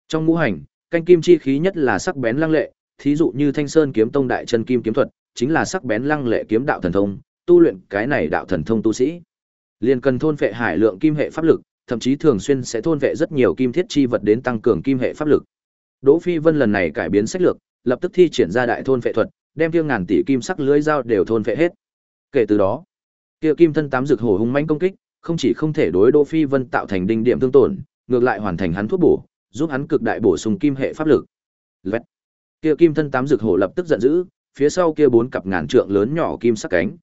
Trong ngũ hành, canh kim chi khí nhất là sắc bén lăng lệ, thí dụ như Thanh Sơn kiếm tông đại chân kim kiếm thuật, chính là sắc bén lăng lệ kiếm đạo thần thông, tu luyện cái này đạo thần thông tu sĩ. Liền cần thôn phệ hải lượng kim hệ pháp lực, thậm chí thường xuyên sẽ thôn vệ rất nhiều kim thiết chi vật đến tăng cường kim hệ pháp lực. Đỗ Phi Vân lần này cải biến sách lược, lập tức thi triển ra đại thôn phệ thuật, đem kia ngàn tỷ kim sắc lưới dao đều thôn phệ hết. Kể từ đó, kia kim thân tám dược hổ hung mãnh công kích, không chỉ không thể đối Đỗ Phi Vân tạo thành đinh điểm thương tổn, ngược lại hoàn thành hắn thuốc bổ, giúp hắn cực đại bổ sung kim hệ pháp lực. Lẹt. Kia kim thân tám dược hổ lập tức giận dữ, phía sau kia bốn cặp ngàn trượng lớn nhỏ kim sắc cánh,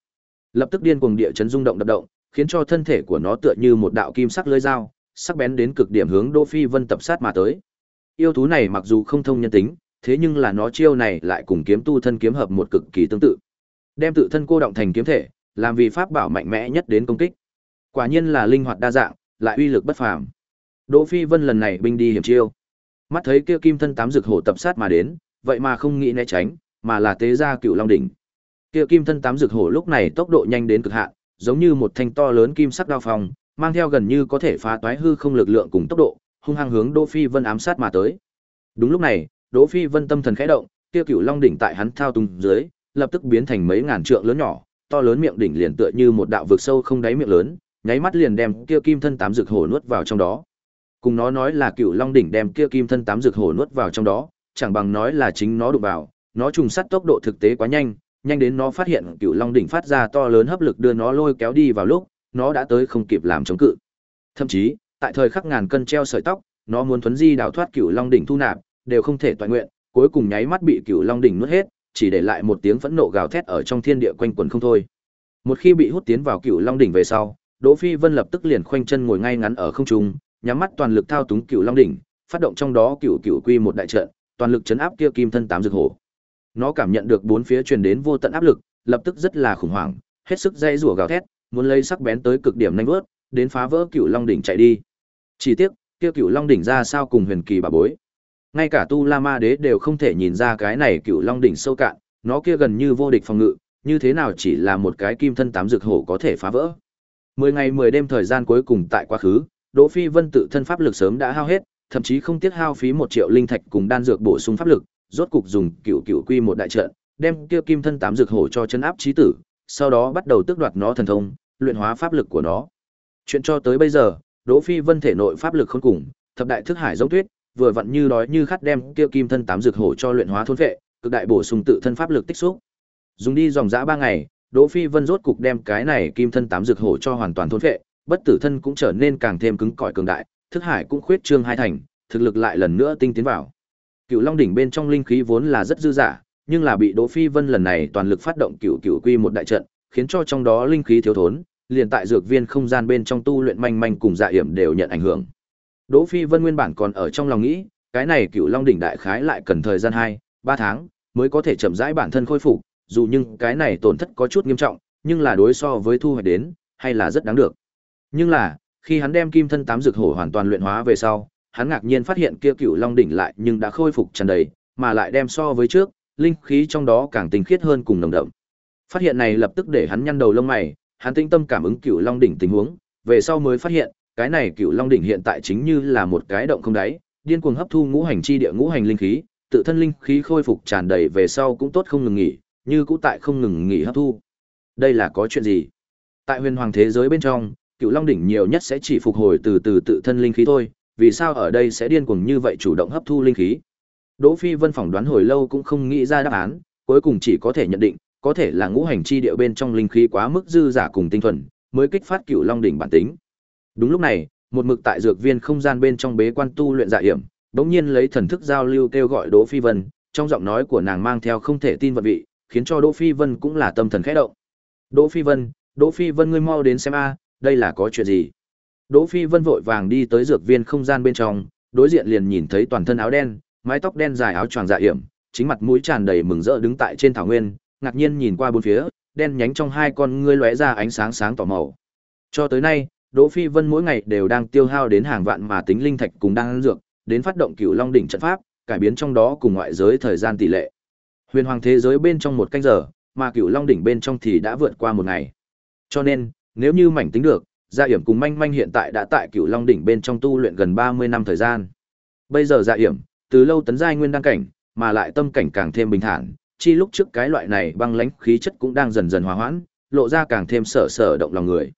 lập tức điên cuồng địa chấn rung động đập động, khiến cho thân thể của nó tựa như một đạo kim sắc lưỡi dao, sắc bén đến cực điểm hướng Đỗ Phi Vân tập sát mà tới. Yêu thú này mặc dù không thông nhân tính, thế nhưng là nó chiêu này lại cùng kiếm tu thân kiếm hợp một cực kỳ tương tự. Đem tự thân cô động thành kiếm thể, làm vì pháp bảo mạnh mẽ nhất đến công kích. Quả nhiên là linh hoạt đa dạng, lại uy lực bất phàm. Đỗ Phi Vân lần này binh đi hiểm chiêu. Mắt thấy kia kim thân tám dược hổ tập sát mà đến, vậy mà không nghĩ né tránh, mà là tế ra cựu long đỉnh. Kia kim thân tám dược hổ lúc này tốc độ nhanh đến cực hạn, giống như một thanh to lớn kim sắc đao phong, mang theo gần như có thể phá toái hư không lực lượng cùng tốc độ, hung hăng hướng Đỗ Phi Vân ám sát mà tới. Đúng lúc này, Đỗ Phi Vân tâm thần khẽ động, kia cựu long đỉnh tại hắn thao túng dưới, lập tức biến thành mấy ngàn trượng lớn nhỏ, to lớn miệng đỉnh liền tựa như một đạo vực sâu không đáy miệng lớn, nháy mắt liền đem kia kim thân tám dược hổ nuốt vào trong đó. Cùng nó nói là cựu long đỉnh đem kia kim thân tám dược hổ nuốt vào trong đó, chẳng bằng nói là chính nó đụng vào, nó trùng sát tốc độ thực tế quá nhanh, nhanh đến nó phát hiện cựu long đỉnh phát ra to lớn hấp lực đưa nó lôi kéo đi vào lúc, nó đã tới không kịp làm chống cự. Thậm chí, tại thời khắc ngàn cân treo sợi tóc, nó muốn thuấn di đào thoát cửu long đỉnh thu nạp, đều không thể toàn nguyện, cuối cùng nháy mắt bị cửu long đỉnh nuốt hết, chỉ để lại một tiếng phẫn nộ gào thét ở trong thiên địa quanh quẩn không thôi. Một khi bị hút tiến vào cửu long đỉnh về sau, Đỗ Phi Vân lập tức liền khoanh chân ngồi ngay ngắn ở không trung, nhắm mắt toàn lực thao túng cửu long đỉnh, phát động trong đó cửu cửu quy một đại trận, toàn lực chấn áp kia kim thân tám dược hổ. Nó cảm nhận được bốn phía truyền đến vô tận áp lực, lập tức rất là khủng hoảng, hết sức dây rủa gào thét, muốn lấy sắc bén tới cực điểm nhanh vớt, đến phá vỡ cựu long đỉnh chạy đi. Chỉ tiếc, kia cựu long đỉnh ra sao cùng huyền kỳ bà bối. Ngay cả tu La Ma Đế đều không thể nhìn ra cái này cựu long đỉnh sâu cạn, nó kia gần như vô địch phòng ngự, như thế nào chỉ là một cái kim thân tám dược hổ có thể phá vỡ. Mười ngày mười đêm thời gian cuối cùng tại quá khứ, Đỗ Phi Vân tự thân pháp lực sớm đã hao hết, thậm chí không tiếc hao phí một triệu linh thạch cùng đan dược bổ sung pháp lực, rốt cục dùng cựu cựu quy một đại trận, đem kia kim thân tám dược hổ cho chân áp chí tử, sau đó bắt đầu tước đoạt nó thần thông, luyện hóa pháp lực của nó. Chuyện cho tới bây giờ, Đỗ Phi Vân thể nội pháp lực không cùng, thập đại thức hải giống tuyết, vừa vặn như đói như khát đem kia kim thân tám dược hổ cho luyện hóa thôn phệ, cực đại bổ sung tự thân pháp lực tích xúc. Dùng đi dòng dã ba ngày, Đỗ Phi Vân rốt cục đem cái này kim thân tám dược hổ cho hoàn toàn thôn phệ, bất tử thân cũng trở nên càng thêm cứng cỏi cường đại, thức hải cũng khuyết trương hai thành, thực lực lại lần nữa tinh tiến vào. Cựu Long đỉnh bên trong linh khí vốn là rất dư dả, nhưng là bị Đỗ Phi Vân lần này toàn lực phát động Cựu Cựu Quy một đại trận, khiến cho trong đó linh khí thiếu thốn, liền tại dược viên không gian bên trong tu luyện manh manh cùng dạ hiểm đều nhận ảnh hưởng. Đỗ Phi Vân nguyên bản còn ở trong lòng nghĩ, cái này Cựu Long đỉnh đại khái lại cần thời gian 2, 3 tháng mới có thể chậm rãi bản thân khôi phục, dù nhưng cái này tổn thất có chút nghiêm trọng, nhưng là đối so với thu hoạch đến, hay là rất đáng được. Nhưng là, khi hắn đem kim thân tám dược hổ hoàn toàn luyện hóa về sau, hắn ngạc nhiên phát hiện kia cựu long đỉnh lại nhưng đã khôi phục tràn đầy, mà lại đem so với trước, linh khí trong đó càng tinh khiết hơn cùng nồng đậm. Phát hiện này lập tức để hắn nhăn đầu lông mày, hắn tinh tâm cảm ứng cựu long đỉnh tình huống, về sau mới phát hiện, cái này cựu long đỉnh hiện tại chính như là một cái động không đáy, điên cuồng hấp thu ngũ hành chi địa ngũ hành linh khí, tự thân linh khí khôi phục tràn đầy về sau cũng tốt không ngừng nghỉ, như cũ tại không ngừng nghỉ hấp thu. Đây là có chuyện gì? Tại huyền hoàng thế giới bên trong, cựu long đỉnh nhiều nhất sẽ chỉ phục hồi từ từ tự thân linh khí thôi, vì sao ở đây sẽ điên cuồng như vậy chủ động hấp thu linh khí? Đỗ Phi Vân phỏng đoán hồi lâu cũng không nghĩ ra đáp án, cuối cùng chỉ có thể nhận định, có thể là ngũ hành chi địa bên trong linh khí quá mức dư giả cùng tinh thuần, mới kích phát cựu long đỉnh bản tính. Đúng lúc này, một mực tại dược viên không gian bên trong bế quan tu luyện dạ hiểm, đống nhiên lấy thần thức giao lưu kêu gọi Đỗ Phi Vân, trong giọng nói của nàng mang theo không thể tin vật vị, khiến cho Đỗ Phi Vân cũng là tâm thần khẽ động. Đỗ Phi Vân, Đỗ Phi Vân ngươi mau đến xem a, đây là có chuyện gì? Đỗ Phi Vân vội vàng đi tới dược viên không gian bên trong, đối diện liền nhìn thấy toàn thân áo đen, mái tóc đen dài áo choàng dạ yểm, chính mặt mũi tràn đầy mừng rỡ đứng tại trên thảo nguyên, ngạc nhiên nhìn qua bốn phía, đen nhánh trong hai con ngươi lóe ra ánh sáng sáng tỏ màu. Cho tới nay, Đỗ Phi Vân mỗi ngày đều đang tiêu hao đến hàng vạn mà tính linh thạch cùng đang ăn dược, đến phát động Cửu Long đỉnh trận pháp, cải biến trong đó cùng ngoại giới thời gian tỷ lệ. Huyền hoàng thế giới bên trong một canh giờ, mà Cửu Long đỉnh bên trong thì đã vượt qua một ngày. Cho nên, nếu như mảnh tính được, Dạ Yểm cùng Manh Manh hiện tại đã tại Cửu Long đỉnh bên trong tu luyện gần 30 năm thời gian. Bây giờ Dạ Yểm, từ lâu tấn giai nguyên đăng cảnh, mà lại tâm cảnh càng thêm bình thản, chi lúc trước cái loại này băng lãnh khí chất cũng đang dần dần hòa hoãn, lộ ra càng thêm sở sở động lòng người.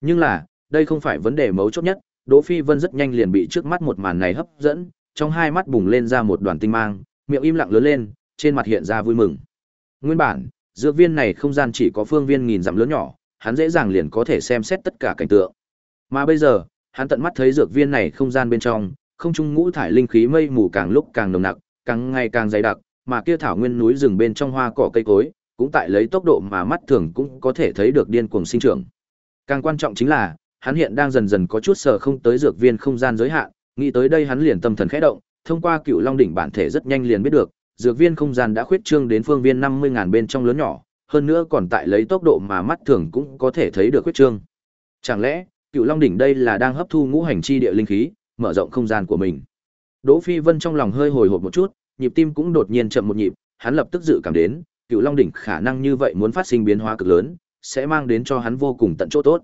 Nhưng là, đây không phải vấn đề mấu chốt nhất, Đỗ Phi Vân rất nhanh liền bị trước mắt một màn này hấp dẫn, trong hai mắt bùng lên ra một đoàn tinh mang, miệng im lặng lớn lên, trên mặt hiện ra vui mừng. Nguyên bản, dược viên này không gian chỉ có phương viên nghìn dặm lớn nhỏ, hắn dễ dàng liền có thể xem xét tất cả cảnh tượng. Mà bây giờ, hắn tận mắt thấy dược viên này không gian bên trong, không trung ngũ thải linh khí mây mù càng lúc càng nồng nặc, càng ngày càng dày đặc, mà kia thảo nguyên núi rừng bên trong hoa cỏ cây cối, cũng tại lấy tốc độ mà mắt thường cũng có thể thấy được điên cuồng sinh trưởng. Càng quan trọng chính là, hắn hiện đang dần dần có chút sợ không tới dược viên không gian giới hạn, nghĩ tới đây hắn liền tâm thần khẽ động, thông qua Cựu Long đỉnh bản thể rất nhanh liền biết được, dược viên không gian đã khuyết trương đến phương viên 50000 bên trong lớn nhỏ, hơn nữa còn tại lấy tốc độ mà mắt thường cũng có thể thấy được khuyết trương. Chẳng lẽ, Cựu Long đỉnh đây là đang hấp thu ngũ hành chi địa linh khí, mở rộng không gian của mình. Đỗ Phi Vân trong lòng hơi hồi hộp một chút, nhịp tim cũng đột nhiên chậm một nhịp, hắn lập tức dự cảm đến, Cựu Long đỉnh khả năng như vậy muốn phát sinh biến hóa cực lớn, sẽ mang đến cho hắn vô cùng tận chỗ tốt.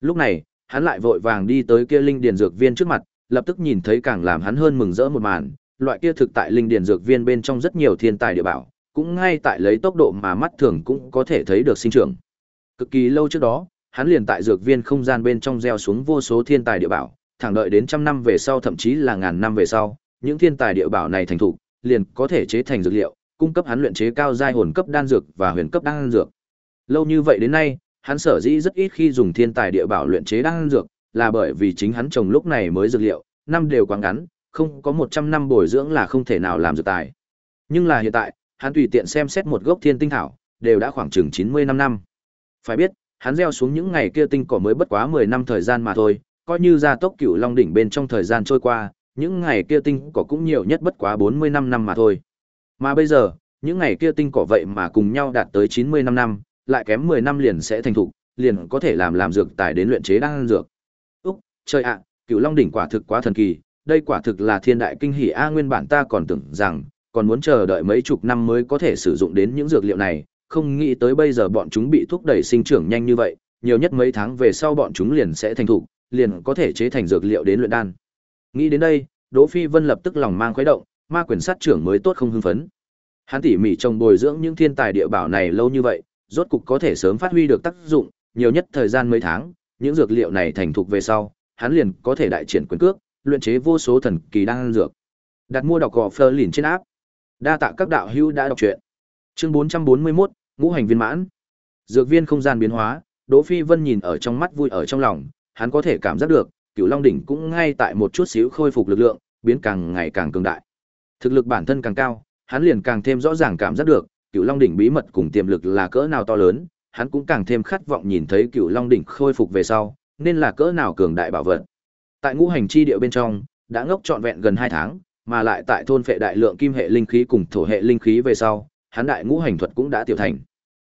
Lúc này, hắn lại vội vàng đi tới kia linh điền dược viên trước mặt, lập tức nhìn thấy càng làm hắn hơn mừng rỡ một màn, loại kia thực tại linh điền dược viên bên trong rất nhiều thiên tài địa bảo, cũng ngay tại lấy tốc độ mà mắt thường cũng có thể thấy được sinh trưởng. Cực kỳ lâu trước đó, hắn liền tại dược viên không gian bên trong gieo xuống vô số thiên tài địa bảo, thẳng đợi đến trăm năm về sau thậm chí là ngàn năm về sau, những thiên tài địa bảo này thành thục, liền có thể chế thành dược liệu, cung cấp hắn luyện chế cao giai hồn cấp đan dược và huyền cấp đan dược. Lâu như vậy đến nay, hắn sở dĩ rất ít khi dùng thiên tài địa bảo luyện chế đan dược, là bởi vì chính hắn trồng lúc này mới dược liệu, năm đều quá ngắn, không có 100 năm bồi dưỡng là không thể nào làm dược tài. Nhưng là hiện tại, hắn tùy tiện xem xét một gốc thiên tinh thảo, đều đã khoảng chừng 90 năm năm. Phải biết, hắn gieo xuống những ngày kia tinh cỏ mới bất quá 10 năm thời gian mà thôi, coi như gia tốc cửu long đỉnh bên trong thời gian trôi qua, những ngày kia tinh cỏ cũng nhiều nhất bất quá 45 năm mà thôi. Mà bây giờ, những ngày kia tinh cỏ vậy mà cùng nhau đạt tới 95 năm, lại kém 10 năm liền sẽ thành thục, liền có thể làm làm dược tài đến luyện chế đan dược. Úc, trời ạ, cửu long đỉnh quả thực quá thần kỳ, đây quả thực là thiên đại kinh hỉ a nguyên bản ta còn tưởng rằng còn muốn chờ đợi mấy chục năm mới có thể sử dụng đến những dược liệu này, không nghĩ tới bây giờ bọn chúng bị thúc đẩy sinh trưởng nhanh như vậy, nhiều nhất mấy tháng về sau bọn chúng liền sẽ thành thục, liền có thể chế thành dược liệu đến luyện đan. Nghĩ đến đây, Đỗ Phi Vân lập tức lòng mang khuấy động, ma quyền sát trưởng mới tốt không hưng phấn. Hắn tỉ mỉ trồng bồi dưỡng những thiên tài địa bảo này lâu như vậy, rốt cục có thể sớm phát huy được tác dụng, nhiều nhất thời gian mấy tháng, những dược liệu này thành thục về sau, hắn liền có thể đại triển quyền cước, luyện chế vô số thần kỳ đan dược. Đặt mua đọc gò Fleur lìn trên áp. Đa tạ các đạo hữu đã đọc truyện. Chương 441, ngũ hành viên mãn. Dược viên không gian biến hóa, Đỗ Phi Vân nhìn ở trong mắt vui ở trong lòng, hắn có thể cảm giác được, Cửu Long đỉnh cũng ngay tại một chút xíu khôi phục lực lượng, biến càng ngày càng cường đại. Thực lực bản thân càng cao, hắn liền càng thêm rõ ràng cảm giác được, Cửu Long đỉnh bí mật cùng tiềm lực là cỡ nào to lớn, hắn cũng càng thêm khát vọng nhìn thấy Cửu Long đỉnh khôi phục về sau, nên là cỡ nào cường đại bảo vật. Tại ngũ hành chi địa bên trong, đã ngốc trọn vẹn gần hai tháng, mà lại tại thôn phệ đại lượng kim hệ linh khí cùng thổ hệ linh khí về sau, hắn đại ngũ hành thuật cũng đã tiểu thành.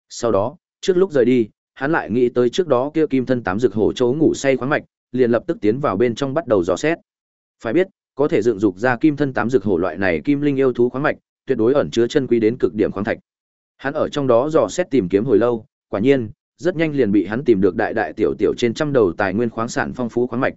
Sau đó, trước lúc rời đi, hắn lại nghĩ tới trước đó kia kim thân tám dược hổ chỗ ngủ say khoáng mạch, liền lập tức tiến vào bên trong bắt đầu dò xét. Phải biết, có thể dựng dục ra kim thân tám dược hổ loại này kim linh yêu thú khoáng mạch, tuyệt đối ẩn chứa chân quý đến cực điểm khoáng thạch. Hắn ở trong đó dò xét tìm kiếm hồi lâu, quả nhiên, rất nhanh liền bị hắn tìm được đại đại tiểu tiểu trên trăm đầu tài nguyên khoáng sản phong phú khoáng mạch.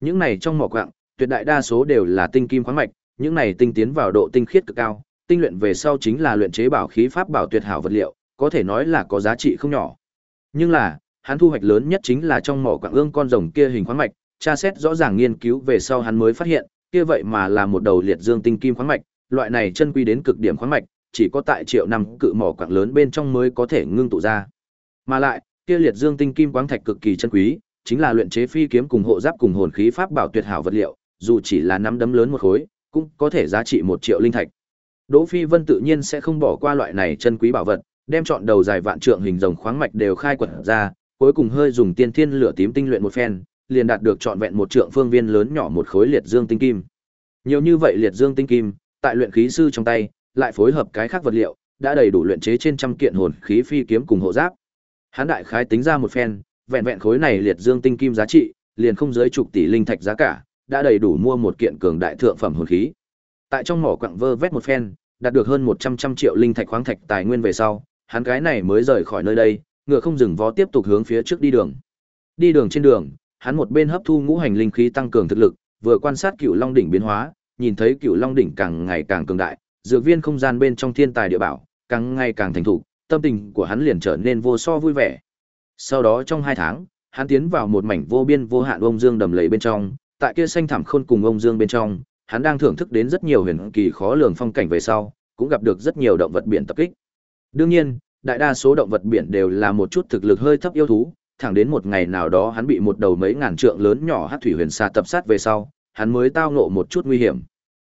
Những này trong mỏ quặng, tuyệt đại đa số đều là tinh kim khoáng mạch, những này tinh tiến vào độ tinh khiết cực cao, tinh luyện về sau chính là luyện chế bảo khí pháp bảo tuyệt hảo vật liệu, có thể nói là có giá trị không nhỏ. Nhưng là, hắn thu hoạch lớn nhất chính là trong mỏ quạng ương con rồng kia hình khoáng mạch, tra xét rõ ràng nghiên cứu về sau hắn mới phát hiện, kia vậy mà là một đầu liệt dương tinh kim khoáng mạch, loại này chân quý đến cực điểm khoáng mạch, chỉ có tại triệu năm cự mỏ quạng lớn bên trong mới có thể ngưng tụ ra. Mà lại, kia liệt dương tinh kim quáng thạch cực kỳ chân quý, chính là luyện chế phi kiếm cùng hộ giáp cùng hồn khí pháp bảo tuyệt hảo vật liệu, dù chỉ là nắm đấm lớn một khối, cũng có thể giá trị một triệu linh thạch. Đỗ Phi Vân tự nhiên sẽ không bỏ qua loại này chân quý bảo vật, đem chọn đầu dài vạn trượng hình rồng khoáng mạch đều khai quật ra, cuối cùng hơi dùng tiên thiên lửa tím tinh luyện một phen, liền đạt được trọn vẹn một trượng phương viên lớn nhỏ một khối liệt dương tinh kim. Nhiều như vậy liệt dương tinh kim, tại luyện khí sư trong tay, lại phối hợp cái khác vật liệu, đã đầy đủ luyện chế trên trăm kiện hồn khí phi kiếm cùng hộ giáp. Hán đại khái tính ra một phen, vẹn vẹn khối này liệt dương tinh kim giá trị, liền không dưới chục tỷ linh thạch giá cả, đã đầy đủ mua một kiện cường đại thượng phẩm hồn khí. Tại trong mỏ quặng vơ vét một phen, đạt được hơn một trăm trăm triệu linh thạch khoáng thạch tài nguyên về sau, hắn cái này mới rời khỏi nơi đây, ngựa không dừng vó tiếp tục hướng phía trước đi đường. Đi đường trên đường, hắn một bên hấp thu ngũ hành linh khí tăng cường thực lực, vừa quan sát Cựu Long đỉnh biến hóa, nhìn thấy Cựu Long đỉnh càng ngày càng cường đại, dược viên không gian bên trong thiên tài địa bảo, càng ngày càng thành thục, tâm tình của hắn liền trở nên vô so vui vẻ. Sau đó trong hai tháng, hắn tiến vào một mảnh vô biên vô hạn ông dương đầm lầy bên trong, tại kia xanh thẳm khôn cùng ông dương bên trong, hắn đang thưởng thức đến rất nhiều huyền kỳ khó lường phong cảnh về sau, cũng gặp được rất nhiều động vật biển tập kích. Đương nhiên, đại đa số động vật biển đều là một chút thực lực hơi thấp yêu thú, thẳng đến một ngày nào đó hắn bị một đầu mấy ngàn trượng lớn nhỏ hắc thủy huyền xà tập sát về sau, hắn mới tao ngộ một chút nguy hiểm.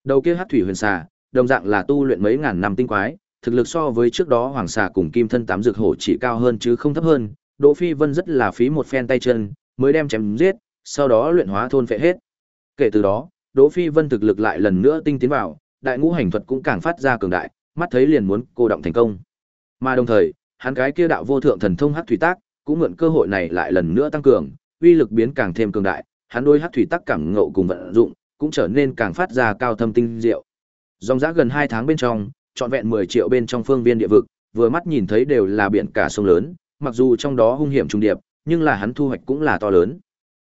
Đầu kia hắc thủy huyền xà, đồng dạng là tu luyện mấy ngàn năm tinh quái, thực lực so với trước đó hoàng xà cùng kim thân tám dược hổ chỉ cao hơn chứ không thấp hơn, Đỗ Phi Vân rất là phí một phen tay chân, mới đem chém giết, sau đó luyện hóa thôn phệ hết. Kể từ đó, Đỗ Phi Vân thực lực lại lần nữa tinh tiến vào, đại ngũ hành thuật cũng càng phát ra cường đại, mắt thấy liền muốn cô động thành công. Mà đồng thời, hắn cái kia đạo vô thượng thần thông hắc thủy tác, cũng mượn cơ hội này lại lần nữa tăng cường, uy lực biến càng thêm cường đại, hắn đôi hắc thủy tác cảm ngộ cùng vận dụng, cũng trở nên càng phát ra cao thâm tinh diệu. Dòng giá gần 2 tháng bên trong, trọn vẹn 10 triệu bên trong phương viên địa vực, vừa mắt nhìn thấy đều là biển cả sông lớn, mặc dù trong đó hung hiểm trùng điệp, nhưng là hắn thu hoạch cũng là to lớn.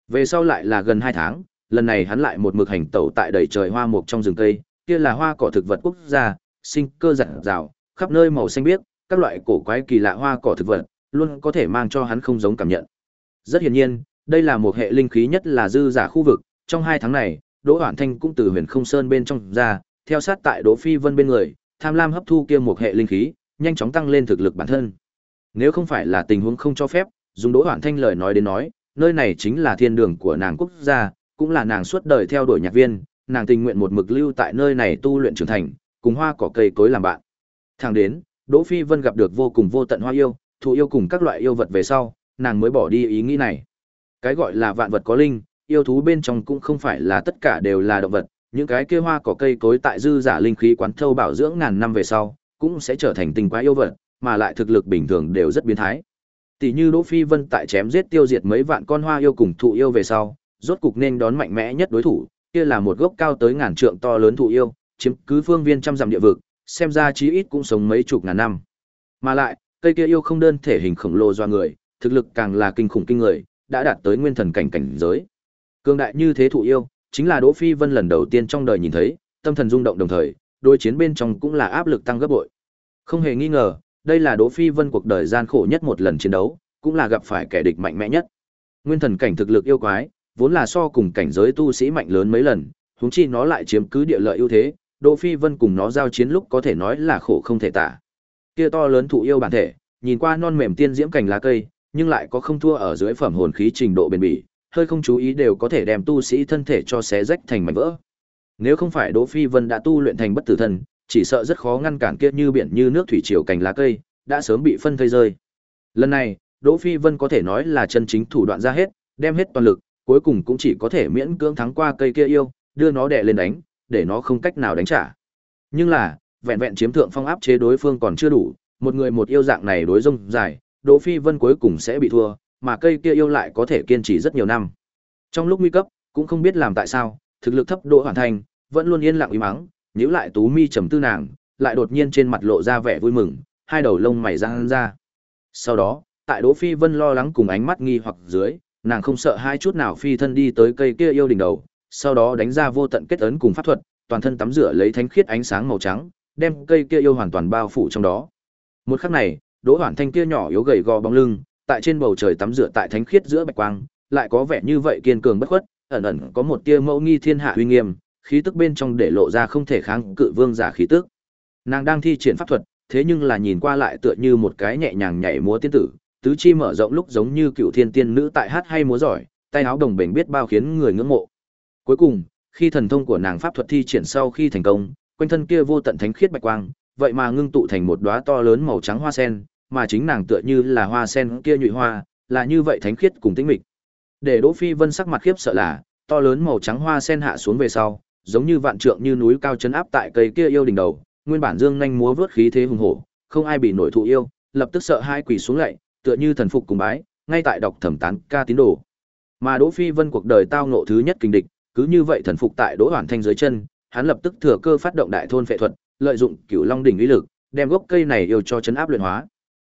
Về sau lại là gần 2 tháng, lần này hắn lại một mực hành tẩu tại đầy trời hoa mục trong rừng cây, kia là hoa cỏ thực vật quốc gia, sinh cơ rạng rào, khắp nơi màu xanh biếc, các loại cổ quái kỳ lạ hoa cỏ thực vật, luôn có thể mang cho hắn không giống cảm nhận. Rất hiển nhiên, đây là một hệ linh khí nhất là dư giả khu vực, trong hai tháng này, Đỗ Hoản Thanh cũng từ Huyền Không Sơn bên trong ra, theo sát tại Đỗ Phi Vân bên người, tham lam hấp thu kia một hệ linh khí, nhanh chóng tăng lên thực lực bản thân. Nếu không phải là tình huống không cho phép, dùng Đỗ Hoản Thanh lời nói đến nói, nơi này chính là thiên đường của nàng quốc gia, cũng là nàng suốt đời theo đuổi nhạc viên, nàng tình nguyện một mực lưu tại nơi này tu luyện trưởng thành, cùng hoa cỏ cây cối làm bạn. Thẳng đến, Đỗ Phi Vân gặp được vô cùng vô tận hoa yêu, thụ yêu cùng các loại yêu vật về sau, nàng mới bỏ đi ý nghĩ này. Cái gọi là vạn vật có linh, yêu thú bên trong cũng không phải là tất cả đều là động vật, những cái kia hoa cỏ cây cối tại dư giả linh khí quán thâu bảo dưỡng ngàn năm về sau, cũng sẽ trở thành tình quái yêu vật, mà lại thực lực bình thường đều rất biến thái. Tỷ như Đỗ Phi Vân tại chém giết tiêu diệt mấy vạn con hoa yêu cùng thụ yêu về sau, rốt cục nên đón mạnh mẽ nhất đối thủ, kia là một gốc cao tới ngàn trượng to lớn thụ yêu, chiếm cứ phương viên trăm dặm địa vực, xem ra chí ít cũng sống mấy chục ngàn năm. Mà lại, cây kia yêu không đơn thể hình khổng lồ do người, thực lực càng là kinh khủng kinh người, đã đạt tới nguyên thần cảnh cảnh giới. Cương đại như thế thụ yêu, chính là Đỗ Phi Vân lần đầu tiên trong đời nhìn thấy, tâm thần rung động đồng thời, đối chiến bên trong cũng là áp lực tăng gấp bội. Không hề nghi ngờ, đây là Đỗ Phi Vân cuộc đời gian khổ nhất một lần chiến đấu, cũng là gặp phải kẻ địch mạnh mẽ nhất. Nguyên thần cảnh thực lực yêu quái, vốn là so cùng cảnh giới tu sĩ mạnh lớn mấy lần, huống chi nó lại chiếm cứ địa lợi ưu thế, Đỗ Phi Vân cùng nó giao chiến lúc có thể nói là khổ không thể tả. Kia to lớn thụ yêu bản thể, nhìn qua non mềm tiên diễm cảnh lá cây, nhưng lại có không thua ở dưới phẩm hồn khí trình độ bền bỉ, hơi không chú ý đều có thể đem tu sĩ thân thể cho xé rách thành mảnh vỡ. Nếu không phải Đỗ Phi Vân đã tu luyện thành bất tử thân, chỉ sợ rất khó ngăn cản kia như biển như nước thủy triều cành lá cây, đã sớm bị phân thây rơi. Lần này, Đỗ Phi Vân có thể nói là chân chính thủ đoạn ra hết, đem hết toàn lực, cuối cùng cũng chỉ có thể miễn cưỡng thắng qua cây kia yêu, đưa nó đè lên đánh, để nó không cách nào đánh trả. Nhưng là, vẹn vẹn chiếm thượng phong áp chế đối phương còn chưa đủ, một người một yêu dạng này đối rông dài, Đỗ Phi Vân cuối cùng sẽ bị thua, mà cây kia yêu lại có thể kiên trì rất nhiều năm. Trong lúc nguy cấp, cũng không biết làm tại sao, thực lực thấp Đỗ Hoàn Thành vẫn luôn yên lặng uy mắng, nhíu lại tú mi trầm tư nàng, lại đột nhiên trên mặt lộ ra vẻ vui mừng, hai đầu lông mày giãn ra. Sau đó, tại Đỗ Phi Vân lo lắng cùng ánh mắt nghi hoặc dưới, nàng không sợ hai chút nào phi thân đi tới cây kia yêu đỉnh đầu, sau đó đánh ra vô tận kết ấn cùng pháp thuật, toàn thân tắm rửa lấy thánh khiết ánh sáng màu trắng, đem cây kia yêu hoàn toàn bao phủ trong đó. Một khắc này, Đỗ Hoàn Thanh kia nhỏ yếu gầy gò bóng lưng, tại trên bầu trời tắm rửa tại thánh khiết giữa bạch quang, lại có vẻ như vậy kiên cường bất khuất, ẩn ẩn có một tia mẫu nghi thiên hạ uy nghiêm, khí tức bên trong để lộ ra không thể kháng cự vương giả khí tức. Nàng đang thi triển pháp thuật, thế nhưng là nhìn qua lại tựa như một cái nhẹ nhàng nhảy múa tiên tử, tứ chi mở rộng lúc giống như cựu thiên tiên nữ tại hát hay múa giỏi, tay áo đồng bền biết bao khiến người ngưỡng mộ. Cuối cùng, khi thần thông của nàng pháp thuật thi triển sau khi thành công, quanh thân kia vô tận thánh khiết bạch quang, vậy mà ngưng tụ thành một đóa to lớn màu trắng hoa sen, mà chính nàng tựa như là hoa sen kia nhụy hoa, là như vậy thánh khiết cùng tĩnh mịch. Để Đỗ Phi Vân sắc mặt khiếp sợ là, to lớn màu trắng hoa sen hạ xuống về sau, giống như vạn trượng như núi cao chấn áp tại cây kia yêu đỉnh đầu, nguyên bản dương nhanh múa vớt khí thế hùng hổ, không ai bị nổi thụ yêu, lập tức sợ hai quỷ xuống lạy, tựa như thần phục cùng bái, ngay tại đọc thẩm tán ca tín đồ. Mà Đỗ Phi Vân cuộc đời tao ngộ thứ nhất kinh địch, cứ như vậy thần phục tại Đỗ Hoàn Thanh dưới chân, hắn lập tức thừa cơ phát động đại thôn phệ thuật, lợi dụng Cửu Long đỉnh uy lực, đem gốc cây này yêu cho chấn áp luyện hóa.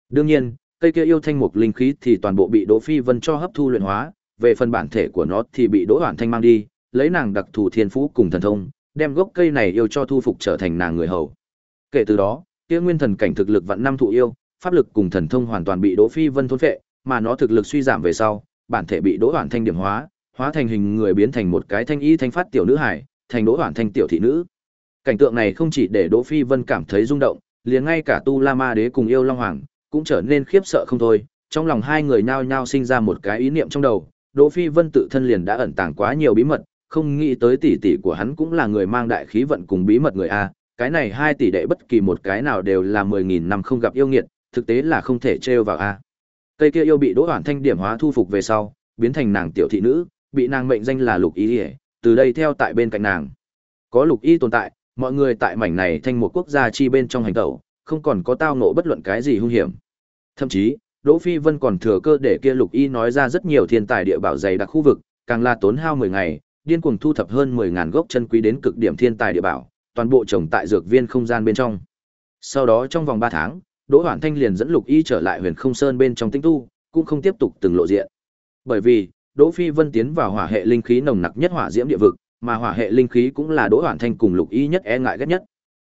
Đương nhiên, cây kia yêu thanh mục linh khí thì toàn bộ bị Đỗ Phi Vân cho hấp thu luyện hóa, về phần bản thể của nó thì bị Đỗ Hoàn Thanh mang đi, lấy nàng đặc thù thiên phú cùng thần thông, đem gốc cây này yêu cho thu phục trở thành nàng người hầu. Kể từ đó, kia nguyên thần cảnh thực lực vạn năm thụ yêu, pháp lực cùng thần thông hoàn toàn bị Đỗ Phi Vân thôn phệ, mà nó thực lực suy giảm về sau, bản thể bị Đỗ Hoàn Thanh điểm hóa, hóa thành hình người biến thành một cái thanh y thanh phát tiểu nữ hải, thành Đỗ Hoàn Thanh tiểu thị nữ. Cảnh tượng này không chỉ để Đỗ Phi Vân cảm thấy rung động, liền ngay cả Tu La Ma Đế cùng yêu Long Hoàng cũng trở nên khiếp sợ không thôi, trong lòng hai người nhao nhao sinh ra một cái ý niệm trong đầu, Đỗ Phi Vân tự thân liền đã ẩn tàng quá nhiều bí mật, không nghĩ tới tỷ tỷ của hắn cũng là người mang đại khí vận cùng bí mật người a, cái này hai tỷ đệ bất kỳ một cái nào đều là mười nghìn năm không gặp yêu nghiệt, thực tế là không thể trêu vào a. Cây kia yêu bị Đỗ Hoàn Thanh điểm hóa thu phục về sau, biến thành nàng tiểu thị nữ, bị nàng mệnh danh là Lục Y, từ đây theo tại bên cạnh nàng. Có Lục Y tồn tại, mọi người tại mảnh này thành một quốc gia chi bên trong hành tẩu, không còn có tao nộ bất luận cái gì hung hiểm. Thậm chí, Đỗ Phi Vân còn thừa cơ để kia Lục Y nói ra rất nhiều thiên tài địa bảo dày đặc khu vực, càng là tốn hao 10 ngày, điên cuồng thu thập hơn 10000 gốc chân quý đến cực điểm thiên tài địa bảo, toàn bộ trồng tại dược viên không gian bên trong. Sau đó trong vòng 3 tháng, Đỗ hoàn Thanh liền dẫn Lục Y trở lại Huyền Không Sơn bên trong tinh tu, cũng không tiếp tục từng lộ diện. Bởi vì, Đỗ Phi Vân tiến vào hỏa hệ linh khí nồng nặc nhất hỏa diễm địa vực, mà hỏa hệ linh khí cũng là Đỗ Hoản Thanh cùng Lục Y nhất e ngại ghét nhất.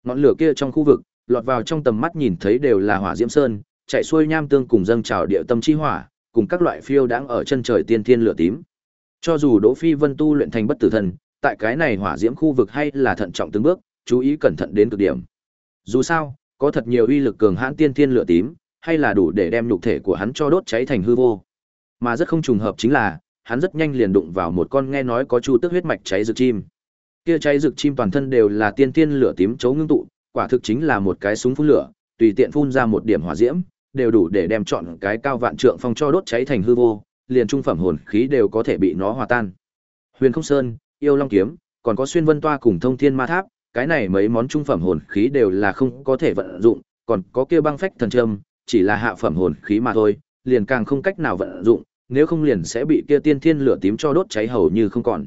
Ngọn lửa kia trong khu vực, lọt vào trong tầm mắt nhìn thấy đều là hỏa diễm sơn, chạy xuôi nham tương cùng dâng trào địa tâm chi hỏa, cùng các loại phiêu đãng ở chân trời tiên thiên lửa tím. Cho dù Đỗ Phi Vân tu luyện thành bất tử thần, tại cái này hỏa diễm khu vực hay là thận trọng từng bước, chú ý cẩn thận đến cực điểm. Dù sao, có thật nhiều uy lực cường hãn tiên thiên lửa tím, hay là đủ để đem nhục thể của hắn cho đốt cháy thành hư vô. Mà rất không trùng hợp chính là, hắn rất nhanh liền đụng vào một con nghe nói có chu tức huyết mạch cháy rực chim. Kia cháy rực chim toàn thân đều là tiên tiên lửa tím chấu ngưng tụ, quả thực chính là một cái súng phun lửa, tùy tiện phun ra một điểm hỏa diễm, đều đủ để đem chọn cái cao vạn trượng phong cho đốt cháy thành hư vô, liền trung phẩm hồn khí đều có thể bị nó hòa tan. Huyền Không Sơn, Yêu Long kiếm, còn có Xuyên Vân Toa cùng Thông Thiên Ma Tháp, cái này mấy món trung phẩm hồn khí đều là không có thể vận dụng, còn có kia băng phách thần châm, chỉ là hạ phẩm hồn khí mà thôi, liền càng không cách nào vận dụng, nếu không liền sẽ bị kia tiên thiên lửa tím cho đốt cháy hầu như không còn.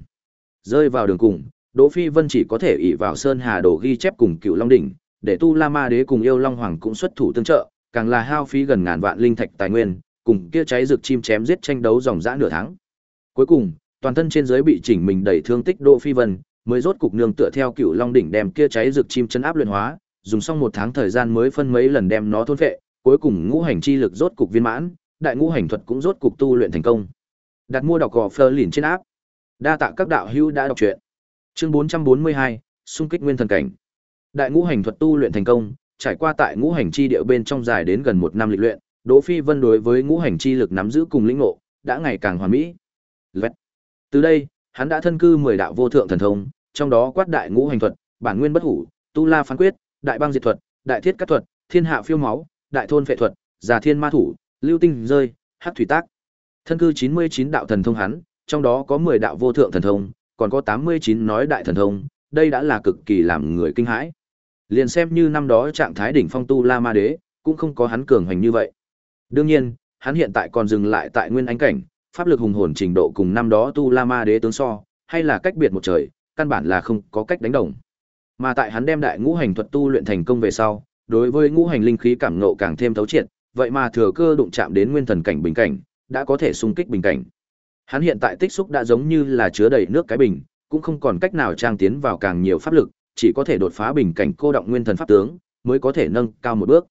Rơi vào đường cùng, Đỗ Phi Vân chỉ có thể ỷ vào Sơn Hà Đồ ghi chép cùng Cựu Long đỉnh, để Tu La Ma Đế cùng Yêu Long Hoàng cũng xuất thủ tương trợ, càng là hao phí gần ngàn vạn linh thạch tài nguyên, cùng kia cháy rực chim chém giết tranh đấu dòng dã nửa tháng. Cuối cùng, toàn thân trên dưới bị chỉnh mình đầy thương tích Đỗ Phi Vân, mới rốt cục nương tựa theo Cựu Long đỉnh đem kia cháy rực chim chấn áp luyện hóa, dùng xong một tháng thời gian mới phân mấy lần đem nó thôn phệ, cuối cùng ngũ hành chi lực rốt cục viên mãn, đại ngũ hành thuật cũng rốt cục tu luyện thành công. Đặt mua đọc gò Fleur liền trên áp. Đa tạ các đạo hữu đã đọc truyện. Chương 442, xung kích nguyên thần cảnh. Đại ngũ hành thuật tu luyện thành công, trải qua tại ngũ hành chi địa bên trong dài đến gần một năm lịch luyện, Đỗ Phi Vân đối với ngũ hành chi lực nắm giữ cùng lĩnh ngộ, đã ngày càng hoàn mỹ. Lết. Từ đây, hắn đã thân cư 10 đạo vô thượng thần thông, trong đó quát đại ngũ hành thuật, bản nguyên bất hủ, tu la phán quyết, đại băng diệt thuật, đại thiết cắt thuật, thiên hạ phiêu máu, đại thôn phệ thuật, già thiên ma thủ, lưu tinh rơi, hắc thủy tác. Thân cư 99 đạo thần thông hắn, trong đó có 10 đạo vô thượng thần thông, còn có 89 nói đại thần thông, đây đã là cực kỳ làm người kinh hãi. Liền xem như năm đó trạng thái đỉnh phong tu La Ma Đế, cũng không có hắn cường hành như vậy. Đương nhiên, hắn hiện tại còn dừng lại tại nguyên ánh cảnh, pháp lực hùng hồn trình độ cùng năm đó tu La Ma Đế tướng so, hay là cách biệt một trời, căn bản là không có cách đánh đồng. Mà tại hắn đem đại ngũ hành thuật tu luyện thành công về sau, đối với ngũ hành linh khí cảm ngộ càng thêm thấu triệt, vậy mà thừa cơ đụng chạm đến nguyên thần cảnh bình cảnh, đã có thể xung kích bình cảnh. Hắn hiện tại tích xúc đã giống như là chứa đầy nước cái bình, cũng không còn cách nào trang tiến vào càng nhiều pháp lực, chỉ có thể đột phá bình cảnh cô động nguyên thần pháp tướng, mới có thể nâng cao một bước.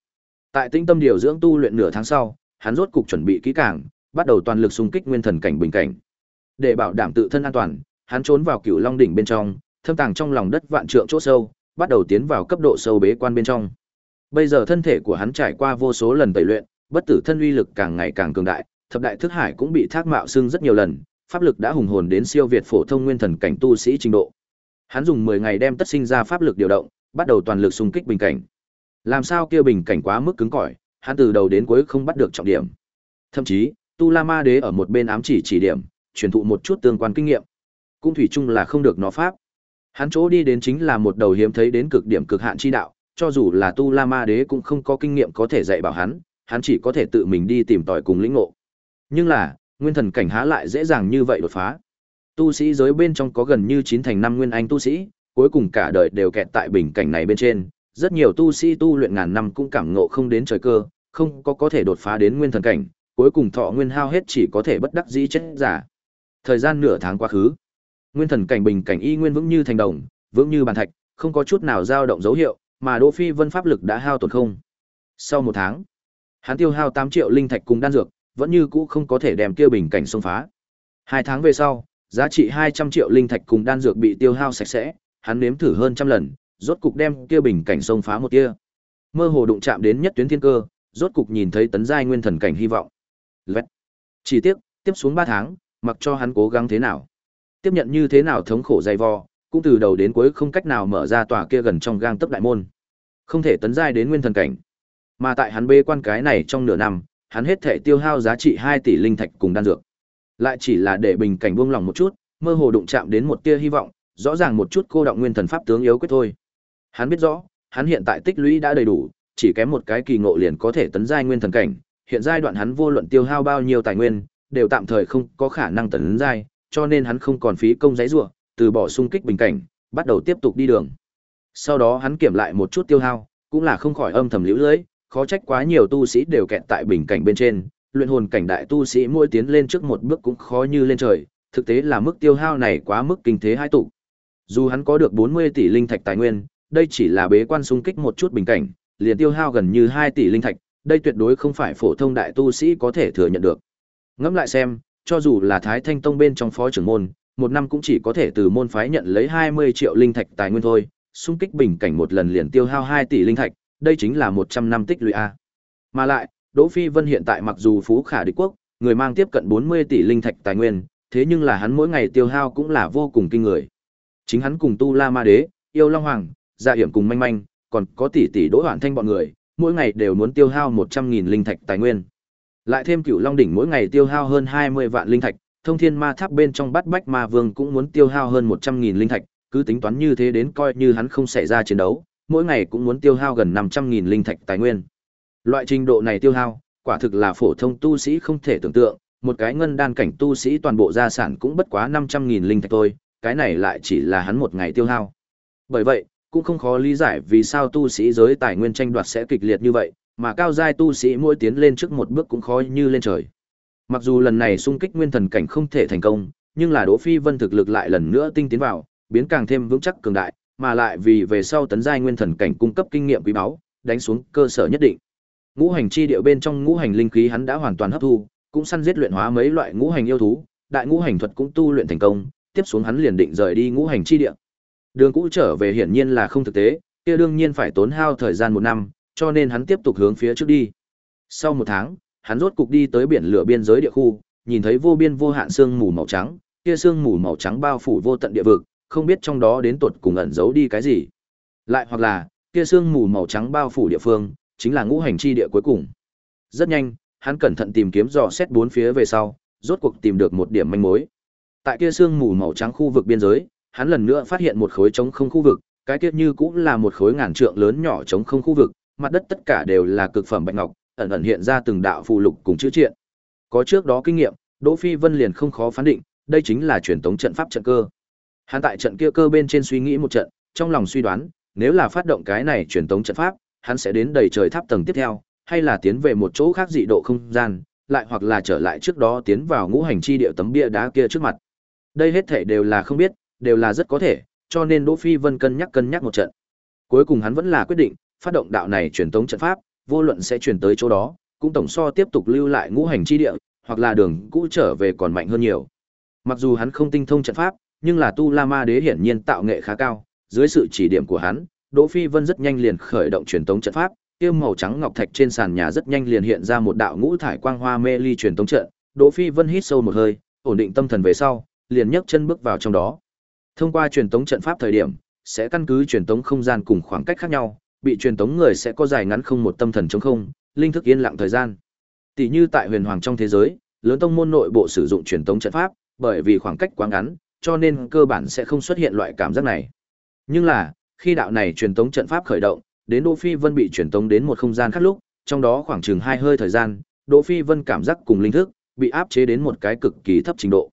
Tại tinh tâm điều dưỡng tu luyện nửa tháng sau, hắn rốt cục chuẩn bị kỹ càng, bắt đầu toàn lực xung kích nguyên thần cảnh bình cảnh. Để bảo đảm tự thân an toàn, hắn trốn vào Cửu Long đỉnh bên trong, thâm tàng trong lòng đất vạn trượng chỗ sâu, bắt đầu tiến vào cấp độ sâu bế quan bên trong. Bây giờ thân thể của hắn trải qua vô số lần tẩy luyện, bất tử thân uy lực càng ngày càng cường đại, thập đại thức hải cũng bị thác mạo xưng rất nhiều lần, pháp lực đã hùng hồn đến siêu việt phổ thông nguyên thần cảnh tu sĩ trình độ. Hắn dùng 10 ngày đem tất sinh ra pháp lực điều động, bắt đầu toàn lực xung kích bình cảnh. Làm sao kia bình cảnh quá mức cứng cỏi, hắn từ đầu đến cuối không bắt được trọng điểm. Thậm chí, Tu La Ma Đế ở một bên ám chỉ chỉ điểm, truyền thụ một chút tương quan kinh nghiệm. Cũng thủy chung là không được nó pháp. Hắn chỗ đi đến chính là một đầu hiếm thấy đến cực điểm cực hạn chi đạo, cho dù là Tu La Ma Đế cũng không có kinh nghiệm có thể dạy bảo hắn, hắn chỉ có thể tự mình đi tìm tòi cùng lĩnh ngộ. Nhưng là, nguyên thần cảnh há lại dễ dàng như vậy đột phá. Tu sĩ giới bên trong có gần như chín thành năm nguyên anh tu sĩ, cuối cùng cả đời đều kẹt tại bình cảnh này bên trên, rất nhiều tu sĩ tu luyện ngàn năm cũng cảm ngộ không đến trời cơ, không có có thể đột phá đến nguyên thần cảnh, cuối cùng thọ nguyên hao hết chỉ có thể bất đắc dĩ chết giả. Thời gian nửa tháng quá khứ, nguyên thần cảnh bình cảnh y nguyên vững như thành đồng, vững như bàn thạch, không có chút nào dao động dấu hiệu, mà Đỗ Phi Vân pháp lực đã hao tổn không. Sau một tháng, hắn tiêu hao 8 triệu linh thạch cùng đan dược, vẫn như cũ không có thể đem kia bình cảnh xông phá. Hai tháng về sau, giá trị 200 triệu linh thạch cùng đan dược bị tiêu hao sạch sẽ, hắn nếm thử hơn trăm lần, rốt cục đem kia bình cảnh xông phá một tia. Mơ hồ đụng chạm đến nhất tuyến thiên cơ, rốt cục nhìn thấy tấn giai nguyên thần cảnh hy vọng. Lét. Chỉ tiếc, tiếp xuống 3 tháng, mặc cho hắn cố gắng thế nào, tiếp nhận như thế nào thống khổ dày vò, cũng từ đầu đến cuối không cách nào mở ra tòa kia gần trong gang tấc đại môn. Không thể tấn giai đến nguyên thần cảnh. Mà tại hắn bê quan cái này trong nửa năm, hắn hết thể tiêu hao giá trị hai tỷ linh thạch cùng đan dược. Lại chỉ là để bình cảnh buông lòng một chút, mơ hồ đụng chạm đến một tia hy vọng, rõ ràng một chút cô động nguyên thần pháp tướng yếu quyết thôi. Hắn biết rõ, hắn hiện tại tích lũy đã đầy đủ, chỉ kém một cái kỳ ngộ liền có thể tấn giai nguyên thần cảnh, hiện giai đoạn hắn vô luận tiêu hao bao nhiêu tài nguyên, đều tạm thời không có khả năng tấn giai, cho nên hắn không còn phí công giấy rủa, từ bỏ xung kích bình cảnh, bắt đầu tiếp tục đi đường. Sau đó hắn kiểm lại một chút tiêu hao, cũng là không khỏi âm thầm liễu lưới, khó trách quá nhiều tu sĩ đều kẹt tại bình cảnh bên trên, luyện hồn cảnh đại tu sĩ mỗi tiến lên trước một bước cũng khó như lên trời, thực tế là mức tiêu hao này quá mức kinh thế hai tụ. Dù hắn có được 40 tỷ linh thạch tài nguyên, đây chỉ là bế quan xung kích một chút bình cảnh, liền tiêu hao gần như 2 tỷ linh thạch, đây tuyệt đối không phải phổ thông đại tu sĩ có thể thừa nhận được. Ngẫm lại xem, cho dù là Thái Thanh Tông bên trong phó trưởng môn, một năm cũng chỉ có thể từ môn phái nhận lấy 20 triệu linh thạch tài nguyên thôi, xung kích bình cảnh một lần liền tiêu hao 2 tỷ linh thạch, đây chính là 100 năm tích lũy a. Mà lại, Đỗ Phi Vân hiện tại mặc dù phú khả địch quốc, người mang tiếp cận 40 tỷ linh thạch tài nguyên, thế nhưng là hắn mỗi ngày tiêu hao cũng là vô cùng kinh người. Chính hắn cùng Tu La Ma Đế, Yêu Long Hoàng, Dạ Hiểm cùng Manh Manh, còn có tỷ tỷ Đỗ Hoản Thanh bọn người, mỗi ngày đều muốn tiêu hao 100.000 linh thạch tài nguyên. Lại thêm Cửu Long đỉnh mỗi ngày tiêu hao hơn 20 vạn linh thạch, Thông Thiên Ma Tháp bên trong Bát Bách Ma Vương cũng muốn tiêu hao hơn 100.000 linh thạch, cứ tính toán như thế đến coi như hắn không xảy ra chiến đấu, mỗi ngày cũng muốn tiêu hao gần 500.000 linh thạch tài nguyên. Loại trình độ này tiêu hao, quả thực là phổ thông tu sĩ không thể tưởng tượng, một cái ngân đan cảnh tu sĩ toàn bộ gia sản cũng bất quá 500.000 linh thạch thôi, cái này lại chỉ là hắn một ngày tiêu hao. Bởi vậy, cũng không khó lý giải vì sao tu sĩ giới tài nguyên tranh đoạt sẽ kịch liệt như vậy, mà cao giai tu sĩ mỗi tiến lên trước một bước cũng khó như lên trời. Mặc dù lần này xung kích nguyên thần cảnh không thể thành công, nhưng là Đỗ Phi Vân thực lực lại lần nữa tinh tiến vào, biến càng thêm vững chắc cường đại, mà lại vì về sau tấn giai nguyên thần cảnh cung cấp kinh nghiệm quý báu, đánh xuống cơ sở nhất định. Ngũ hành chi điệu bên trong ngũ hành linh khí hắn đã hoàn toàn hấp thu, cũng săn giết luyện hóa mấy loại ngũ hành yêu thú, đại ngũ hành thuật cũng tu luyện thành công, tiếp xuống hắn liền định rời đi ngũ hành chi địa. Đường cũ trở về hiển nhiên là không thực tế, kia đương nhiên phải tốn hao thời gian một năm, cho nên hắn tiếp tục hướng phía trước đi. Sau một tháng, hắn rốt cục đi tới biển lửa biên giới địa khu, nhìn thấy vô biên vô hạn sương mù màu trắng, kia sương mù màu trắng bao phủ vô tận địa vực, không biết trong đó đến tuột cùng ẩn giấu đi cái gì. Lại hoặc là, kia sương mù màu trắng bao phủ địa phương, chính là ngũ hành chi địa cuối cùng. Rất nhanh, hắn cẩn thận tìm kiếm dò xét bốn phía về sau, rốt cuộc tìm được một điểm manh mối. Tại kia sương mù màu trắng khu vực biên giới, hắn lần nữa phát hiện một khối trống không khu vực, cái kia như cũng là một khối ngàn trượng lớn nhỏ trống không khu vực, mặt đất tất cả đều là cực phẩm bạch ngọc, ẩn ẩn hiện ra từng đạo phù lục cùng chữ triện. Có trước đó kinh nghiệm, Đỗ Phi Vân liền không khó phán định, đây chính là truyền tống trận pháp trận cơ. Hắn tại trận kia cơ bên trên suy nghĩ một trận, trong lòng suy đoán, nếu là phát động cái này truyền tống trận pháp, hắn sẽ đến đầy trời tháp tầng tiếp theo, hay là tiến về một chỗ khác dị độ không gian, lại hoặc là trở lại trước đó tiến vào ngũ hành chi địa tấm bia đá kia trước mặt. Đây hết thảy đều là không biết, đều là rất có thể, cho nên Đỗ Phi Vân cân nhắc cân nhắc một trận. Cuối cùng hắn vẫn là quyết định, phát động đạo này truyền tống trận pháp, vô luận sẽ truyền tới chỗ đó, cũng tổng so tiếp tục lưu lại ngũ hành chi địa, hoặc là đường cũ trở về còn mạnh hơn nhiều. Mặc dù hắn không tinh thông trận pháp, nhưng là Tu La Ma Đế hiển nhiên tạo nghệ khá cao, dưới sự chỉ điểm của hắn, Đỗ Phi Vân rất nhanh liền khởi động truyền tống trận pháp, kia màu trắng ngọc thạch trên sàn nhà rất nhanh liền hiện ra một đạo ngũ thải quang hoa mê ly truyền tống trận. Đỗ Phi Vân hít sâu một hơi, ổn định tâm thần về sau, liền nhấc chân bước vào trong đó. Thông qua truyền tống trận pháp thời điểm, sẽ căn cứ truyền tống không gian cùng khoảng cách khác nhau, bị truyền tống người sẽ có dài ngắn không một tâm thần trống không, linh thức yên lặng thời gian. Tỷ như tại huyền hoàng trong thế giới, lớn tông môn nội bộ sử dụng truyền tống trận pháp, bởi vì khoảng cách quá ngắn, cho nên cơ bản sẽ không xuất hiện loại cảm giác này. Nhưng là, khi đạo này truyền tống trận pháp khởi động, đến Đỗ Phi Vân bị truyền tống đến một không gian khác lúc, trong đó khoảng chừng hai hơi thời gian, Đỗ Phi Vân cảm giác cùng linh thức bị áp chế đến một cái cực kỳ thấp trình độ.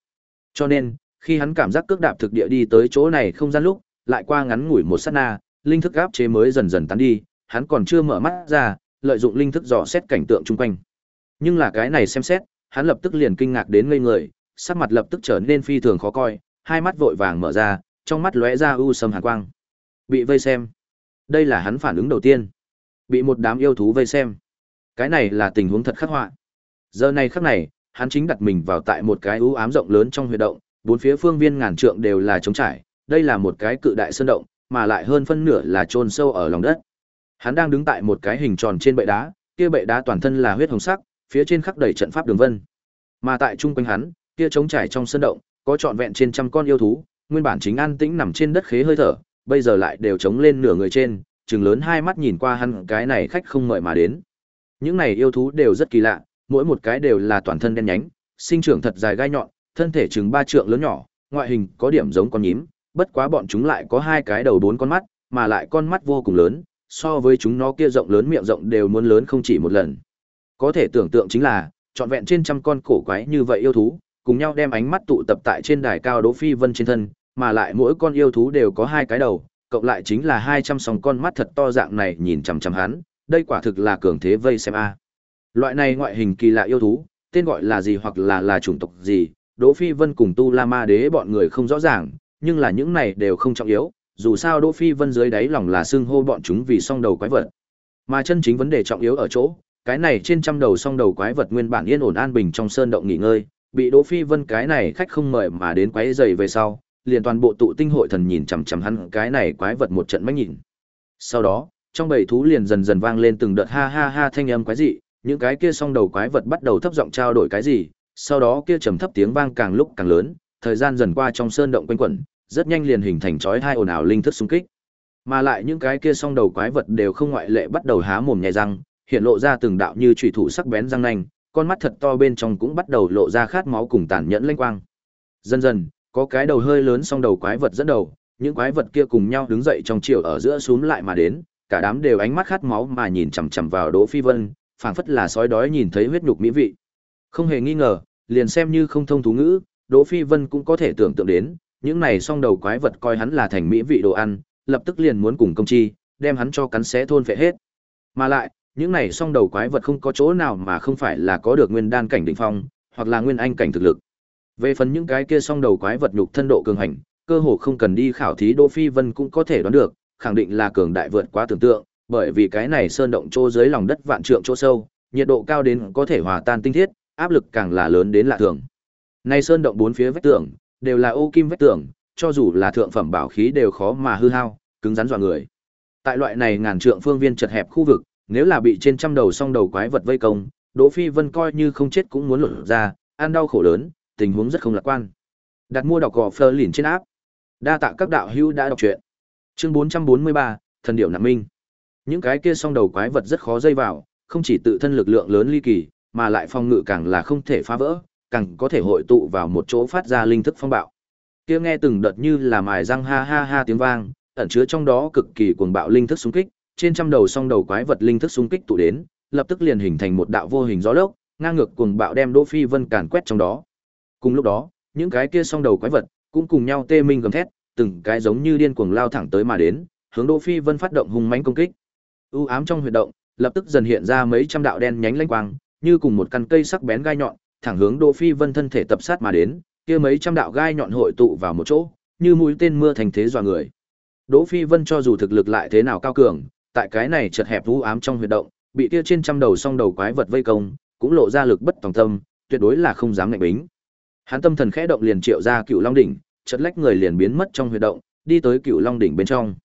Cho nên, khi hắn cảm giác cước đạp thực địa đi tới chỗ này không gian lúc, lại qua ngắn ngủi một sát na, linh thức áp chế mới dần dần tán đi, hắn còn chưa mở mắt ra, lợi dụng linh thức dò xét cảnh tượng chung quanh. Nhưng là cái này xem xét, hắn lập tức liền kinh ngạc đến ngây người, sắc mặt lập tức trở nên phi thường khó coi, hai mắt vội vàng mở ra, trong mắt lóe ra u sâm hàn quang. Bị vây xem. Đây là hắn phản ứng đầu tiên. Bị một đám yêu thú vây xem. Cái này là tình huống thật khắc họa. Giờ này khắc này, hắn chính đặt mình vào tại một cái u ám rộng lớn trong huy động, bốn phía phương viên ngàn trượng đều là trống trải, đây là một cái cự đại sơn động, mà lại hơn phân nửa là chôn sâu ở lòng đất. Hắn đang đứng tại một cái hình tròn trên bệ đá, kia bệ đá toàn thân là huyết hồng sắc, phía trên khắc đầy trận pháp đường vân. Mà tại trung quanh hắn, kia trống trải trong sân động, có trọn vẹn trên trăm con yêu thú, nguyên bản chính an tĩnh nằm trên đất khế hơi thở, bây giờ lại đều trống lên nửa người trên, trừng lớn hai mắt nhìn qua hắn cái này khách không mời mà đến. Những này yêu thú đều rất kỳ lạ, mỗi một cái đều là toàn thân đen nhánh, sinh trưởng thật dài gai nhọn, thân thể chừng ba trượng lớn nhỏ, ngoại hình có điểm giống con nhím, bất quá bọn chúng lại có hai cái đầu bốn con mắt, mà lại con mắt vô cùng lớn, so với chúng nó kia rộng lớn miệng rộng đều muốn lớn không chỉ một lần. Có thể tưởng tượng chính là, trọn vẹn trên trăm con cổ quái như vậy yêu thú, cùng nhau đem ánh mắt tụ tập tại trên đài cao Đỗ Phi Vân trên thân, mà lại mỗi con yêu thú đều có hai cái đầu, cộng lại chính là 200 sòng con mắt thật to dạng này nhìn chằm chằm hắn, đây quả thực là cường thế vây xem a. Loại này ngoại hình kỳ lạ yêu thú, tên gọi là gì hoặc là là chủng tộc gì, Đỗ Phi Vân cùng Tu La Ma Đế bọn người không rõ ràng, nhưng là những này đều không trọng yếu, dù sao Đỗ Phi Vân dưới đáy lòng là xưng hô bọn chúng vì song đầu quái vật. Mà chân chính vấn đề trọng yếu ở chỗ, cái này trên trăm đầu song đầu quái vật nguyên bản yên ổn an bình trong sơn động nghỉ ngơi, bị Đỗ Phi Vân cái này khách không mời mà đến quấy rầy về sau, liền toàn bộ tụ tinh hội thần nhìn chằm chằm hắn cái này quái vật một trận mắt nhìn. Sau đó, trong bầy thú liền dần dần vang lên từng đợt ha ha ha thanh âm quái dị, những cái kia song đầu quái vật bắt đầu thấp giọng trao đổi cái gì, sau đó kia trầm thấp tiếng vang càng lúc càng lớn, thời gian dần qua trong sơn động quanh quẩn, rất nhanh liền hình thành chói hai ồn ào linh thức xung kích. Mà lại những cái kia song đầu quái vật đều không ngoại lệ bắt đầu há mồm nhè răng, hiện lộ ra từng đạo như chủy thủ sắc bén răng nanh, con mắt thật to bên trong cũng bắt đầu lộ ra khát máu cùng tàn nhẫn lanh quang. Dần dần, có cái đầu hơi lớn song đầu quái vật dẫn đầu, những quái vật kia cùng nhau đứng dậy trong chiều ở giữa xuống lại mà đến, cả đám đều ánh mắt khát máu mà nhìn chằm chằm vào Đỗ Phi Vân, phảng phất là sói đói nhìn thấy huyết nhục mỹ vị. Không hề nghi ngờ, liền xem như không thông thú ngữ, Đỗ Phi Vân cũng có thể tưởng tượng đến, những này song đầu quái vật coi hắn là thành mỹ vị đồ ăn, lập tức liền muốn cùng công chi, đem hắn cho cắn xé thôn phệ hết. Mà lại, những này song đầu quái vật không có chỗ nào mà không phải là có được nguyên đan cảnh đỉnh phong, hoặc là nguyên anh cảnh thực lực. Về phần những cái kia song đầu quái vật nhục thân độ cường hành, cơ hồ không cần đi khảo thí Đỗ Phi Vân cũng có thể đoán được, khẳng định là cường đại vượt quá tưởng tượng, bởi vì cái này sơn động chỗ dưới lòng đất vạn trượng chỗ sâu, nhiệt độ cao đến có thể hòa tan tinh thiết, áp lực càng là lớn đến lạ thường. Này sơn động bốn phía vách tường đều là ô kim vách tường, cho dù là thượng phẩm bảo khí đều khó mà hư hao, cứng rắn dọa người. Tại loại này ngàn trượng phương viên chật hẹp khu vực, nếu là bị trên trăm đầu song đầu quái vật vây công, Đỗ Phi Vân coi như không chết cũng muốn lột ra, ăn đau khổ lớn, tình huống rất không lạc quan. Đặt mua đọc gò Fleur lìn trên áp. Đa tạ các đạo hữu đã đọc truyện. Chương 443, thần điểu nạp minh. Những cái kia song đầu quái vật rất khó dây vào, không chỉ tự thân lực lượng lớn ly kỳ, mà lại phong ngự càng là không thể phá vỡ, càng có thể hội tụ vào một chỗ phát ra linh thức phong bạo. Kia nghe từng đợt như là mài răng ha ha ha tiếng vang, ẩn chứa trong đó cực kỳ cuồng bạo linh thức xung kích, trên trăm đầu song đầu quái vật linh thức xung kích tụ đến, lập tức liền hình thành một đạo vô hình gió lốc, ngang ngược cuồng bạo đem Đỗ Phi Vân càn quét trong đó. Cùng lúc đó, những cái kia song đầu quái vật cũng cùng nhau tê minh gầm thét, từng cái giống như điên cuồng lao thẳng tới mà đến, hướng Đỗ Phi Vân phát động hung mãnh công kích. U ám trong huy động, lập tức dần hiện ra mấy trăm đạo đen nhánh lanh quang, như cùng một căn cây sắc bén gai nhọn, thẳng hướng Đỗ Phi Vân thân thể tập sát mà đến, kia mấy trăm đạo gai nhọn hội tụ vào một chỗ, như mũi tên mưa thành thế dọa người. Đỗ Phi Vân cho dù thực lực lại thế nào cao cường, tại cái này chật hẹp u ám trong huy động, bị kia trên trăm đầu song đầu quái vật vây công, cũng lộ ra lực bất tòng tâm, tuyệt đối là không dám ngạnh bính. Hắn tâm thần khẽ động liền triệu ra Cựu Long đỉnh, chật lách người liền biến mất trong huy động, đi tới Cựu Long đỉnh bên trong.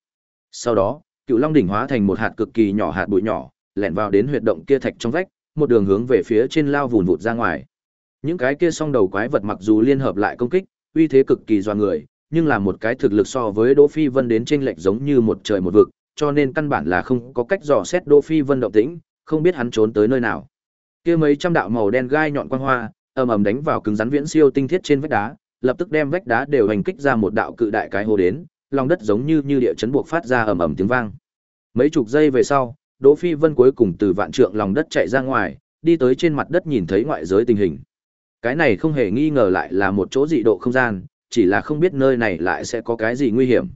Sau đó, Cựu Long đỉnh hóa thành một hạt cực kỳ nhỏ hạt bụi nhỏ, lẻn vào đến huyệt động kia thạch trong vách, một đường hướng về phía trên lao vùn vụt ra ngoài. Những cái kia song đầu quái vật mặc dù liên hợp lại công kích, uy thế cực kỳ doa người, nhưng là một cái thực lực so với Đỗ Phi Vân đến chênh lệch giống như một trời một vực, cho nên căn bản là không có cách dò xét Đỗ Phi Vân động tĩnh, không biết hắn trốn tới nơi nào. Kia mấy trăm đạo màu đen gai nhọn quang hoa, ầm ầm đánh vào cứng rắn viễn siêu tinh thiết trên vách đá, lập tức đem vách đá đều hành kích ra một đạo cự đại cái hô đến, lòng đất giống như như địa chấn buộc phát ra ầm ầm tiếng vang. Mấy chục giây về sau, Đỗ Phi Vân cuối cùng từ vạn trượng lòng đất chạy ra ngoài, đi tới trên mặt đất nhìn thấy ngoại giới tình hình. Cái này không hề nghi ngờ lại là một chỗ dị độ không gian, chỉ là không biết nơi này lại sẽ có cái gì nguy hiểm.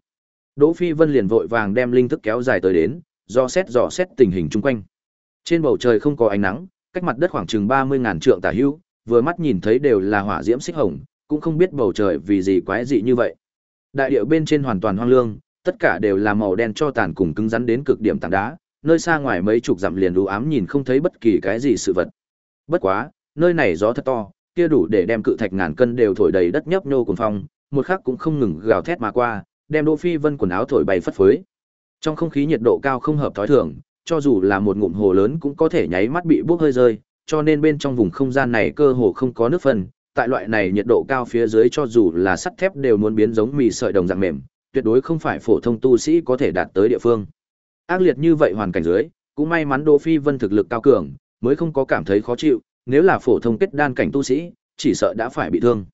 Đỗ Phi Vân liền vội vàng đem linh thức kéo dài tới đến, do xét dò xét tình hình chung quanh. Trên bầu trời không có ánh nắng, cách mặt đất khoảng chừng 30.000 trượng tả hữu, vừa mắt nhìn thấy đều là hỏa diễm xích hồng, cũng không biết bầu trời vì gì quái dị như vậy. Đại địa bên trên hoàn toàn hoang lương, tất cả đều là màu đen cho tàn cùng cứng rắn đến cực điểm tảng đá, nơi xa ngoài mấy chục dặm liền u ám nhìn không thấy bất kỳ cái gì sự vật. Bất quá, nơi này gió thật to, kia đủ để đem cự thạch ngàn cân đều thổi đầy đất nhấp nhô cuồng phong, một khắc cũng không ngừng gào thét mà qua, đem Đỗ Phi Vân quần áo thổi bay phất phới. Trong không khí nhiệt độ cao không hợp thói thường, cho dù là một ngụm hồ lớn cũng có thể nháy mắt bị bốc hơi rơi, cho nên bên trong vùng không gian này cơ hồ không có nước phân, tại loại này nhiệt độ cao phía dưới cho dù là sắt thép đều muốn biến giống mì sợi đồng dạng mềm, tuyệt đối không phải phổ thông tu sĩ có thể đạt tới địa phương. Ác liệt như vậy hoàn cảnh dưới, cũng may mắn Đỗ Phi Vân thực lực cao cường, mới không có cảm thấy khó chịu, nếu là phổ thông kết đan cảnh tu sĩ, chỉ sợ đã phải bị thương.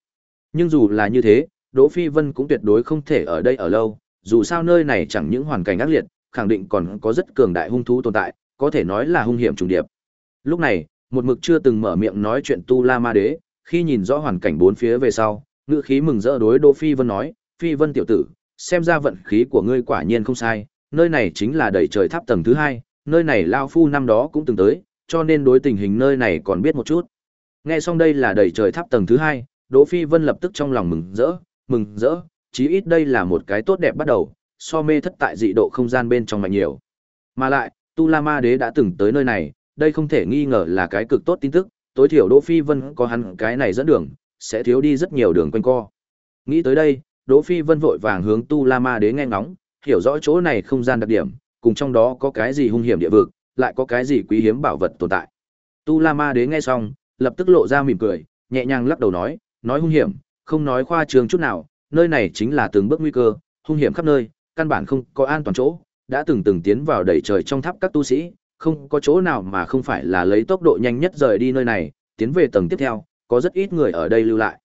Nhưng dù là như thế, Đỗ Phi Vân cũng tuyệt đối không thể ở đây ở lâu, dù sao nơi này chẳng những hoàn cảnh ác liệt, khẳng định còn có rất cường đại hung thú tồn tại, có thể nói là hung hiểm trùng điệp. Lúc này, một mực chưa từng mở miệng nói chuyện Tu La Ma Đế, khi nhìn rõ hoàn cảnh bốn phía về sau, ngữ khí mừng rỡ đối Đỗ Phi Vân nói, "Phi Vân tiểu tử, xem ra vận khí của ngươi quả nhiên không sai, nơi này chính là đầy trời tháp tầng thứ hai, nơi này lao phu năm đó cũng từng tới, cho nên đối tình hình nơi này còn biết một chút." Nghe xong đây là đầy trời tháp tầng thứ hai, Đỗ Phi Vân lập tức trong lòng mừng rỡ, mừng rỡ, chí ít đây là một cái tốt đẹp bắt đầu, so mê thất tại dị độ không gian bên trong mạnh nhiều. Mà lại, Tu La Ma Đế đã từng tới nơi này, đây không thể nghi ngờ là cái cực tốt tin tức, tối thiểu Đỗ Phi Vân có hắn cái này dẫn đường, sẽ thiếu đi rất nhiều đường quanh co. Nghĩ tới đây, Đỗ Phi Vân vội vàng hướng Tu La Ma Đế nghe ngóng, hiểu rõ chỗ này không gian đặc điểm, cùng trong đó có cái gì hung hiểm địa vực, lại có cái gì quý hiếm bảo vật tồn tại. Tu La Ma Đế nghe xong, lập tức lộ ra mỉm cười, nhẹ nhàng lắc đầu nói, nói hung hiểm, không nói khoa trương chút nào, nơi này chính là từng bước nguy cơ, hung hiểm khắp nơi, căn bản không có an toàn chỗ, đã từng từng tiến vào đầy trời trong tháp các tu sĩ, không có chỗ nào mà không phải là lấy tốc độ nhanh nhất rời đi nơi này, tiến về tầng tiếp theo, có rất ít người ở đây lưu lại.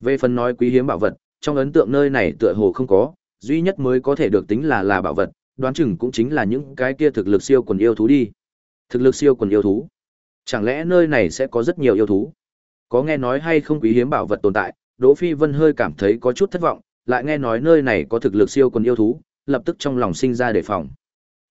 Về phần nói quý hiếm bảo vật, trong ấn tượng nơi này tựa hồ không có, duy nhất mới có thể được tính là là bảo vật, đoán chừng cũng chính là những cái kia thực lực siêu quần yêu thú đi. Thực lực siêu quần yêu thú. Chẳng lẽ nơi này sẽ có rất nhiều yêu thú? Có nghe nói hay không quý hiếm bảo vật tồn tại, Đỗ Phi Vân hơi cảm thấy có chút thất vọng, lại nghe nói nơi này có thực lực siêu quần yêu thú, lập tức trong lòng sinh ra đề phòng.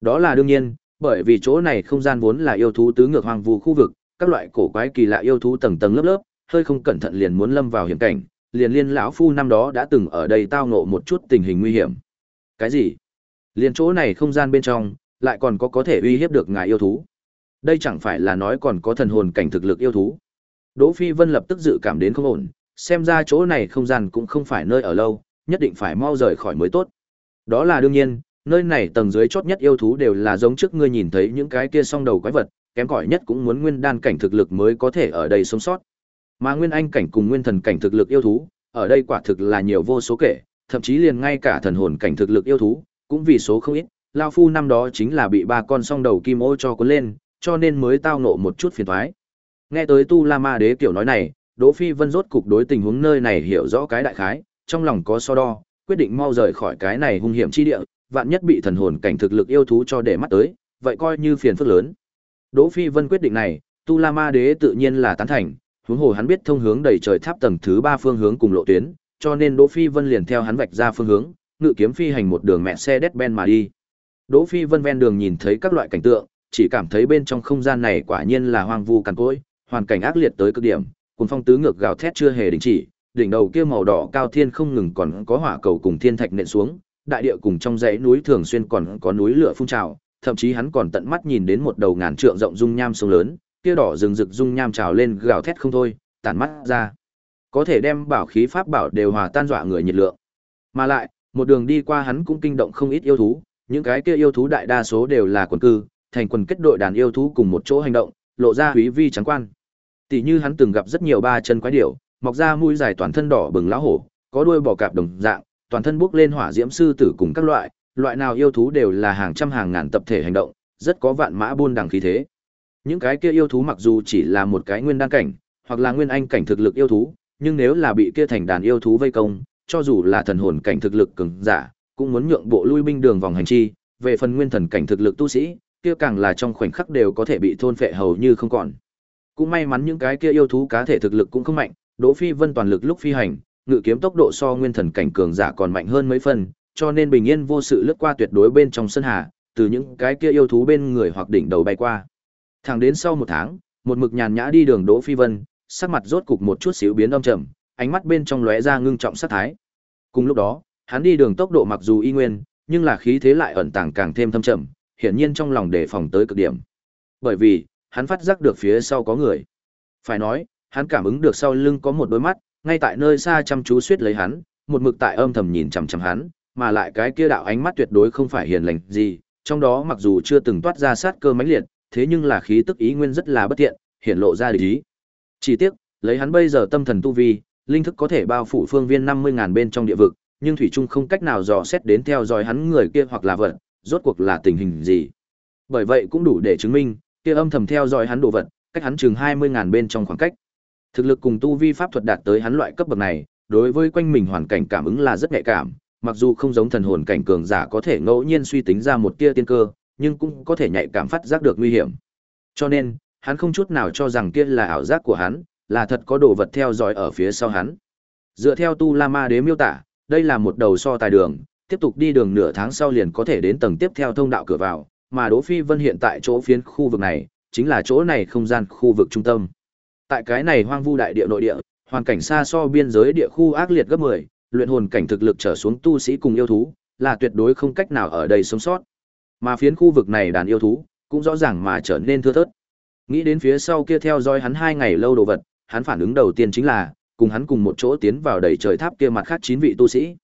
Đó là đương nhiên, bởi vì chỗ này không gian vốn là yêu thú tứ ngược hoang vu khu vực, các loại cổ quái kỳ lạ yêu thú tầng tầng lớp lớp, hơi không cẩn thận liền muốn lâm vào hiểm cảnh, liền liên lão phu năm đó đã từng ở đây tao ngộ một chút tình hình nguy hiểm. Cái gì? Liên chỗ này không gian bên trong, lại còn có có thể uy hiếp được ngài yêu thú. Đây chẳng phải là nói còn có thần hồn cảnh thực lực yêu thú. Đỗ Phi Vân lập tức dự cảm đến không ổn, xem ra chỗ này không gian cũng không phải nơi ở lâu, nhất định phải mau rời khỏi mới tốt. Đó là đương nhiên, nơi này tầng dưới chót nhất yêu thú đều là giống trước ngươi nhìn thấy những cái kia song đầu quái vật, kém cỏi nhất cũng muốn nguyên đan cảnh thực lực mới có thể ở đây sống sót. Mà nguyên anh cảnh cùng nguyên thần cảnh thực lực yêu thú, ở đây quả thực là nhiều vô số kể, thậm chí liền ngay cả thần hồn cảnh thực lực yêu thú, cũng vì số không ít, lão phu năm đó chính là bị ba con song đầu kim ô cho cuốn lên, cho nên mới tao nộ một chút phiền toái. Nghe tới Tu La Ma Đế kiểu nói này, Đỗ Phi Vân rốt cục đối tình huống nơi này hiểu rõ cái đại khái, trong lòng có so đo, quyết định mau rời khỏi cái này hung hiểm chi địa, vạn nhất bị thần hồn cảnh thực lực yêu thú cho để mắt tới, vậy coi như phiền phức lớn. Đỗ Phi Vân quyết định này, Tu La Ma Đế tự nhiên là tán thành, huống hồ hắn biết thông hướng đầy trời tháp tầng thứ ba phương hướng cùng lộ tuyến, cho nên Đỗ Phi Vân liền theo hắn vạch ra phương hướng, ngự kiếm phi hành một đường mẹ xe đét ben mà đi. Đỗ Phi Vân ven đường nhìn thấy các loại cảnh tượng, chỉ cảm thấy bên trong không gian này quả nhiên là hoang vu cằn cỗi, hoàn cảnh ác liệt tới cực điểm, cuồng phong tứ ngược gào thét chưa hề đình chỉ, đỉnh đầu kia màu đỏ cao thiên không ngừng còn có hỏa cầu cùng thiên thạch nện xuống, đại địa cùng trong dãy núi thường xuyên còn có núi lửa phun trào, thậm chí hắn còn tận mắt nhìn đến một đầu ngàn trượng rộng dung nham sông lớn, kia đỏ rừng rực dung nham trào lên gào thét không thôi, tản mắt ra. Có thể đem bảo khí pháp bảo đều hòa tan dọa người nhiệt lượng. Mà lại, một đường đi qua hắn cũng kinh động không ít yêu thú, những cái kia yêu thú đại đa số đều là quần cư, thành quần kết đội đàn yêu thú cùng một chỗ hành động, lộ ra quý vi trắng quan. Tỷ như hắn từng gặp rất nhiều ba chân quái điểu, mọc ra mũi dài toàn thân đỏ bừng lão hổ, có đuôi bò cạp đồng dạng, toàn thân bốc lên hỏa diễm sư tử cùng các loại, loại nào yêu thú đều là hàng trăm hàng ngàn tập thể hành động, rất có vạn mã buôn đằng khí thế. Những cái kia yêu thú mặc dù chỉ là một cái nguyên đan cảnh, hoặc là nguyên anh cảnh thực lực yêu thú, nhưng nếu là bị kia thành đàn yêu thú vây công, cho dù là thần hồn cảnh thực lực cường giả, cũng muốn nhượng bộ lui binh đường vòng hành chi, về phần nguyên thần cảnh thực lực tu sĩ, kia càng là trong khoảnh khắc đều có thể bị thôn phệ hầu như không còn. Cũng may mắn những cái kia yêu thú cá thể thực lực cũng không mạnh, Đỗ Phi Vân toàn lực lúc phi hành, ngự kiếm tốc độ so nguyên thần cảnh cường giả còn mạnh hơn mấy phần, cho nên bình yên vô sự lướt qua tuyệt đối bên trong sân hà, từ những cái kia yêu thú bên người hoặc đỉnh đầu bay qua. Thẳng đến sau một tháng, một mực nhàn nhã đi đường Đỗ Phi Vân, sắc mặt rốt cục một chút xíu biến âm trầm, ánh mắt bên trong lóe ra ngưng trọng sát thái. Cùng lúc đó, hắn đi đường tốc độ mặc dù y nguyên, nhưng là khí thế lại ẩn tàng càng thêm thâm trầm, hiển nhiên trong lòng đề phòng tới cực điểm. Bởi vì, hắn phát giác được phía sau có người. Phải nói, hắn cảm ứng được sau lưng có một đôi mắt, ngay tại nơi xa chăm chú suýt lấy hắn, một mực tại âm thầm nhìn chằm chằm hắn, mà lại cái kia đạo ánh mắt tuyệt đối không phải hiền lành gì, trong đó mặc dù chưa từng toát ra sát cơ mãnh liệt, thế nhưng là khí tức ý nguyên rất là bất thiện, hiển lộ ra ý. Chỉ tiếc, lấy hắn bây giờ tâm thần tu vi, linh thức có thể bao phủ phương viên 50000 bên trong địa vực, nhưng thủy trung không cách nào dò xét đến theo dõi hắn người kia hoặc là vật, rốt cuộc là tình hình gì. Bởi vậy cũng đủ để chứng minh, kia âm thầm theo dõi hắn đồ vật, cách hắn chừng 20000 bên trong khoảng cách. Thực lực cùng tu vi pháp thuật đạt tới hắn loại cấp bậc này, đối với quanh mình hoàn cảnh cảm ứng là rất nhạy cảm, mặc dù không giống thần hồn cảnh cường giả có thể ngẫu nhiên suy tính ra một tia tiên cơ, nhưng cũng có thể nhạy cảm phát giác được nguy hiểm. Cho nên, hắn không chút nào cho rằng kia là ảo giác của hắn, là thật có đồ vật theo dõi ở phía sau hắn. Dựa theo Tu La Ma Đế miêu tả, đây là một đầu so tài đường, tiếp tục đi đường nửa tháng sau liền có thể đến tầng tiếp theo thông đạo cửa vào, mà Đỗ Phi Vân hiện tại chỗ phiến khu vực này, chính là chỗ này không gian khu vực trung tâm. Tại cái này hoang vu đại địa nội địa, hoàn cảnh xa so biên giới địa khu ác liệt gấp 10, luyện hồn cảnh thực lực trở xuống tu sĩ cùng yêu thú, là tuyệt đối không cách nào ở đây sống sót. Mà phiến khu vực này đàn yêu thú, cũng rõ ràng mà trở nên thưa thớt. Nghĩ đến phía sau kia theo dõi hắn hai ngày lâu đồ vật, hắn phản ứng đầu tiên chính là, cùng hắn cùng một chỗ tiến vào đầy trời tháp kia mặt khác chín vị tu sĩ.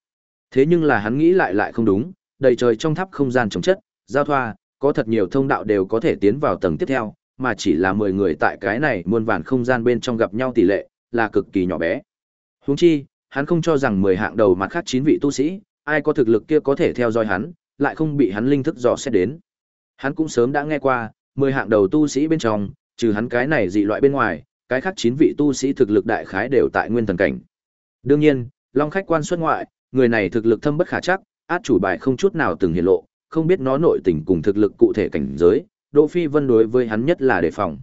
Thế nhưng là hắn nghĩ lại lại không đúng, đầy trời trong tháp không gian trống chất, giao thoa, có thật nhiều thông đạo đều có thể tiến vào tầng tiếp theo, mà chỉ là 10 người tại cái này muôn vàn không gian bên trong gặp nhau tỷ lệ, là cực kỳ nhỏ bé. Huống chi, hắn không cho rằng 10 hạng đầu mặt khác chín vị tu sĩ, ai có thực lực kia có thể theo dõi hắn, lại không bị hắn linh thức dò xét đến. Hắn cũng sớm đã nghe qua, 10 hạng đầu tu sĩ bên trong, trừ hắn cái này dị loại bên ngoài, cái khác chín vị tu sĩ thực lực đại khái đều tại nguyên thần cảnh. Đương nhiên, Long khách quan xuất ngoại, người này thực lực thâm bất khả chắc, át chủ bài không chút nào từng hiện lộ, không biết nó nội tình cùng thực lực cụ thể cảnh giới, Đỗ Phi Vân đối với hắn nhất là đề phòng.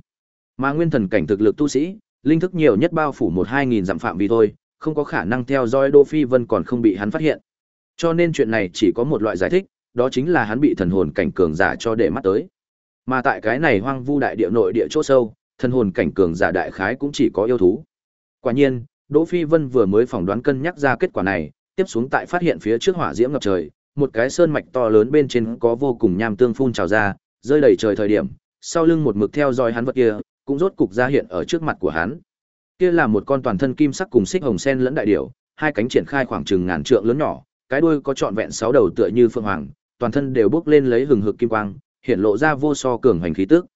Mà nguyên thần cảnh thực lực tu sĩ, linh thức nhiều nhất bao phủ một hai nghìn dặm phạm vi thôi, không có khả năng theo dõi Đỗ Phi Vân còn không bị hắn phát hiện. Cho nên chuyện này chỉ có một loại giải thích, đó chính là hắn bị thần hồn cảnh cường giả cho để mắt tới. Mà tại cái này hoang vu đại địa nội địa chỗ sâu, thần hồn cảnh cường giả đại khái cũng chỉ có yêu thú. Quả nhiên, Đỗ Phi Vân vừa mới phỏng đoán cân nhắc ra kết quả này, tiếp xuống tại phát hiện phía trước hỏa diễm ngập trời, một cái sơn mạch to lớn bên trên có vô cùng nham tương phun trào ra, rơi đầy trời thời điểm, sau lưng một mực theo dõi hắn vật kia, cũng rốt cục ra hiện ở trước mặt của hắn. Kia là một con toàn thân kim sắc cùng xích hồng sen lẫn đại điểu, hai cánh triển khai khoảng chừng ngàn trượng lớn nhỏ, cái đuôi có trọn vẹn sáu đầu tựa như phượng hoàng, toàn thân đều bốc lên lấy hừng hực kim quang, hiện lộ ra vô so cường hành khí tức.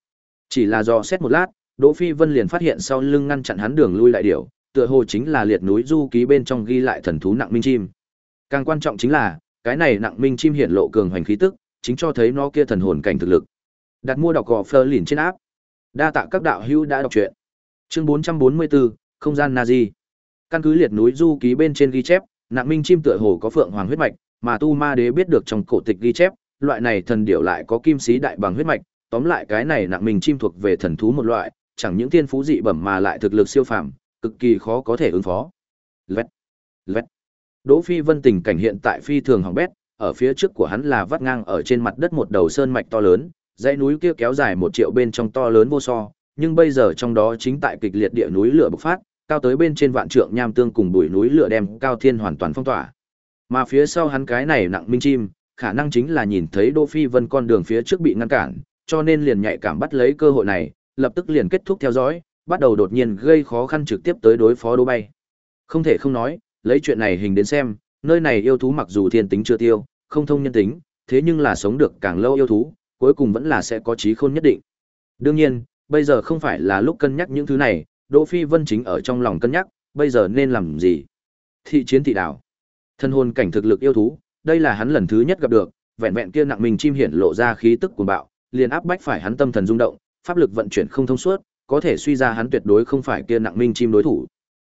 Chỉ là do xét một lát, Đỗ Phi Vân liền phát hiện sau lưng ngăn chặn hắn đường lui lại điểu, tựa hồ chính là liệt núi du ký bên trong ghi lại thần thú nặng minh chim. Càng quan trọng chính là, cái này nặng minh chim hiện lộ cường hoành khí tức, chính cho thấy nó kia thần hồn cảnh thực lực. Đặt mua đọc gò Fleur liền trên áp. Đa tạ các đạo hữu đã đọc truyện. Chương 444, không gian Nazi. Căn cứ liệt núi du ký bên trên ghi chép, nặng minh chim tựa hồ có phượng hoàng huyết mạch, mà tu ma đế biết được trong cổ tịch ghi chép, loại này thần điểu lại có kim sĩ đại bằng huyết mạch, tóm lại cái này nặng minh chim thuộc về thần thú một loại, chẳng những thiên phú dị bẩm mà lại thực lực siêu phàm, cực kỳ khó có thể ứng phó. Lét, lét. Đỗ Phi Vân tình cảnh hiện tại phi thường hỏng bét, ở phía trước của hắn là vắt ngang ở trên mặt đất một đầu sơn mạch to lớn, dãy núi kia kéo dài một triệu bên trong to lớn vô so, nhưng bây giờ trong đó chính tại kịch liệt địa núi lửa bộc phát, cao tới bên trên vạn trượng nham tương cùng bụi núi lửa đem cao thiên hoàn toàn phong tỏa. Mà phía sau hắn cái này nặng minh chim, khả năng chính là nhìn thấy Đỗ Phi Vân con đường phía trước bị ngăn cản, cho nên liền nhạy cảm bắt lấy cơ hội này, lập tức liền kết thúc theo dõi, bắt đầu đột nhiên gây khó khăn trực tiếp tới đối phó đô Bay. Không thể không nói, lấy chuyện này hình đến xem, nơi này yêu thú mặc dù thiên tính chưa tiêu, không thông nhân tính, thế nhưng là sống được càng lâu yêu thú, cuối cùng vẫn là sẽ có trí khôn nhất định. Đương nhiên, bây giờ không phải là lúc cân nhắc những thứ này, Đỗ Phi Vân chính ở trong lòng cân nhắc, bây giờ nên làm gì? Thị chiến thị đảo. Thân hồn cảnh thực lực yêu thú, đây là hắn lần thứ nhất gặp được, vẹn vẹn kia nặng mình chim hiển lộ ra khí tức cuồng bạo, liền áp bách phải hắn tâm thần rung động, pháp lực vận chuyển không thông suốt, có thể suy ra hắn tuyệt đối không phải kia nặng minh chim đối thủ.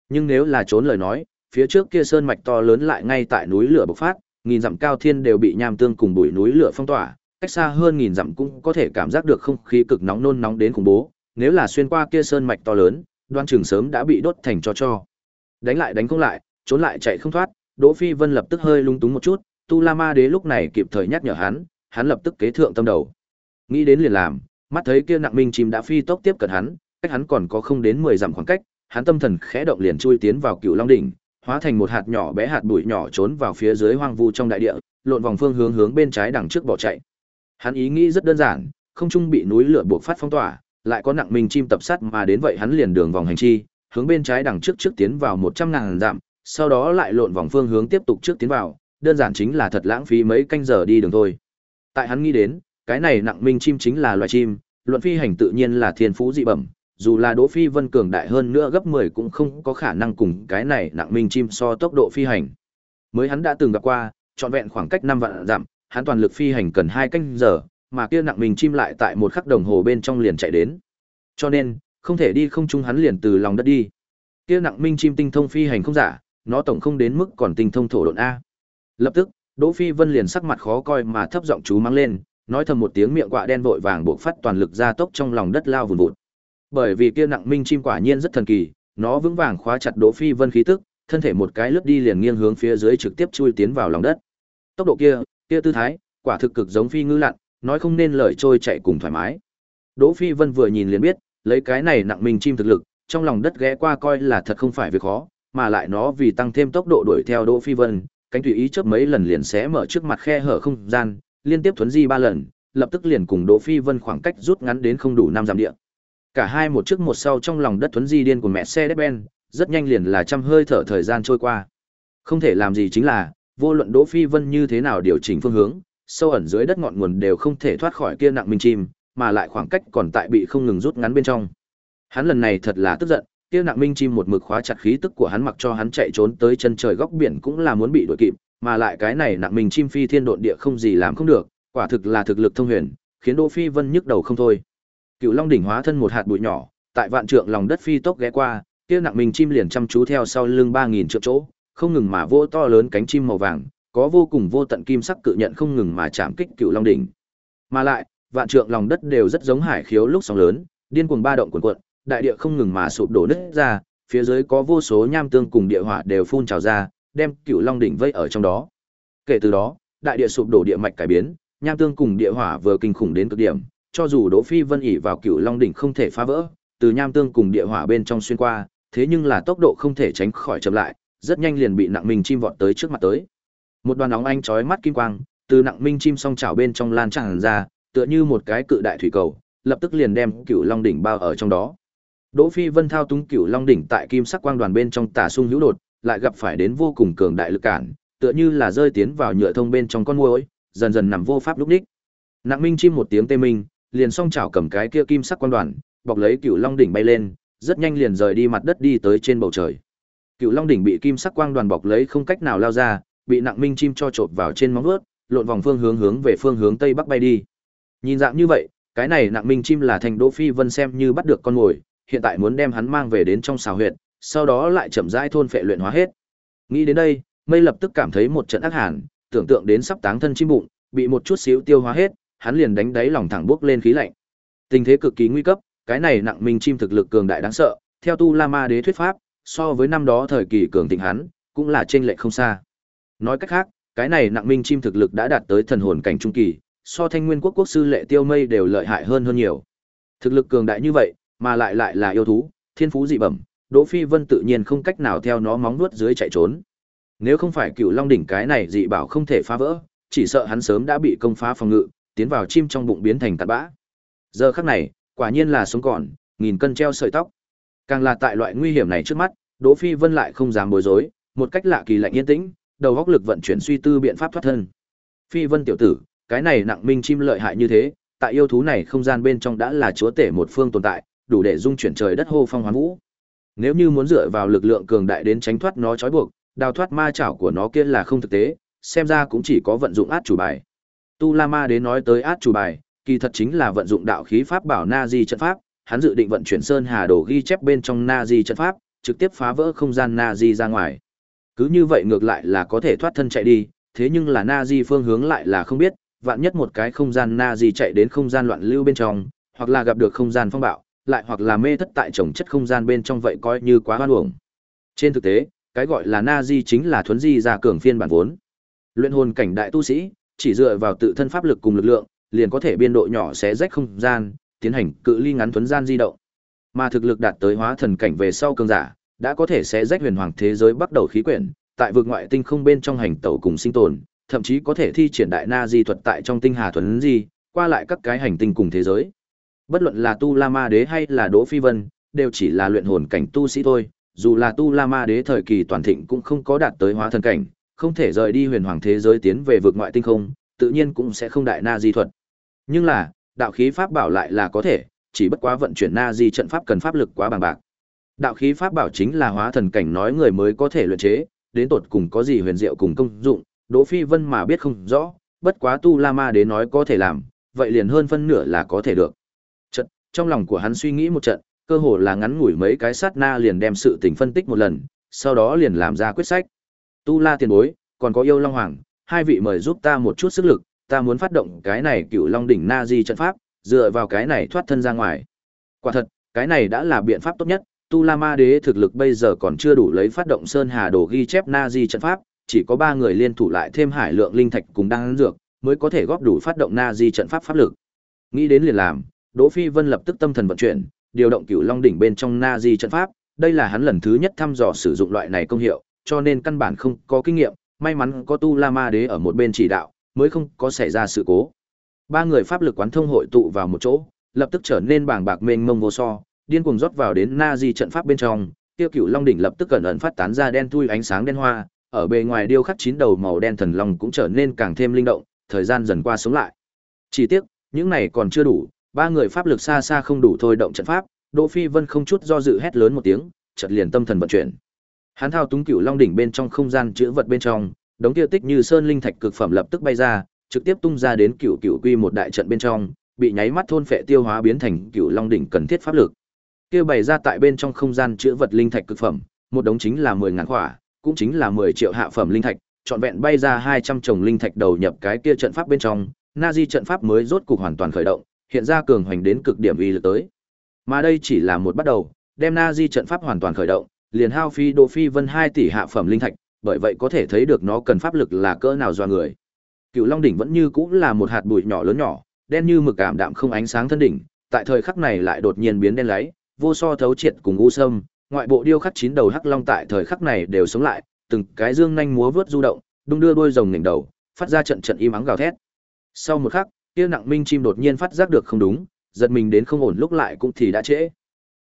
Nhưng nếu là trốn lời nói, phía trước kia sơn mạch to lớn lại ngay tại núi lửa bộc phát, nghìn dặm cao thiên đều bị nham tương cùng bụi núi lửa phong tỏa, cách xa hơn nghìn dặm cũng có thể cảm giác được không khí cực nóng nôn nóng đến khủng bố, nếu là xuyên qua kia sơn mạch to lớn, đoan trường sớm đã bị đốt thành cho cho. Đánh lại đánh không lại, trốn lại chạy không thoát, Đỗ Phi Vân lập tức hơi lung túng một chút, Tu La Ma Đế lúc này kịp thời nhắc nhở hắn, hắn lập tức kế thượng tâm đầu. Nghĩ đến liền làm, mắt thấy kia nặng minh chim đã phi tốc tiếp cận hắn, cách hắn còn có không đến 10 dặm khoảng cách, hắn tâm thần khẽ động liền chui tiến vào Cựu Long đỉnh, hóa thành một hạt nhỏ bé hạt bụi nhỏ trốn vào phía dưới hoang vu trong đại địa, lộn vòng phương hướng hướng bên trái đằng trước bỏ chạy. Hắn ý nghĩ rất đơn giản, không trung bị núi lửa buộc phát phong tỏa, lại có nặng minh chim tập sát mà đến vậy hắn liền đường vòng hành chi, hướng bên trái đằng trước trước tiến vào 100 ngàn dặm, sau đó lại lộn vòng phương hướng tiếp tục trước tiến vào, đơn giản chính là thật lãng phí mấy canh giờ đi đường thôi. Tại hắn nghĩ đến, cái này nặng minh chim chính là loài chim, luận phi hành tự nhiên là thiên phú dị bẩm, dù là Đỗ Phi Vân cường đại hơn nữa gấp 10 cũng không có khả năng cùng cái này nặng minh chim so tốc độ phi hành. Mới hắn đã từng gặp qua, trọn vẹn khoảng cách 5 vạn dặm, hắn toàn lực phi hành cần 2 canh giờ, mà kia nặng minh chim lại tại một khắc đồng hồ bên trong liền chạy đến. Cho nên, không thể đi không trung hắn liền từ lòng đất đi. Kia nặng minh chim tinh thông phi hành không giả, nó tổng không đến mức còn tinh thông thổ độn a. Lập tức, Đỗ Phi Vân liền sắc mặt khó coi mà thấp giọng chú mắng lên, nói thầm một tiếng miệng quạ đen vội vàng buộc phát toàn lực ra tốc trong lòng đất lao vùn vụt. Bởi vì kia nặng minh chim quả nhiên rất thần kỳ, nó vững vàng khóa chặt Đỗ Phi Vân khí tức, thân thể một cái lướt đi liền nghiêng hướng phía dưới trực tiếp chui tiến vào lòng đất. Tốc độ kia, kia tư thái, quả thực cực giống phi ngư lặn, nói không nên lời trôi chạy cùng thoải mái. Đỗ Phi Vân vừa nhìn liền biết, lấy cái này nặng minh chim thực lực, trong lòng đất ghé qua coi là thật không phải việc khó, mà lại nó vì tăng thêm tốc độ đuổi theo Đỗ Phi Vân, cánh tùy ý chớp mấy lần liền sẽ mở trước mặt khe hở không gian, liên tiếp thuấn di ba lần, lập tức liền cùng Đỗ Phi Vân khoảng cách rút ngắn đến không đủ năm dặm địa. Cả hai một trước một sau trong lòng đất thuấn di điên của mẹ xe Mercedes-Benz, rất nhanh liền là trăm hơi thở thời gian trôi qua. Không thể làm gì chính là, vô luận Đỗ Phi Vân như thế nào điều chỉnh phương hướng, sâu ẩn dưới đất ngọn nguồn đều không thể thoát khỏi kia nặng minh chim, mà lại khoảng cách còn tại bị không ngừng rút ngắn bên trong. Hắn lần này thật là tức giận, kia nặng minh chim một mực khóa chặt khí tức của hắn mặc cho hắn chạy trốn tới chân trời góc biển cũng là muốn bị đuổi kịp, mà lại cái này nặng mình chim phi thiên độn địa không gì làm không được, quả thực là thực lực thông huyền, khiến Đỗ Phi Vân nhức đầu không thôi. Cựu Long đỉnh hóa thân một hạt bụi nhỏ, tại vạn trượng lòng đất phi tốc ghé qua, kia nặng mình chim liền chăm chú theo sau lưng 3000 trượng chỗ, không ngừng mà vô to lớn cánh chim màu vàng, có vô cùng vô tận kim sắc cự nhận không ngừng mà chạm kích Cựu Long đỉnh. Mà lại, vạn trượng lòng đất đều rất giống hải khiếu lúc sóng lớn, điên cuồng ba động cuồn cuộn, đại địa không ngừng mà sụp đổ nứt ra, phía dưới có vô số nham tương cùng địa hỏa đều phun trào ra, đem Cựu Long đỉnh vây ở trong đó. Kể từ đó, đại địa sụp đổ địa mạch cải biến, nham tương cùng địa hỏa vừa kinh khủng đến cực điểm, cho dù Đỗ Phi Vân ỉ vào Cựu Long đỉnh không thể phá vỡ, từ nham tương cùng địa hỏa bên trong xuyên qua, thế nhưng là tốc độ không thể tránh khỏi chậm lại, rất nhanh liền bị nặng minh chim vọt tới trước mặt tới. Một đoàn nóng anh chói mắt kim quang, từ nặng minh chim song chảo bên trong lan tràn ra, tựa như một cái cự đại thủy cầu, lập tức liền đem Cựu Long đỉnh bao ở trong đó. Đỗ Phi Vân thao túng Cựu Long đỉnh tại kim sắc quang đoàn bên trong tả sung hữu đột, lại gặp phải đến vô cùng cường đại lực cản, tựa như là rơi tiến vào nhựa thông bên trong con muỗi, dần dần nằm vô pháp lúc đích. Nặng Minh chim một tiếng tê minh, liền song chảo cầm cái kia kim sắc quang đoàn, bọc lấy Cựu Long đỉnh bay lên, rất nhanh liền rời đi mặt đất đi tới trên bầu trời. Cựu Long đỉnh bị kim sắc quang đoàn bọc lấy không cách nào lao ra, bị Nặng Minh chim cho chộp vào trên móng vuốt, lộn vòng phương hướng hướng về phương hướng tây bắc bay đi. Nhìn dạng như vậy, cái này Nặng Minh chim là thành Đỗ Phi Vân xem như bắt được con mồi, hiện tại muốn đem hắn mang về đến trong xào huyệt, sau đó lại chậm rãi thôn phệ luyện hóa hết. Nghĩ đến đây, Mây lập tức cảm thấy một trận ác hàn, tưởng tượng đến sắp táng thân chim bụng, bị một chút xíu tiêu hóa hết, hắn liền đánh đáy lòng thẳng bước lên khí lạnh. Tình thế cực kỳ nguy cấp, cái này nặng minh chim thực lực cường đại đáng sợ, theo tu La Ma đế thuyết pháp, so với năm đó thời kỳ cường thịnh hắn, cũng là chênh lệch không xa. Nói cách khác, cái này nặng minh chim thực lực đã đạt tới thần hồn cảnh trung kỳ, so Thanh Nguyên quốc quốc sư Lệ Tiêu Mây đều lợi hại hơn hơn nhiều. Thực lực cường đại như vậy, mà lại lại là yêu thú, thiên phú dị bẩm, Đỗ Phi Vân tự nhiên không cách nào theo nó móng nuốt dưới chạy trốn. Nếu không phải Cựu Long đỉnh cái này dị bảo không thể phá vỡ, chỉ sợ hắn sớm đã bị công phá phòng ngự, tiến vào chim trong bụng biến thành tạt bã. Giờ khắc này, quả nhiên là sống còn, nghìn cân treo sợi tóc. Càng là tại loại nguy hiểm này trước mắt, Đỗ Phi Vân lại không dám bối rối, một cách lạ kỳ lạnh yên tĩnh, đầu góc lực vận chuyển suy tư biện pháp thoát thân. Phi Vân tiểu tử, cái này nặng minh chim lợi hại như thế, tại yêu thú này không gian bên trong đã là chúa tể một phương tồn tại, đủ để dung chuyển trời đất hô phong hoán vũ. Nếu như muốn dựa vào lực lượng cường đại đến tránh thoát nó trói buộc, đào thoát ma chảo của nó kia là không thực tế, xem ra cũng chỉ có vận dụng át chủ bài. Tu La Ma đến nói tới át chủ bài, kỳ thật chính là vận dụng đạo khí pháp bảo Na Di trận pháp, hắn dự định vận chuyển sơn hà đồ ghi chép bên trong Na Di trận pháp, trực tiếp phá vỡ không gian Na Di ra ngoài. Cứ như vậy ngược lại là có thể thoát thân chạy đi, thế nhưng là Na Di phương hướng lại là không biết, vạn nhất một cái không gian Na Di chạy đến không gian loạn lưu bên trong, hoặc là gặp được không gian phong bạo, lại hoặc là mê thất tại trồng chất không gian bên trong vậy coi như quá hoan uổng. Trên thực tế, cái gọi là Na Di chính là thuấn di ra cường phiên bản vốn. Luyện hồn cảnh đại tu sĩ, chỉ dựa vào tự thân pháp lực cùng lực lượng, liền có thể biên độ nhỏ xé rách không gian, tiến hành cự ly ngắn thuấn gian di động. Mà thực lực đạt tới hóa thần cảnh về sau cường giả, đã có thể xé rách huyền hoàng thế giới bắt đầu khí quyển, tại vực ngoại tinh không bên trong hành tẩu cùng sinh tồn, thậm chí có thể thi triển đại na di thuật tại trong tinh hà thuấn di, qua lại các cái hành tinh cùng thế giới. Bất luận là Tu La Ma Đế hay là Đỗ Phi Vân, đều chỉ là luyện hồn cảnh tu sĩ thôi, dù là Tu La Ma Đế thời kỳ toàn thịnh cũng không có đạt tới hóa thần cảnh, không thể rời đi huyền hoàng thế giới tiến về vực ngoại tinh không, tự nhiên cũng sẽ không đại na di thuật. Nhưng là, đạo khí pháp bảo lại là có thể, chỉ bất quá vận chuyển na di trận pháp cần pháp lực quá bằng bạc. Đạo khí pháp bảo chính là hóa thần cảnh nói người mới có thể luyện chế, đến tột cùng có gì huyền diệu cùng công dụng, Đỗ Phi Vân mà biết không rõ, bất quá tu La Ma Đế nói có thể làm, vậy liền hơn phân nửa là có thể được. Trong lòng của hắn suy nghĩ một trận, cơ hồ là ngắn ngủi mấy cái sát na liền đem sự tình phân tích một lần, sau đó liền làm ra quyết sách. Tu La tiền bối, còn có yêu Long Hoàng, hai vị mời giúp ta một chút sức lực, ta muốn phát động cái này cựu Long đỉnh Na Di trận pháp, dựa vào cái này thoát thân ra ngoài. Quả thật, cái này đã là biện pháp tốt nhất, Tu La Ma Đế thực lực bây giờ còn chưa đủ lấy phát động Sơn Hà Đồ ghi chép Na Di trận pháp, chỉ có ba người liên thủ lại thêm hải lượng linh thạch cùng đang dược, mới có thể góp đủ phát động Na Di trận pháp pháp lực. Nghĩ đến liền làm, Đỗ Phi Vân lập tức tâm thần vận chuyển, điều động Cửu Long đỉnh bên trong Na Di trận pháp, đây là hắn lần thứ nhất thăm dò sử dụng loại này công hiệu, cho nên căn bản không có kinh nghiệm, may mắn có Tu La Ma Đế ở một bên chỉ đạo, mới không có xảy ra sự cố. Ba người pháp lực quán thông hội tụ vào một chỗ, lập tức trở nên bàng bạc mênh mông vô so, điên cuồng rót vào đến na di trận pháp bên trong, tiêu cựu long đỉnh lập tức cẩn ẩn phát tán ra đen thui ánh sáng đen hoa, ở bề ngoài điêu khắc chín đầu màu đen thần long cũng trở nên càng thêm linh động, thời gian dần qua sống lại. Chỉ tiếc, những này còn chưa đủ, ba người pháp lực xa xa không đủ thôi động trận pháp, Đỗ Phi Vân không chút do dự hét lớn một tiếng, chợt liền tâm thần vận chuyển. Hắn thao túng cửu long đỉnh bên trong không gian chữ vật bên trong, đống tiêu tích như sơn linh thạch cực phẩm lập tức bay ra, trực tiếp tung ra đến cửu cửu quy một đại trận bên trong, bị nháy mắt thôn phệ tiêu hóa biến thành cửu long đỉnh cần thiết pháp lực. Kia bày ra tại bên trong không gian chữ vật linh thạch cực phẩm, một đống chính là 10 ngàn khỏa, cũng chính là 10 triệu hạ phẩm linh thạch, trọn vẹn bay ra 200 chồng linh thạch đầu nhập cái kia trận pháp bên trong, Nazi trận pháp mới rốt cục hoàn toàn khởi động, hiện ra cường hoành đến cực điểm uy lực tới. Mà đây chỉ là một bắt đầu, đem Na Di trận pháp hoàn toàn khởi động, liền hao phi Đỗ Phi Vân 2 tỷ hạ phẩm linh thạch, bởi vậy có thể thấy được nó cần pháp lực là cỡ nào do người. Cựu Long đỉnh vẫn như cũng là một hạt bụi nhỏ lớn nhỏ, đen như mực cảm đạm không ánh sáng thân đỉnh, tại thời khắc này lại đột nhiên biến đen lấy, vô so thấu triệt cùng u sâm, ngoại bộ điêu khắc chín đầu hắc long tại thời khắc này đều sống lại, từng cái dương nhanh múa vớt du động, đung đưa đuôi rồng ngẩng đầu, phát ra trận trận im ắng gào thét. Sau một khắc, kia nặng minh chim đột nhiên phát giác được không đúng, giật mình đến không ổn lúc lại cũng thì đã trễ.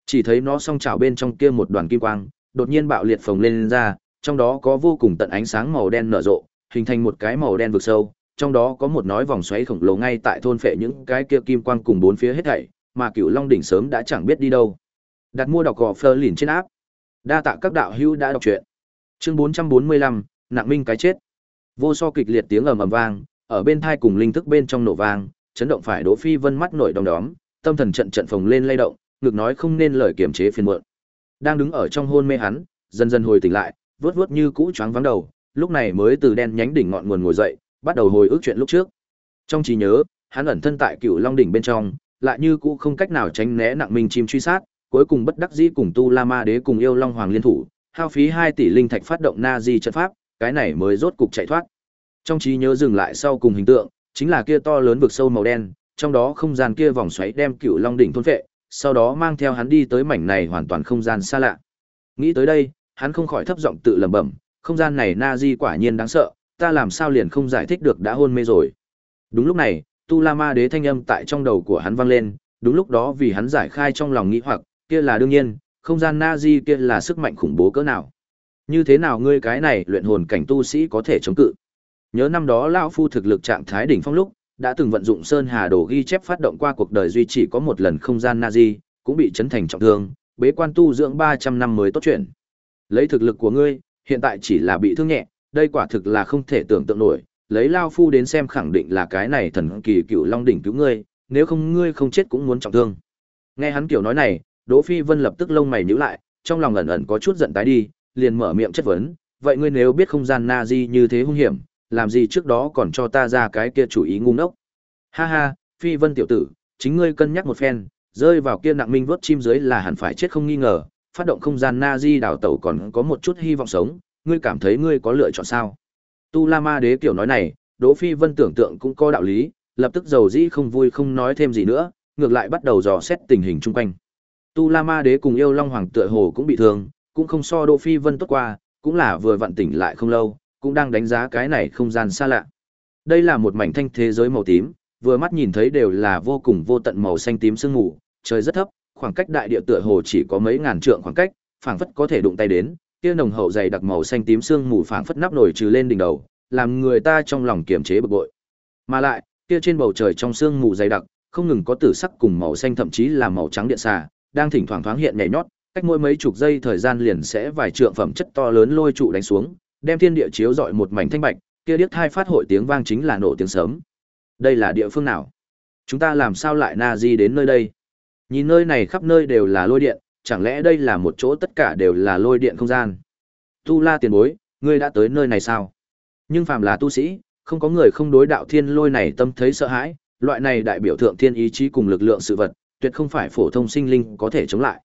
Chỉ thấy nó song trào bên trong kia một đoàn kim quang, đột nhiên bạo liệt phồng lên, lên ra, trong đó có vô cùng tận ánh sáng màu đen nở rộ, hình thành một cái màu đen vực sâu, trong đó có một nói vòng xoáy khổng lồ ngay tại thôn phệ những cái kia kim quang cùng bốn phía hết thảy, mà Cửu Long đỉnh sớm đã chẳng biết đi đâu. Đặt mua đọc gò Fleur lìn trên áp. Đa tạ các đạo hữu đã đọc truyện. Chương 445, nặng minh cái chết. Vô so kịch liệt tiếng ầm ầm vang, ở bên thai cùng linh thức bên trong nổ vang, chấn động phải Đỗ Phi Vân mắt nổi đom đóm, tâm thần trận trận phồng lên lay động, ngực nói không nên lời kiềm chế phiền muộn. Đang đứng ở trong hôn mê hắn, dần dần hồi tỉnh lại, vớt vớt như cũ choáng vắng đầu, lúc này mới từ đen nhánh đỉnh ngọn nguồn ngồi dậy, bắt đầu hồi ức chuyện lúc trước. Trong trí nhớ, hắn ẩn thân tại Cựu Long đỉnh bên trong, lại như cũ không cách nào tránh né nặng mình chim truy sát, cuối cùng bất đắc dĩ cùng Tu La Ma Đế cùng yêu Long Hoàng liên thủ, hao phí 2 tỷ linh thạch phát động Na Di trận pháp, cái này mới rốt cục chạy thoát. Trong trí nhớ dừng lại sau cùng hình tượng, chính là kia to lớn vực sâu màu đen, trong đó không gian kia vòng xoáy đem Cựu Long đỉnh thôn phệ, sau đó mang theo hắn đi tới mảnh này hoàn toàn không gian xa lạ. Nghĩ tới đây, hắn không khỏi thấp giọng tự lẩm bẩm, không gian này na di quả nhiên đáng sợ, ta làm sao liền không giải thích được đã hôn mê rồi. Đúng lúc này, Tu La Ma Đế thanh âm tại trong đầu của hắn vang lên, đúng lúc đó vì hắn giải khai trong lòng nghĩ hoặc, kia là đương nhiên, không gian na di kia là sức mạnh khủng bố cỡ nào. Như thế nào ngươi cái này luyện hồn cảnh tu sĩ có thể chống cự? Nhớ năm đó lão phu thực lực trạng thái đỉnh phong lúc, đã từng vận dụng sơn hà đồ ghi chép phát động qua cuộc đời duy chỉ có một lần không gian na di, cũng bị chấn thành trọng thương, bế quan tu dưỡng 300 năm mới tốt chuyện. Lấy thực lực của ngươi, hiện tại chỉ là bị thương nhẹ, đây quả thực là không thể tưởng tượng nổi, lấy Lao Phu đến xem khẳng định là cái này thần kỳ cựu Long đỉnh cứu ngươi, nếu không ngươi không chết cũng muốn trọng thương. Nghe hắn kiểu nói này, Đỗ Phi Vân lập tức lông mày nhíu lại, trong lòng ẩn ẩn có chút giận tái đi, liền mở miệng chất vấn, vậy ngươi nếu biết không gian na di như thế hung hiểm, làm gì trước đó còn cho ta ra cái kia chủ ý ngu ngốc. Ha ha, Phi Vân tiểu tử, chính ngươi cân nhắc một phen, rơi vào kia nặng minh vớt chim dưới là hẳn phải chết không nghi ngờ, phát động không gian na di đào tẩu còn có một chút hy vọng sống, ngươi cảm thấy ngươi có lựa chọn sao? Tu La Ma Đế kiểu nói này, Đỗ Phi Vân tưởng tượng cũng có đạo lý, lập tức dầu dĩ không vui không nói thêm gì nữa, ngược lại bắt đầu dò xét tình hình chung quanh. Tu La Ma Đế cùng yêu Long Hoàng tựa hồ cũng bị thương, cũng không so Đỗ Phi Vân tốt qua, cũng là vừa vặn tỉnh lại không lâu, cũng đang đánh giá cái này không gian xa lạ. Đây là một mảnh thanh thế giới màu tím, vừa mắt nhìn thấy đều là vô cùng vô tận màu xanh tím sương mù, trời rất thấp, khoảng cách đại địa tựa hồ chỉ có mấy ngàn trượng khoảng cách, phảng phất có thể đụng tay đến, kia nồng hậu dày đặc màu xanh tím sương mù phảng phất nắp nổi trừ lên đỉnh đầu, làm người ta trong lòng kiềm chế bực bội. Mà lại, kia trên bầu trời trong sương mù dày đặc, không ngừng có tử sắc cùng màu xanh thậm chí là màu trắng điện xà, đang thỉnh thoảng thoáng hiện nhảy nhót, cách mỗi mấy chục giây thời gian liền sẽ vài trượng phẩm chất to lớn lôi trụ đánh xuống, đem thiên địa chiếu rọi một mảnh thanh bạch, kia điếc thai phát hội tiếng vang chính là nổ tiếng sớm. Đây là địa phương nào? Chúng ta làm sao lại na di đến nơi đây? Nhìn nơi này khắp nơi đều là lôi điện, chẳng lẽ đây là một chỗ tất cả đều là lôi điện không gian? Tu La tiền bối, ngươi đã tới nơi này sao? Nhưng phàm là tu sĩ, không có người không đối đạo thiên lôi này tâm thấy sợ hãi, loại này đại biểu thượng thiên ý chí cùng lực lượng sự vật, tuyệt không phải phổ thông sinh linh có thể chống lại.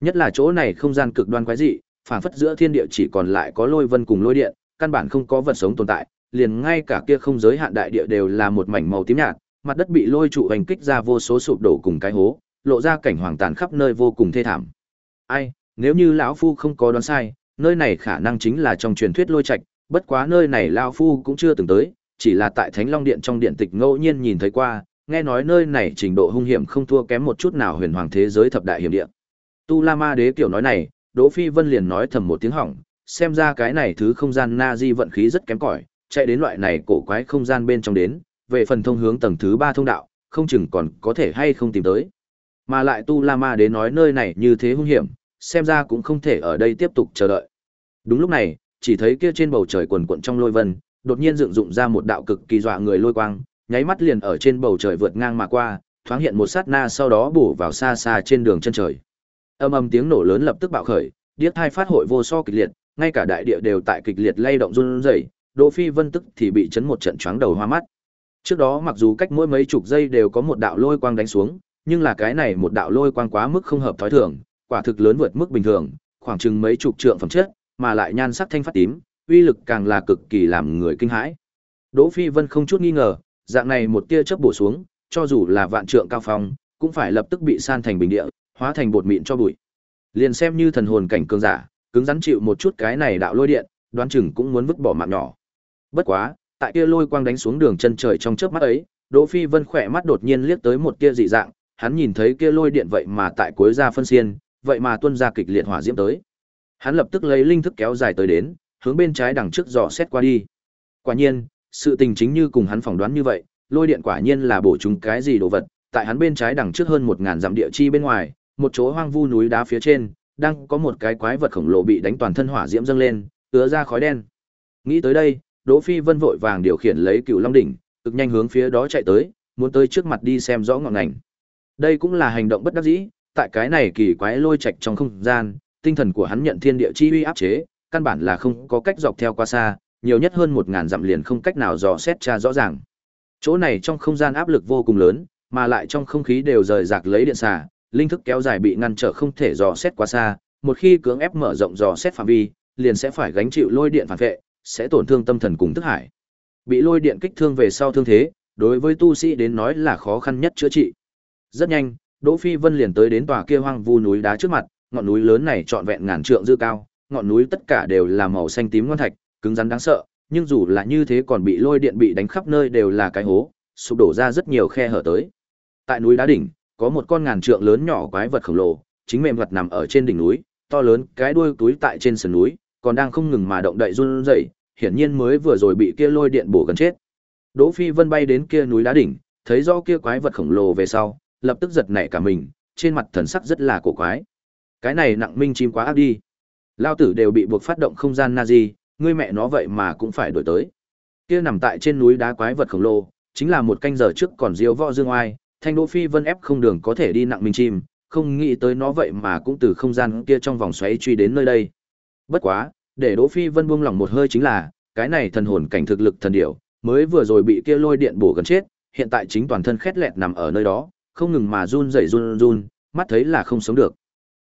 Nhất là chỗ này không gian cực đoan quái dị, phảng phất giữa thiên địa chỉ còn lại có lôi vân cùng lôi điện, căn bản không có vật sống tồn tại, liền ngay cả kia không giới hạn đại địa đều là một mảnh màu tím nhạt, mặt đất bị lôi trụ hành kích ra vô số sụp đổ cùng cái hố, lộ ra cảnh hoàng tàn khắp nơi vô cùng thê thảm. Ai, nếu như lão phu không có đoán sai, nơi này khả năng chính là trong truyền thuyết lôi trạch, bất quá nơi này lão phu cũng chưa từng tới, chỉ là tại Thánh Long Điện trong điện tịch ngẫu nhiên nhìn thấy qua, nghe nói nơi này trình độ hung hiểm không thua kém một chút nào huyền hoàng thế giới thập đại hiểm địa. Tu La Ma Đế kiểu nói này, Đỗ Phi Vân liền nói thầm một tiếng hỏng, xem ra cái này thứ không gian na di vận khí rất kém cỏi, chạy đến loại này cổ quái không gian bên trong đến, về phần thông hướng tầng thứ ba thông đạo, không chừng còn có thể hay không tìm tới. Mà lại Tu La Ma đến nói nơi này như thế hung hiểm, xem ra cũng không thể ở đây tiếp tục chờ đợi. Đúng lúc này, chỉ thấy kia trên bầu trời quần quận trong lôi vân, đột nhiên dựng dụng ra một đạo cực kỳ dọa người lôi quang, nháy mắt liền ở trên bầu trời vượt ngang mà qua, thoáng hiện một sát na sau đó bổ vào xa xa trên đường chân trời. Âm âm tiếng nổ lớn lập tức bạo khởi, điếc thai phát hội vô so kịch liệt, ngay cả đại địa đều tại kịch liệt lay động run rẩy, Đỗ Phi Vân tức thì bị chấn một trận choáng đầu hoa mắt. Trước đó mặc dù cách mỗi mấy chục giây đều có một đạo lôi quang đánh xuống, nhưng là cái này một đạo lôi quang quá mức không hợp thói thường, quả thực lớn vượt mức bình thường, khoảng chừng mấy chục trượng phẩm chất, mà lại nhan sắc thanh phát tím, uy lực càng là cực kỳ làm người kinh hãi. Đỗ Phi Vân không chút nghi ngờ, dạng này một tia chớp bổ xuống, cho dù là vạn trượng cao phong, cũng phải lập tức bị san thành bình địa, hóa thành bột mịn cho bụi. Liền xem như thần hồn cảnh cường giả, cứng rắn chịu một chút cái này đạo lôi điện, đoán chừng cũng muốn vứt bỏ mạng nhỏ. Bất quá, tại kia lôi quang đánh xuống đường chân trời trong chớp mắt ấy, Đỗ Phi Vân khỏe mắt đột nhiên liếc tới một tia dị dạng, hắn nhìn thấy kia lôi điện vậy mà tại cuối ra phân xiên, vậy mà tuôn ra kịch liệt hỏa diễm tới. Hắn lập tức lấy linh thức kéo dài tới đến, hướng bên trái đằng trước dò xét qua đi. Quả nhiên, sự tình chính như cùng hắn phỏng đoán như vậy, lôi điện quả nhiên là bổ chúng cái gì đồ vật, tại hắn bên trái đằng trước hơn một ngàn dặm địa chi bên ngoài, một chỗ hoang vu núi đá phía trên, đang có một cái quái vật khổng lồ bị đánh toàn thân hỏa diễm dâng lên, ứa ra khói đen. Nghĩ tới đây, Đỗ Phi Vân vội vàng điều khiển lấy Cựu Long đỉnh, cực nhanh hướng phía đó chạy tới, muốn tới trước mặt đi xem rõ ngọn ngành. Đây cũng là hành động bất đắc dĩ, tại cái này kỳ quái lôi trạch trong không gian, tinh thần của hắn nhận thiên địa chi uy áp chế, căn bản là không có cách dọc theo qua xa, nhiều nhất hơn một ngàn dặm liền không cách nào dò xét tra rõ ràng. Chỗ này trong không gian áp lực vô cùng lớn, mà lại trong không khí đều rời rạc lấy điện xả, linh thức kéo dài bị ngăn trở không thể dò xét quá xa, một khi cưỡng ép mở rộng dò xét phạm vi, liền sẽ phải gánh chịu lôi điện phản vệ, sẽ tổn thương tâm thần cùng thức hải. Bị lôi điện kích thương về sau thương thế, đối với tu sĩ đến nói là khó khăn nhất chữa trị. Rất nhanh, Đỗ Phi Vân liền tới đến tòa kia hoang vu núi đá trước mặt, ngọn núi lớn này trọn vẹn ngàn trượng dư cao, ngọn núi tất cả đều là màu xanh tím ngon thạch, cứng rắn đáng sợ, nhưng dù là như thế còn bị lôi điện bị đánh khắp nơi đều là cái hố, sụp đổ ra rất nhiều khe hở tới. Tại núi đá đỉnh, có một con ngàn trượng lớn nhỏ quái vật khổng lồ, chính mềm vật nằm ở trên đỉnh núi, to lớn, cái đuôi túi tại trên sườn núi, còn đang không ngừng mà động đậy run rẩy, hiển nhiên mới vừa rồi bị kia lôi điện bổ gần chết. Đỗ Phi Vân bay đến kia núi đá đỉnh, thấy rõ kia quái vật khổng lồ về sau, lập tức giật nảy cả mình, trên mặt thần sắc rất là cổ quái. Cái này nặng minh chim quá ác đi. Lao tử đều bị buộc phát động không gian Nazi, ngươi mẹ nó vậy mà cũng phải đổi tới. Kia nằm tại trên núi đá quái vật khổng lồ, chính là một canh giờ trước còn diêu võ dương oai, thanh đỗ phi vân ép không đường có thể đi nặng minh chim, không nghĩ tới nó vậy mà cũng từ không gian kia trong vòng xoáy truy đến nơi đây. Bất quá, để Đỗ Phi Vân buông lỏng một hơi chính là, cái này thần hồn cảnh thực lực thần điểu, mới vừa rồi bị kia lôi điện bổ gần chết, hiện tại chính toàn thân khét lẹt nằm ở nơi đó, không ngừng mà run rẩy run run, mắt thấy là không sống được.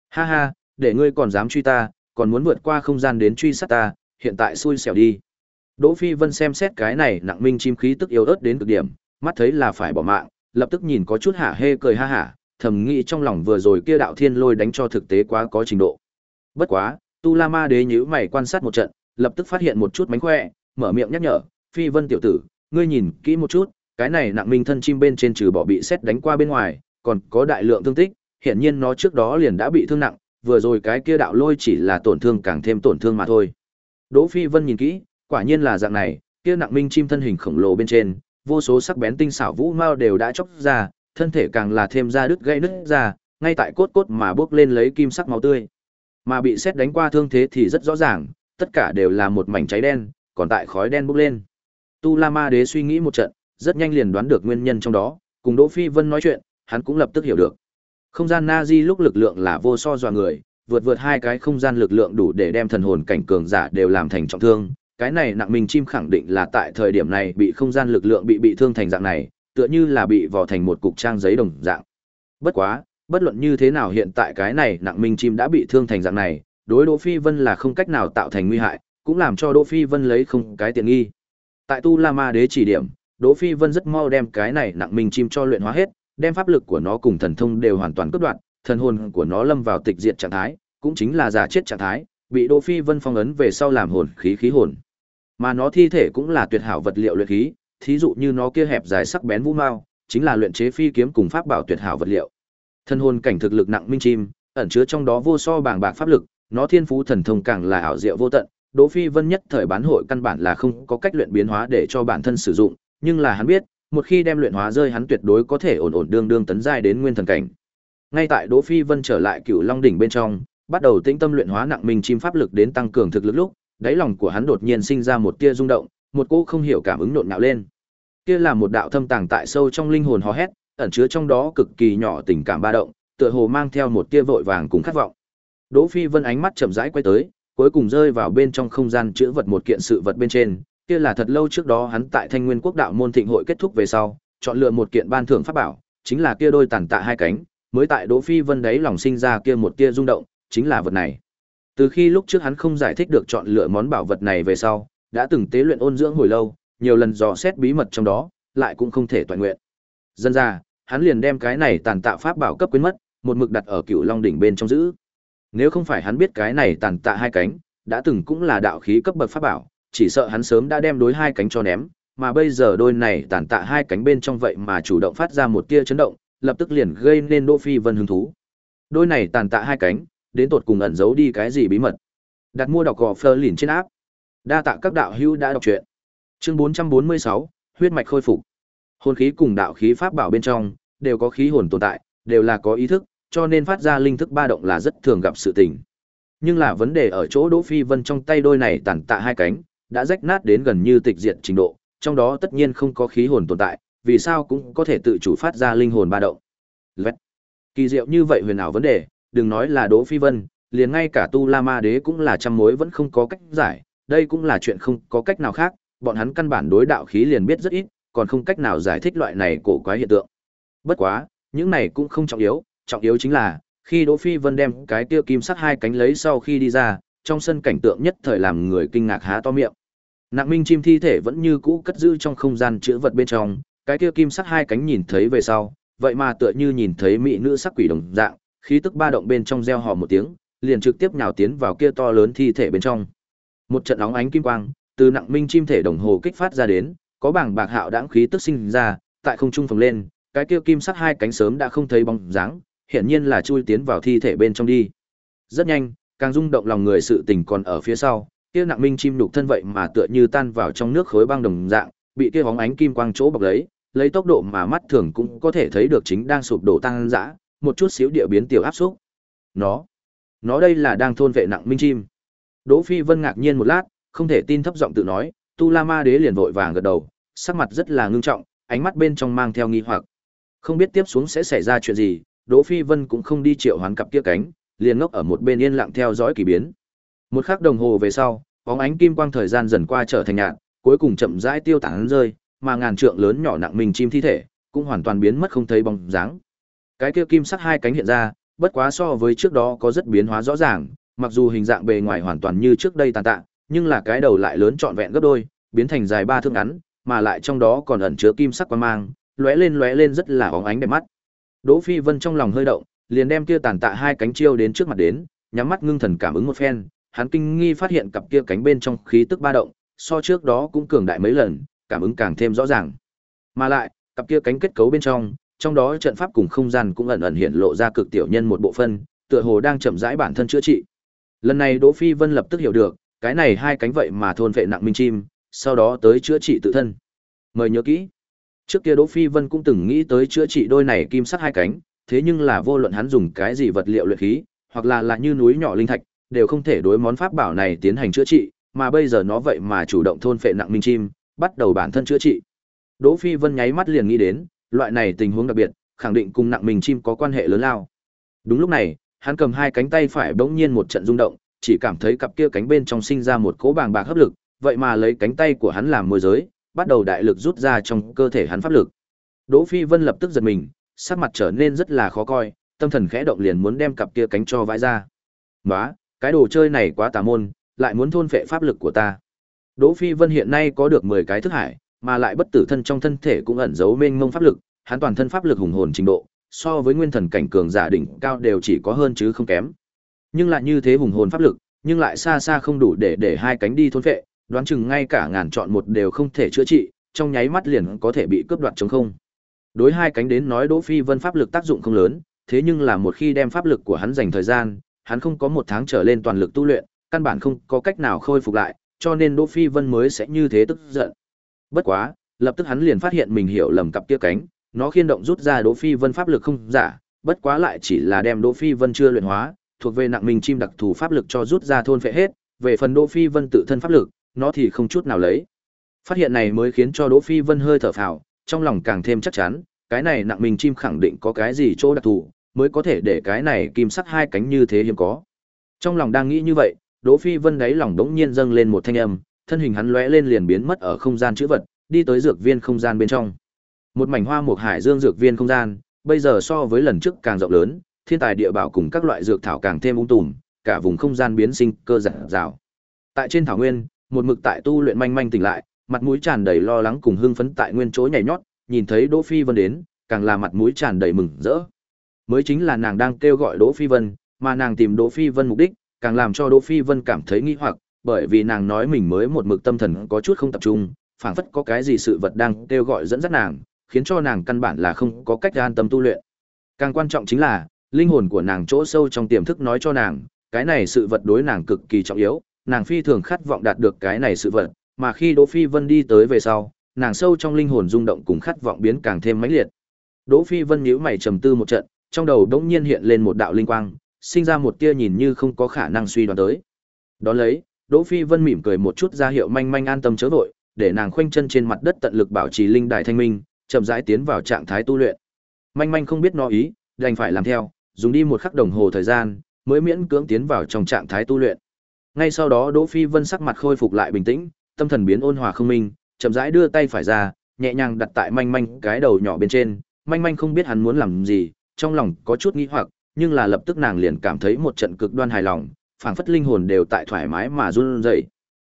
Ha ha, để ngươi còn dám truy ta, còn muốn vượt qua không gian đến truy sát ta, hiện tại xui xẻo đi. Đỗ Phi Vân xem xét cái này nặng minh chim khí tức yếu ớt đến cực điểm, mắt thấy là phải bỏ mạng, lập tức nhìn có chút hả hê cười ha hả, thầm nghĩ trong lòng vừa rồi kia đạo thiên lôi đánh cho thực tế quá có trình độ. Bất quá, Tu La Ma Đế nhíu mày quan sát một trận, lập tức phát hiện một chút mánh khỏe, mở miệng nhắc nhở, "Phi Vân tiểu tử, ngươi nhìn kỹ một chút, cái này nặng minh thân chim bên trên trừ bỏ bị sét đánh qua bên ngoài, còn có đại lượng thương tích, hiển nhiên nó trước đó liền đã bị thương nặng, vừa rồi cái kia đạo lôi chỉ là tổn thương càng thêm tổn thương mà thôi." Đỗ Phi Vân nhìn kỹ, quả nhiên là dạng này, kia nặng minh chim thân hình khổng lồ bên trên, vô số sắc bén tinh xảo vũ mao đều đã chóc ra, thân thể càng là thêm ra đứt gãy nứt ra, ngay tại cốt cốt mà bước lên lấy kim sắc máu tươi. Mà bị xét đánh qua thương thế thì rất rõ ràng, tất cả đều là một mảnh cháy đen, còn tại khói đen bốc lên. Tu La Ma Đế suy nghĩ một trận, rất nhanh liền đoán được nguyên nhân trong đó, cùng Đỗ Phi Vân nói chuyện, hắn cũng lập tức hiểu được. Không gian Nazi lúc lực lượng là vô so dọa người, vượt vượt hai cái không gian lực lượng đủ để đem thần hồn cảnh cường giả đều làm thành trọng thương. Cái này nặng mình chim khẳng định là tại thời điểm này bị không gian lực lượng bị bị thương thành dạng này, tựa như là bị vò thành một cục trang giấy đồng dạng. Bất quá, bất luận như thế nào hiện tại cái này nặng minh chim đã bị thương thành dạng này, đối Đỗ Phi Vân là không cách nào tạo thành nguy hại, cũng làm cho Đỗ Phi Vân lấy không cái tiện nghi. Tại Tu La Ma Đế chỉ điểm, Đỗ Phi Vân rất mau đem cái này nặng minh chim cho luyện hóa hết, đem pháp lực của nó cùng thần thông đều hoàn toàn cắt đoạn, thần hồn của nó lâm vào tịch diệt trạng thái, cũng chính là giả chết trạng thái, bị Đỗ Phi Vân phong ấn về sau làm hồn khí khí hồn. Mà nó thi thể cũng là tuyệt hảo vật liệu luyện khí, thí dụ như nó kia hẹp dài sắc bén vũ mao, chính là luyện chế phi kiếm cùng pháp bảo tuyệt hảo vật liệu. Thân hồn cảnh thực lực nặng minh chim, ẩn chứa trong đó vô so bảng bạc pháp lực, nó thiên phú thần thông càng là ảo diệu vô tận. Đỗ Phi Vân nhất thời bán hội căn bản là không có cách luyện biến hóa để cho bản thân sử dụng, nhưng là hắn biết, một khi đem luyện hóa rơi hắn tuyệt đối có thể ổn ổn đương đương tấn giai đến nguyên thần cảnh. Ngay tại Đỗ Phi Vân trở lại Cửu Long đỉnh bên trong, bắt đầu tĩnh tâm luyện hóa nặng minh chim pháp lực đến tăng cường thực lực lúc, đáy lòng của hắn đột nhiên sinh ra một tia rung động, một cỗ không hiểu cảm ứng nộn nhạo lên. Kia là một đạo thâm tàng tại sâu trong linh hồn hò hét, ẩn chứa trong đó cực kỳ nhỏ tình cảm ba động, tựa hồ mang theo một tia vội vàng cùng khát vọng. Đỗ Phi Vân ánh mắt chậm rãi quay tới, cuối cùng rơi vào bên trong không gian chứa vật một kiện sự vật bên trên, kia là thật lâu trước đó hắn tại Thanh Nguyên Quốc đạo môn thịnh hội kết thúc về sau, chọn lựa một kiện ban thưởng pháp bảo, chính là kia đôi tàn tạ hai cánh, mới tại Đỗ Phi Vân đấy lòng sinh ra kia một tia rung động, chính là vật này. Từ khi lúc trước hắn không giải thích được chọn lựa món bảo vật này về sau, đã từng tế luyện ôn dưỡng hồi lâu, nhiều lần dò xét bí mật trong đó, lại cũng không thể toàn nguyện. Dân ra, hắn liền đem cái này tàn tạ pháp bảo cấp quyến mất, một mực đặt ở Cựu Long đỉnh bên trong giữ. Nếu không phải hắn biết cái này tàn tạ hai cánh, đã từng cũng là đạo khí cấp bậc pháp bảo, chỉ sợ hắn sớm đã đem đối hai cánh cho ném, mà bây giờ đôi này tàn tạ hai cánh bên trong vậy mà chủ động phát ra một tia chấn động, lập tức liền gây nên Đỗ Phi Vân hứng thú. Đôi này tàn tạ hai cánh, đến tột cùng ẩn giấu đi cái gì bí mật. Đặt mua đọc gò Fleur lìn trên áp. Đa tạ các đạo hữu đã đọc truyện. Chương 446, huyết mạch khôi phục. Hồn khí cùng đạo khí pháp bảo bên trong đều có khí hồn tồn tại, đều là có ý thức, cho nên phát ra linh thức ba động là rất thường gặp sự tình. Nhưng là vấn đề ở chỗ Đỗ Phi Vân trong tay đôi này tàn tạ hai cánh, đã rách nát đến gần như tịch diệt trình độ, trong đó tất nhiên không có khí hồn tồn tại, vì sao cũng có thể tự chủ phát ra linh hồn ba động. Lết. Kỳ diệu như vậy huyền ảo vấn đề, đừng nói là Đỗ Phi Vân, liền ngay cả Tu La Ma Đế cũng là trăm mối vẫn không có cách giải, đây cũng là chuyện không có cách nào khác, bọn hắn căn bản đối đạo khí liền biết rất ít, còn không cách nào giải thích loại này cổ quái hiện tượng. Bất quá, những này cũng không trọng yếu, trọng yếu chính là khi Đỗ Phi Vân đem cái kia kim sắt hai cánh lấy sau khi đi ra, trong sân cảnh tượng nhất thời làm người kinh ngạc há to miệng. Nặng Minh chim thi thể vẫn như cũ cất giữ trong không gian chứa vật bên trong, cái kia kim sắt hai cánh nhìn thấy về sau, vậy mà tựa như nhìn thấy mỹ nữ sắc quỷ đồng dạng, khí tức ba động bên trong reo hò một tiếng, liền trực tiếp nhào tiến vào kia to lớn thi thể bên trong. Một trận óng ánh kim quang, từ nặng minh chim thể đồng hồ kích phát ra đến, có bảng bạc hạo đãng khí tức sinh ra, tại không trung phồng lên, cái kia kim sắt hai cánh sớm đã không thấy bóng dáng, hiển nhiên là chui tiến vào thi thể bên trong đi. Rất nhanh, càng rung động lòng người sự tình còn ở phía sau, kia nặng minh chim nhục thân vậy mà tựa như tan vào trong nước khối băng đồng dạng, bị kia bóng ánh kim quang chỗ bọc lấy, lấy tốc độ mà mắt thường cũng có thể thấy được chính đang sụp đổ tăng dã, một chút xíu địa biến tiểu áp xúc. Nó, nó đây là đang thôn vệ nặng minh chim. Đỗ Phi Vân ngạc nhiên một lát, không thể tin thấp giọng tự nói, Tu La Ma Đế liền vội vàng gật đầu, sắc mặt rất là ngưng trọng, ánh mắt bên trong mang theo nghi hoặc. Không biết tiếp xuống sẽ xảy ra chuyện gì, Đỗ Phi Vân cũng không đi triệu hoán cặp kia cánh, liền ngốc ở một bên yên lặng theo dõi kỳ biến. Một khắc đồng hồ về sau, bóng ánh kim quang thời gian dần qua trở thành nhạt, cuối cùng chậm rãi tiêu tán rơi, mà ngàn trượng lớn nhỏ nặng mình chim thi thể cũng hoàn toàn biến mất không thấy bóng dáng. Cái kia kim sắc hai cánh hiện ra, bất quá so với trước đó có rất biến hóa rõ ràng, mặc dù hình dạng bề ngoài hoàn toàn như trước đây tàn tạ, nhưng là cái đầu lại lớn trọn vẹn gấp đôi, biến thành dài ba thước ngắn, mà lại trong đó còn ẩn chứa kim sắc quang mang, lóe lên lóe lên rất là óng ánh đẹp mắt. Đỗ Phi Vân trong lòng hơi động, liền đem kia tàn tạ hai cánh chiêu đến trước mặt đến, nhắm mắt ngưng thần cảm ứng một phen, hắn kinh nghi phát hiện cặp kia cánh bên trong khí tức ba động, so trước đó cũng cường đại mấy lần, cảm ứng càng thêm rõ ràng. Mà lại, cặp kia cánh kết cấu bên trong, trong đó trận pháp cùng không gian cũng ẩn ẩn hiện lộ ra cực tiểu nhân một bộ phân, tựa hồ đang chậm rãi bản thân chữa trị. Lần này Đỗ Phi Vân lập tức hiểu được, cái này hai cánh vậy mà thôn vệ nặng minh chim, sau đó tới chữa trị tự thân. Mời nhớ kỹ. Trước kia Đỗ Phi Vân cũng từng nghĩ tới chữa trị đôi này kim sắc hai cánh, thế nhưng là vô luận hắn dùng cái gì vật liệu luyện khí, hoặc là là như núi nhỏ linh thạch, đều không thể đối món pháp bảo này tiến hành chữa trị, mà bây giờ nó vậy mà chủ động thôn phệ nặng minh chim, bắt đầu bản thân chữa trị. Đỗ Phi Vân nháy mắt liền nghĩ đến, loại này tình huống đặc biệt, khẳng định cùng nặng mình chim có quan hệ lớn lao. Đúng lúc này, hắn cầm hai cánh tay phải bỗng nhiên một trận rung động, chỉ cảm thấy cặp kia cánh bên trong sinh ra một cỗ bàng bạc hấp lực, vậy mà lấy cánh tay của hắn làm môi giới, bắt đầu đại lực rút ra trong cơ thể hắn pháp lực. Đỗ Phi Vân lập tức giật mình, sắc mặt trở nên rất là khó coi, tâm thần khẽ động liền muốn đem cặp kia cánh cho vãi ra. "Nóa, cái đồ chơi này quá tà môn, lại muốn thôn phệ pháp lực của ta." Đỗ Phi Vân hiện nay có được 10 cái thức hải, mà lại bất tử thân trong thân thể cũng ẩn giấu mênh mông pháp lực, hắn toàn thân pháp lực hùng hồn trình độ, so với nguyên thần cảnh cường giả đỉnh cao đều chỉ có hơn chứ không kém. Nhưng lại như thế hùng hồn pháp lực, nhưng lại xa xa không đủ để để hai cánh đi thôn phệ, đoán chừng ngay cả ngàn chọn một đều không thể chữa trị, trong nháy mắt liền có thể bị cướp đoạt trống không. Đối hai cánh đến nói Đỗ Phi Vân pháp lực tác dụng không lớn, thế nhưng là một khi đem pháp lực của hắn dành thời gian, hắn không có một tháng trở lên toàn lực tu luyện, căn bản không có cách nào khôi phục lại, cho nên Đỗ Phi Vân mới sẽ như thế tức giận. Bất quá, lập tức hắn liền phát hiện mình hiểu lầm cặp kia cánh, nó khiên động rút ra Đỗ Phi Vân pháp lực không giả, bất quá lại chỉ là đem Đỗ Phi Vân chưa luyện hóa, thuộc về nặng mình chim đặc thù pháp lực cho rút ra thôn phệ hết, về phần Đỗ Phi Vân tự thân pháp lực, nó thì không chút nào lấy. Phát hiện này mới khiến cho Đỗ Phi Vân hơi thở phào, trong lòng càng thêm chắc chắn, cái này nặng mình chim khẳng định có cái gì chỗ đặc thù, mới có thể để cái này kim sắc hai cánh như thế hiếm có. Trong lòng đang nghĩ như vậy, Đỗ Phi Vân đáy lòng đống nhiên dâng lên một thanh âm, thân hình hắn lóe lên liền biến mất ở không gian chữ vật, đi tới dược viên không gian bên trong. Một mảnh hoa mục hải dương dược viên không gian, bây giờ so với lần trước càng rộng lớn, thiên tài địa bảo cùng các loại dược thảo càng thêm ung tùm, cả vùng không gian biến sinh cơ dạng rào. Tại trên thảo nguyên, một mực tại tu luyện manh manh tỉnh lại, mặt mũi tràn đầy lo lắng cùng hưng phấn tại nguyên chỗ nhảy nhót, nhìn thấy Đỗ Phi Vân đến, càng là mặt mũi tràn đầy mừng rỡ. Mới chính là nàng đang kêu gọi Đỗ Phi Vân, mà nàng tìm Đỗ Phi Vân mục đích, càng làm cho Đỗ Phi Vân cảm thấy nghi hoặc, bởi vì nàng nói mình mới một mực tâm thần có chút không tập trung, phảng phất có cái gì sự vật đang kêu gọi dẫn dắt nàng, khiến cho nàng căn bản là không có cách an tâm tu luyện. Càng quan trọng chính là, linh hồn của nàng chỗ sâu trong tiềm thức nói cho nàng, cái này sự vật đối nàng cực kỳ trọng yếu, nàng phi thường khát vọng đạt được cái này sự vật, mà khi Đỗ Phi Vân đi tới về sau, nàng sâu trong linh hồn rung động cùng khát vọng biến càng thêm mãnh liệt. Đỗ Phi Vân nhíu mày trầm tư một trận, trong đầu đống nhiên hiện lên một đạo linh quang, sinh ra một tia nhìn như không có khả năng suy đoán tới. Đó lấy, Đỗ Phi Vân mỉm cười một chút ra hiệu manh manh an tâm chớ vội, để nàng khoanh chân trên mặt đất tận lực bảo trì linh đài thanh minh, chậm rãi tiến vào trạng thái tu luyện. Manh manh không biết nó ý, đành phải làm theo, dùng đi một khắc đồng hồ thời gian, mới miễn cưỡng tiến vào trong trạng thái tu luyện. Ngay sau đó Đỗ Phi Vân sắc mặt khôi phục lại bình tĩnh, tâm thần biến ôn hòa không minh, chậm rãi đưa tay phải ra, nhẹ nhàng đặt tại manh manh cái đầu nhỏ bên trên, manh manh không biết hắn muốn làm gì, trong lòng có chút nghi hoặc, nhưng là lập tức nàng liền cảm thấy một trận cực đoan hài lòng, phảng phất linh hồn đều tại thoải mái mà run rẩy.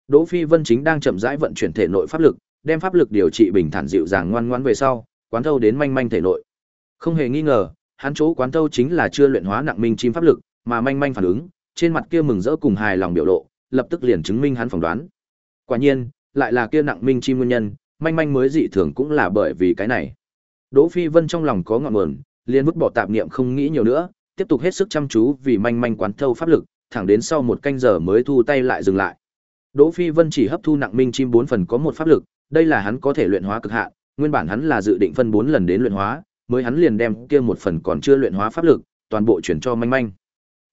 Đỗ Phi Vân chính đang chậm rãi vận chuyển thể nội pháp lực, đem pháp lực điều trị bình thản dịu dàng ngoan ngoãn về sau, quán thâu đến manh manh thể nội. Không hề nghi ngờ, hắn chỗ quán thâu chính là chưa luyện hóa nặng minh chim pháp lực, mà manh manh phản ứng, trên mặt kia mừng rỡ cùng hài lòng biểu lộ, lập tức liền chứng minh hắn phỏng đoán. Quả nhiên, lại là kia nặng minh chim nguyên nhân, manh manh mới dị thường cũng là bởi vì cái này. Đỗ Phi Vân trong lòng có ngọn nguồn, liền vứt bỏ tạp niệm không nghĩ nhiều nữa, tiếp tục hết sức chăm chú vì manh manh quán thâu pháp lực, thẳng đến sau một canh giờ mới thu tay lại dừng lại. Đỗ Phi Vân chỉ hấp thu nặng minh chim 4 phần có một pháp lực, đây là hắn có thể luyện hóa cực hạn, nguyên bản hắn là dự định phân 4 lần đến luyện hóa, mới hắn liền đem kia một phần còn chưa luyện hóa pháp lực, toàn bộ chuyển cho manh manh.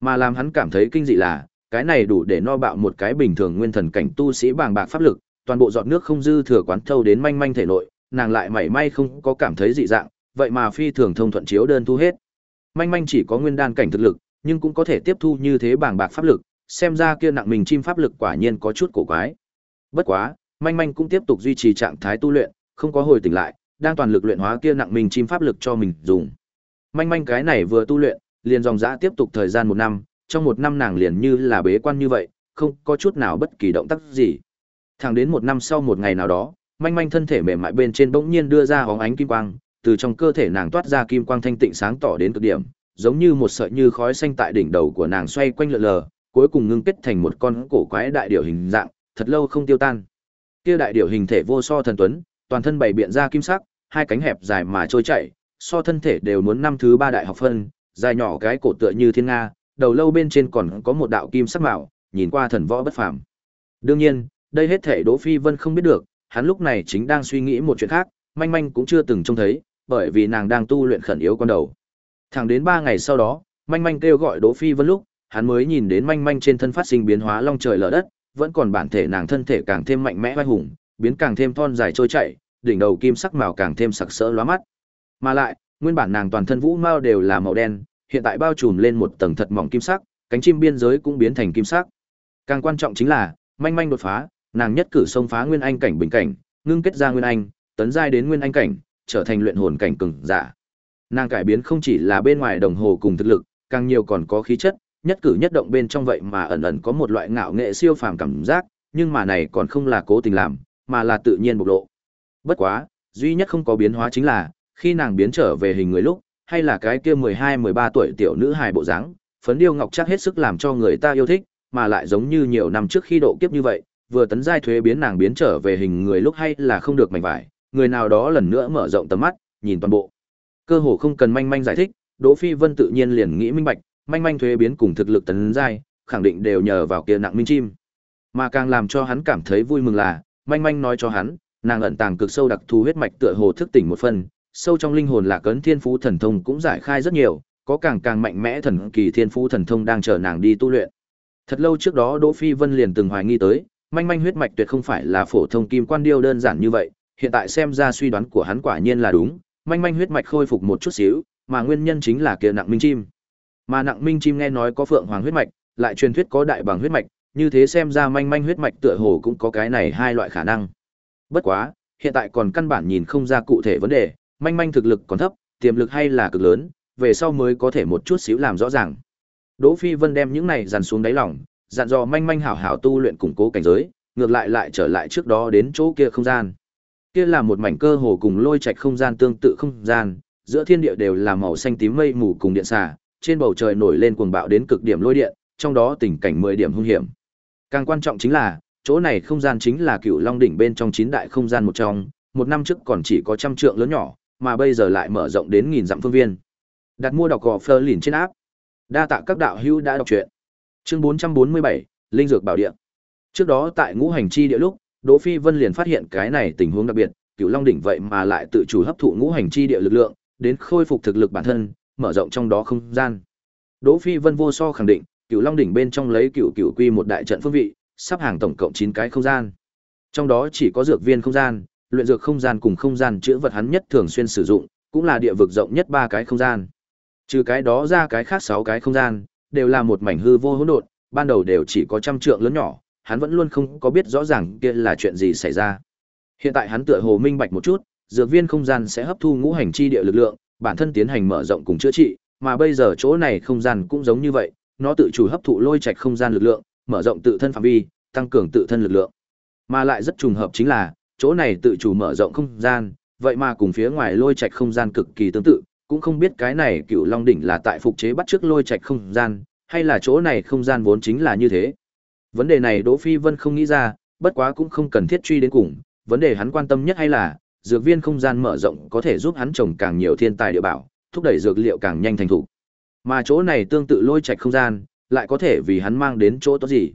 Mà làm hắn cảm thấy kinh dị là, cái này đủ để no bạo một cái bình thường nguyên thần cảnh tu sĩ bàng bạc pháp lực, toàn bộ giọt nước không dư thừa quán thâu đến manh manh thể nội, nàng lại mảy may không có cảm thấy dị dạng, vậy mà phi thường thông thuận chiếu đơn thu hết. Manh manh chỉ có nguyên đan cảnh thực lực, nhưng cũng có thể tiếp thu như thế bảng bạc pháp lực, xem ra kia nặng mình chim pháp lực quả nhiên có chút cổ quái. Bất quá, manh manh cũng tiếp tục duy trì trạng thái tu luyện, không có hồi tỉnh lại, đang toàn lực luyện hóa kia nặng mình chim pháp lực cho mình dùng. Manh manh cái này vừa tu luyện, liền dòng dã tiếp tục thời gian một năm, trong một năm nàng liền như là bế quan như vậy, không có chút nào bất kỳ động tác gì. Thẳng đến một năm sau một ngày nào đó, manh manh thân thể mềm mại bên trên bỗng nhiên đưa ra hóng ánh kim quang, từ trong cơ thể nàng toát ra kim quang thanh tịnh sáng tỏ đến cực điểm, giống như một sợi như khói xanh tại đỉnh đầu của nàng xoay quanh lượn lờ, cuối cùng ngưng kết thành một con cổ quái đại điểu hình dạng, thật lâu không tiêu tan. Kia đại điểu hình thể vô so thần tuấn, toàn thân bảy biện ra kim sắc, hai cánh hẹp dài mà trôi chảy, so thân thể đều muốn năm thứ ba đại học phân, dài nhỏ cái cổ tựa như thiên nga, đầu lâu bên trên còn có một đạo kim sắc mạo, nhìn qua thần võ bất phàm. Đương nhiên, đây hết thể Đỗ Phi Vân không biết được, hắn lúc này chính đang suy nghĩ một chuyện khác, manh manh cũng chưa từng trông thấy, bởi vì nàng đang tu luyện khẩn yếu con đầu. Thẳng đến 3 ngày sau đó, manh manh kêu gọi Đỗ Phi Vân lúc, hắn mới nhìn đến manh manh trên thân phát sinh biến hóa long trời lở đất, vẫn còn bản thể nàng thân thể càng thêm mạnh mẽ vai hùng, biến càng thêm thon dài trôi chảy, đỉnh đầu kim sắc màu càng thêm sặc sỡ lóa mắt. Mà lại, nguyên bản nàng toàn thân vũ mao đều là màu đen, hiện tại bao trùm lên một tầng thật mỏng kim sắc, cánh chim biên giới cũng biến thành kim sắc. Càng quan trọng chính là, manh manh đột phá, nàng nhất cử xông phá nguyên anh cảnh bình cảnh, ngưng kết ra nguyên anh, tấn giai đến nguyên anh cảnh, trở thành luyện hồn cảnh cường giả. Nàng cải biến không chỉ là bên ngoài đồng hồ cùng thực lực, càng nhiều còn có khí chất, nhất cử nhất động bên trong vậy mà ẩn ẩn có một loại ngạo nghệ siêu phàm cảm giác, nhưng mà này còn không là cố tình làm, mà là tự nhiên bộc lộ. Bất quá, duy nhất không có biến hóa chính là, khi nàng biến trở về hình người lúc, hay là cái kia 12-13 tuổi tiểu nữ hài bộ dáng, phấn điêu ngọc chắc hết sức làm cho người ta yêu thích, mà lại giống như nhiều năm trước khi độ kiếp như vậy, vừa tấn giai thuế biến nàng biến trở về hình người lúc hay là không được mảnh vải, người nào đó lần nữa mở rộng tầm mắt, nhìn toàn bộ. Cơ hồ không cần manh manh giải thích, Đỗ Phi Vân tự nhiên liền nghĩ minh bạch, manh manh thuế biến cùng thực lực tấn giai, khẳng định đều nhờ vào kia nặng minh chim. Mà càng làm cho hắn cảm thấy vui mừng là, manh manh nói cho hắn, nàng ẩn tàng cực sâu đặc thù huyết mạch tựa hồ thức tỉnh một phần, sâu trong linh hồn là cấn thiên phú thần thông cũng giải khai rất nhiều, có càng càng mạnh mẽ thần kỳ thiên phú thần thông đang chờ nàng đi tu luyện. Thật lâu trước đó Đỗ Phi Vân liền từng hoài nghi tới, manh manh huyết mạch tuyệt không phải là phổ thông kim quan điêu đơn giản như vậy, hiện tại xem ra suy đoán của hắn quả nhiên là đúng, manh manh huyết mạch khôi phục một chút xíu, mà nguyên nhân chính là kia nặng minh chim. Mà nặng minh chim nghe nói có phượng hoàng huyết mạch, lại truyền thuyết có đại bằng huyết mạch, như thế xem ra manh manh huyết mạch tựa hồ cũng có cái này hai loại khả năng. Bất quá, hiện tại còn căn bản nhìn không ra cụ thể vấn đề, manh manh thực lực còn thấp, tiềm lực hay là cực lớn, về sau mới có thể một chút xíu làm rõ ràng. Đỗ Phi Vân đem những này dàn xuống đáy lòng, dặn dò manh manh hảo hảo tu luyện củng cố cảnh giới, ngược lại lại trở lại trước đó đến chỗ kia không gian. Kia là một mảnh cơ hồ cùng lôi trạch không gian tương tự không gian, giữa thiên địa đều là màu xanh tím mây mù cùng điện xà, trên bầu trời nổi lên cuồng bạo đến cực điểm lôi điện, trong đó tình cảnh 10 điểm hung hiểm. Càng quan trọng chính là, chỗ này không gian chính là Cựu Long đỉnh bên trong chín đại không gian một trong, một năm trước còn chỉ có trăm trượng lớn nhỏ, mà bây giờ lại mở rộng đến nghìn dặm phương viên. Đặt mua đọc gò phơ lìn trên áp. Đa tạ các đạo hữu đã đọc truyện. Chương 447, Linh dược bảo điện. Trước đó tại ngũ hành chi địa lúc, Đỗ Phi Vân liền phát hiện cái này tình huống đặc biệt, Cửu Long đỉnh vậy mà lại tự chủ hấp thụ ngũ hành chi địa lực lượng, đến khôi phục thực lực bản thân, mở rộng trong đó không gian. Đỗ Phi Vân vô so khẳng định, Cửu Long đỉnh bên trong lấy Cửu Cửu Quy một đại trận phương vị, sắp hàng tổng cộng 9 cái không gian. Trong đó chỉ có dược viên không gian, luyện dược không gian cùng không gian chữa vật hắn nhất thường xuyên sử dụng, cũng là địa vực rộng nhất ba cái không gian. Trừ cái đó ra cái khác 6 cái không gian, đều là một mảnh hư vô hỗn độn, ban đầu đều chỉ có trăm trượng lớn nhỏ, hắn vẫn luôn không có biết rõ ràng kia là chuyện gì xảy ra. Hiện tại hắn tựa hồ minh bạch một chút, dược viên không gian sẽ hấp thu ngũ hành chi địa lực lượng, bản thân tiến hành mở rộng cùng chữa trị, mà bây giờ chỗ này không gian cũng giống như vậy, nó tự chủ hấp thụ lôi trạch không gian lực lượng, mở rộng tự thân phạm vi, tăng cường tự thân lực lượng. Mà lại rất trùng hợp chính là, chỗ này tự chủ mở rộng không gian, vậy mà cùng phía ngoài lôi trạch không gian cực kỳ tương tự, cũng không biết cái này Cựu Long đỉnh là tại phục chế bắt trước lôi trạch không gian, hay là chỗ này không gian vốn chính là như thế. Vấn đề này Đỗ Phi Vân không nghĩ ra, bất quá cũng không cần thiết truy đến cùng, vấn đề hắn quan tâm nhất hay là, dược viên không gian mở rộng có thể giúp hắn trồng càng nhiều thiên tài địa bảo, thúc đẩy dược liệu càng nhanh thành thủ. Mà chỗ này tương tự lôi trạch không gian, lại có thể vì hắn mang đến chỗ tốt gì.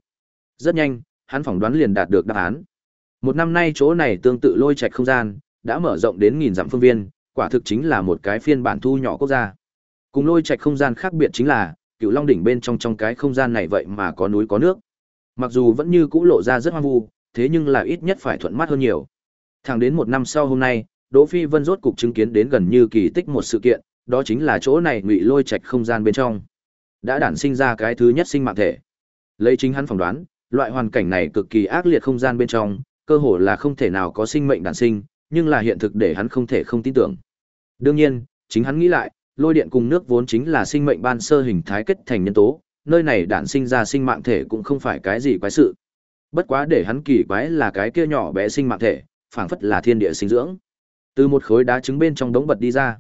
Rất nhanh, hắn phỏng đoán liền đạt được đáp án. Một năm nay chỗ này tương tự lôi trạch không gian, đã mở rộng đến nghìn dặm phương viên, quả thực chính là một cái phiên bản thu nhỏ quốc gia. Cùng lôi trạch không gian khác biệt chính là, cựu long đỉnh bên trong trong cái không gian này vậy mà có núi có nước. Mặc dù vẫn như cũ lộ ra rất hoang vu, thế nhưng là ít nhất phải thuận mắt hơn nhiều. Thẳng đến một năm sau hôm nay, Đỗ Phi Vân rốt cục chứng kiến đến gần như kỳ tích một sự kiện, đó chính là chỗ này ngụy lôi trạch không gian bên trong. Đã đản sinh ra cái thứ nhất sinh mạng thể. Lấy chính hắn phỏng đoán, loại hoàn cảnh này cực kỳ ác liệt không gian bên trong, cơ hồ là không thể nào có sinh mệnh đản sinh, nhưng là hiện thực để hắn không thể không tin tưởng. Đương nhiên, chính hắn nghĩ lại, lôi điện cùng nước vốn chính là sinh mệnh ban sơ hình thái kết thành nhân tố, nơi này đản sinh ra sinh mạng thể cũng không phải cái gì quái sự. Bất quá để hắn kỳ quái là cái kia nhỏ bé sinh mạng thể, phảng phất là thiên địa sinh dưỡng. Từ một khối đá trứng bên trong đống bật đi ra.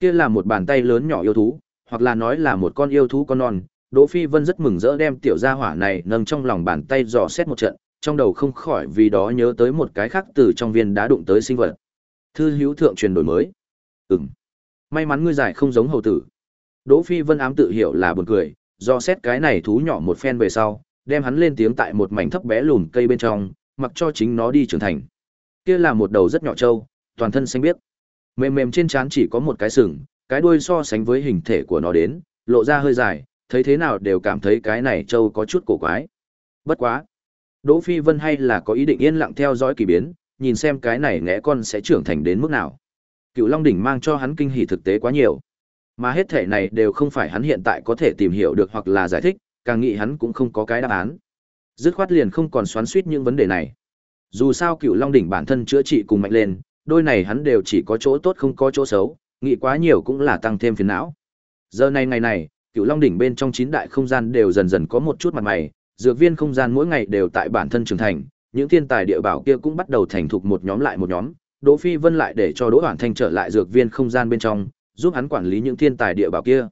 Kia là một bàn tay lớn nhỏ yêu thú, hoặc là nói là một con yêu thú con non. Đỗ Phi Vân rất mừng rỡ đem tiểu gia hỏa này nâng trong lòng bàn tay dò xét một trận, trong đầu không khỏi vì đó nhớ tới một cái khác từ trong viên đá đụng tới sinh vật. Thư hữu thượng truyền đổi mới. Ừm. May mắn ngươi giải không giống hầu tử. Đỗ Phi Vân ám tự hiểu là buồn cười, do xét cái này thú nhỏ một phen về sau, đem hắn lên tiếng tại một mảnh thấp bé lùn cây bên trong, mặc cho chính nó đi trưởng thành. Kia là một đầu rất nhỏ trâu, toàn thân xanh biếc. Mềm mềm trên trán chỉ có một cái sừng, cái đuôi so sánh với hình thể của nó đến, lộ ra hơi dài, thấy thế nào đều cảm thấy cái này trâu có chút cổ quái. Bất quá, Đỗ Phi Vân hay là có ý định yên lặng theo dõi kỳ biến, nhìn xem cái này ngẽ con sẽ trưởng thành đến mức nào. Cựu Long đỉnh mang cho hắn kinh hỉ thực tế quá nhiều. Mà hết thể này đều không phải hắn hiện tại có thể tìm hiểu được hoặc là giải thích, càng nghĩ hắn cũng không có cái đáp án. Dứt khoát liền không còn xoắn suýt những vấn đề này. Dù sao Cựu Long đỉnh bản thân chữa trị cùng mạnh lên, đôi này hắn đều chỉ có chỗ tốt không có chỗ xấu, nghĩ quá nhiều cũng là tăng thêm phiền não. Giờ này ngày này, Cựu Long đỉnh bên trong chín đại không gian đều dần dần có một chút mặt mày, dược viên không gian mỗi ngày đều tại bản thân trưởng thành, những thiên tài địa bảo kia cũng bắt đầu thành thục một nhóm lại một nhóm. Đỗ Phi Vân lại để cho Đỗ Hoàn Thanh trở lại dược viên không gian bên trong, giúp hắn quản lý những thiên tài địa bảo kia.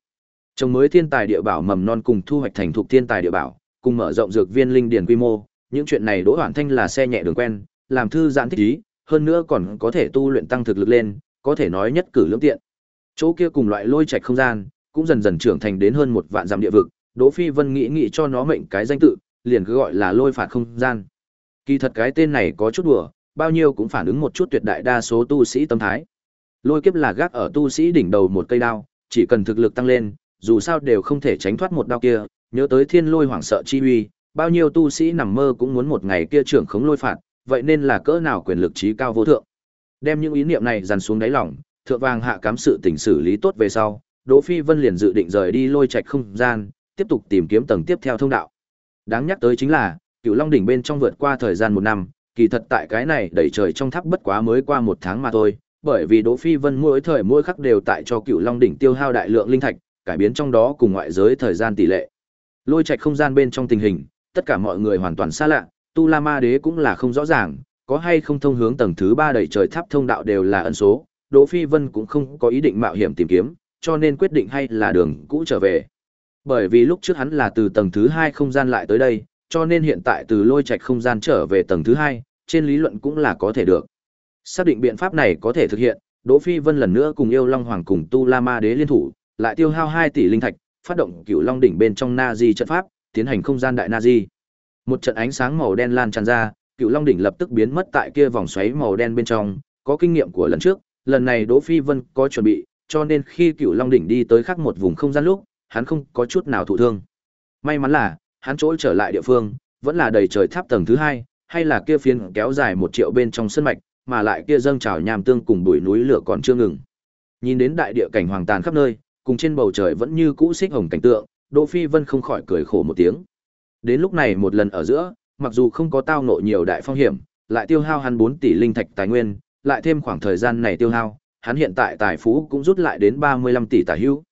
Trồng mới thiên tài địa bảo mầm non cùng thu hoạch thành thục thiên tài địa bảo, cùng mở rộng dược viên linh điển quy mô, những chuyện này Đỗ Hoàn Thanh là xe nhẹ đường quen, làm thư giãn thích ý, hơn nữa còn có thể tu luyện tăng thực lực lên, có thể nói nhất cử lưỡng tiện. Chỗ kia cùng loại lôi trạch không gian, cũng dần dần trưởng thành đến hơn một vạn dặm địa vực, Đỗ Phi Vân nghĩ nghĩ cho nó mệnh cái danh tự, liền cứ gọi là lôi phạt không gian. Kỳ thật cái tên này có chút đùa, bao nhiêu cũng phản ứng một chút tuyệt đại đa số tu sĩ tâm thái. Lôi kiếp là gác ở tu sĩ đỉnh đầu một cây đao, chỉ cần thực lực tăng lên, dù sao đều không thể tránh thoát một đao kia, nhớ tới thiên lôi hoảng sợ chi uy, bao nhiêu tu sĩ nằm mơ cũng muốn một ngày kia trưởng khống lôi phạt, vậy nên là cỡ nào quyền lực trí cao vô thượng. Đem những ý niệm này dằn xuống đáy lòng, thượng vàng hạ cám sự tình xử lý tốt về sau, Đỗ Phi Vân liền dự định rời đi lôi trạch không gian, tiếp tục tìm kiếm tầng tiếp theo thông đạo. Đáng nhắc tới chính là, Cựu Long đỉnh bên trong vượt qua thời gian một năm, kỳ thật tại cái này đẩy trời trong tháp bất quá mới qua một tháng mà thôi, bởi vì Đỗ Phi Vân mỗi thời mỗi khắc đều tại cho Cửu Long đỉnh tiêu hao đại lượng linh thạch, cải biến trong đó cùng ngoại giới thời gian tỷ lệ. Lôi trạch không gian bên trong tình hình, tất cả mọi người hoàn toàn xa lạ, Tu La Ma Đế cũng là không rõ ràng, có hay không thông hướng tầng thứ ba đầy trời tháp thông đạo đều là ẩn số, Đỗ Phi Vân cũng không có ý định mạo hiểm tìm kiếm, cho nên quyết định hay là đường cũ trở về. Bởi vì lúc trước hắn là từ tầng thứ hai không gian lại tới đây, cho nên hiện tại từ lôi trạch không gian trở về tầng thứ hai, trên lý luận cũng là có thể được. Xác định biện pháp này có thể thực hiện, Đỗ Phi Vân lần nữa cùng yêu Long Hoàng cùng Tu La Ma Đế liên thủ, lại tiêu hao 2 tỷ linh thạch, phát động Cửu Long đỉnh bên trong Na Di trận pháp, tiến hành không gian đại Na Di. Một trận ánh sáng màu đen lan tràn ra, Cửu Long đỉnh lập tức biến mất tại kia vòng xoáy màu đen bên trong, có kinh nghiệm của lần trước, lần này Đỗ Phi Vân có chuẩn bị, cho nên khi Cửu Long đỉnh đi tới khác một vùng không gian lúc, hắn không có chút nào thụ thương. May mắn là, hắn trỗi trở lại địa phương, vẫn là đầy trời tháp tầng thứ hai, hay là kia phiến kéo dài một triệu bên trong sân mạch, mà lại kia dâng trào nham tương cùng bụi núi lửa còn chưa ngừng. Nhìn đến đại địa cảnh hoàng tàn khắp nơi, cùng trên bầu trời vẫn như cũ xích hồng cảnh tượng, Đỗ Phi Vân không khỏi cười khổ một tiếng. Đến lúc này một lần ở giữa, mặc dù không có tao ngộ nhiều đại phong hiểm, lại tiêu hao hắn 4 tỷ linh thạch tài nguyên, lại thêm khoảng thời gian này tiêu hao, hắn hiện tại tài phú cũng rút lại đến 35 tỷ tả hữu.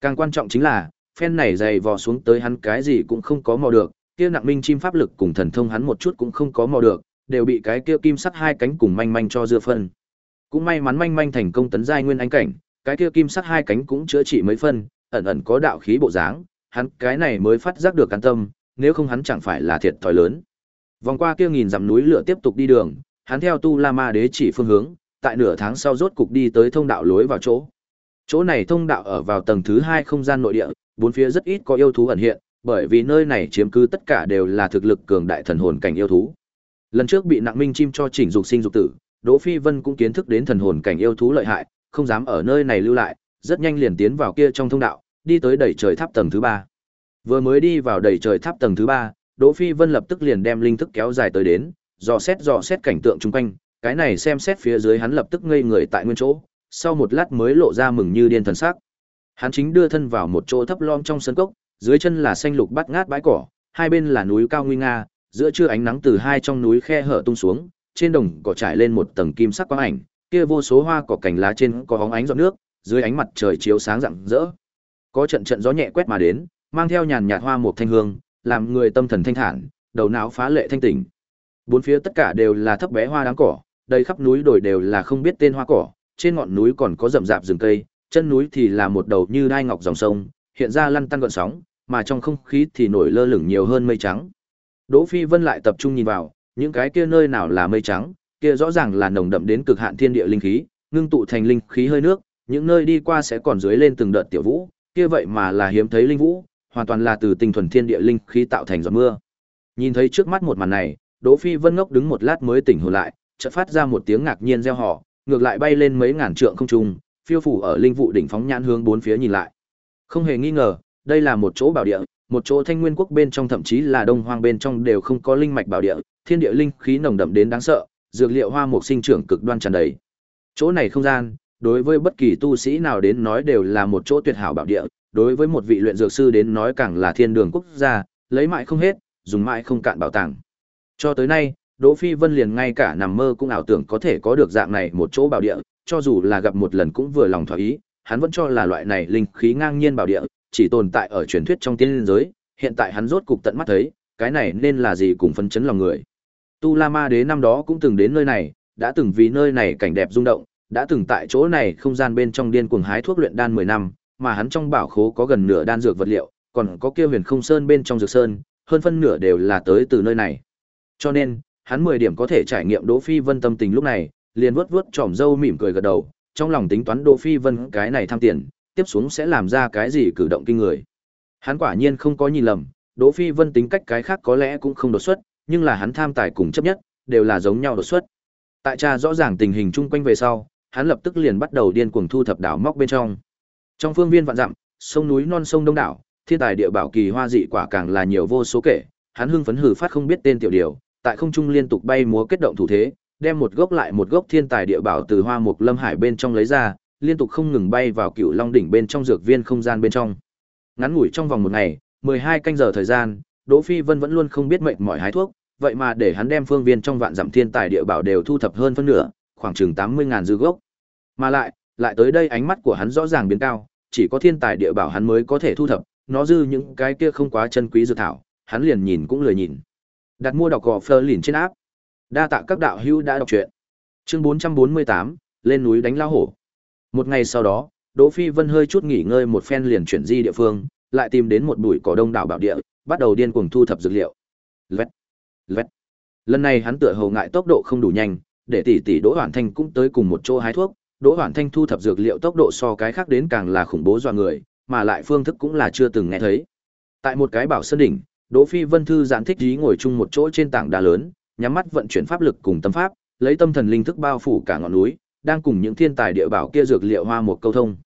Càng quan trọng chính là, phen này dày vò xuống tới hắn cái gì cũng không có mò được, kia nặng minh chim pháp lực cùng thần thông hắn một chút cũng không có mò được, đều bị cái kia kim sắc hai cánh cùng manh manh cho dưa phân. Cũng may mắn manh manh thành công tấn giai nguyên anh cảnh, cái kia kim sắc hai cánh cũng chữa trị mấy phân, ẩn ẩn có đạo khí bộ dáng, hắn cái này mới phát giác được can tâm, nếu không hắn chẳng phải là thiệt thòi lớn. Vòng qua kia nghìn dặm núi lửa tiếp tục đi đường, hắn theo Tu La Ma Đế chỉ phương hướng, tại nửa tháng sau rốt cục đi tới thông đạo lối vào chỗ. Chỗ này thông đạo ở vào tầng thứ hai không gian nội địa, bốn phía rất ít có yêu thú ẩn hiện, bởi vì nơi này chiếm cứ tất cả đều là thực lực cường đại thần hồn cảnh yêu thú. Lần trước bị nặng minh chim cho chỉnh dục sinh dục tử, Đỗ Phi Vân cũng kiến thức đến thần hồn cảnh yêu thú lợi hại, không dám ở nơi này lưu lại, rất nhanh liền tiến vào kia trong thông đạo, đi tới đẩy trời tháp tầng thứ ba. Vừa mới đi vào đẩy trời tháp tầng thứ ba, Đỗ Phi Vân lập tức liền đem linh thức kéo dài tới đến, dò xét dò xét cảnh tượng chung quanh, cái này xem xét phía dưới hắn lập tức ngây người tại nguyên chỗ, sau một lát mới lộ ra mừng như điên thần sắc. Hắn chính đưa thân vào một chỗ thấp lom trong sân cốc, dưới chân là xanh lục bát ngát bãi cỏ, hai bên là núi cao nguy nga, giữa trưa ánh nắng từ hai trong núi khe hở tung xuống, trên đồng cỏ trải lên một tầng kim sắc quang ảnh, kia vô số hoa cỏ cành lá trên có bóng ánh giọt nước, dưới ánh mặt trời chiếu sáng rạng rỡ. Có trận trận gió nhẹ quét mà đến, mang theo nhàn nhạt hoa một thanh hương, làm người tâm thần thanh thản, đầu não phá lệ thanh tỉnh. Bốn phía tất cả đều là thấp bé hoa đáng cỏ, đầy khắp núi đồi đều là không biết tên hoa cỏ, trên ngọn núi còn có rậm rạp rừng cây, chân núi thì là một đầu như đai ngọc dòng sông, hiện ra lăn tăn gợn sóng, mà trong không khí thì nổi lơ lửng nhiều hơn mây trắng. Đỗ Phi Vân lại tập trung nhìn vào, những cái kia nơi nào là mây trắng, kia rõ ràng là nồng đậm đến cực hạn thiên địa linh khí, ngưng tụ thành linh khí hơi nước, những nơi đi qua sẽ còn dưới lên từng đợt tiểu vũ, kia vậy mà là hiếm thấy linh vũ, hoàn toàn là từ tinh thuần thiên địa linh khí tạo thành giọt mưa. Nhìn thấy trước mắt một màn này, Đỗ Phi Vân ngốc đứng một lát mới tỉnh hồn lại, chợt phát ra một tiếng ngạc nhiên reo hò, ngược lại bay lên mấy ngàn trượng không trung, phiêu phủ ở linh vụ đỉnh phóng nhãn hướng bốn phía nhìn lại. Không hề nghi ngờ, đây là một chỗ bảo địa, một chỗ thanh nguyên quốc bên trong thậm chí là đông hoang bên trong đều không có linh mạch bảo địa, thiên địa linh khí nồng đậm đến đáng sợ, dược liệu hoa mục sinh trưởng cực đoan tràn đầy. Chỗ này không gian, đối với bất kỳ tu sĩ nào đến nói đều là một chỗ tuyệt hảo bảo địa, đối với một vị luyện dược sư đến nói càng là thiên đường quốc gia, lấy mãi không hết, dùng mãi không cạn bảo tàng. Cho tới nay, Đỗ Phi Vân liền ngay cả nằm mơ cũng ảo tưởng có thể có được dạng này một chỗ bảo địa, cho dù là gặp một lần cũng vừa lòng thỏa ý, hắn vẫn cho là loại này linh khí ngang nhiên bảo địa, chỉ tồn tại ở truyền thuyết trong tiên giới, hiện tại hắn rốt cục tận mắt thấy, cái này nên là gì cùng phấn chấn lòng người. Tu La Ma Đế năm đó cũng từng đến nơi này, đã từng vì nơi này cảnh đẹp rung động, đã từng tại chỗ này không gian bên trong điên cuồng hái thuốc luyện đan 10 năm, mà hắn trong bảo khố có gần nửa đan dược vật liệu, còn có kia huyền không sơn bên trong dược sơn, hơn phân nửa đều là tới từ nơi này. Cho nên, hắn 10 điểm có thể trải nghiệm Đỗ Phi Vân tâm tình lúc này, liền vuốt vuốt tròm râu mỉm cười gật đầu, trong lòng tính toán Đỗ Phi Vân cái này tham tiền, tiếp xuống sẽ làm ra cái gì cử động kinh người. Hắn quả nhiên không có nhìn lầm, Đỗ Phi Vân tính cách cái khác có lẽ cũng không đột xuất, nhưng là hắn tham tài cùng chấp nhất, đều là giống nhau đột xuất. Tại cha rõ ràng tình hình chung quanh về sau, hắn lập tức liền bắt đầu điên cuồng thu thập đảo móc bên trong. Trong phương viên vạn dặm, sông núi non sông đông đảo, thiên tài địa bảo kỳ hoa dị quả càng là nhiều vô số kể, hắn hưng phấn hử phát không biết tên tiểu điều, tại không trung liên tục bay múa kết động thủ thế, đem một gốc lại một gốc thiên tài địa bảo từ hoa mục lâm hải bên trong lấy ra, liên tục không ngừng bay vào cựu long đỉnh bên trong dược viên không gian bên trong. Ngắn ngủi trong vòng một ngày, 12 canh giờ thời gian, Đỗ Phi Vân vẫn luôn không biết mệnh mỏi hái thuốc, vậy mà để hắn đem phương viên trong vạn dặm thiên tài địa bảo đều thu thập hơn phân nửa, khoảng chừng 80.000 dư gốc. Mà lại, lại tới đây ánh mắt của hắn rõ ràng biến cao, chỉ có thiên tài địa bảo hắn mới có thể thu thập, nó dư những cái kia không quá chân quý dược thảo, hắn liền nhìn cũng lười nhìn. Đặt mua đọc gò phơ lìn trên áp. Đa tạ các đạo hữu đã đọc truyện. Chương 448, lên núi đánh lao hổ. Một ngày sau đó, Đỗ Phi Vân hơi chút nghỉ ngơi một phen liền chuyển di địa phương, lại tìm đến một bụi cỏ đông đảo bảo địa, bắt đầu điên cuồng thu thập dược liệu. Lẹt, lẹt. Lần này hắn tựa hồ ngại tốc độ không đủ nhanh, để tỷ tỷ Đỗ Hoàn Thanh cũng tới cùng một chỗ hái thuốc, Đỗ Hoàn Thanh thu thập dược liệu tốc độ so cái khác đến càng là khủng bố dọa người, mà lại phương thức cũng là chưa từng nghe thấy. Tại một cái bảo sơn đỉnh, Đỗ Phi Vân thư giãn thích trí ngồi chung một chỗ trên tảng đá lớn, nhắm mắt vận chuyển pháp lực cùng tâm pháp, lấy tâm thần linh thức bao phủ cả ngọn núi, đang cùng những thiên tài địa bảo kia dược liệu hoa một câu thông.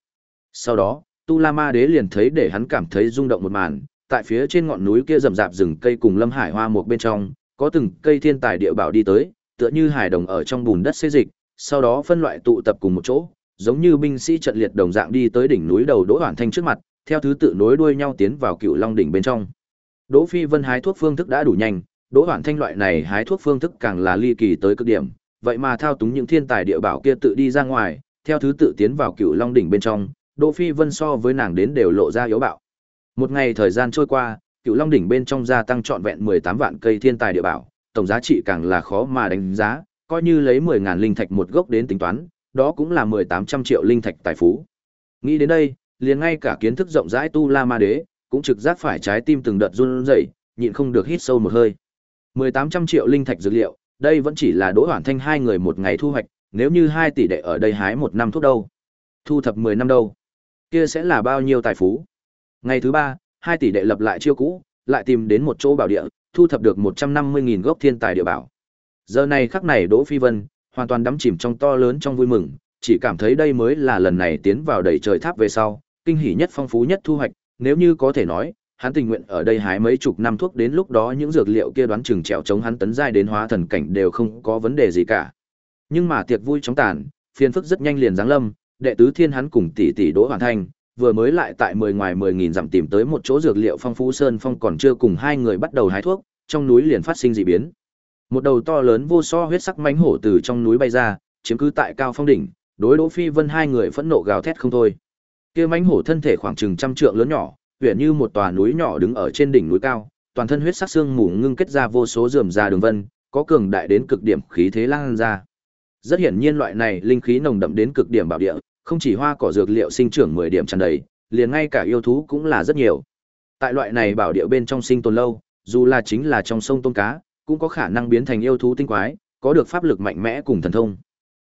Sau đó, Tu La Ma Đế liền thấy để hắn cảm thấy rung động một màn, tại phía trên ngọn núi kia rậm rạp rừng cây cùng lâm hải hoa một bên trong, có từng cây thiên tài địa bảo đi tới, tựa như hải đồng ở trong bùn đất xê dịch, sau đó phân loại tụ tập cùng một chỗ, giống như binh sĩ trận liệt đồng dạng đi tới đỉnh núi đầu Đỗ Hoàn Thanh trước mặt, theo thứ tự nối đuôi nhau tiến vào Cựu Long đỉnh bên trong. Đỗ Phi Vân hái thuốc phương thức đã đủ nhanh, Đỗ Hoàn Thanh loại này hái thuốc phương thức càng là ly kỳ tới cực điểm, vậy mà thao túng những thiên tài địa bảo kia tự đi ra ngoài, theo thứ tự tiến vào Cựu Long đỉnh bên trong, Đỗ Phi Vân so với nàng đến đều lộ ra yếu bạo. Một ngày thời gian trôi qua, Cựu Long đỉnh bên trong gia tăng trọn vẹn 18 vạn cây thiên tài địa bảo, tổng giá trị càng là khó mà đánh giá, coi như lấy 10000 linh thạch một gốc đến tính toán, đó cũng là 1800 triệu linh thạch tài phú. Nghĩ đến đây, liền ngay cả kiến thức rộng rãi tu La Ma Đế, cũng trực giác phải trái tim từng đợt run rẩy, nhịn không được hít sâu một hơi. 1800 triệu linh thạch dược liệu, đây vẫn chỉ là Đỗ hoàn Thanh hai người một ngày thu hoạch, nếu như hai tỷ đệ ở đây hái một năm thuốc đâu, thu thập 10 năm đâu, kia sẽ là bao nhiêu tài phú. Ngày thứ ba, hai tỷ đệ lập lại chiêu cũ, lại tìm đến một chỗ bảo địa, thu thập được 150.000 gốc thiên tài địa bảo. Giờ này khắc này Đỗ Phi Vân hoàn toàn đắm chìm trong to lớn trong vui mừng, chỉ cảm thấy đây mới là lần này tiến vào đầy trời tháp về sau, kinh hỉ nhất phong phú nhất thu hoạch, nếu như có thể nói, hắn tình nguyện ở đây hái mấy chục năm thuốc đến lúc đó những dược liệu kia đoán chừng trèo chống hắn tấn giai đến hóa thần cảnh đều không có vấn đề gì cả. Nhưng mà tiệc vui chóng tàn, phiền phức rất nhanh liền giáng lâm, đệ tứ thiên hắn cùng tỷ tỷ Đỗ Hoàn Thanh, vừa mới lại tại mười ngoài mười nghìn dặm tìm tới một chỗ dược liệu phong phú sơn phong còn chưa cùng hai người bắt đầu hái thuốc, trong núi liền phát sinh dị biến. Một đầu to lớn vô so huyết sắc mãnh hổ từ trong núi bay ra, chiếm cứ tại cao phong đỉnh, đối Đỗ Phi Vân hai người phẫn nộ gào thét không thôi. Kia mãnh hổ thân thể khoảng chừng trăm trượng lớn nhỏ, huyện như một tòa núi nhỏ đứng ở trên đỉnh núi cao, toàn thân huyết sắc xương mù ngưng kết ra vô số rườm ra đường vân, có cường đại đến cực điểm khí thế lan ra. Rất hiển nhiên loại này linh khí nồng đậm đến cực điểm bảo địa, không chỉ hoa cỏ dược liệu sinh trưởng 10 điểm tràn đầy, liền ngay cả yêu thú cũng là rất nhiều. Tại loại này bảo địa bên trong sinh tồn lâu, dù là chính là trong sông tôm cá, cũng có khả năng biến thành yêu thú tinh quái, có được pháp lực mạnh mẽ cùng thần thông.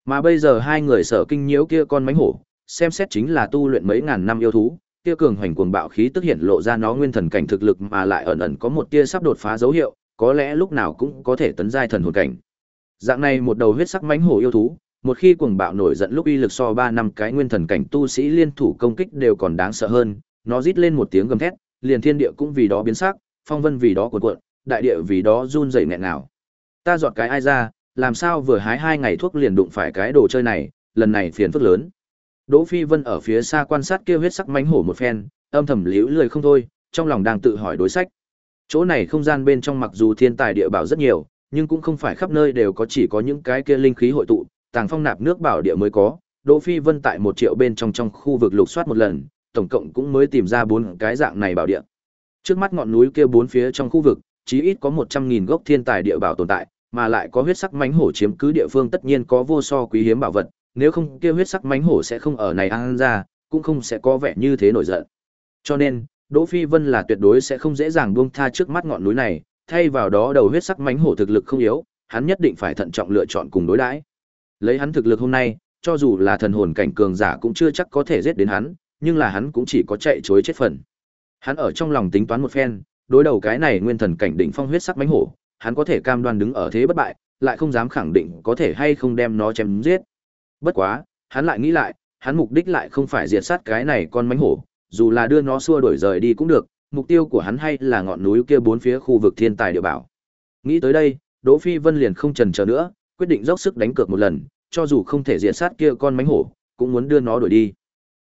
Mà bây giờ hai người sở kinh nhiễu kia con mánh hổ, xem xét chính là tu luyện mấy ngàn năm yêu thú, kia cường hoành cuồng bạo khí tức hiện lộ ra nó nguyên thần cảnh thực lực mà lại ẩn ẩn có một tia sắp đột phá dấu hiệu, có lẽ lúc nào cũng có thể tấn giai thần hồn cảnh. Dạng này một đầu huyết sắc mãnh hổ yêu thú, một khi cuồng bạo nổi giận lúc uy lực so 3 năm cái nguyên thần cảnh tu sĩ liên thủ công kích đều còn đáng sợ hơn, nó rít lên một tiếng gầm thét, liền thiên địa cũng vì đó biến sắc, phong vân vì đó cuộn cuộn, đại địa vì đó run rẩy nghẹn nào. Ta dọn cái ai ra, làm sao vừa hái hai ngày thuốc liền đụng phải cái đồ chơi này, lần này phiền phức lớn. Đỗ Phi Vân ở phía xa quan sát kia huyết sắc mãnh hổ một phen, âm thầm liễu lười không thôi, trong lòng đang tự hỏi đối sách. Chỗ này không gian bên trong mặc dù thiên tài địa bảo rất nhiều, nhưng cũng không phải khắp nơi đều có chỉ có những cái kia linh khí hội tụ, tàng phong nạp nước bảo địa mới có. Đỗ Phi Vân tại một triệu bên trong trong khu vực lục soát một lần, tổng cộng cũng mới tìm ra bốn cái dạng này bảo địa. Trước mắt ngọn núi kia bốn phía trong khu vực, chí ít có 100.000 gốc thiên tài địa bảo tồn tại, mà lại có huyết sắc mãnh hổ chiếm cứ địa phương tất nhiên có vô so quý hiếm bảo vật, nếu không kia huyết sắc mãnh hổ sẽ không ở này ăn ra, cũng không sẽ có vẻ như thế nổi giận. Cho nên, Đỗ Phi Vân là tuyệt đối sẽ không dễ dàng buông tha trước mắt ngọn núi này, thay vào đó đầu huyết sắc mãnh hổ thực lực không yếu, hắn nhất định phải thận trọng lựa chọn cùng đối đãi. Lấy hắn thực lực hôm nay, cho dù là thần hồn cảnh cường giả cũng chưa chắc có thể giết đến hắn, nhưng là hắn cũng chỉ có chạy chối chết phần. Hắn ở trong lòng tính toán một phen, đối đầu cái này nguyên thần cảnh đỉnh phong huyết sắc mãnh hổ, hắn có thể cam đoan đứng ở thế bất bại, lại không dám khẳng định có thể hay không đem nó chém giết. Bất quá, hắn lại nghĩ lại, hắn mục đích lại không phải diệt sát cái này con mánh hổ, dù là đưa nó xua đuổi rời đi cũng được, mục tiêu của hắn hay là ngọn núi kia bốn phía khu vực thiên tài địa bảo. Nghĩ tới đây, Đỗ Phi Vân liền không chần chờ nữa, quyết định dốc sức đánh cược một lần, cho dù không thể diệt sát kia con mánh hổ, cũng muốn đưa nó đuổi đi.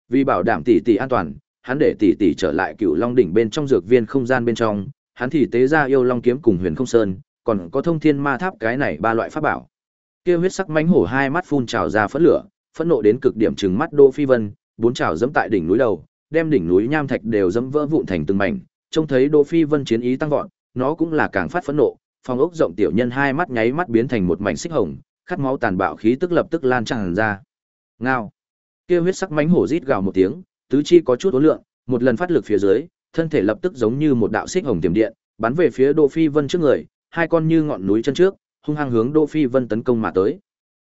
Vì bảo đảm tỷ tỷ an toàn, hắn để tỷ tỷ trở lại Cựu Long đỉnh bên trong dược viên không gian bên trong, hắn thì tế ra yêu long kiếm cùng Huyền Không Sơn, còn có Thông Thiên Ma Tháp cái này ba loại pháp bảo. Kia huyết sắc mãnh hổ hai mắt phun trào ra phẫn lửa, phẫn nộ đến cực điểm trừng mắt Đỗ Phi Vân, bốn trào dẫm tại đỉnh núi đầu, đem đỉnh núi nham thạch đều dẫm vỡ vụn thành từng mảnh, trông thấy Đỗ Phi Vân chiến ý tăng vọt, nó cũng là càng phát phẫn nộ, phòng ốc rộng tiểu nhân hai mắt nháy mắt biến thành một mảnh xích hồng, khát máu tàn bạo khí tức lập tức lan tràn ra. Ngao. Kia huyết sắc mãnh hổ rít gào một tiếng, tứ chi có chút ố lượng, một lần phát lực phía dưới, thân thể lập tức giống như một đạo xích hồng tiềm điện, bắn về phía Đỗ Phi Vân trước người, hai con như ngọn núi chân trước, hung hăng hướng Đỗ Phi Vân tấn công mà tới.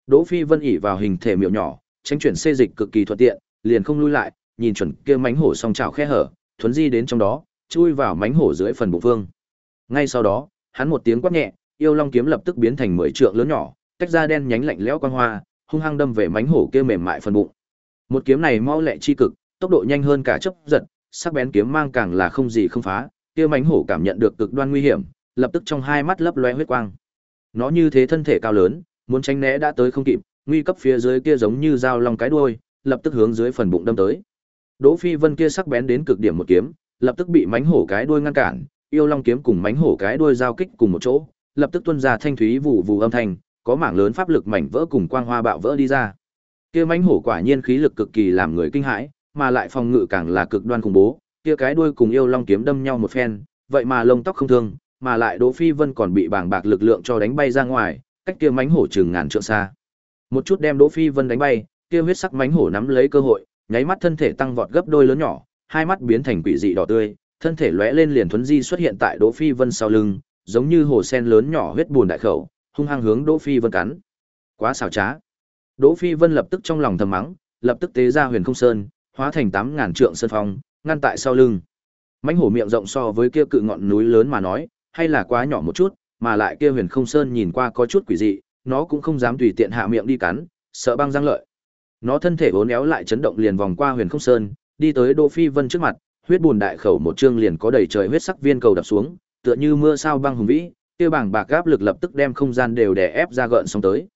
Đỗ Phi Vân ỉ vào hình thể miểu nhỏ, tránh chuyển xê dịch cực kỳ thuận tiện, liền không lui lại, nhìn chuẩn kia mãnh hổ song chảo khe hở, thuấn di đến trong đó, chui vào mãnh hổ dưới phần bụng vương. Ngay sau đó, hắn một tiếng quát nhẹ, yêu long kiếm lập tức biến thành mười trượng lớn nhỏ, tách ra đen nhánh lạnh lẽo quang hoa, hung hăng đâm về mãnh hổ kia mềm mại phần bụng. Một kiếm này mau lẹ chi cực, tốc độ nhanh hơn cả chớp giật, sắc bén kiếm mang càng là không gì không phá, kia mãnh hổ cảm nhận được cực đoan nguy hiểm, lập tức trong hai mắt lấp lóe huyết quang. Nó như thế thân thể cao lớn, muốn tránh né đã tới không kịp, nguy cấp phía dưới kia giống như dao long cái đuôi, lập tức hướng dưới phần bụng đâm tới. Đỗ Phi Vân kia sắc bén đến cực điểm một kiếm, lập tức bị mãnh hổ cái đuôi ngăn cản, yêu long kiếm cùng mãnh hổ cái đuôi giao kích cùng một chỗ, lập tức tuôn ra thanh thúy vụ vụ âm thanh, có mảng lớn pháp lực mảnh vỡ cùng quang hoa bạo vỡ đi ra. Kia mãnh hổ quả nhiên khí lực cực kỳ làm người kinh hãi, mà lại phòng ngự càng là cực đoan khủng bố, kia cái đuôi cùng yêu long kiếm đâm nhau một phen, vậy mà lông tóc không thương, mà lại Đỗ Phi Vân còn bị bàng bạc lực lượng cho đánh bay ra ngoài, cách kia mãnh hổ chừng ngàn trượng xa. Một chút đem Đỗ Phi Vân đánh bay, kia huyết sắc mãnh hổ nắm lấy cơ hội, nháy mắt thân thể tăng vọt gấp đôi lớn nhỏ, hai mắt biến thành quỷ dị đỏ tươi, thân thể lóe lên liền thuấn di xuất hiện tại Đỗ Phi Vân sau lưng, giống như hồ sen lớn nhỏ huyết buồn đại khẩu, hung hăng hướng Đỗ Phi Vân cắn. Quá xảo trá. Đỗ Phi Vân lập tức trong lòng thầm mắng, lập tức tế ra Huyền Không Sơn, hóa thành 8000 trượng sơn phong, ngăn tại sau lưng. Mãnh hổ miệng rộng so với kia cự ngọn núi lớn mà nói, hay là quá nhỏ một chút, mà lại kia Huyền Không Sơn nhìn qua có chút quỷ dị, nó cũng không dám tùy tiện hạ miệng đi cắn, sợ băng răng lợi. Nó thân thể uốn éo lại chấn động liền vòng qua Huyền Không Sơn, đi tới Đỗ Phi Vân trước mặt, huyết buồn đại khẩu một trương liền có đầy trời huyết sắc viên cầu đập xuống, tựa như mưa sao băng hùng vĩ, kia bảng bạc áp lực lập tức đem không gian đều đè ép ra gợn sóng tới.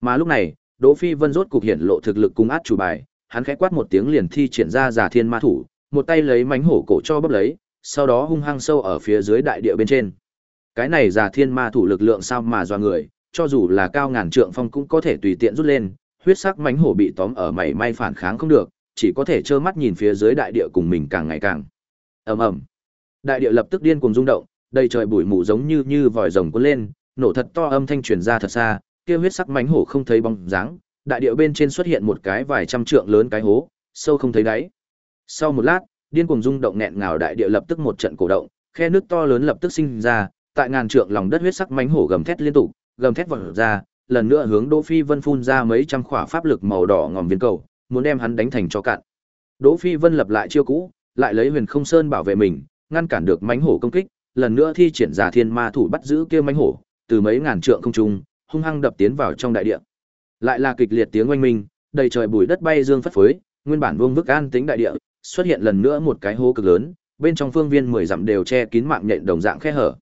Mà lúc này, Đỗ Phi Vân rốt cục hiện lộ thực lực cung át chủ bài, hắn khẽ quát một tiếng liền thi triển ra giả thiên ma thủ, một tay lấy mánh hổ cổ cho bấp lấy, sau đó hung hăng sâu ở phía dưới đại địa bên trên. Cái này giả thiên ma thủ lực lượng sao mà doa người, cho dù là cao ngàn trượng phong cũng có thể tùy tiện rút lên, huyết sắc mánh hổ bị tóm ở mảy may phản kháng không được, chỉ có thể trơ mắt nhìn phía dưới đại địa cùng mình càng ngày càng. Ầm ầm. Đại địa lập tức điên cuồng rung động, đầy trời bụi mù giống như như vòi rồng cuốn lên, nổ thật to âm thanh truyền ra thật xa, kia huyết sắc mánh hổ không thấy bóng dáng, đại địa bên trên xuất hiện một cái vài trăm trượng lớn cái hố, sâu không thấy đáy. Sau một lát, điên cuồng rung động nghẹn ngào đại địa lập tức một trận cổ động, khe nước to lớn lập tức sinh ra, tại ngàn trượng lòng đất huyết sắc mánh hổ gầm thét liên tục, gầm thét vọt ra, lần nữa hướng Đỗ Phi Vân phun ra mấy trăm khỏa pháp lực màu đỏ ngòm viên cầu, muốn đem hắn đánh thành cho cạn. Đỗ Phi Vân lập lại chiêu cũ, lại lấy Huyền Không Sơn bảo vệ mình, ngăn cản được mãnh hổ công kích, lần nữa thi triển giả thiên ma thủ bắt giữ kia mãnh hổ, từ mấy ngàn trượng không trung, hung hăng đập tiến vào trong đại địa. Lại là kịch liệt tiếng oanh minh, đầy trời bụi đất bay dương phất phới, nguyên bản vương vức an tính đại địa, xuất hiện lần nữa một cái hố cực lớn, bên trong phương viên mười dặm đều che kín mạng nhện đồng dạng khe hở.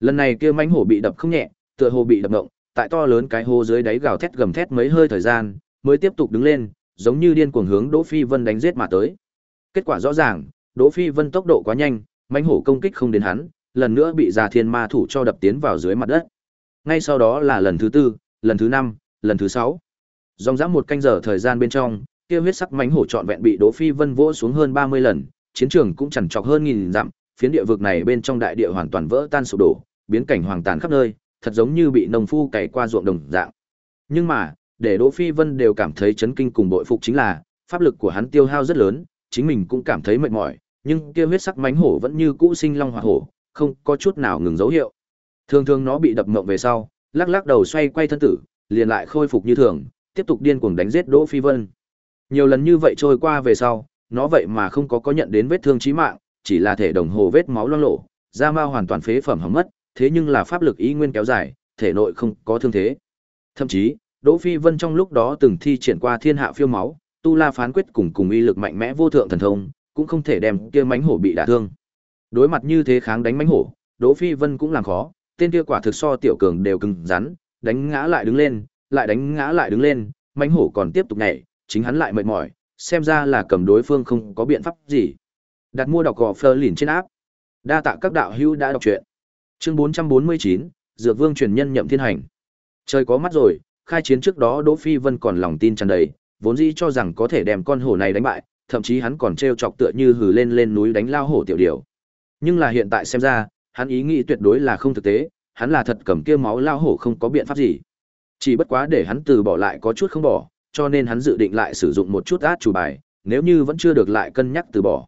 Lần này kia mãnh hổ bị đập không nhẹ, tựa hồ bị đập động, tại to lớn cái hố dưới đáy gào thét gầm thét mấy hơi thời gian, mới tiếp tục đứng lên, giống như điên cuồng hướng Đỗ Phi Vân đánh giết mà tới. Kết quả rõ ràng, Đỗ Phi Vân tốc độ quá nhanh, mãnh hổ công kích không đến hắn, lần nữa bị Già Thiên Ma thủ cho đập tiến vào dưới mặt đất. Ngay sau đó là lần thứ tư, lần thứ năm, lần thứ sáu. Dòng dã một canh giờ thời gian bên trong, kia huyết sắc mãnh hổ trọn vẹn bị Đỗ Phi Vân vỗ xuống hơn 30 lần, chiến trường cũng chằn chọc hơn nghìn dặm, phiến địa vực này bên trong đại địa hoàn toàn vỡ tan sụp đổ, biến cảnh hoàng tàn khắp nơi, thật giống như bị nông phu cày qua ruộng đồng dạng. Nhưng mà, để Đỗ Phi Vân đều cảm thấy chấn kinh cùng bội phục chính là, pháp lực của hắn tiêu hao rất lớn, chính mình cũng cảm thấy mệt mỏi, nhưng kia huyết sắc mãnh hổ vẫn như cũ sinh long hỏa hổ, không có chút nào ngừng dấu hiệu. Thường thường nó bị đập ngộng về sau, lắc lắc đầu xoay quay thân tử, liền lại khôi phục như thường, tiếp tục điên cuồng đánh giết Đỗ Phi Vân. Nhiều lần như vậy trôi qua về sau, nó vậy mà không có có nhận đến vết thương chí mạng, chỉ là thể đồng hồ vết máu loang lổ, da mao hoàn toàn phế phẩm hỏng mất, thế nhưng là pháp lực ý nguyên kéo dài, thể nội không có thương thế. Thậm chí, Đỗ Phi Vân trong lúc đó từng thi triển qua thiên hạ phiêu máu, tu la phán quyết cùng cùng uy lực mạnh mẽ vô thượng thần thông, cũng không thể đem kia mãnh hổ bị đả thương. Đối mặt như thế kháng đánh mãnh hổ, Đỗ Phi Vân cũng làm khó, tên kia quả thực so tiểu cường đều cứng rắn, đánh ngã lại đứng lên, lại đánh ngã lại đứng lên, mãnh hổ còn tiếp tục nhảy, chính hắn lại mệt mỏi, xem ra là cầm đối phương không có biện pháp gì. Đặt mua đọc gò Fleur lìn trên áp. Đa tạ các đạo hữu đã đọc truyện. Chương 449, Dược Vương truyền nhân nhậm thiên hành. Trời có mắt rồi, khai chiến trước đó Đỗ Phi Vân còn lòng tin tràn đầy, vốn dĩ cho rằng có thể đem con hổ này đánh bại, thậm chí hắn còn trêu chọc tựa như hừ lên lên núi đánh lao hổ tiểu điểu. Nhưng là hiện tại xem ra, hắn ý nghĩ tuyệt đối là không thực tế, hắn là thật cầm kia máu lao hổ không có biện pháp gì. Chỉ bất quá để hắn từ bỏ lại có chút không bỏ, cho nên hắn dự định lại sử dụng một chút át chủ bài, nếu như vẫn chưa được lại cân nhắc từ bỏ.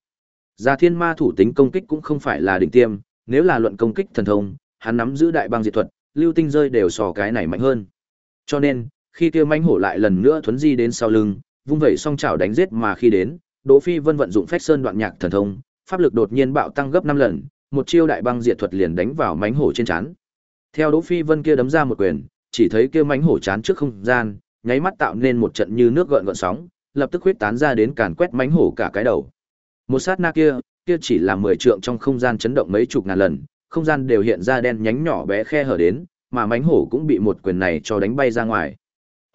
Già Thiên Ma thủ tính công kích cũng không phải là đỉnh tiêm, nếu là luận công kích thần thông, hắn nắm giữ đại băng diệt thuật, lưu tinh rơi đều sò cái này mạnh hơn. Cho nên, khi kia manh hổ lại lần nữa thuấn di đến sau lưng, vung vẩy song chảo đánh giết mà khi đến, Đỗ Phi Vân vận dụng Phách Sơn đoạn nhạc thần thông, pháp lực đột nhiên bạo tăng gấp 5 lần, một chiêu đại băng diệt thuật liền đánh vào mãnh hổ trên trán. Theo Đỗ Phi Vân kia đấm ra một quyền, chỉ thấy kia mãnh hổ chán trước không gian, nháy mắt tạo nên một trận như nước gợn gợn sóng, lập tức huyết tán ra đến càn quét mãnh hổ cả cái đầu. Một sát na kia, kia chỉ là 10 trượng trong không gian chấn động mấy chục ngàn lần, không gian đều hiện ra đen nhánh nhỏ bé khe hở đến, mà mãnh hổ cũng bị một quyền này cho đánh bay ra ngoài.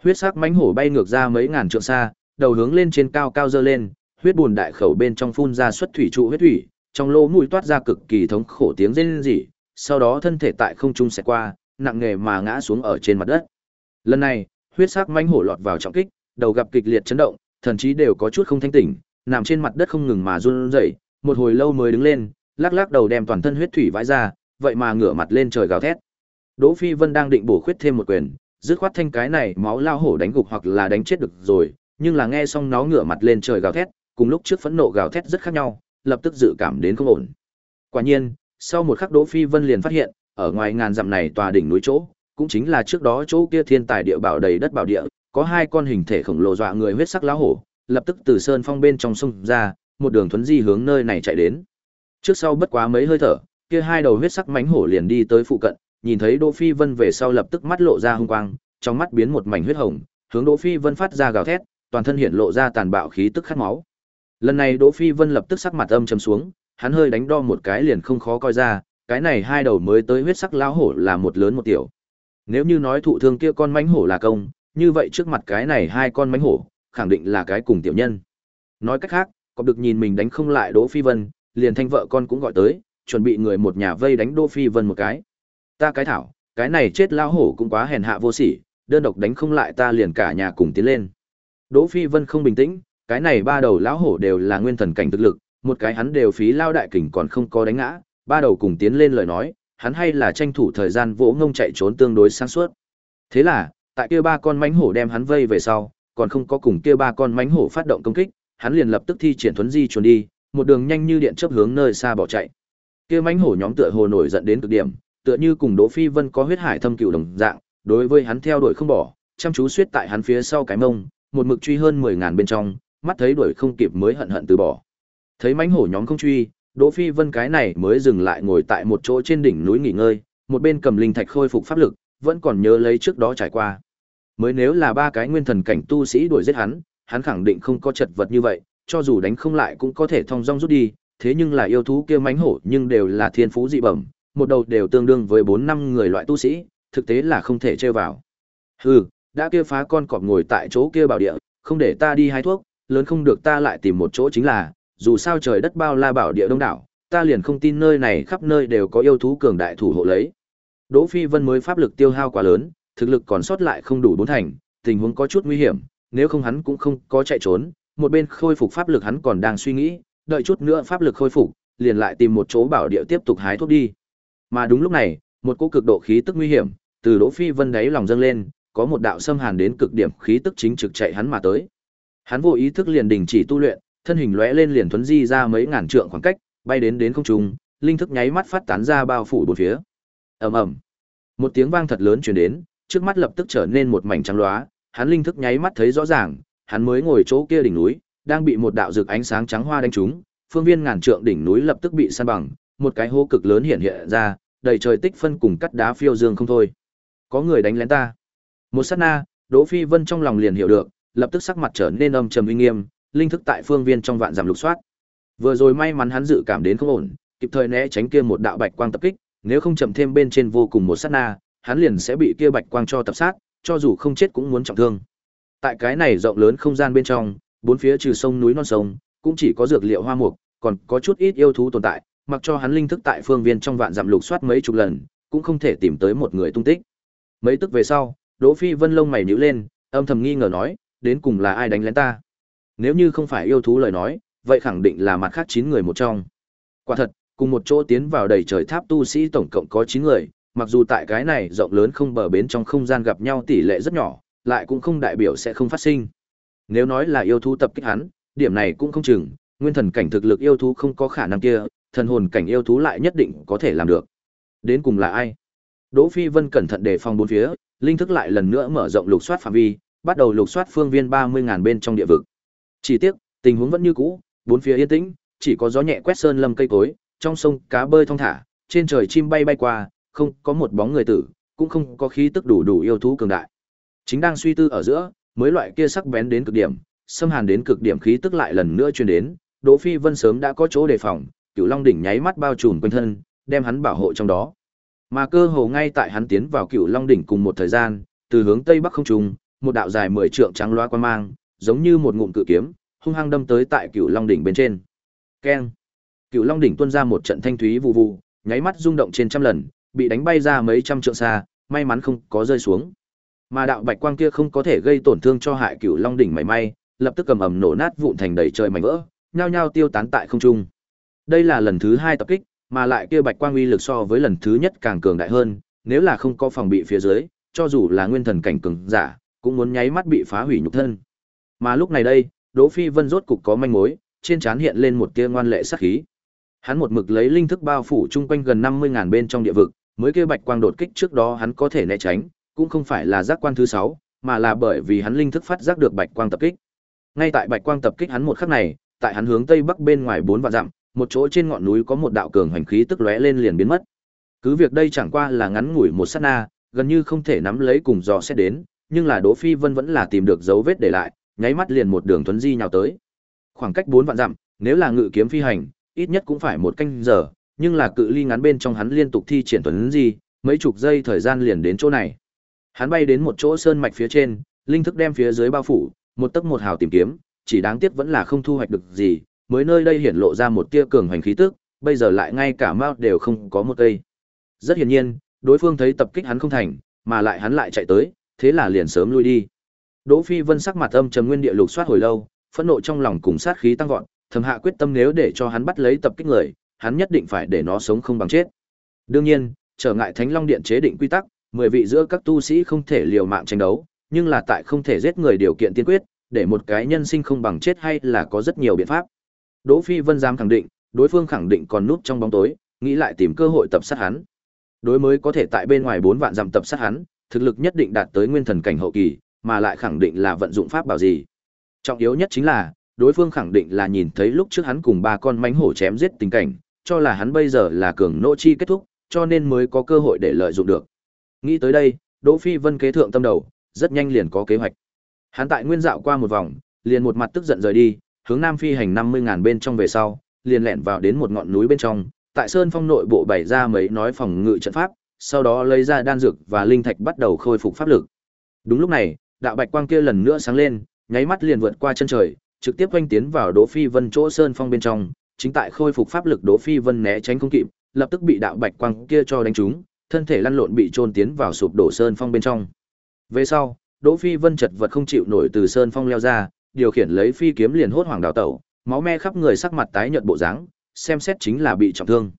Huyết sắc mãnh hổ bay ngược ra mấy ngàn trượng xa, đầu hướng lên trên cao cao dơ lên, huyết buồn đại khẩu bên trong phun ra xuất thủy trụ huyết thủy, trong lỗ mũi toát ra cực kỳ thống khổ tiếng rên rỉ, sau đó thân thể tại không trung sẽ qua, nặng nghề mà ngã xuống ở trên mặt đất. Lần này, huyết sắc mãnh hổ lọt vào trọng kích, đầu gặp kịch liệt chấn động, thần trí đều có chút không thanh tỉnh, nằm trên mặt đất không ngừng mà run rẩy, một hồi lâu mới đứng lên, lắc lắc đầu đem toàn thân huyết thủy vãi ra, vậy mà ngửa mặt lên trời gào thét. Đỗ Phi Vân đang định bổ khuyết thêm một quyền, dứt khoát thanh cái này máu lao hổ đánh gục hoặc là đánh chết được rồi, nhưng là nghe xong nó ngửa mặt lên trời gào thét, cùng lúc trước phẫn nộ gào thét rất khác nhau, lập tức dự cảm đến không ổn. Quả nhiên, sau một khắc Đỗ Phi Vân liền phát hiện, ở ngoài ngàn dặm này tòa đỉnh núi chỗ, cũng chính là trước đó chỗ kia thiên tài địa bảo đầy đất bảo địa, có hai con hình thể khổng lồ dọa người huyết sắc lão hổ, lập tức từ sơn phong bên trong sông ra, một đường thuấn di hướng nơi này chạy đến. Trước sau bất quá mấy hơi thở, kia hai đầu huyết sắc mãnh hổ liền đi tới phụ cận, nhìn thấy Đỗ Phi Vân về sau lập tức mắt lộ ra hung quang, trong mắt biến một mảnh huyết hồng, hướng Đỗ Phi Vân phát ra gào thét, toàn thân hiện lộ ra tàn bạo khí tức khát máu. Lần này Đỗ Phi Vân lập tức sắc mặt âm trầm xuống, hắn hơi đánh đo một cái liền không khó coi ra, cái này hai đầu mới tới huyết sắc lão hổ là một lớn một tiểu. Nếu như nói thụ thương kia con mãnh hổ là công, như vậy trước mặt cái này hai con mãnh hổ, khẳng định là cái cùng tiểu nhân. Nói cách khác, có được nhìn mình đánh không lại Đỗ Phi Vân, liền thanh vợ con cũng gọi tới, chuẩn bị người một nhà vây đánh Đỗ Phi Vân một cái. Ta cái thảo, cái này chết lão hổ cũng quá hèn hạ vô sỉ, đơn độc đánh không lại ta liền cả nhà cùng tiến lên. Đỗ Phi Vân không bình tĩnh, cái này ba đầu lão hổ đều là nguyên thần cảnh thực lực, một cái hắn đều phí lao đại kình còn không có đánh ngã, ba đầu cùng tiến lên lời nói, hắn hay là tranh thủ thời gian vỗ ngông chạy trốn tương đối sáng suốt. Thế là, tại kia ba con mãnh hổ đem hắn vây về sau, còn không có cùng kia ba con mãnh hổ phát động công kích, hắn liền lập tức thi triển thuấn di trốn đi, một đường nhanh như điện chớp hướng nơi xa bỏ chạy. Kia mãnh hổ nhóm tựa hồ nổi giận đến cực điểm, tựa như cùng Đỗ Phi Vân có huyết hải thâm cừu đồng dạng, đối với hắn theo đuổi không bỏ, chăm chú suýt tại hắn phía sau cái mông, một mực truy hơn mười ngàn bên trong, mắt thấy đuổi không kịp mới hận hận từ bỏ. Thấy mãnh hổ nhóm không truy, Đỗ Phi Vân cái này mới dừng lại ngồi tại một chỗ trên đỉnh núi nghỉ ngơi, một bên cầm linh thạch khôi phục pháp lực, vẫn còn nhớ lấy trước đó trải qua. Mới nếu là ba cái nguyên thần cảnh tu sĩ đuổi giết hắn, hắn khẳng định không có chật vật như vậy, cho dù đánh không lại cũng có thể thông dong rút đi, thế nhưng là yêu thú kia mãnh hổ nhưng đều là thiên phú dị bẩm, một đầu đều tương đương với 4 năm người loại tu sĩ, thực tế là không thể chơi vào. Hừ, đã kia phá con cọp ngồi tại chỗ kia bảo địa, không để ta đi hái thuốc, lớn không được ta lại tìm một chỗ chính là, dù sao trời đất bao la bảo địa đông đảo, ta liền không tin nơi này khắp nơi đều có yêu thú cường đại thủ hộ lấy. Đỗ Phi Vân mới pháp lực tiêu hao quá lớn, thực lực còn sót lại không đủ bốn thành, tình huống có chút nguy hiểm, nếu không hắn cũng không có chạy trốn, một bên khôi phục pháp lực hắn còn đang suy nghĩ, đợi chút nữa pháp lực khôi phục, liền lại tìm một chỗ bảo địa tiếp tục hái thuốc đi. Mà đúng lúc này, một cỗ cực độ khí tức nguy hiểm từ Đỗ Phi Vân đáy lòng dâng lên, có một đạo xâm hàn đến cực điểm khí tức chính trực chạy hắn mà tới. Hắn vô ý thức liền đình chỉ tu luyện, thân hình lóe lên liền thuấn di ra mấy ngàn trượng khoảng cách, bay đến đến không trung, linh thức nháy mắt phát tán ra bao phủ bốn phía. Ầm ầm. Một tiếng vang thật lớn truyền đến, trước mắt lập tức trở nên một mảnh trắng loá, hắn linh thức nháy mắt thấy rõ ràng, hắn mới ngồi chỗ kia đỉnh núi, đang bị một đạo rực ánh sáng trắng hoa đánh trúng, phương viên ngàn trượng đỉnh núi lập tức bị san bằng, một cái hố cực lớn hiện hiện ra, đầy trời tích phân cùng cắt đá phiêu dương không thôi. Có người đánh lén ta. Một sát na, Đỗ Phi Vân trong lòng liền hiểu được, lập tức sắc mặt trở nên âm trầm uy nghiêm, linh thức tại phương viên trong vạn giảm lục soát. Vừa rồi may mắn hắn dự cảm đến không ổn, kịp thời né tránh kia một đạo bạch quang tập kích, nếu không chậm thêm bên trên vô cùng một sát na, hắn liền sẽ bị kia bạch quang cho tập sát, cho dù không chết cũng muốn trọng thương. Tại cái này rộng lớn không gian bên trong, bốn phía trừ sông núi non sông, cũng chỉ có dược liệu hoa mục, còn có chút ít yêu thú tồn tại, mặc cho hắn linh thức tại phương viên trong vạn dặm lục soát mấy chục lần, cũng không thể tìm tới một người tung tích. Mấy tức về sau, Đỗ Phi Vân lông mày nhíu lên, âm thầm nghi ngờ nói, đến cùng là ai đánh lén ta? Nếu như không phải yêu thú lời nói, vậy khẳng định là mặt khác 9 người một trong. Quả thật, cùng một chỗ tiến vào đầy trời tháp tu sĩ tổng cộng có 9 người, mặc dù tại cái này rộng lớn không bờ bến trong không gian gặp nhau tỷ lệ rất nhỏ, lại cũng không đại biểu sẽ không phát sinh. Nếu nói là yêu thú tập kích hắn, điểm này cũng không chừng, nguyên thần cảnh thực lực yêu thú không có khả năng kia, thần hồn cảnh yêu thú lại nhất định có thể làm được. Đến cùng là ai? Đỗ Phi Vân cẩn thận đề phòng bốn phía, linh thức lại lần nữa mở rộng lục soát phạm vi, bắt đầu lục soát phương viên 30.000 bên trong địa vực. Chỉ tiếc, tình huống vẫn như cũ, bốn phía yên tĩnh, chỉ có gió nhẹ quét sơn lâm cây cối, trong sông cá bơi thong thả, trên trời chim bay bay qua, không có một bóng người tử, cũng không có khí tức đủ đủ yêu thú cường đại. Chính đang suy tư ở giữa, mới loại kia sắc bén đến cực điểm, xâm hàn đến cực điểm khí tức lại lần nữa truyền đến, Đỗ Phi Vân sớm đã có chỗ đề phòng, Cửu Long đỉnh nháy mắt bao trùm quanh thân, đem hắn bảo hộ trong đó. Mà cơ hồ ngay tại hắn tiến vào Cửu Long đỉnh cùng một thời gian, từ hướng tây bắc không trung, một đạo dài 10 trượng trắng loa quan mang, giống như một ngụm cự kiếm, hung hăng đâm tới tại Cửu Long đỉnh bên trên. Keng! Cửu Long đỉnh tuôn ra một trận thanh thúy vụ vụ, nháy mắt rung động trên trăm lần, bị đánh bay ra mấy trăm trượng xa, may mắn không có rơi xuống. Mà đạo bạch quang kia không có thể gây tổn thương cho hại Cửu Long đỉnh mảy may, lập tức cầm ầm nổ nát vụn thành đầy trời mảnh vỡ, nhao nhao tiêu tán tại không trung. Đây là lần thứ hai tập kích, mà lại kia bạch quang uy lực so với lần thứ nhất càng cường đại hơn, nếu là không có phòng bị phía dưới, cho dù là nguyên thần cảnh cường giả, cũng muốn nháy mắt bị phá hủy nhục thân. Mà lúc này đây, Đỗ Phi Vân rốt cục có manh mối, trên trán hiện lên một tia ngoan lệ sát khí. Hắn một mực lấy linh thức bao phủ chung quanh gần 50 ngàn bên trong địa vực, mới kia bạch quang đột kích trước đó hắn có thể né tránh, cũng không phải là giác quan thứ 6, mà là bởi vì hắn linh thức phát giác được bạch quang tập kích. Ngay tại bạch quang tập kích hắn một khắc này, tại hắn hướng tây bắc bên ngoài bốn vạn dặm, một chỗ trên ngọn núi có một đạo cường hành khí tức lóe lên liền biến mất. Cứ việc đây chẳng qua là ngắn ngủi một sát na, gần như không thể nắm lấy cùng dò xét đến, nhưng là Đỗ Phi Vân vẫn là tìm được dấu vết để lại, nháy mắt liền một đường tuấn di nhào tới. Khoảng cách bốn vạn dặm, nếu là ngự kiếm phi hành, ít nhất cũng phải một canh giờ, nhưng là cự ly ngắn bên trong hắn liên tục thi triển tuấn di, mấy chục giây thời gian liền đến chỗ này. Hắn bay đến một chỗ sơn mạch phía trên, linh thức đem phía dưới bao phủ, một tấc một hào tìm kiếm, chỉ đáng tiếc vẫn là không thu hoạch được gì, mới nơi đây hiển lộ ra một tia cường hành khí tức, bây giờ lại ngay cả mao đều không có một cây. Rất hiển nhiên, đối phương thấy tập kích hắn không thành, mà lại hắn lại chạy tới, thế là liền sớm lui đi. Đỗ Phi Vân sắc mặt âm trầm nguyên địa lục soát hồi lâu, phẫn nộ trong lòng cùng sát khí tăng vọt, thầm hạ quyết tâm nếu để cho hắn bắt lấy tập kích người, hắn nhất định phải để nó sống không bằng chết. Đương nhiên, trở ngại Thánh Long Điện chế định quy tắc, 10 vị giữa các tu sĩ không thể liều mạng tranh đấu, nhưng là tại không thể giết người điều kiện tiên quyết, để một cái nhân sinh không bằng chết hay là có rất nhiều biện pháp. Đỗ Phi Vân dám khẳng định, đối phương khẳng định còn núp trong bóng tối, nghĩ lại tìm cơ hội tập sát hắn. Đối mới có thể tại bên ngoài 4 vạn dặm tập sát hắn, thực lực nhất định đạt tới nguyên thần cảnh hậu kỳ, mà lại khẳng định là vận dụng pháp bảo gì. Trọng yếu nhất chính là, đối phương khẳng định là nhìn thấy lúc trước hắn cùng ba con mãnh hổ chém giết tình cảnh, cho là hắn bây giờ là cường nô chi kết thúc, cho nên mới có cơ hội để lợi dụng được. Nghĩ tới đây, Đỗ Phi Vân kế thượng tâm đầu, rất nhanh liền có kế hoạch. Hắn tại nguyên dạo qua một vòng, liền một mặt tức giận rời đi, hướng nam phi hành 50 ngàn bên trong về sau, liền lẹn vào đến một ngọn núi bên trong, tại sơn phong nội bộ bày ra mấy nói phòng ngự trận pháp, sau đó lấy ra đan dược và linh thạch bắt đầu khôi phục pháp lực. Đúng lúc này, đạo bạch quang kia lần nữa sáng lên, nháy mắt liền vượt qua chân trời, trực tiếp quanh tiến vào Đỗ Phi Vân chỗ sơn phong bên trong, chính tại khôi phục pháp lực Đỗ Phi Vân né tránh không kịp, lập tức bị đạo bạch quang kia cho đánh trúng, thân thể lăn lộn bị chôn tiến vào sụp đổ sơn phong bên trong. Về sau, Đỗ Phi Vân chật vật không chịu nổi từ sơn phong leo ra, điều khiển lấy phi kiếm liền hốt hoảng đào tẩu, máu me khắp người sắc mặt tái nhợt bộ dáng, xem xét chính là bị trọng thương.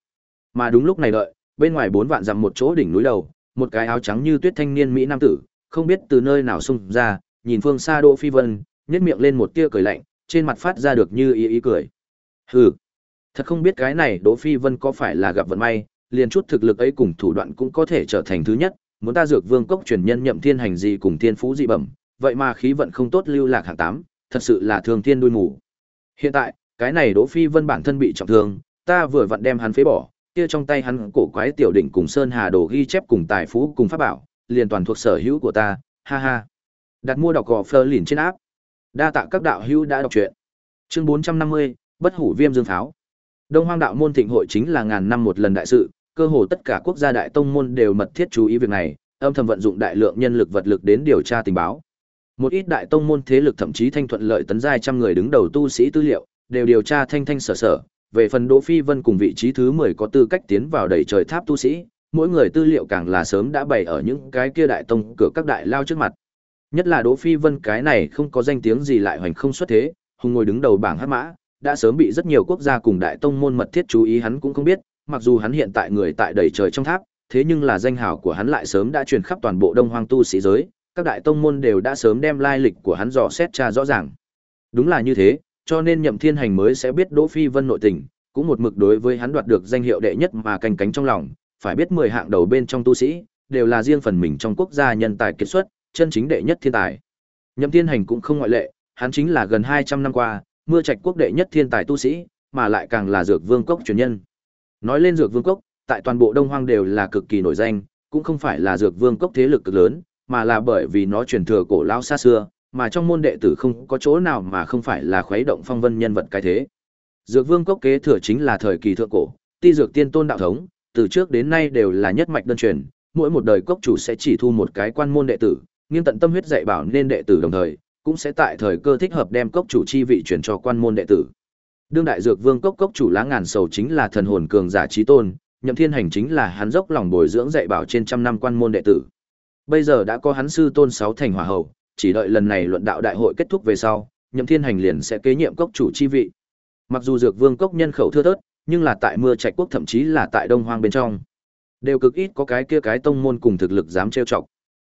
Mà đúng lúc này đợi, bên ngoài bốn vạn dặm một chỗ đỉnh núi đầu, một cái áo trắng như tuyết thanh niên mỹ nam tử, không biết từ nơi nào xung ra, nhìn phương xa Đỗ Phi Vân, nhếch miệng lên một tia cười lạnh, trên mặt phát ra được như ý ý cười. Hừ, thật không biết cái này Đỗ Phi Vân có phải là gặp vận may, liền chút thực lực ấy cùng thủ đoạn cũng có thể trở thành thứ nhất, muốn ta dược vương cốc truyền nhân nhậm thiên hành gì cùng thiên phú dị bẩm, vậy mà khí vận không tốt lưu lạc hạng tám, thật sự là thường thiên đuôi mù. Hiện tại, cái này Đỗ Phi Vân bản thân bị trọng thương, ta vừa vặn đem hắn phế bỏ, kia trong tay hắn cổ quái tiểu đỉnh cùng sơn hà đồ ghi chép cùng tài phú cùng pháp bảo, liền toàn thuộc sở hữu của ta, ha ha. Đặt mua đọc gò phơ liền trên áp. Đa tạ các đạo hữu đã đọc truyện. Chương 450, Bất Hủ Viêm Dương Pháo. Đông Hoang Đạo môn thịnh hội chính là ngàn năm một lần đại sự, cơ hồ tất cả quốc gia đại tông môn đều mật thiết chú ý việc này, âm thầm vận dụng đại lượng nhân lực vật lực đến điều tra tình báo. Một ít đại tông môn thế lực thậm chí thanh thuận lợi tấn giai trăm người đứng đầu tu sĩ tư liệu, đều điều tra thanh thanh sở sở, về phần Đỗ Phi Vân cùng vị trí thứ 10 có tư cách tiến vào đầy trời tháp tu sĩ, mỗi người tư liệu càng là sớm đã bày ở những cái kia đại tông cửa các đại lao trước mặt. Nhất là Đỗ Phi Vân cái này không có danh tiếng gì lại hoành không xuất thế, hùng ngồi đứng đầu bảng hắc mã, đã sớm bị rất nhiều quốc gia cùng đại tông môn mật thiết chú ý hắn cũng không biết, mặc dù hắn hiện tại người tại đầy trời trong tháp, thế nhưng là danh hào của hắn lại sớm đã truyền khắp toàn bộ Đông Hoang tu sĩ giới, các đại tông môn đều đã sớm đem lai lịch của hắn dò xét tra rõ ràng. Đúng là như thế, cho nên Nhậm Thiên Hành mới sẽ biết Đỗ Phi Vân nội tình, cũng một mực đối với hắn đoạt được danh hiệu đệ nhất mà canh cánh trong lòng, phải biết 10 hạng đầu bên trong tu sĩ, đều là riêng phần mình trong quốc gia nhân tài kiệt xuất, chân chính đệ nhất thiên tài. Nhậm Thiên Hành cũng không ngoại lệ, hắn chính là gần 200 năm qua, mưa trạch quốc đệ nhất thiên tài tu sĩ, mà lại càng là dược vương cốc truyền nhân. Nói lên dược vương cốc, tại toàn bộ Đông Hoang đều là cực kỳ nổi danh, cũng không phải là dược vương cốc thế lực cực lớn, mà là bởi vì nó truyền thừa cổ lão xa xưa, mà trong môn đệ tử không có chỗ nào mà không phải là khuấy động phong vân nhân vật cái thế. Dược vương cốc kế thừa chính là thời kỳ thượng cổ, ti dược tiên tôn đạo thống, từ trước đến nay đều là nhất mạch đơn truyền, mỗi một đời cốc chủ sẽ chỉ thu một cái quan môn đệ tử, nghiêng tận tâm huyết dạy bảo nên đệ tử đồng thời, cũng sẽ tại thời cơ thích hợp đem cốc chủ chi vị chuyển cho quan môn đệ tử. Đương đại dược vương cốc cốc chủ lá ngàn sầu chính là thần hồn cường giả trí tôn, nhậm thiên hành chính là hắn dốc lòng bồi dưỡng dạy bảo trên trăm năm quan môn đệ tử. Bây giờ đã có hắn sư tôn sáu thành hỏa hậu, chỉ đợi lần này luận đạo đại hội kết thúc về sau, nhậm thiên hành liền sẽ kế nhiệm cốc chủ chi vị. Mặc dù dược vương cốc nhân khẩu thưa thớt, nhưng là tại mưa trạch quốc thậm chí là tại đông hoang bên trong, đều cực ít có cái kia cái tông môn cùng thực lực dám trêu chọc.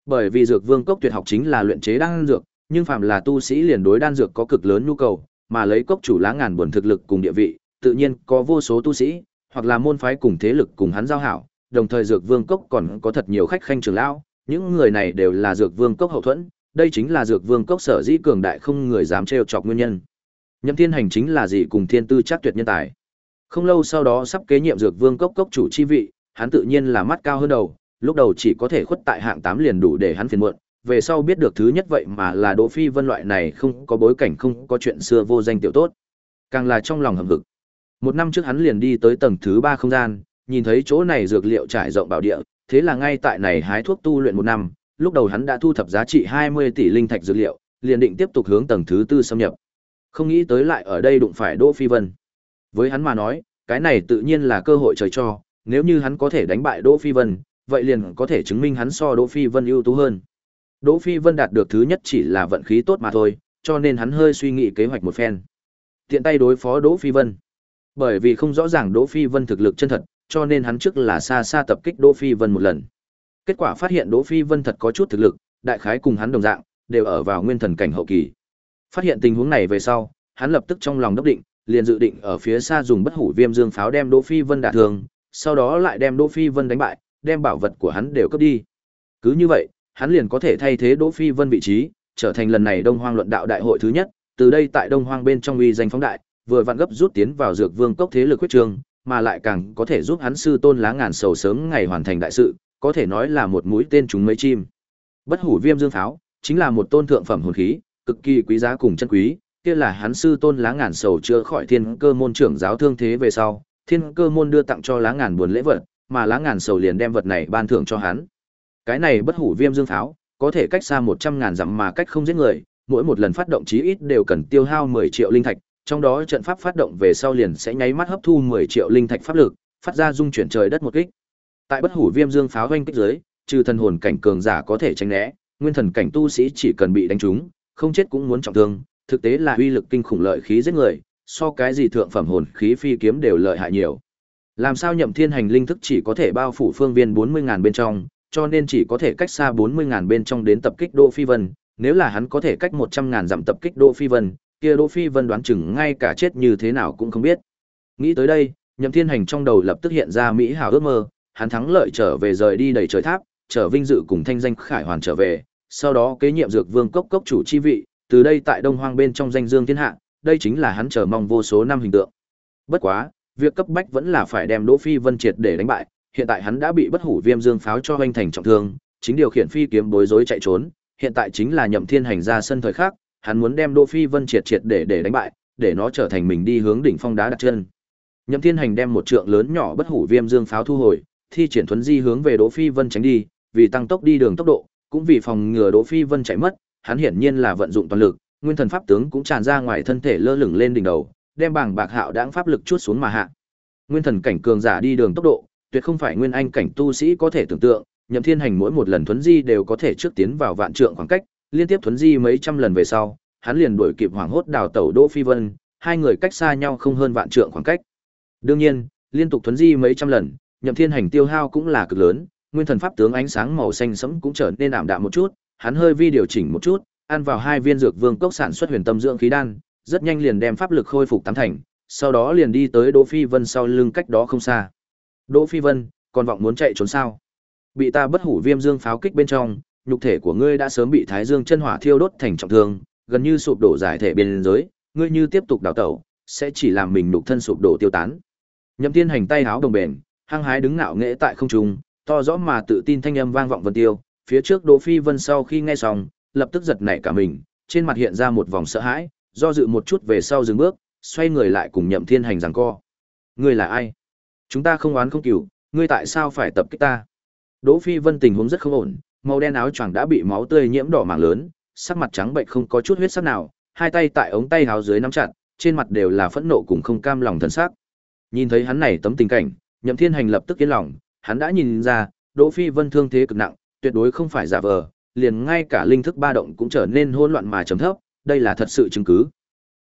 Bởi vì dược vương cốc tuyệt học chính là luyện chế đan dược, nhưng phạm là tu sĩ liền đối đan dược có cực lớn nhu cầu, mà lấy cốc chủ lá ngàn buồn thực lực cùng địa vị, tự nhiên có vô số tu sĩ, hoặc là môn phái cùng thế lực cùng hắn giao hảo, đồng thời dược vương cốc còn có thật nhiều khách khanh trường lão, những người này đều là dược vương cốc hậu thuẫn, đây chính là dược vương cốc sở dĩ cường đại không người dám trêu chọc nguyên nhân. Nhậm thiên hành chính là gì cùng thiên tư chắc tuyệt nhân tài? Không lâu sau đó sắp kế nhiệm dược vương cốc cốc chủ chi vị, hắn tự nhiên là mắt cao hơn đầu, lúc đầu chỉ có thể khuất tại hạng tám liền đủ để hắn phiền muộn, về sau biết được thứ nhất vậy mà là Đỗ Phi Vân loại này không có bối cảnh không có chuyện xưa vô danh tiểu tốt. Càng là trong lòng hầm hực. Một năm trước hắn liền đi tới tầng thứ ba không gian, nhìn thấy chỗ này dược liệu trải rộng bảo địa, thế là ngay tại này hái thuốc tu luyện một năm, lúc đầu hắn đã thu thập giá trị 20 tỷ linh thạch dược liệu, liền định tiếp tục hướng tầng thứ tư xâm nhập. Không nghĩ tới lại ở đây đụng phải Đỗ Phi Vân. Với hắn mà nói, cái này tự nhiên là cơ hội trời cho, nếu như hắn có thể đánh bại Đỗ Phi Vân, vậy liền có thể chứng minh hắn so Đỗ Phi Vân ưu tú hơn. Đỗ Phi Vân đạt được thứ nhất chỉ là vận khí tốt mà thôi, cho nên hắn hơi suy nghĩ kế hoạch một phen. Tiện tay đối phó Đỗ Phi Vân. Bởi vì không rõ ràng Đỗ Phi Vân thực lực chân thật, cho nên hắn trước là xa xa tập kích Đỗ Phi Vân một lần. Kết quả phát hiện Đỗ Phi Vân thật có chút thực lực, đại khái cùng hắn đồng dạng, đều ở vào nguyên thần cảnh hậu kỳ. Phát hiện tình huống này về sau, hắn lập tức trong lòng đốc định, liền dự định ở phía xa dùng bất hủ viêm dương pháo đem Đỗ Phi Vân đả thương, sau đó lại đem Đỗ Phi Vân đánh bại, đem bảo vật của hắn đều cướp đi. Cứ như vậy, hắn liền có thể thay thế Đỗ Phi Vân vị trí, trở thành lần này Đông Hoang luận đạo đại hội thứ nhất, từ đây tại Đông Hoang bên trong uy danh phóng đại, vừa vặn gấp rút tiến vào dược vương cốc thế lực quyết trường, mà lại càng có thể giúp hắn sư tôn lá ngàn sầu sớm ngày hoàn thành đại sự, có thể nói là một mũi tên trúng mấy chim. Bất hủ viêm dương pháo chính là một tôn thượng phẩm hồn khí, cực kỳ quý giá cùng chân quý, kia là hắn sư tôn lá ngàn sầu chữa khỏi thiên cơ môn trưởng giáo thương thế về sau, thiên cơ môn đưa tặng cho lá ngàn buồn lễ vật, mà lá ngàn sầu liền đem vật này ban thưởng cho hắn. Cái này bất hủ viêm dương pháo, có thể cách xa một trăm ngàn dặm mà cách không giết người, mỗi một lần phát động chí ít đều cần tiêu hao mười triệu linh thạch, trong đó trận pháp phát động về sau liền sẽ nháy mắt hấp thu mười triệu linh thạch pháp lực, phát ra dung chuyển trời đất một kích. Tại bất hủ viêm dương pháo hoanh kích dưới, trừ thần hồn cảnh cường giả có thể tránh né, nguyên thần cảnh tu sĩ chỉ cần bị đánh trúng, không chết cũng muốn trọng thương, thực tế là uy lực kinh khủng lợi khí giết người, so cái gì thượng phẩm hồn khí phi kiếm đều lợi hại nhiều. Làm sao nhậm thiên hành linh thức chỉ có thể bao phủ phương viên 40.000 bên trong, cho nên chỉ có thể cách xa 40.000 bên trong đến tập kích Đỗ Phi Vân, nếu là hắn có thể cách 100.000 dặm tập kích Đỗ Phi Vân, kia Đỗ Phi Vân đoán chừng ngay cả chết như thế nào cũng không biết. Nghĩ tới đây, nhậm thiên hành trong đầu lập tức hiện ra mỹ hảo ước mơ, hắn thắng lợi trở về rời đi đầy trời tháp, trở vinh dự cùng thanh danh khải hoàn trở về, sau đó kế nhiệm dược vương cốc cốc chủ chi vị, từ đây tại Đông Hoang bên trong danh dương thiên hạ, đây chính là hắn chờ mong vô số năm hình tượng. Bất quá, việc cấp bách vẫn là phải đem Đỗ Phi Vân triệt để đánh bại, hiện tại hắn đã bị bất hủ viêm dương pháo cho hoành thành trọng thương, chính điều khiển phi kiếm bối rối chạy trốn, hiện tại chính là nhậm thiên hành ra sân thời khắc, hắn muốn đem Đỗ Phi Vân triệt triệt để để đánh bại, để nó trở thành mình đi hướng đỉnh phong đá đặt chân. Nhậm Thiên Hành đem một trượng lớn nhỏ bất hủ viêm dương pháo thu hồi, thi triển thuấn di hướng về Đỗ Phi Vân tránh đi, vì tăng tốc đi đường tốc độ, cũng vì phòng ngừa Đỗ Phi Vân chạy mất, hắn hiển nhiên là vận dụng toàn lực, nguyên thần pháp tướng cũng tràn ra ngoài thân thể lơ lửng lên đỉnh đầu, đem bảng bạc hạo đãng pháp lực chuốt xuống mà hạ. Nguyên thần cảnh cường giả đi đường tốc độ, tuyệt không phải nguyên anh cảnh tu sĩ có thể tưởng tượng, Nhậm Thiên Hành mỗi một lần thuấn di đều có thể trước tiến vào vạn trượng khoảng cách, liên tiếp thuấn di mấy trăm lần về sau, hắn liền đuổi kịp Hoàng Hốt đào tẩu Đỗ Phi Vân, hai người cách xa nhau không hơn vạn trượng khoảng cách. Đương nhiên, liên tục thuấn di mấy trăm lần, Nhậm Thiên Hành tiêu hao cũng là cực lớn, nguyên thần pháp tướng ánh sáng màu xanh sẫm cũng trở nên ảm đạm một chút, hắn hơi vi điều chỉnh một chút, ăn vào hai viên dược vương cốc sản xuất huyền tâm dưỡng khí đan, rất nhanh liền đem pháp lực khôi phục tám thành, sau đó liền đi tới Đỗ Phi Vân sau lưng cách đó không xa. Đỗ Phi Vân, còn vọng muốn chạy trốn sao? Bị ta bất hủ viêm dương pháo kích bên trong, nhục thể của ngươi đã sớm bị thái dương chân hỏa thiêu đốt thành trọng thương, gần như sụp đổ giải thể biên giới, ngươi như tiếp tục đào tẩu, sẽ chỉ làm mình nhục thân sụp đổ tiêu tán. Nhậm Tiên hành tay háo đồng bền, hăng hái đứng ngạo nghễ tại không trung, to rõ mà tự tin thanh âm vang vọng vân tiêu, phía trước Đỗ Phi Vân sau khi nghe xong, lập tức giật nảy cả mình, trên mặt hiện ra một vòng sợ hãi, do dự một chút về sau dừng bước, xoay người lại cùng Nhậm Thiên hành giằng co. Ngươi là ai? Chúng ta không oán không kỷ, ngươi tại sao phải tập kích ta? Đỗ Phi Vân tình huống rất không ổn, màu đen áo choàng đã bị máu tươi nhiễm đỏ mảng lớn, sắc mặt trắng bệnh không có chút huyết sắc nào, hai tay tại ống tay áo dưới nắm chặt, trên mặt đều là phẫn nộ cùng không cam lòng thần sắc. Nhìn thấy hắn này tấm tình cảnh, Nhậm Thiên Hành lập tức yên lòng, hắn đã nhìn ra, Đỗ Phi Vân thương thế cực nặng, tuyệt đối không phải giả vờ, liền ngay cả linh thức ba động cũng trở nên hỗn loạn mà trầm thấp, đây là thật sự chứng cứ.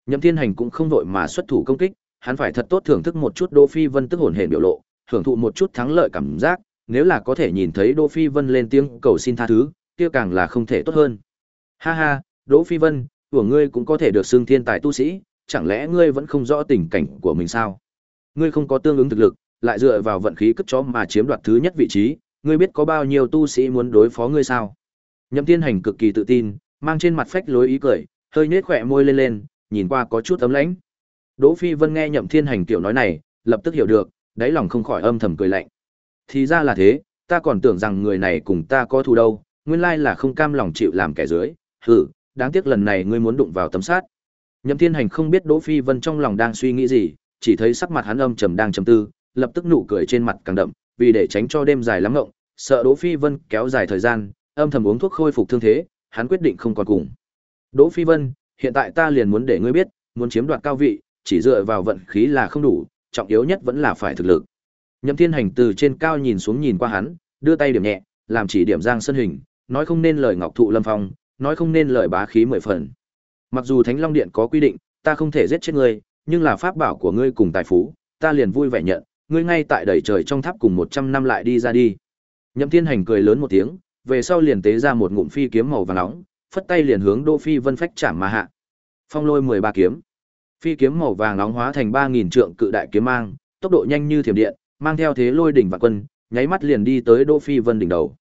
Nhậm Thiên Hành cũng không vội mà xuất thủ công kích, hắn phải thật tốt thưởng thức một chút Đỗ Phi Vân tức hồn hển biểu lộ, hưởng thụ một chút thắng lợi cảm giác, nếu là có thể nhìn thấy Đỗ Phi Vân lên tiếng cầu xin tha thứ, kia càng là không thể tốt hơn. Ha ha, Đỗ Phi Vân, của ngươi cũng có thể được xưng thiên tài tu sĩ, chẳng lẽ ngươi vẫn không rõ tình cảnh của mình sao? Ngươi không có tương ứng thực lực, lại dựa vào vận khí cất chó mà chiếm đoạt thứ nhất vị trí, ngươi biết có bao nhiêu tu sĩ muốn đối phó ngươi sao? Nhậm Tiên Hành cực kỳ tự tin, mang trên mặt phách lối ý cười, hơi nhếch khóe môi lên lên, nhìn qua có chút ấm lãnh. Đỗ Phi Vân nghe Nhậm Thiên Hành tiểu nói này, lập tức hiểu được, đáy lòng không khỏi âm thầm cười lạnh. Thì ra là thế, ta còn tưởng rằng người này cùng ta có thù đâu, nguyên lai là không cam lòng chịu làm kẻ dưới. Hừ, đáng tiếc lần này ngươi muốn đụng vào tấm sát. Nhậm Thiên Hành không biết Đỗ Phi Vân trong lòng đang suy nghĩ gì, chỉ thấy sắc mặt hắn âm trầm đang trầm tư, lập tức nụ cười trên mặt càng đậm, vì để tránh cho đêm dài lắm ngộng, sợ Đỗ Phi Vân kéo dài thời gian, âm thầm uống thuốc khôi phục thương thế, hắn quyết định không còn cùng. Đỗ Phi Vân, hiện tại ta liền muốn để ngươi biết, muốn chiếm đoạt cao vị, chỉ dựa vào vận khí là không đủ, trọng yếu nhất vẫn là phải thực lực. Nhậm Thiên Hành từ trên cao nhìn xuống nhìn qua hắn, đưa tay điểm nhẹ, làm chỉ điểm Giang Sân Hình, nói không nên lời Ngọc Thụ Lâm Phong, nói không nên lời bá khí mười phần. Mặc dù Thánh Long Điện có quy định, ta không thể giết chết ngươi, nhưng là pháp bảo của ngươi cùng tài phú, ta liền vui vẻ nhận, ngươi ngay tại đầy trời trong tháp cùng 100 năm lại đi ra đi. Nhậm Thiên Hành cười lớn một tiếng, về sau liền tế ra một ngụm phi kiếm màu vàng nóng, phất tay liền hướng Đỗ Phi Vân phách chạm mà hạ. Phong lôi 13 kiếm. Phi kiếm màu vàng nóng hóa thành 3000 trượng cự đại kiếm mang, tốc độ nhanh như thiểm điện, mang theo thế lôi đỉnh và quân, nháy mắt liền đi tới Đỗ Phi Vân đỉnh đầu.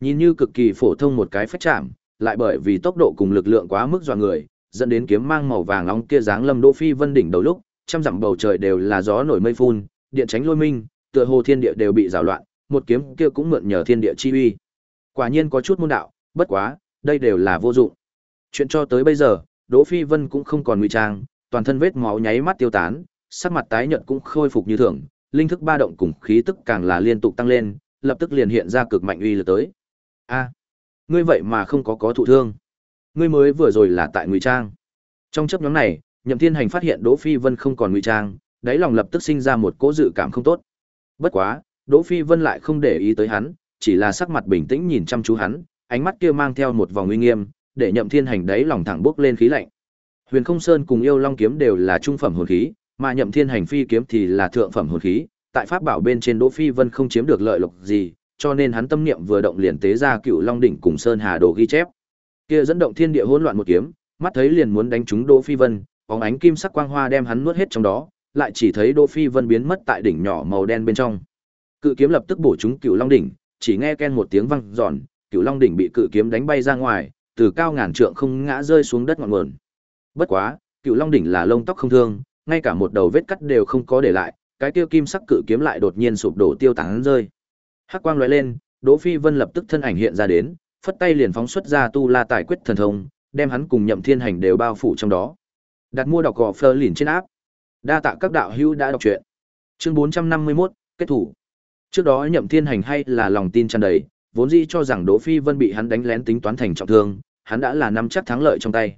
Nhìn như cực kỳ phổ thông một cái phách chạm, lại bởi vì tốc độ cùng lực lượng quá mức dọa người, dẫn đến kiếm mang màu vàng nóng kia giáng lâm Đỗ Phi Vân đỉnh đầu lúc, trăm dặm bầu trời đều là gió nổi mây phun, điện tránh lôi minh, tựa hồ thiên địa đều bị rào loạn, một kiếm kia cũng mượn nhờ thiên địa chi uy. Quả nhiên có chút môn đạo, bất quá, đây đều là vô dụng. Chuyện cho tới bây giờ, Đỗ Phi Vân cũng không còn ngụy trang, toàn thân vết máu nháy mắt tiêu tán, sắc mặt tái nhợt cũng khôi phục như thường, linh thức ba động cùng khí tức càng là liên tục tăng lên, lập tức liền hiện ra cực mạnh uy lực tới. A, ngươi vậy mà không có có thụ thương. Ngươi mới vừa rồi là tại ngụy trang. Trong chấp nhóm này, Nhậm Thiên Hành phát hiện Đỗ Phi Vân không còn ngụy trang, đáy lòng lập tức sinh ra một cỗ dự cảm không tốt. Bất quá, Đỗ Phi Vân lại không để ý tới hắn, chỉ là sắc mặt bình tĩnh nhìn chăm chú hắn, ánh mắt kia mang theo một vòng uy nghiêm, để Nhậm Thiên Hành đáy lòng thẳng bước lên khí lạnh. Huyền Không Sơn cùng Yêu Long kiếm đều là trung phẩm hồn khí, mà Nhậm Thiên Hành phi kiếm thì là thượng phẩm hồn khí, tại pháp bảo bên trên Đỗ Phi Vân không chiếm được lợi lộc gì, cho nên hắn tâm niệm vừa động liền tế ra Cựu Long đỉnh cùng Sơn Hà đồ ghi chép. Kia dẫn động thiên địa hỗn loạn một kiếm, mắt thấy liền muốn đánh trúng Đỗ Phi Vân, bóng ánh kim sắc quang hoa đem hắn nuốt hết trong đó, lại chỉ thấy Đỗ Phi Vân biến mất tại đỉnh nhỏ màu đen bên trong. Cự kiếm lập tức bổ trúng Cựu Long đỉnh, chỉ nghe ken một tiếng vang giòn, Cựu Long đỉnh bị cự kiếm đánh bay ra ngoài, từ cao ngàn trượng không ngã rơi xuống đất ngọn nguồn. Bất quá, Cựu Long đỉnh là lông tóc không thương, ngay cả một đầu vết cắt đều không có để lại, cái kia kim sắc cự kiếm lại đột nhiên sụp đổ tiêu tán rơi. Hắc quang lóe lên, Đỗ Phi Vân lập tức thân ảnh hiện ra đến, phất tay liền phóng xuất ra tu la tài quyết thần thông, đem hắn cùng Nhậm Thiên Hành đều bao phủ trong đó. Đặt mua đọc gò Fleur lìn trên áp. Đa tạ các đạo hữu đã đọc truyện. Chương 451, kết thủ. Trước đó Nhậm Thiên Hành hay là lòng tin tràn đầy, vốn dĩ cho rằng Đỗ Phi Vân bị hắn đánh lén tính toán thành trọng thương, hắn đã là nắm chắc thắng lợi trong tay.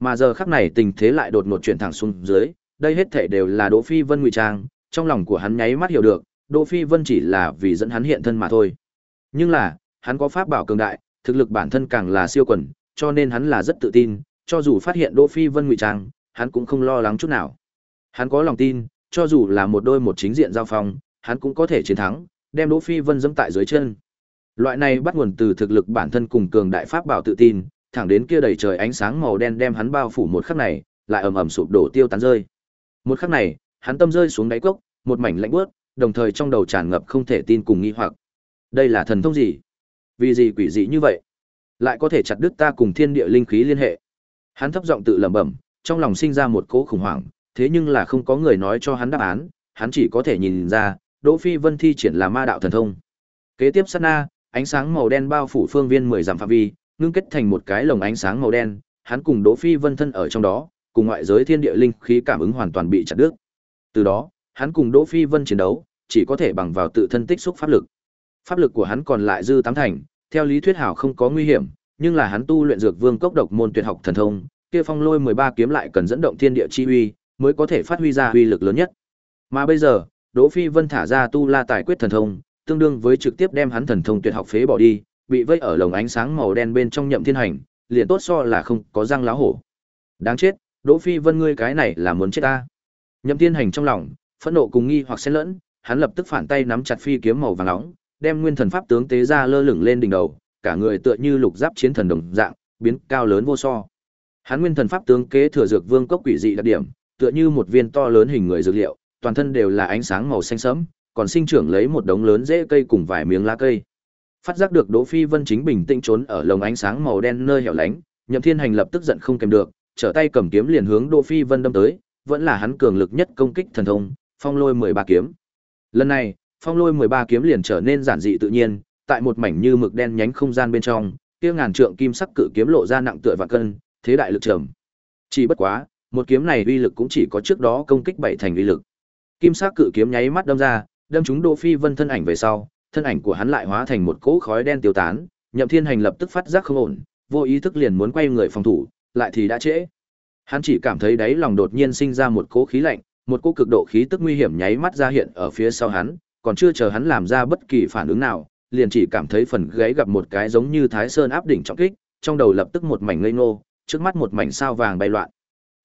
Mà giờ khắc này tình thế lại đột ngột chuyển thẳng xuống dưới, đây hết thể đều là Đỗ Phi Vân ngụy trang, trong lòng của hắn nháy mắt hiểu được, Đỗ Phi Vân chỉ là vì dẫn hắn hiện thân mà thôi. Nhưng là, hắn có pháp bảo cường đại, thực lực bản thân càng là siêu quần, cho nên hắn là rất tự tin, cho dù phát hiện Đỗ Phi Vân ngụy trang, hắn cũng không lo lắng chút nào. Hắn có lòng tin, cho dù là một đôi một chính diện giao phong, hắn cũng có thể chiến thắng, đem Đỗ Phi Vân dẫm tại dưới chân. Loại này bắt nguồn từ thực lực bản thân cùng cường đại pháp bảo tự tin, thẳng đến kia đầy trời ánh sáng màu đen đem hắn bao phủ một khắc này, lại ầm ầm sụp đổ tiêu tán rơi. Một khắc này, hắn tâm rơi xuống đáy cốc, một mảnh lạnh buốt, đồng thời trong đầu tràn ngập không thể tin cùng nghi hoặc. Đây là thần thông gì? Vì gì quỷ dị như vậy? Lại có thể chặt đứt ta cùng thiên địa linh khí liên hệ. Hắn thấp giọng tự lẩm bẩm, trong lòng sinh ra một cỗ khủng hoảng, thế nhưng là không có người nói cho hắn đáp án, hắn chỉ có thể nhìn ra, Đỗ Phi Vân thi triển là ma đạo thần thông. Kế tiếp sát na, ánh sáng màu đen bao phủ phương viên 10 dặm phạm vi, ngưng kết thành một cái lồng ánh sáng màu đen, hắn cùng Đỗ Phi Vân thân ở trong đó, cùng ngoại giới thiên địa linh khí cảm ứng hoàn toàn bị chặt đứt. Từ đó, hắn cùng Đỗ Phi Vân chiến đấu, chỉ có thể bằng vào tự thân tích xúc pháp lực. Pháp lực của hắn còn lại dư tám thành, theo lý thuyết hảo không có nguy hiểm, nhưng là hắn tu luyện dược vương cốc độc môn tuyệt học thần thông, kia phong lôi 13 kiếm lại cần dẫn động thiên địa chi uy, mới có thể phát huy ra uy lực lớn nhất. Mà bây giờ, Đỗ Phi Vân thả ra tu la tài quyết thần thông, tương đương với trực tiếp đem hắn thần thông tuyệt học phế bỏ đi, bị vây ở lồng ánh sáng màu đen bên trong nhậm thiên hành, liền tốt so là không có răng lá hổ. Đáng chết, Đỗ Phi Vân ngươi cái này là muốn chết ta. Nhậm thiên hành trong lòng, phẫn nộ cùng nghi hoặc xen lẫn, hắn lập tức phản tay nắm chặt phi kiếm màu vàng nóng, đem nguyên thần pháp tướng tế ra lơ lửng lên đỉnh đầu, cả người tựa như lục giáp chiến thần đồng dạng, biến cao lớn vô so. Hắn nguyên thần pháp tướng kế thừa dược vương cốc quỷ dị đặc điểm, tựa như một viên to lớn hình người dược liệu, toàn thân đều là ánh sáng màu xanh sẫm, còn sinh trưởng lấy một đống lớn rễ cây cùng vài miếng lá cây. Phát giác được Đỗ Phi Vân chính bình tĩnh trốn ở lồng ánh sáng màu đen nơi hẻo lánh, Nhậm Thiên Hành lập tức giận không kềm được, trở tay cầm kiếm liền hướng Đỗ Phi Vân đâm tới, vẫn là hắn cường lực nhất công kích thần thông, Phong Lôi 13 kiếm. Lần này, Phong Lôi 13 kiếm liền trở nên giản dị tự nhiên, tại một mảnh như mực đen nhánh không gian bên trong, kia ngàn trượng kim sắc cự kiếm lộ ra nặng tựa và cân, thế đại lực trầm. Chỉ bất quá, một kiếm này uy lực cũng chỉ có trước đó công kích bảy thành uy lực. Kim sắc cự kiếm nháy mắt đâm ra, đâm trúng Đỗ Phi Vân thân ảnh về sau, thân ảnh của hắn lại hóa thành một cỗ khói đen tiêu tán, Nhậm Thiên Hành lập tức phát giác không ổn, vô ý thức liền muốn quay người phòng thủ, lại thì đã trễ. Hắn chỉ cảm thấy đáy lòng đột nhiên sinh ra một cỗ khí lạnh, một cỗ cực độ khí tức nguy hiểm nháy mắt ra hiện ở phía sau hắn, còn chưa chờ hắn làm ra bất kỳ phản ứng nào, liền chỉ cảm thấy phần gáy gặp một cái giống như Thái Sơn áp đỉnh trọng kích, trong đầu lập tức một mảnh ngây ngô, trước mắt một mảnh sao vàng bay loạn.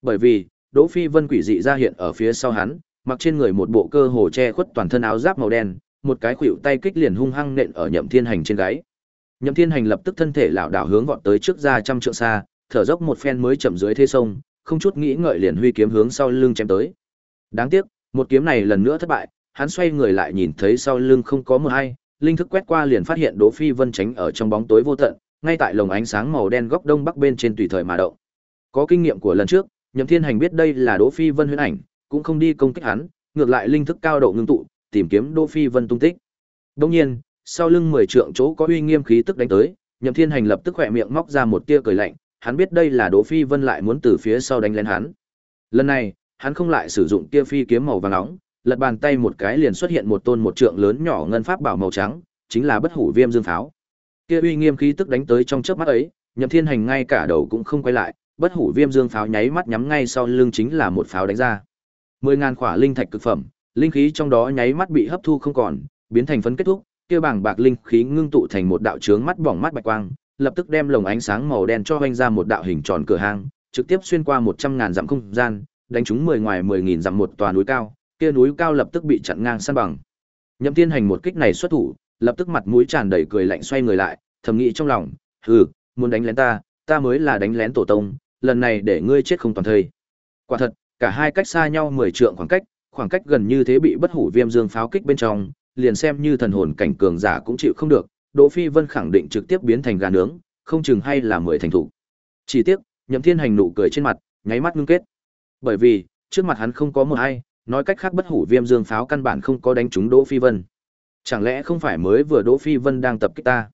Bởi vì, Đỗ Phi Vân quỷ dị ra hiện ở phía sau hắn, mặc trên người một bộ cơ hồ che khuất toàn thân áo giáp màu đen, một cái khuỷu tay kích liền hung hăng nện ở Nhậm Thiên Hành trên gáy. Nhậm Thiên Hành lập tức thân thể lảo đảo hướng vọt tới trước ra trăm trượng xa, thở dốc một phen mới chậm dưới thế sông, không chút nghĩ ngợi liền huy kiếm hướng sau lưng chém tới. Đáng tiếc, một kiếm này lần nữa thất bại, hắn xoay người lại nhìn thấy sau lưng không có một ai, linh thức quét qua liền phát hiện Đỗ Phi Vân tránh ở trong bóng tối vô tận, ngay tại lồng ánh sáng màu đen góc đông bắc bên trên tùy thời mà động. Có kinh nghiệm của lần trước, Nhậm Thiên Hành biết đây là Đỗ Phi Vân huyễn ảnh, cũng không đi công kích hắn, ngược lại linh thức cao độ ngưng tụ, tìm kiếm Đỗ Phi Vân tung tích. Đương nhiên, sau lưng mười trượng chỗ có uy nghiêm khí tức đánh tới, Nhậm Thiên Hành lập tức khỏe miệng móc ra một tia cười lạnh, hắn biết đây là Đỗ Phi Vân lại muốn từ phía sau đánh lên hắn. Lần này, hắn không lại sử dụng kia phi kiếm màu vàng nóng, lật bàn tay một cái liền xuất hiện một tôn một trượng lớn nhỏ ngân pháp bảo màu trắng, chính là bất hủ viêm dương pháo. Kia uy nghiêm khí tức đánh tới trong chớp mắt ấy, Nhậm Thiên Hành ngay cả đầu cũng không quay lại, bất hủ viêm dương pháo nháy mắt nhắm ngay sau lưng chính là một pháo đánh ra. Mười ngàn khỏa linh thạch cực phẩm, linh khí trong đó nháy mắt bị hấp thu không còn, biến thành phấn kết thúc, kia bảng bạc linh khí ngưng tụ thành một đạo chướng mắt bỏng mắt bạch quang, lập tức đem lồng ánh sáng màu đen cho hoành ra một đạo hình tròn cửa hang, trực tiếp xuyên qua một trăm ngàn dặm không gian, đánh trúng mười ngoài mười nghìn dặm một tòa núi cao, kia núi cao lập tức bị chặn ngang san bằng. Nhậm tiên Hành một kích này xuất thủ, lập tức mặt mũi tràn đầy cười lạnh xoay người lại, thầm nghĩ trong lòng, hừ, muốn đánh lén ta, ta mới là đánh lén tổ tông, lần này để ngươi chết không toàn thây. Quả thật, cả hai cách xa nhau mười trượng khoảng cách, khoảng cách gần như thế bị bất hủ viêm dương pháo kích bên trong, liền xem như thần hồn cảnh cường giả cũng chịu không được, Đỗ Phi Vân khẳng định trực tiếp biến thành gà nướng, không chừng hay là mười thành thủ. Chỉ tiếc, Nhậm Thiên Hành nụ cười trên mặt, nháy mắt ngưng kết. Bởi vì, trước mặt hắn không có một ai, nói cách khác bất hủ viêm dương pháo căn bản không có đánh trúng Đỗ Phi Vân. Chẳng lẽ không phải mới vừa Đỗ Phi Vân đang tập kích ta?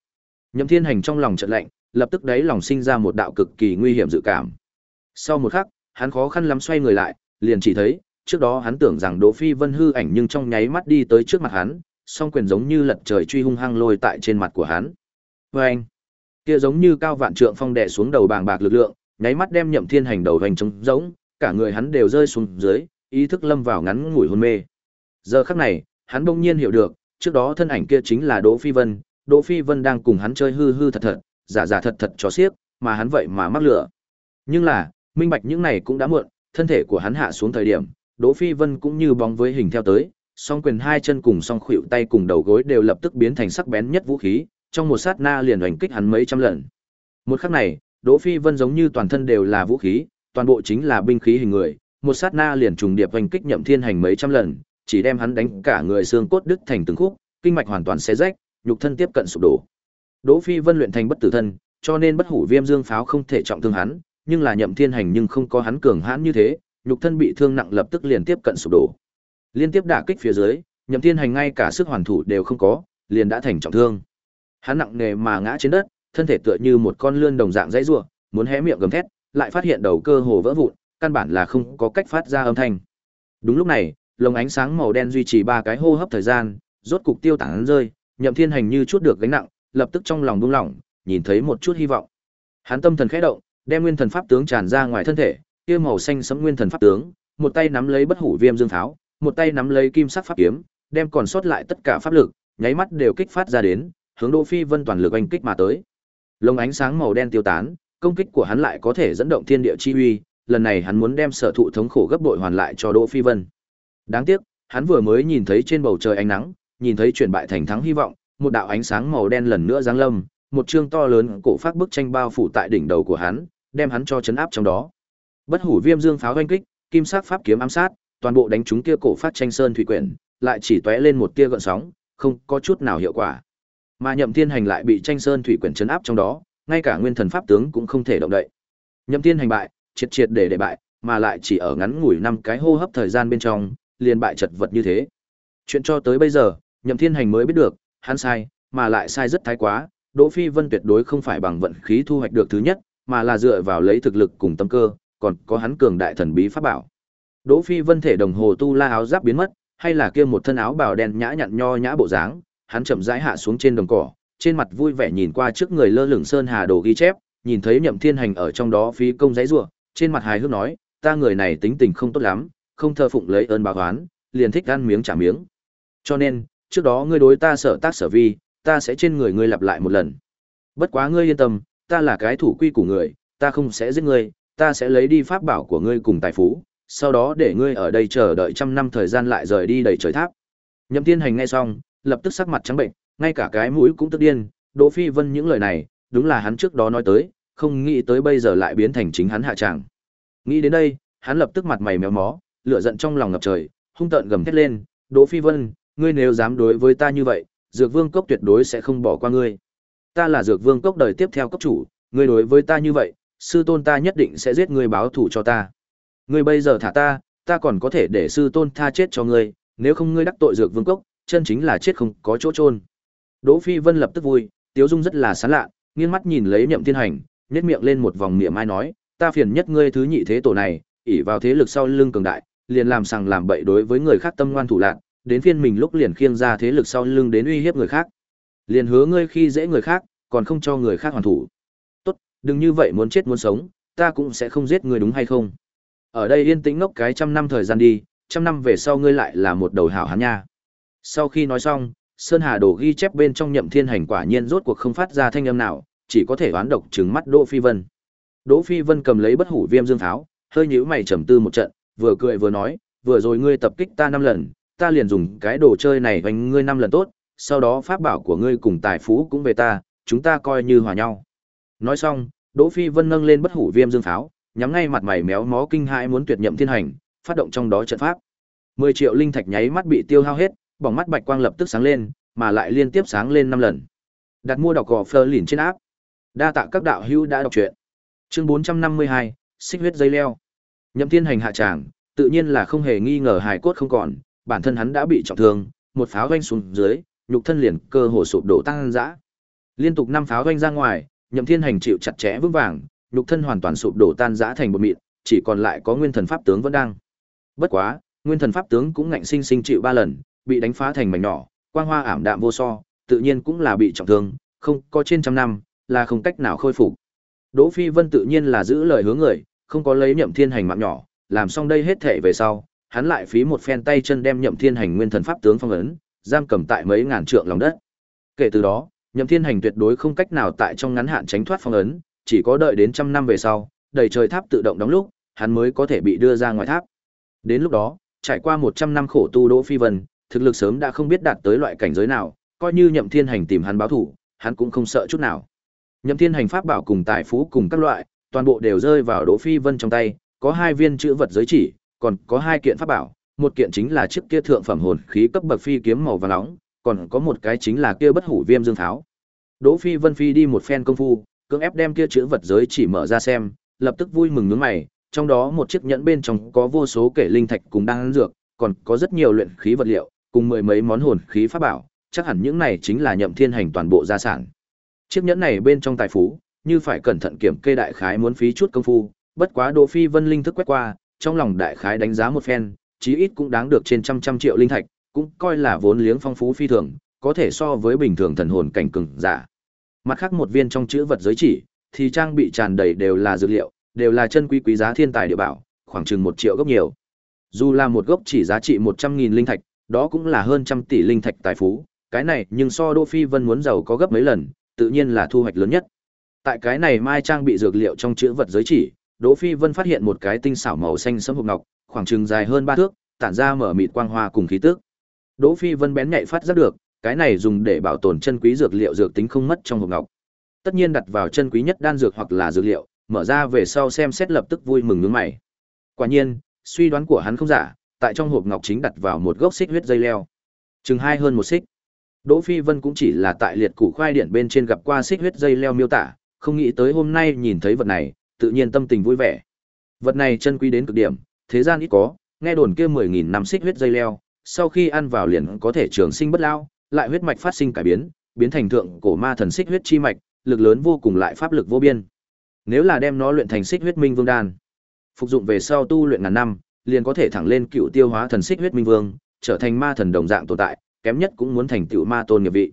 Nhậm Thiên Hành trong lòng chợt lạnh, lập tức đấy lòng sinh ra một đạo cực kỳ nguy hiểm dự cảm. Sau một khắc, hắn khó khăn lắm xoay người lại, liền chỉ thấy, trước đó hắn tưởng rằng Đỗ Phi Vân hư ảnh nhưng trong nháy mắt đi tới trước mặt hắn, song quyền giống như lật trời truy hung hăng lôi tại trên mặt của hắn. Oeng! Kia giống như cao vạn trượng phong đè xuống đầu bàng bạc lực lượng, nháy mắt đem Nhậm Thiên Hành đầu hành trống giống, cả người hắn đều rơi xuống dưới, ý thức lâm vào ngắn ngủi hôn mê. Giờ khắc này, hắn bỗng nhiên hiểu được, trước đó thân ảnh kia chính là Đỗ Phi Vân, Đỗ Phi Vân đang cùng hắn chơi hư hư thật thật, giả giả thật thật cho xiếc, mà hắn vậy mà mắc lửa. Nhưng là, minh bạch những này cũng đã muộn, thân thể của hắn hạ xuống thời điểm, Đỗ Phi Vân cũng như bóng với hình theo tới, song quyền hai chân cùng song khuỷu tay cùng đầu gối đều lập tức biến thành sắc bén nhất vũ khí, trong một sát na liền đánh kích hắn mấy trăm lần. Một khắc này, Đỗ Phi Vân giống như toàn thân đều là vũ khí, toàn bộ chính là binh khí hình người, một sát na liền trùng điệp hành kích nhậm thiên hành mấy trăm lần, chỉ đem hắn đánh cả người xương cốt đứt thành từng khúc, kinh mạch hoàn toàn xé rách, nhục thân tiếp cận sụp đổ. Đỗ Phi Vân luyện thành bất tử thân, cho nên bất hủ viêm dương pháo không thể trọng thương hắn, nhưng là nhậm thiên hành nhưng không có hắn cường hãn như thế, nhục thân bị thương nặng lập tức liền tiếp cận sụp đổ. Liên tiếp đả kích phía dưới, nhậm thiên hành ngay cả sức hoàn thủ đều không có, liền đã thành trọng thương. Hắn nặng nề mà ngã trên đất, thân thể tựa như một con lươn đồng dạng dãy rủa, muốn hé miệng gầm thét, lại phát hiện đầu cơ hồ vỡ vụn, căn bản là không có cách phát ra âm thanh. Đúng lúc này, lồng ánh sáng màu đen duy trì ba cái hô hấp thời gian, rốt cục tiêu tán rơi, Nhậm Thiên Hành như chút được gánh nặng, lập tức trong lòng buông lỏng, nhìn thấy một chút hy vọng. Hắn tâm thần khẽ động, đem nguyên thần pháp tướng tràn ra ngoài thân thể, kia màu xanh sẫm nguyên thần pháp tướng, một tay nắm lấy bất hủ viêm dương tháo, một tay nắm lấy kim sắc pháp kiếm, đem còn sót lại tất cả pháp lực, nháy mắt đều kích phát ra đến, hướng Đỗ Phi Vân toàn lực oanh kích mà tới. Lồng ánh sáng màu đen tiêu tán, công kích của hắn lại có thể dẫn động thiên địa chi uy, lần này hắn muốn đem sở thụ thống khổ gấp bội hoàn lại cho Đỗ Phi Vân. Đáng tiếc, hắn vừa mới nhìn thấy trên bầu trời ánh nắng, nhìn thấy chuyển bại thành thắng hy vọng, một đạo ánh sáng màu đen lần nữa giáng lâm, một chương to lớn cổ phát bức tranh bao phủ tại đỉnh đầu của hắn, đem hắn cho chấn áp trong đó. Bất hủ viêm dương pháo hoanh kích, kim sắc pháp kiếm ám sát, toàn bộ đánh trúng kia cổ phát tranh sơn thủy quyển, lại chỉ tóe lên một tia gợn sóng, không có chút nào hiệu quả. Mà Nhậm Thiên Hành lại bị tranh sơn thủy quyển chấn áp trong đó, ngay cả nguyên thần pháp tướng cũng không thể động đậy. Nhậm Thiên Hành bại, triệt triệt để để bại, mà lại chỉ ở ngắn ngủi năm cái hô hấp thời gian bên trong, liền bại chật vật như thế. Chuyện cho tới bây giờ, Nhậm Thiên Hành mới biết được, hắn sai, mà lại sai rất thái quá, Đỗ Phi Vân tuyệt đối không phải bằng vận khí thu hoạch được thứ nhất, mà là dựa vào lấy thực lực cùng tâm cơ, còn có hắn cường đại thần bí pháp bảo. Đỗ Phi Vân thể đồng hồ tu la áo giáp biến mất, hay là kia một thân áo bào đen nhã nhặn nho nhã bộ dáng, hắn chậm rãi hạ xuống trên đồng cỏ, trên mặt vui vẻ nhìn qua trước người lơ lửng sơn hà đồ ghi chép, nhìn thấy Nhậm Thiên Hành ở trong đó phí công giấy rủa, trên mặt hài hước nói, ta người này tính tình không tốt lắm, không thờ phụng lấy ơn báo oán, liền thích ăn miếng trả miếng. Cho nên, trước đó ngươi đối ta sợ tác sở vi, ta sẽ trên người ngươi lặp lại một lần. Bất quá ngươi yên tâm, ta là cái thủ quy của người, ta không sẽ giết ngươi, ta sẽ lấy đi pháp bảo của ngươi cùng tài phú, sau đó để ngươi ở đây chờ đợi trăm năm thời gian lại rời đi đầy trời tháp. Nhậm Thiên Hành nghe xong, lập tức sắc mặt trắng bệnh, ngay cả cái mũi cũng tức điên, Đỗ Phi Vân những lời này, đúng là hắn trước đó nói tới, không nghĩ tới bây giờ lại biến thành chính hắn hạ trạng Nghĩ đến đây, hắn lập tức mặt mày méo mó, lửa giận trong lòng ngập trời, hung tợn gầm thét lên, "Đỗ Phi Vân, ngươi nếu dám đối với ta như vậy, Dược Vương cốc tuyệt đối sẽ không bỏ qua ngươi. Ta là Dược Vương cốc đời tiếp theo cốc chủ, ngươi đối với ta như vậy, sư tôn ta nhất định sẽ giết ngươi báo thù cho ta. Ngươi bây giờ thả ta, ta còn có thể để sư tôn tha chết cho ngươi, nếu không ngươi đắc tội Dược Vương cốc, chân chính là chết không có chỗ chôn." Đỗ Phi Vân lập tức vui, Tiếu Dung rất là sán lạ, nghiêng mắt nhìn lấy Nhậm Thiên Hành, nhếch miệng lên một vòng miệng mai nói, ta phiền nhất ngươi thứ nhị thế tổ này, ỷ vào thế lực sau lưng cường đại, liền làm sằng làm bậy đối với người khác tâm ngoan thủ lạn, đến phiên mình lúc liền khiêng ra thế lực sau lưng đến uy hiếp người khác. Liền hứa ngươi khi dễ người khác, còn không cho người khác hoàn thủ. Tốt, đừng như vậy muốn chết muốn sống, ta cũng sẽ không giết ngươi đúng hay không? Ở đây yên tĩnh ngốc cái trăm năm thời gian đi, trăm năm về sau ngươi lại là một đầu hảo hán nha. Sau khi nói xong, Sơn Hà Đồ ghi chép bên trong nhậm thiên hành quả nhiên rốt cuộc không phát ra thanh âm nào, chỉ có thể đoán độc trừng mắt Đỗ Phi Vân. Đỗ Phi Vân cầm lấy bất hủ viêm dương pháo, hơi nhíu mày trầm tư một trận, vừa cười vừa nói, vừa rồi ngươi tập kích ta năm lần, ta liền dùng cái đồ chơi này vành ngươi năm lần tốt, sau đó pháp bảo của ngươi cùng tài phú cũng về ta, chúng ta coi như hòa nhau. Nói xong, Đỗ Phi Vân nâng lên bất hủ viêm dương pháo, nhắm ngay mặt mày méo mó kinh hãi muốn tuyệt nhậm thiên hành, phát động trong đó trận pháp. 10 triệu linh thạch nháy mắt bị tiêu hao hết, bóng mắt bạch quang lập tức sáng lên, mà lại liên tiếp sáng lên 5 lần. Đặt mua đọc gò Fleur lìn trên áp. Đa tạ các đạo hữu đã đọc truyện. Chương 452, xích huyết dây leo. Nhậm Thiên Hành hạ tràng, tự nhiên là không hề nghi ngờ hài cốt không còn, bản thân hắn đã bị trọng thương, một pháo vanh xuống dưới, nhục thân liền cơ hồ sụp đổ tăng dã. Liên tục năm pháo vanh ra ngoài, Nhậm Thiên Hành chịu chặt chẽ vững vàng, nhục thân hoàn toàn sụp đổ tan rã thành một mịn, chỉ còn lại có nguyên thần pháp tướng vẫn đang. Bất quá, nguyên thần pháp tướng cũng ngạnh sinh sinh chịu ba lần, bị đánh phá thành mảnh nhỏ, quang hoa ảm đạm vô so, tự nhiên cũng là bị trọng thương, không có trên trăm năm, là không cách nào khôi phục. Đỗ Phi Vân tự nhiên là giữ lời hứa người, không có lấy Nhậm Thiên Hành mạng nhỏ, làm xong đây hết thể về sau, hắn lại phí một phen tay chân đem Nhậm Thiên Hành nguyên thần pháp tướng phong ấn, giam cầm tại mấy ngàn trượng lòng đất. Kể từ đó, Nhậm Thiên Hành tuyệt đối không cách nào tại trong ngắn hạn tránh thoát phong ấn, chỉ có đợi đến trăm năm về sau, đầy trời tháp tự động đóng lúc, hắn mới có thể bị đưa ra ngoài tháp. Đến lúc đó, trải qua 100 năm khổ tu Đỗ Phi Vân, thực lực sớm đã không biết đạt tới loại cảnh giới nào, coi như Nhậm Thiên Hành tìm hắn báo thủ, hắn cũng không sợ chút nào. Nhậm Thiên Hành pháp bảo cùng tài phú cùng các loại, toàn bộ đều rơi vào Đỗ Phi Vân trong tay, có hai viên chữ vật giới chỉ, còn có hai kiện pháp bảo, một kiện chính là chiếc kia thượng phẩm hồn khí cấp bậc phi kiếm màu vàng nóng, còn có một cái chính là kia bất hủ viêm dương tháo. Đỗ Phi Vân phi đi một phen công phu, cưỡng ép đem kia chữ vật giới chỉ mở ra xem, lập tức vui mừng nhướng mày, trong đó một chiếc nhẫn bên trong có vô số kể linh thạch cùng đang dược, còn có rất nhiều luyện khí vật liệu, cùng mười mấy món hồn khí pháp bảo, chắc hẳn những này chính là Nhậm Thiên Hành toàn bộ gia sản. Chiếc nhẫn này bên trong tài phú, như phải cẩn thận kiểm kê đại khái muốn phí chút công phu, bất quá Đỗ Phi Vân linh thức quét qua, trong lòng đại khái đánh giá một phen, chí ít cũng đáng được trên trăm trăm triệu linh thạch, cũng coi là vốn liếng phong phú phi thường, có thể so với bình thường thần hồn cảnh cường giả. Mặt khác một viên trong chữ vật giới chỉ, thì trang bị tràn đầy đều là dược liệu, đều là chân quý quý giá thiên tài địa bảo, khoảng chừng một triệu gốc nhiều. Dù là một gốc chỉ giá trị một trăm nghìn linh thạch, đó cũng là hơn trăm tỷ linh thạch tài phú, cái này nhưng so Đỗ Phi Vân muốn giàu có gấp mấy lần, tự nhiên là thu hoạch lớn nhất. Tại cái này mai trang bị dược liệu trong chữ vật giới chỉ, Đỗ Phi Vân phát hiện một cái tinh xảo màu xanh sẫm hộp ngọc, khoảng chừng dài hơn ba thước, tản ra mở mịt quang hoa cùng khí tức. Đỗ Phi Vân bén nhạy phát giác được, cái này dùng để bảo tồn chân quý dược liệu dược tính không mất trong hộp ngọc. Tất nhiên đặt vào chân quý nhất đan dược hoặc là dược liệu, mở ra về sau xem xét lập tức vui mừng nhướng mày. Quả nhiên, suy đoán của hắn không giả, tại trong hộp ngọc chính đặt vào một gốc xích huyết dây leo. Chừng hai hơn một xích. Đỗ Phi Vân cũng chỉ là tại liệt củ khoai điện bên trên gặp qua xích huyết dây leo miêu tả, không nghĩ tới hôm nay nhìn thấy vật này, tự nhiên tâm tình vui vẻ. Vật này chân quý đến cực điểm, thế gian ít có, nghe đồn kia 10000 năm xích huyết dây leo, sau khi ăn vào liền có thể trường sinh bất lao, lại huyết mạch phát sinh cải biến, biến thành thượng cổ ma thần xích huyết chi mạch, lực lớn vô cùng lại pháp lực vô biên. Nếu là đem nó luyện thành xích huyết minh vương đan, phục dụng về sau tu luyện ngàn năm, liền có thể thẳng lên cựu tiêu hóa thần xích huyết minh vương, trở thành ma thần đồng dạng tồn tại, kém nhất cũng muốn thành tựu ma tôn nghiệp vị.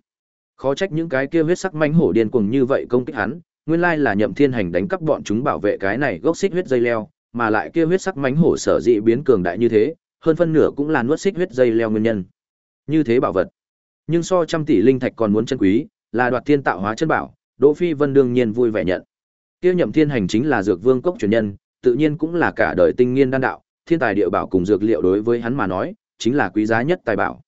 Khó trách những cái kia huyết sắc manh hổ điên cuồng như vậy công kích hắn, nguyên lai là Nhậm Thiên Hành đánh cắp bọn chúng bảo vệ cái này gốc xích huyết dây leo, mà lại kia huyết sắc mánh hổ sở dị biến cường đại như thế, hơn phân nửa cũng là nuốt xích huyết dây leo nguyên nhân. Như thế bảo vật, nhưng so trăm tỷ linh thạch còn muốn chân quý, là đoạt thiên tạo hóa chân bảo, Đỗ Phi Vân đương nhiên vui vẻ nhận. Kia Nhậm Thiên Hành chính là dược vương cốc truyền nhân, tự nhiên cũng là cả đời tinh nghiên đan đạo, thiên tài địa bảo cùng dược liệu đối với hắn mà nói, chính là quý giá nhất tài bảo.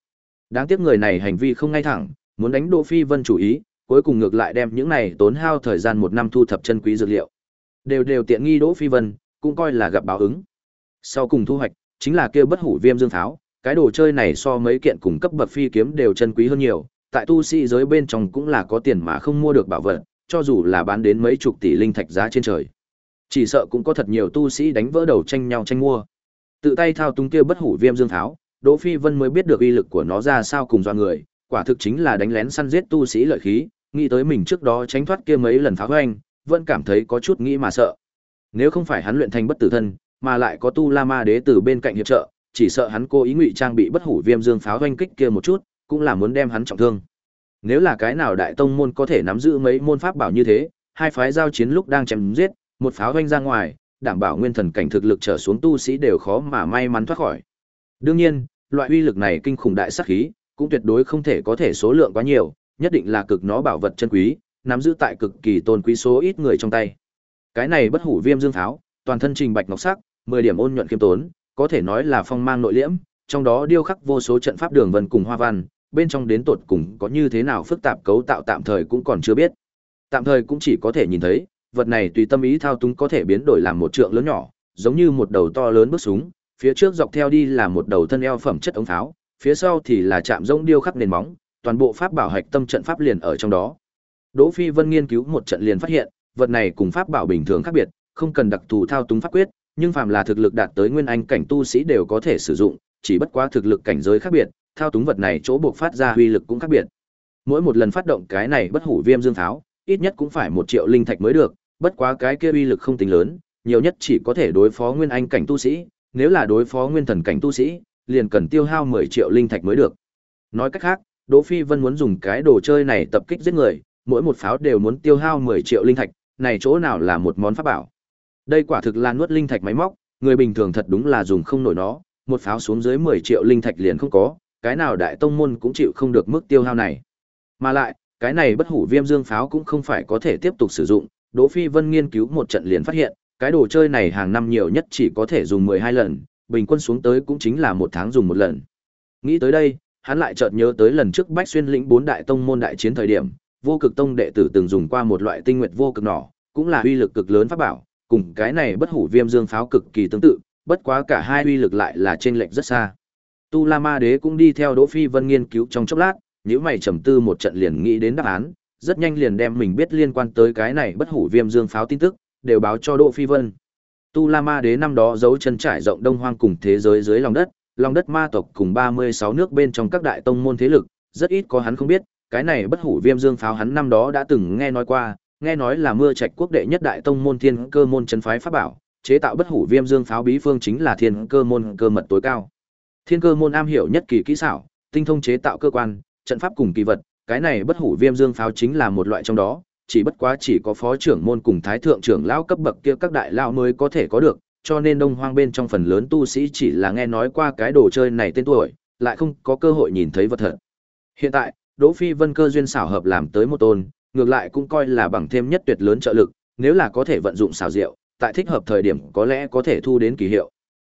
Đáng tiếc người này hành vi không ngay thẳng, muốn đánh Đỗ Phi Vân chủ ý, cuối cùng ngược lại đem những này tốn hao thời gian một năm thu thập chân quý dược liệu. Đều đều tiện nghi Đỗ Phi Vân, cũng coi là gặp báo ứng. Sau cùng thu hoạch, chính là kia bất hủ viêm dương tháo, cái đồ chơi này so mấy kiện cùng cấp bậc phi kiếm đều chân quý hơn nhiều, tại tu sĩ giới bên trong cũng là có tiền mà không mua được bảo vật, cho dù là bán đến mấy chục tỷ linh thạch giá trên trời. Chỉ sợ cũng có thật nhiều tu sĩ đánh vỡ đầu tranh nhau tranh mua. Tự tay thao túng kia bất hủ viêm dương tháo, Đỗ Phi Vân mới biết được uy lực của nó ra sao cùng do người, quả thực chính là đánh lén săn giết tu sĩ lợi khí, nghĩ tới mình trước đó tránh thoát kia mấy lần phá hoanh vẫn cảm thấy có chút nghĩ mà sợ. Nếu không phải hắn luyện thành bất tử thân, mà lại có tu La Ma đế từ bên cạnh hiệp trợ, chỉ sợ hắn cố ý ngụy trang bị bất hủ viêm dương pháo hoành kích kia một chút, cũng là muốn đem hắn trọng thương. Nếu là cái nào đại tông môn có thể nắm giữ mấy môn pháp bảo như thế, hai phái giao chiến lúc đang chém giết, một pháo hoành ra ngoài, đảm bảo nguyên thần cảnh thực lực trở xuống tu sĩ đều khó mà may mắn thoát khỏi. Đương nhiên, loại uy lực này kinh khủng đại sát khí, cũng tuyệt đối không thể có thể số lượng quá nhiều, nhất định là cực nó bảo vật chân quý, nắm giữ tại cực kỳ tôn quý số ít người trong tay. Cái này bất hủ viêm dương tháo, toàn thân trình bạch ngọc sắc, 10 điểm ôn nhuận khiêm tốn, có thể nói là phong mang nội liễm, trong đó điêu khắc vô số trận pháp đường vân cùng hoa văn, bên trong đến tột cùng có như thế nào phức tạp cấu tạo tạm thời cũng còn chưa biết. Tạm thời cũng chỉ có thể nhìn thấy, vật này tùy tâm ý thao túng có thể biến đổi làm một trượng lớn nhỏ, giống như một đầu to lớn bước súng, phía trước dọc theo đi là một đầu thân eo phẩm chất ống pháo, phía sau thì là chạm rỗng điêu khắc nền móng, toàn bộ pháp bảo hạch tâm trận pháp liền ở trong đó. Đỗ Phi Vân nghiên cứu một trận liền phát hiện, vật này cùng pháp bảo bình thường khác biệt, không cần đặc thù thao túng pháp quyết, nhưng phàm là thực lực đạt tới nguyên anh cảnh tu sĩ đều có thể sử dụng, chỉ bất quá thực lực cảnh giới khác biệt, thao túng vật này chỗ buộc phát ra uy lực cũng khác biệt. Mỗi một lần phát động cái này bất hủ viêm dương tháo, ít nhất cũng phải một triệu linh thạch mới được, bất quá cái kia uy lực không tính lớn, nhiều nhất chỉ có thể đối phó nguyên anh cảnh tu sĩ, nếu là đối phó nguyên thần cảnh tu sĩ, liền cần tiêu hao 10 triệu linh thạch mới được. Nói cách khác, Đỗ Phi Vân muốn dùng cái đồ chơi này tập kích giết người, mỗi một pháo đều muốn tiêu hao 10 triệu linh thạch, này chỗ nào là một món pháp bảo. Đây quả thực là nuốt linh thạch máy móc, người bình thường thật đúng là dùng không nổi nó, một pháo xuống dưới 10 triệu linh thạch liền không có, cái nào đại tông môn cũng chịu không được mức tiêu hao này. Mà lại, cái này bất hủ viêm dương pháo cũng không phải có thể tiếp tục sử dụng, Đỗ Phi Vân nghiên cứu một trận liền phát hiện, cái đồ chơi này hàng năm nhiều nhất chỉ có thể dùng 12 lần, bình quân xuống tới cũng chính là một tháng dùng một lần. Nghĩ tới đây, hắn lại chợt nhớ tới lần trước Bách Xuyên lĩnh bốn đại tông môn đại chiến thời điểm, vô cực tông đệ tử từng dùng qua một loại tinh nguyệt vô cực nỏ, cũng là uy lực cực lớn pháp bảo, cùng cái này bất hủ viêm dương pháo cực kỳ tương tự, bất quá cả hai uy lực lại là trên lệch rất xa. Tu La Ma Đế cũng đi theo Đỗ Phi Vân nghiên cứu trong chốc lát, nếu mày trầm tư một trận liền nghĩ đến đáp án, rất nhanh liền đem mình biết liên quan tới cái này bất hủ viêm dương pháo tin tức, đều báo cho Đỗ Phi Vân. Tu La Ma Đế năm đó giấu chân trải rộng đông hoang cùng thế giới dưới lòng đất, lòng đất ma tộc cùng 36 nước bên trong các đại tông môn thế lực, rất ít có hắn không biết, cái này bất hủ viêm dương pháo hắn năm đó đã từng nghe nói qua, nghe nói là mưa trạch quốc đệ nhất đại tông môn thiên cơ môn chân phái pháp bảo, chế tạo bất hủ viêm dương pháo bí phương chính là thiên cơ môn cơ mật tối cao. Thiên cơ môn am hiểu nhất kỳ kỹ xảo, tinh thông chế tạo cơ quan, trận pháp cùng kỳ vật, cái này bất hủ viêm dương pháo chính là một loại trong đó, chỉ bất quá chỉ có phó trưởng môn cùng thái thượng trưởng lão cấp bậc kia các đại lão mới có thể có được, cho nên đông hoang bên trong phần lớn tu sĩ chỉ là nghe nói qua cái đồ chơi này tên tuổi, lại không có cơ hội nhìn thấy vật thật. Hiện tại, Đỗ Phi Vân cơ duyên xảo hợp làm tới một tôn, ngược lại cũng coi là bằng thêm nhất tuyệt lớn trợ lực, nếu là có thể vận dụng xảo diệu, tại thích hợp thời điểm có lẽ có thể thu đến kỳ hiệu.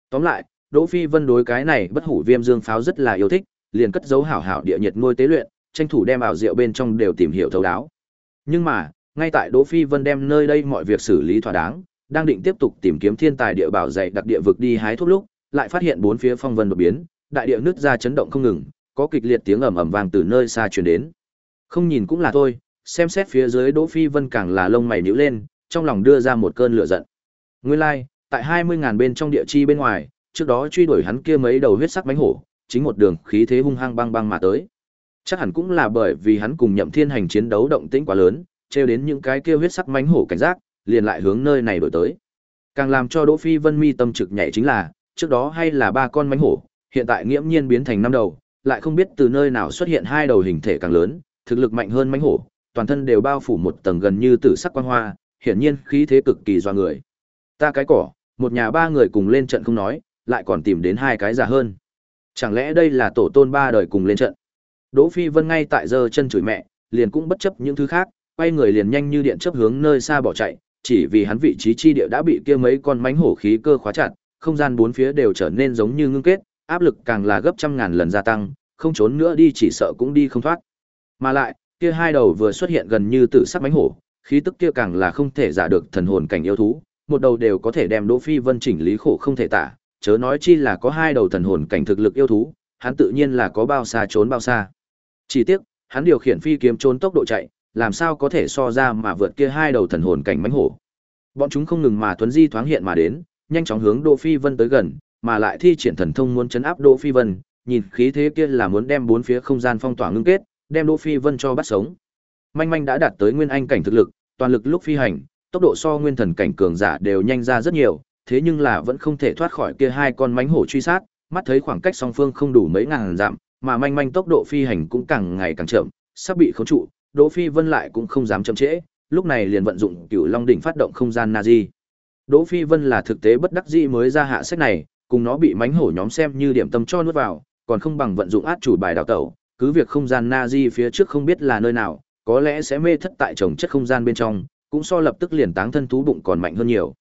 Tóm lại, Đỗ Phi Vân đối cái này bất hủ viêm dương pháo rất là yêu thích, liền cất dấu hảo hảo địa nhiệt nuôi tế luyện, tranh thủ đem ảo diệu bên trong đều tìm hiểu thấu đáo. Nhưng mà, ngay tại Đỗ Phi Vân đem nơi đây mọi việc xử lý thỏa đáng, đang định tiếp tục tìm kiếm thiên tài địa bảo dày đặc địa vực đi hái thuốc lúc, lại phát hiện bốn phía phong vân đột biến, đại địa nứt ra chấn động không ngừng, có kịch liệt tiếng ầm ầm vang từ nơi xa truyền đến. Không nhìn cũng là thôi, xem xét phía dưới Đỗ Phi Vân càng là lông mày nhíu lên, trong lòng đưa ra một cơn lửa giận. Nguyên lai, like, tại 20000 bên trong địa chi bên ngoài, trước đó truy đuổi hắn kia mấy đầu huyết sắc mãnh hổ, chính một đường khí thế hung hăng băng băng mà tới. Chắc hẳn cũng là bởi vì hắn cùng Nhậm Thiên Hành chiến đấu động tĩnh quá lớn, trêu đến những cái kia huyết sắc mãnh hổ cảnh giác, liền lại hướng nơi này đổi tới. Càng làm cho Đỗ Phi Vân mi tâm trực nhảy chính là, trước đó hay là ba con mãnh hổ, hiện tại nghiễm nhiên biến thành năm đầu, lại không biết từ nơi nào xuất hiện hai đầu hình thể càng lớn, thực lực mạnh hơn mãnh hổ, toàn thân đều bao phủ một tầng gần như tử sắc quang hoa, hiển nhiên khí thế cực kỳ doa người. Ta cái cỏ, một nhà ba người cùng lên trận không nói, lại còn tìm đến hai cái già hơn. Chẳng lẽ đây là tổ tôn ba đời cùng lên trận? Đỗ Phi Vân ngay tại giờ chân chửi mẹ, liền cũng bất chấp những thứ khác, quay người liền nhanh như điện chớp hướng nơi xa bỏ chạy, chỉ vì hắn vị trí chi địa đã bị kia mấy con mãnh hổ khí cơ khóa chặt, không gian bốn phía đều trở nên giống như ngưng kết, áp lực càng là gấp trăm ngàn lần gia tăng, không trốn nữa đi chỉ sợ cũng đi không thoát. Mà lại, kia hai đầu vừa xuất hiện gần như tự sắc mãnh hổ, khí tức kia càng là không thể giả được thần hồn cảnh yêu thú, một đầu đều có thể đem Đỗ Phi Vân chỉnh lý khổ không thể tả, chớ nói chi là có hai đầu thần hồn cảnh thực lực yêu thú, hắn tự nhiên là có bao xa trốn bao xa. Chỉ tiếc, hắn điều khiển phi kiếm trốn tốc độ chạy, làm sao có thể so ra mà vượt kia hai đầu thần hồn cảnh mãnh hổ. Bọn chúng không ngừng mà tuấn di thoáng hiện mà đến, nhanh chóng hướng Đỗ Phi Vân tới gần, mà lại thi triển thần thông muốn chấn áp Đỗ Phi Vân, nhìn khí thế kia là muốn đem bốn phía không gian phong tỏa ngưng kết, đem Đỗ Phi Vân cho bắt sống. Manh manh đã đạt tới nguyên anh cảnh thực lực, toàn lực lúc phi hành, tốc độ so nguyên thần cảnh cường giả đều nhanh ra rất nhiều, thế nhưng là vẫn không thể thoát khỏi kia hai con mãnh hổ truy sát, mắt thấy khoảng cách song phương không đủ mấy ngàn dặm, mà manh manh tốc độ phi hành cũng càng ngày càng chậm, sắp bị khống trụ, Đỗ Phi Vân lại cũng không dám chậm trễ, lúc này liền vận dụng Cửu Long đỉnh phát động không gian Nazi. Đỗ Phi Vân là thực tế bất đắc dĩ mới ra hạ sách này, cùng nó bị mánh hổ nhóm xem như điểm tâm cho nuốt vào, còn không bằng vận dụng át chủ bài đào tẩu, cứ việc không gian Nazi phía trước không biết là nơi nào, có lẽ sẽ mê thất tại trồng chất không gian bên trong, cũng so lập tức liền táng thân thú bụng còn mạnh hơn nhiều.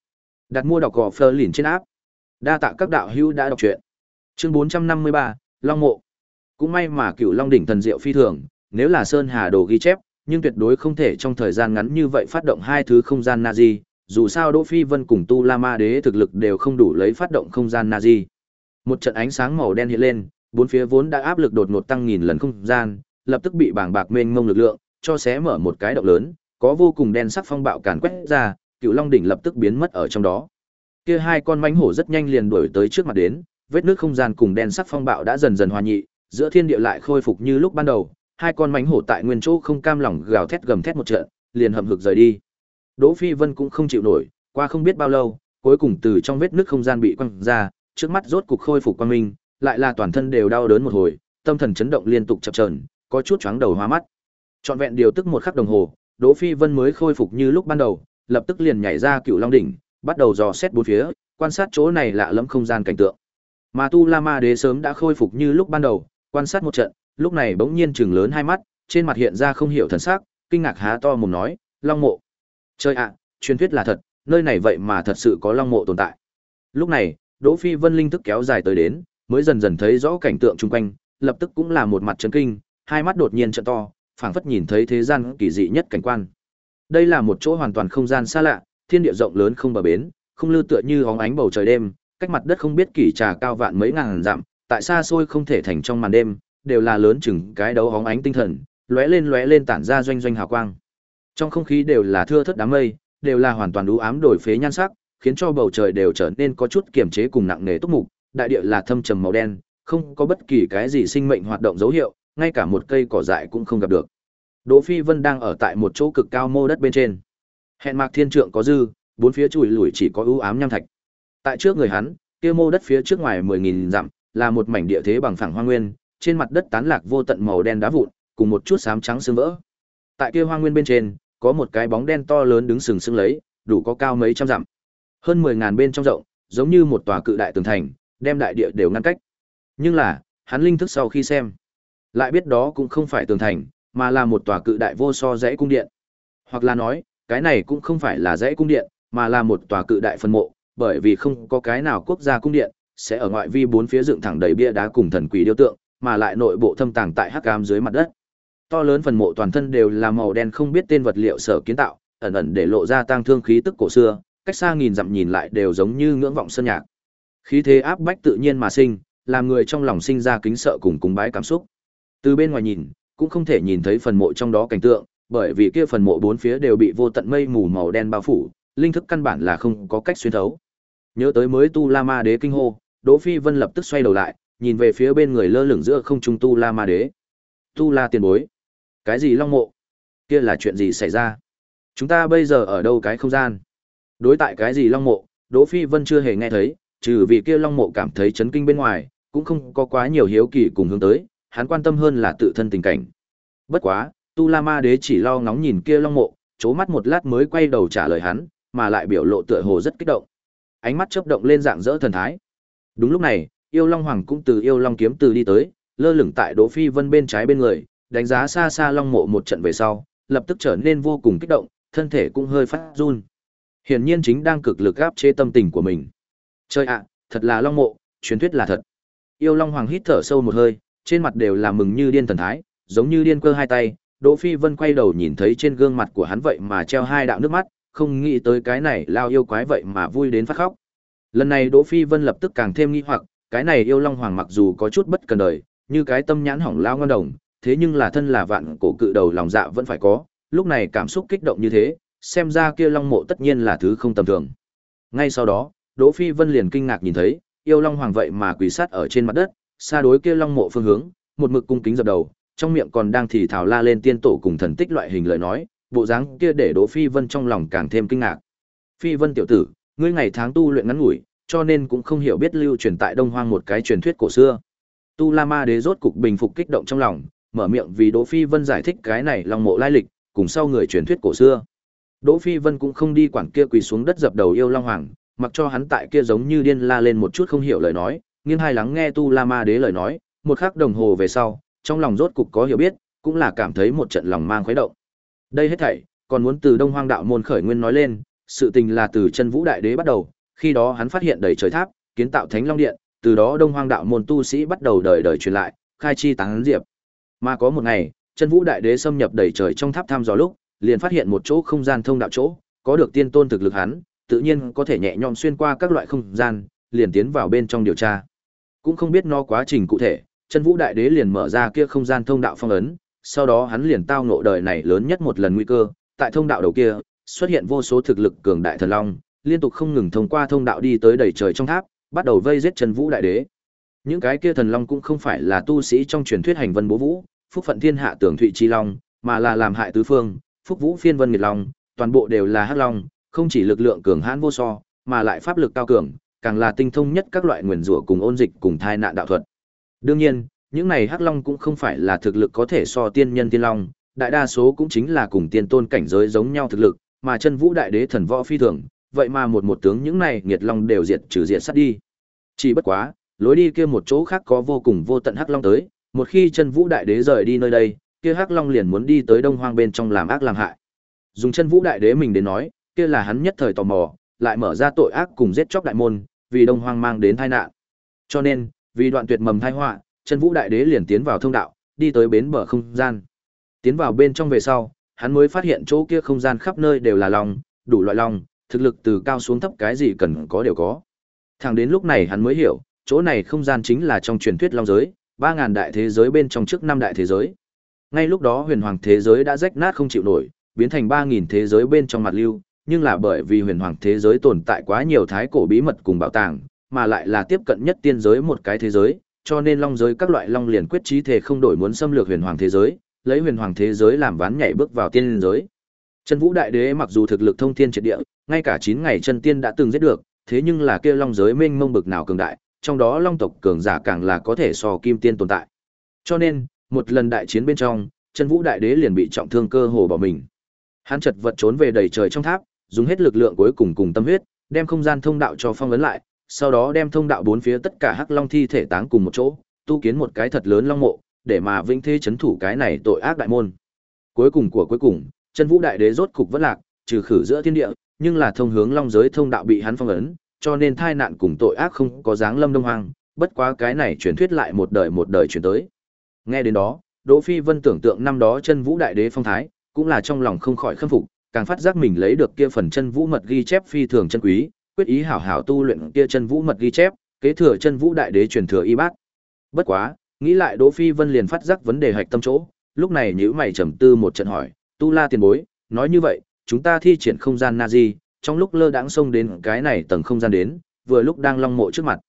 Đặt mua đọc gò Fleur liền trên áp. Đa tạ các đạo hữu đã đọc truyện. Chương 453, Long mộ. Cũng may mà Cửu Long đỉnh thần diệu phi thường, nếu là Sơn Hà đồ ghi chép, nhưng tuyệt đối không thể trong thời gian ngắn như vậy phát động hai thứ không gian Nazi, dù sao Đỗ Phi Vân cùng Tu La Ma Đế thực lực đều không đủ lấy phát động không gian Nazi. Một trận ánh sáng màu đen hiện lên, bốn phía vốn đã áp lực đột ngột tăng nghìn lần không gian, lập tức bị bảng bạc mênh mông lực lượng, cho xé mở một cái động lớn, có vô cùng đen sắc phong bạo càn quét ra, Cựu Long đỉnh lập tức biến mất ở trong đó. Kia hai con mãnh hổ rất nhanh liền đuổi tới trước mặt đến, vết nước không gian cùng đen sắc phong bạo đã dần dần hòa nhị, giữa thiên địa lại khôi phục như lúc ban đầu, hai con mánh hổ tại nguyên chỗ không cam lòng gào thét gầm thét một trận, liền hầm hực rời đi. Đỗ Phi Vân cũng không chịu nổi, qua không biết bao lâu, cuối cùng từ trong vết nước không gian bị quăng ra, trước mắt rốt cục khôi phục quang minh, lại là toàn thân đều đau đớn một hồi, tâm thần chấn động liên tục chập chờn, có chút chóng đầu hoa mắt. Trọn vẹn điều tức một khắc đồng hồ, Đỗ Phi Vân mới khôi phục như lúc ban đầu, lập tức liền nhảy ra Cựu Long đỉnh, bắt đầu dò xét bốn phía, quan sát chỗ này lạ lẫm không gian cảnh tượng. Mà Tu La Ma Đế sớm đã khôi phục như lúc ban đầu, quan sát một trận, lúc này bỗng nhiên trừng lớn hai mắt, trên mặt hiện ra không hiểu thần sắc, kinh ngạc há to mồm nói, "Long mộ." trời ạ, truyền thuyết là thật, nơi này vậy mà thật sự có long mộ tồn tại. Lúc này, Đỗ Phi Vân linh thức kéo dài tới đến, mới dần dần thấy rõ cảnh tượng chung quanh, lập tức cũng là một mặt chấn kinh, hai mắt đột nhiên trợ to, phảng phất nhìn thấy thế gian kỳ dị nhất cảnh quan. Đây là một chỗ hoàn toàn không gian xa lạ, thiên địa rộng lớn không bờ bến, không lưu tựa như hóng ánh bầu trời đêm, cách mặt đất không biết kỳ trà cao vạn mấy ngàn dặm, tại xa xôi không thể thành trong màn đêm, đều là lớn chừng cái đấu hóng ánh tinh thần, lóe lên lóe lên tản ra doanh doanh hào quang. Trong không khí đều là thưa thớt đám mây, đều là hoàn toàn u ám đổi phế nhan sắc, khiến cho bầu trời đều trở nên có chút kiềm chế cùng nặng nề túc mục, đại địa là thâm trầm màu đen, không có bất kỳ cái gì sinh mệnh hoạt động dấu hiệu, ngay cả một cây cỏ dại cũng không gặp được. Đỗ Phi Vân đang ở tại một chỗ cực cao mô đất bên trên. Hẹn Mạc Thiên Trượng có dư, bốn phía chùi lủi chỉ có u ám nham thạch. Tại trước người hắn, kia mô đất phía trước ngoài 10000 dặm, là một mảnh địa thế bằng phẳng hoang nguyên, trên mặt đất tán lạc vô tận màu đen đá vụn, cùng một chút xám trắng sương vỡ. Tại kia hoang nguyên bên trên, có một cái bóng đen to lớn đứng sừng sững lấy, đủ có cao mấy trăm dặm. Hơn 10000 bên trong rộng, giống như một tòa cự đại tường thành, đem đại địa đều ngăn cách. Nhưng là, hắn linh thức sau khi xem, lại biết đó cũng không phải tường thành, mà là một tòa cự đại vô so dãy cung điện. Hoặc là nói, cái này cũng không phải là dãy cung điện, mà là một tòa cự đại phân mộ, bởi vì không có cái nào quốc gia cung điện sẽ ở ngoại vi bốn phía dựng thẳng đầy bia đá cùng thần quỷ điêu tượng, mà lại nội bộ thâm tàng tại hắc ám dưới mặt đất. To lớn phần mộ toàn thân đều là màu đen không biết tên vật liệu sở kiến tạo, ẩn ẩn để lộ ra tang thương khí tức cổ xưa, cách xa nghìn dặm nhìn lại đều giống như ngưỡng vọng sơn nhạc. Khí thế áp bách tự nhiên mà sinh, làm người trong lòng sinh ra kính sợ cùng cúng bái cảm xúc. Từ bên ngoài nhìn, cũng không thể nhìn thấy phần mộ trong đó cảnh tượng, bởi vì kia phần mộ bốn phía đều bị vô tận mây mù màu đen bao phủ, linh thức căn bản là không có cách xuyên thấu. Nhớ tới mới Tu La Ma Đế kinh hô, Đỗ Phi Vân lập tức xoay đầu lại, nhìn về phía bên người lơ lửng giữa không trung Tu La Ma Đế. Tu La tiền bối, cái gì long mộ? Kia là chuyện gì xảy ra? Chúng ta bây giờ ở đâu cái không gian? Đối tại cái gì long mộ, Đỗ Phi Vân chưa hề nghe thấy, trừ vì kia long mộ cảm thấy chấn kinh bên ngoài, cũng không có quá nhiều hiếu kỳ cùng hướng tới, hắn quan tâm hơn là tự thân tình cảnh. Bất quá, Tu La Ma Đế chỉ lo ngóng nhìn kia long mộ, chố mắt một lát mới quay đầu trả lời hắn, mà lại biểu lộ tựa hồ rất kích động. Ánh mắt chớp động lên dạng dỡ thần thái. Đúng lúc này, Yêu Long Hoàng cũng từ Yêu Long kiếm từ đi tới, lơ lửng tại Đỗ Phi Vân bên trái bên người, đánh giá xa xa long mộ một trận về sau, lập tức trở nên vô cùng kích động, thân thể cũng hơi phát run. Hiển nhiên chính đang cực lực áp chế tâm tình của mình. Chơi ạ, thật là long mộ, truyền thuyết là thật. Yêu Long Hoàng hít thở sâu một hơi, trên mặt đều là mừng như điên thần thái, giống như điên cơ hai tay, Đỗ Phi Vân quay đầu nhìn thấy trên gương mặt của hắn vậy mà treo hai đạo nước mắt, không nghĩ tới cái này lao yêu quái vậy mà vui đến phát khóc. Lần này Đỗ Phi Vân lập tức càng thêm nghi hoặc, cái này yêu long hoàng mặc dù có chút bất cần đời, như cái tâm nhãn hỏng lao ngon đồng, thế nhưng là thân là vạn cổ cự đầu lòng dạ vẫn phải có, lúc này cảm xúc kích động như thế, xem ra kia long mộ tất nhiên là thứ không tầm thường. Ngay sau đó, Đỗ Phi Vân liền kinh ngạc nhìn thấy, yêu long hoàng vậy mà quỳ sát ở trên mặt đất, xa đối kia long mộ phương hướng, một mực cung kính dập đầu, trong miệng còn đang thì thào la lên tiên tổ cùng thần tích loại hình lời nói, bộ dáng kia để Đỗ Phi Vân trong lòng càng thêm kinh ngạc. Phi Vân tiểu tử, ngươi ngày tháng tu luyện ngắn ngủi, cho nên cũng không hiểu biết lưu truyền tại Đông Hoang một cái truyền thuyết cổ xưa. Tu La Ma Đế rốt cục bình phục kích động trong lòng, mở miệng vì Đỗ Phi Vân giải thích cái này long mộ lai lịch, cùng sau người truyền thuyết cổ xưa. Đỗ Phi Vân cũng không đi quản kia quỳ xuống đất dập đầu yêu long hoàng, mặc cho hắn tại kia giống như điên la lên một chút không hiểu lời nói, nghiêng hai lắng nghe Tu La Ma Đế lời nói, một khắc đồng hồ về sau, trong lòng rốt cục có hiểu biết, cũng là cảm thấy một trận lòng mang khuấy động. Đây hết thảy, còn muốn từ Đông Hoang đạo môn khởi nguyên nói lên, sự tình là từ chân Vũ Đại Đế bắt đầu, khi đó hắn phát hiện đầy trời tháp, kiến tạo Thánh Long Điện, từ đó Đông Hoang đạo môn tu sĩ bắt đầu đời đời truyền lại, khai chi tán diệp. Mà có một ngày, chân Vũ Đại Đế xâm nhập đầy trời trong tháp thăm dò lúc, liền phát hiện một chỗ không gian thông đạo chỗ, có được tiên tôn thực lực hắn, tự nhiên có thể nhẹ nhõm xuyên qua các loại không gian, liền tiến vào bên trong điều tra. Cũng không biết nó quá trình cụ thể, chân Vũ Đại Đế liền mở ra kia không gian thông đạo phong ấn, sau đó hắn liền tao ngộ đời này lớn nhất một lần nguy cơ, tại thông đạo đầu kia, xuất hiện vô số thực lực cường đại thần long, liên tục không ngừng thông qua thông đạo đi tới đầy trời trong tháp, bắt đầu vây giết Trần Vũ đại đế. Những cái kia thần long cũng không phải là tu sĩ trong truyền thuyết hành vân bố vũ, phúc phận thiên hạ tưởng thụy chi long, mà là làm hại tứ phương, phúc vũ phiên vân nghiệt long, toàn bộ đều là hắc long, không chỉ lực lượng cường hãn vô so, mà lại pháp lực cao cường, càng là tinh thông nhất các loại nguyên rủa cùng ôn dịch cùng thai nạn đạo thuật. Đương nhiên, những này hắc long cũng không phải là thực lực có thể so tiên nhân tiên long, đại đa số cũng chính là cùng tiên tôn cảnh giới giống nhau thực lực, mà chân vũ đại đế thần võ phi thường, vậy mà một một tướng những này nghiệt long đều diệt trừ diệt sát đi. Chỉ bất quá, lối đi kia một chỗ khác có vô cùng vô tận hắc long tới, một khi chân vũ đại đế rời đi nơi đây, kia hắc long liền muốn đi tới đông hoang bên trong làm ác làm hại. Dùng chân vũ đại đế mình đến nói, kia là hắn nhất thời tò mò, lại mở ra tội ác cùng giết chóc đại môn, vì đông hoang mang đến tai nạn. Cho nên, vì đoạn tuyệt mầm tai họa, chân vũ đại đế liền tiến vào thông đạo, đi tới bến bờ không gian. Tiến vào bên trong về sau, hắn mới phát hiện chỗ kia không gian khắp nơi đều là long, đủ loại long, thực lực từ cao xuống thấp cái gì cần có đều có. Thẳng đến lúc này hắn mới hiểu, chỗ này không gian chính là trong truyền thuyết long giới, 3000 đại thế giới bên trong trước năm đại thế giới. Ngay lúc đó huyền hoàng thế giới đã rách nát không chịu nổi, biến thành 3000 thế giới bên trong mặt lưu, nhưng là bởi vì huyền hoàng thế giới tồn tại quá nhiều thái cổ bí mật cùng bảo tàng, mà lại là tiếp cận nhất tiên giới một cái thế giới, cho nên long giới các loại long liền quyết chí thể không đổi muốn xâm lược huyền hoàng thế giới, lấy huyền hoàng thế giới làm ván nhảy bước vào tiên giới. Chân Vũ Đại Đế mặc dù thực lực thông thiên triệt địa, ngay cả 9 ngày chân tiên đã từng giết được, thế nhưng là kia long giới mênh mông bực nào cường đại, trong đó long tộc cường giả càng là có thể so kim tiên tồn tại. Cho nên, một lần đại chiến bên trong, Chân Vũ Đại Đế liền bị trọng thương cơ hồ bỏ mình. Hắn chật vật trốn về đầy trời trong tháp, dùng hết lực lượng cuối cùng cùng tâm huyết, đem không gian thông đạo cho phong ấn lại, sau đó đem thông đạo bốn phía tất cả hắc long thi thể táng cùng một chỗ, tu kiến một cái thật lớn long mộ, để mà vĩnh thế chấn thủ cái này tội ác đại môn. Cuối cùng của cuối cùng, chân vũ đại đế rốt cục vẫn lạc, trừ khử giữa thiên địa, nhưng là thông hướng long giới thông đạo bị hắn phong ấn, cho nên tai nạn cùng tội ác không có dáng lâm đông hoang, bất quá cái này truyền thuyết lại một đời một đời truyền tới. Nghe đến đó, Đỗ Phi Vân tưởng tượng năm đó chân vũ đại đế phong thái, cũng là trong lòng không khỏi khâm phục, càng phát giác mình lấy được kia phần chân vũ mật ghi chép phi thường chân quý, quyết ý hảo hảo tu luyện kia chân vũ mật ghi chép, kế thừa chân vũ đại đế truyền thừa y bát. Bất quá, nghĩ lại Đỗ Phi Vân liền phát giác vấn đề hạch tâm chỗ, lúc này nhíu mày trầm tư một trận hỏi, "Tu La tiền bối, nói như vậy, chúng ta thi triển không gian Nazi, trong lúc lơ đãng xông đến cái này tầng không gian đến, vừa lúc đang long mộ trước mặt.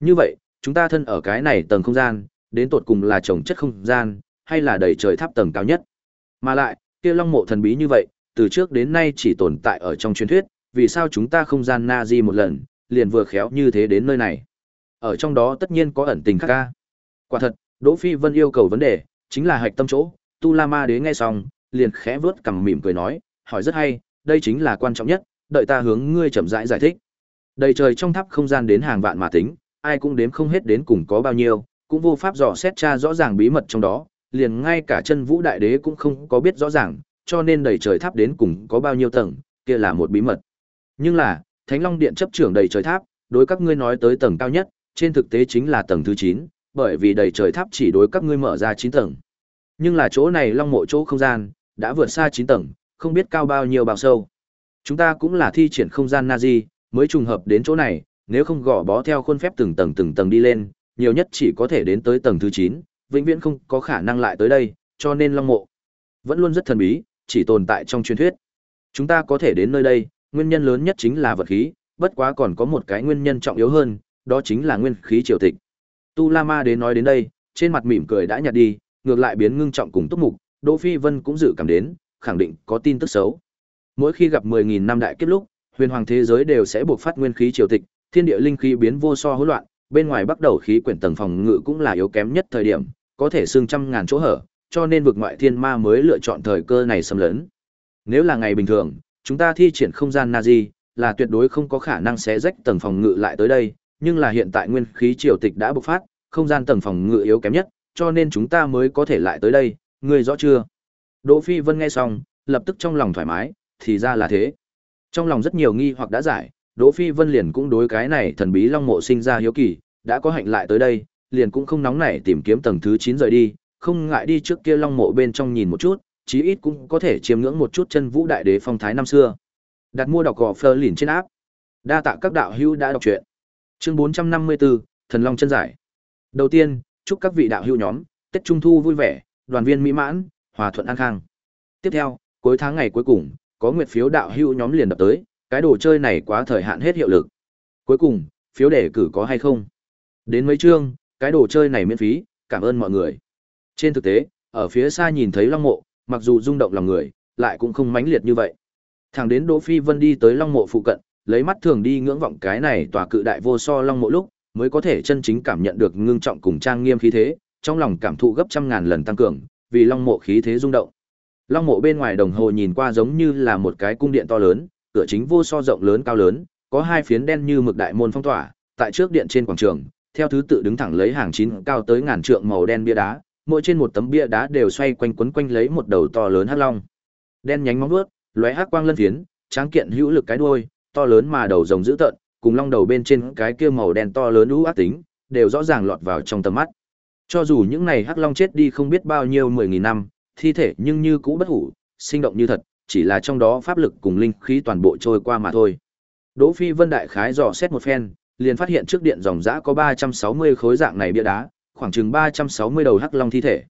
Như vậy, chúng ta thân ở cái này tầng không gian, đến tột cùng là trồng chất không gian, hay là đầy trời tháp tầng cao nhất? Mà lại, kia long mộ thần bí như vậy, từ trước đến nay chỉ tồn tại ở trong truyền thuyết, vì sao chúng ta không gian na di một lần, liền vừa khéo như thế đến nơi này. Ở trong đó tất nhiên có ẩn tình khác ca. Quả thật, Đỗ Phi Vân yêu cầu vấn đề, chính là hạch tâm chỗ, Tu La Ma Đế nghe xong, liền khẽ vớt cằm mỉm cười nói, hỏi rất hay, đây chính là quan trọng nhất, đợi ta hướng ngươi chậm rãi giải, giải thích. Đầy trời trong tháp không gian đến hàng vạn mà tính, ai cũng đếm không hết đến cùng có bao nhiêu, cũng vô pháp dò xét tra rõ ràng bí mật trong đó, liền ngay cả chân vũ đại đế cũng không có biết rõ ràng, cho nên đầy trời tháp đến cùng có bao nhiêu tầng, kia là một bí mật. Nhưng là, Thánh Long Điện chấp trưởng đầy trời tháp, đối các ngươi nói tới tầng cao nhất, trên thực tế chính là tầng thứ 9, bởi vì đầy trời tháp chỉ đối các ngươi mở ra 9 tầng. Nhưng là chỗ này Long Mộ chỗ không gian, đã vượt xa 9 tầng, không biết cao bao nhiêu bao sâu. Chúng ta cũng là thi triển không gian Nazi, mới trùng hợp đến chỗ này, nếu không gõ bó theo khuôn phép từng tầng từng tầng đi lên, nhiều nhất chỉ có thể đến tới tầng thứ 9, vĩnh viễn không có khả năng lại tới đây, cho nên Long Mộ vẫn luôn rất thần bí, chỉ tồn tại trong truyền thuyết. Chúng ta có thể đến nơi đây, nguyên nhân lớn nhất chính là vật khí, bất quá còn có một cái nguyên nhân trọng yếu hơn, đó chính là nguyên khí triều tịch. Tu La Ma đến nói đến đây, trên mặt mỉm cười đã nhạt đi, ngược lại biến ngưng trọng cùng túc mục, Đỗ Phi Vân cũng dự cảm đến, khẳng định có tin tức xấu. Mỗi khi gặp 10000 năm đại kiếp lúc, huyền hoàng thế giới đều sẽ buộc phát nguyên khí triều tịch, thiên địa linh khí biến vô so hỗn loạn, bên ngoài bắt đầu khí quyển tầng phòng ngự cũng là yếu kém nhất thời điểm, có thể xương trăm ngàn chỗ hở, cho nên vực ngoại thiên ma mới lựa chọn thời cơ này xâm lấn. Nếu là ngày bình thường, chúng ta thi triển không gian Nazi, là tuyệt đối không có khả năng xé rách tầng phòng ngự lại tới đây, nhưng là hiện tại nguyên khí triều tịch đã bộc phát, không gian tầng phòng ngự yếu kém nhất, cho nên chúng ta mới có thể lại tới đây, ngươi rõ chưa? Đỗ Phi Vân nghe xong, lập tức trong lòng thoải mái, thì ra là thế. Trong lòng rất nhiều nghi hoặc đã giải, Đỗ Phi Vân liền cũng đối cái này thần bí long mộ sinh ra hiếu kỳ, đã có hạnh lại tới đây, liền cũng không nóng nảy tìm kiếm tầng thứ 9 rời đi, không ngại đi trước kia long mộ bên trong nhìn một chút, chí ít cũng có thể chiêm ngưỡng một chút chân vũ đại đế phong thái năm xưa. Đặt mua đọc gò Fleur liền trên áp. Đa tạ các đạo hữu đã đọc truyện. Chương 454, Thần Long chân giải. Đầu tiên, chúc các vị đạo hữu nhóm Tết Trung thu vui vẻ, đoàn viên mỹ mãn, hòa thuận an khang. Tiếp theo, cuối tháng ngày cuối cùng, có nguyệt phiếu đạo hữu nhóm liền đập tới, cái đồ chơi này quá thời hạn hết hiệu lực. Cuối cùng, phiếu đề cử có hay không? Đến mấy chương, cái đồ chơi này miễn phí, cảm ơn mọi người. Trên thực tế, ở phía xa nhìn thấy Long Mộ, mặc dù rung động lòng người, lại cũng không mãnh liệt như vậy. Thẳng đến Đỗ Phi Vân đi tới Long Mộ phụ cận, lấy mắt thường đi ngưỡng vọng cái này tòa cự đại vô so Long Mộ lúc, mới có thể chân chính cảm nhận được ngưng trọng cùng trang nghiêm khí thế, trong lòng cảm thụ gấp trăm ngàn lần tăng cường, vì Long Mộ khí thế rung động. Long Mộ bên ngoài đồng hồ nhìn qua giống như là một cái cung điện to lớn, cửa chính vô so rộng lớn cao lớn, có hai phiến đen như mực đại môn phong tỏa, tại trước điện trên quảng trường, theo thứ tự đứng thẳng lấy hàng chín cao tới ngàn trượng màu đen bia đá, mỗi trên một tấm bia đá đều xoay quanh quấn quanh lấy một đầu to lớn hắc long. Đen nhánh móng vuốt, lóe hắc quang lân phiến, tráng kiện hữu lực cái đuôi, to lớn mà đầu rồng dữ tợn, cùng long đầu bên trên cái kia màu đen to lớn u ác tính, đều rõ ràng lọt vào trong tầm mắt. Cho dù những này hắc long chết đi không biết bao nhiêu mười nghìn năm, thi thể nhưng như cũ bất hủ, sinh động như thật, chỉ là trong đó pháp lực cùng linh khí toàn bộ trôi qua mà thôi. Đỗ Phi Vân đại khái dò xét một phen, liền phát hiện trước điện dòng dã có 360 khối dạng này bia đá, khoảng chừng 360 đầu hắc long thi thể.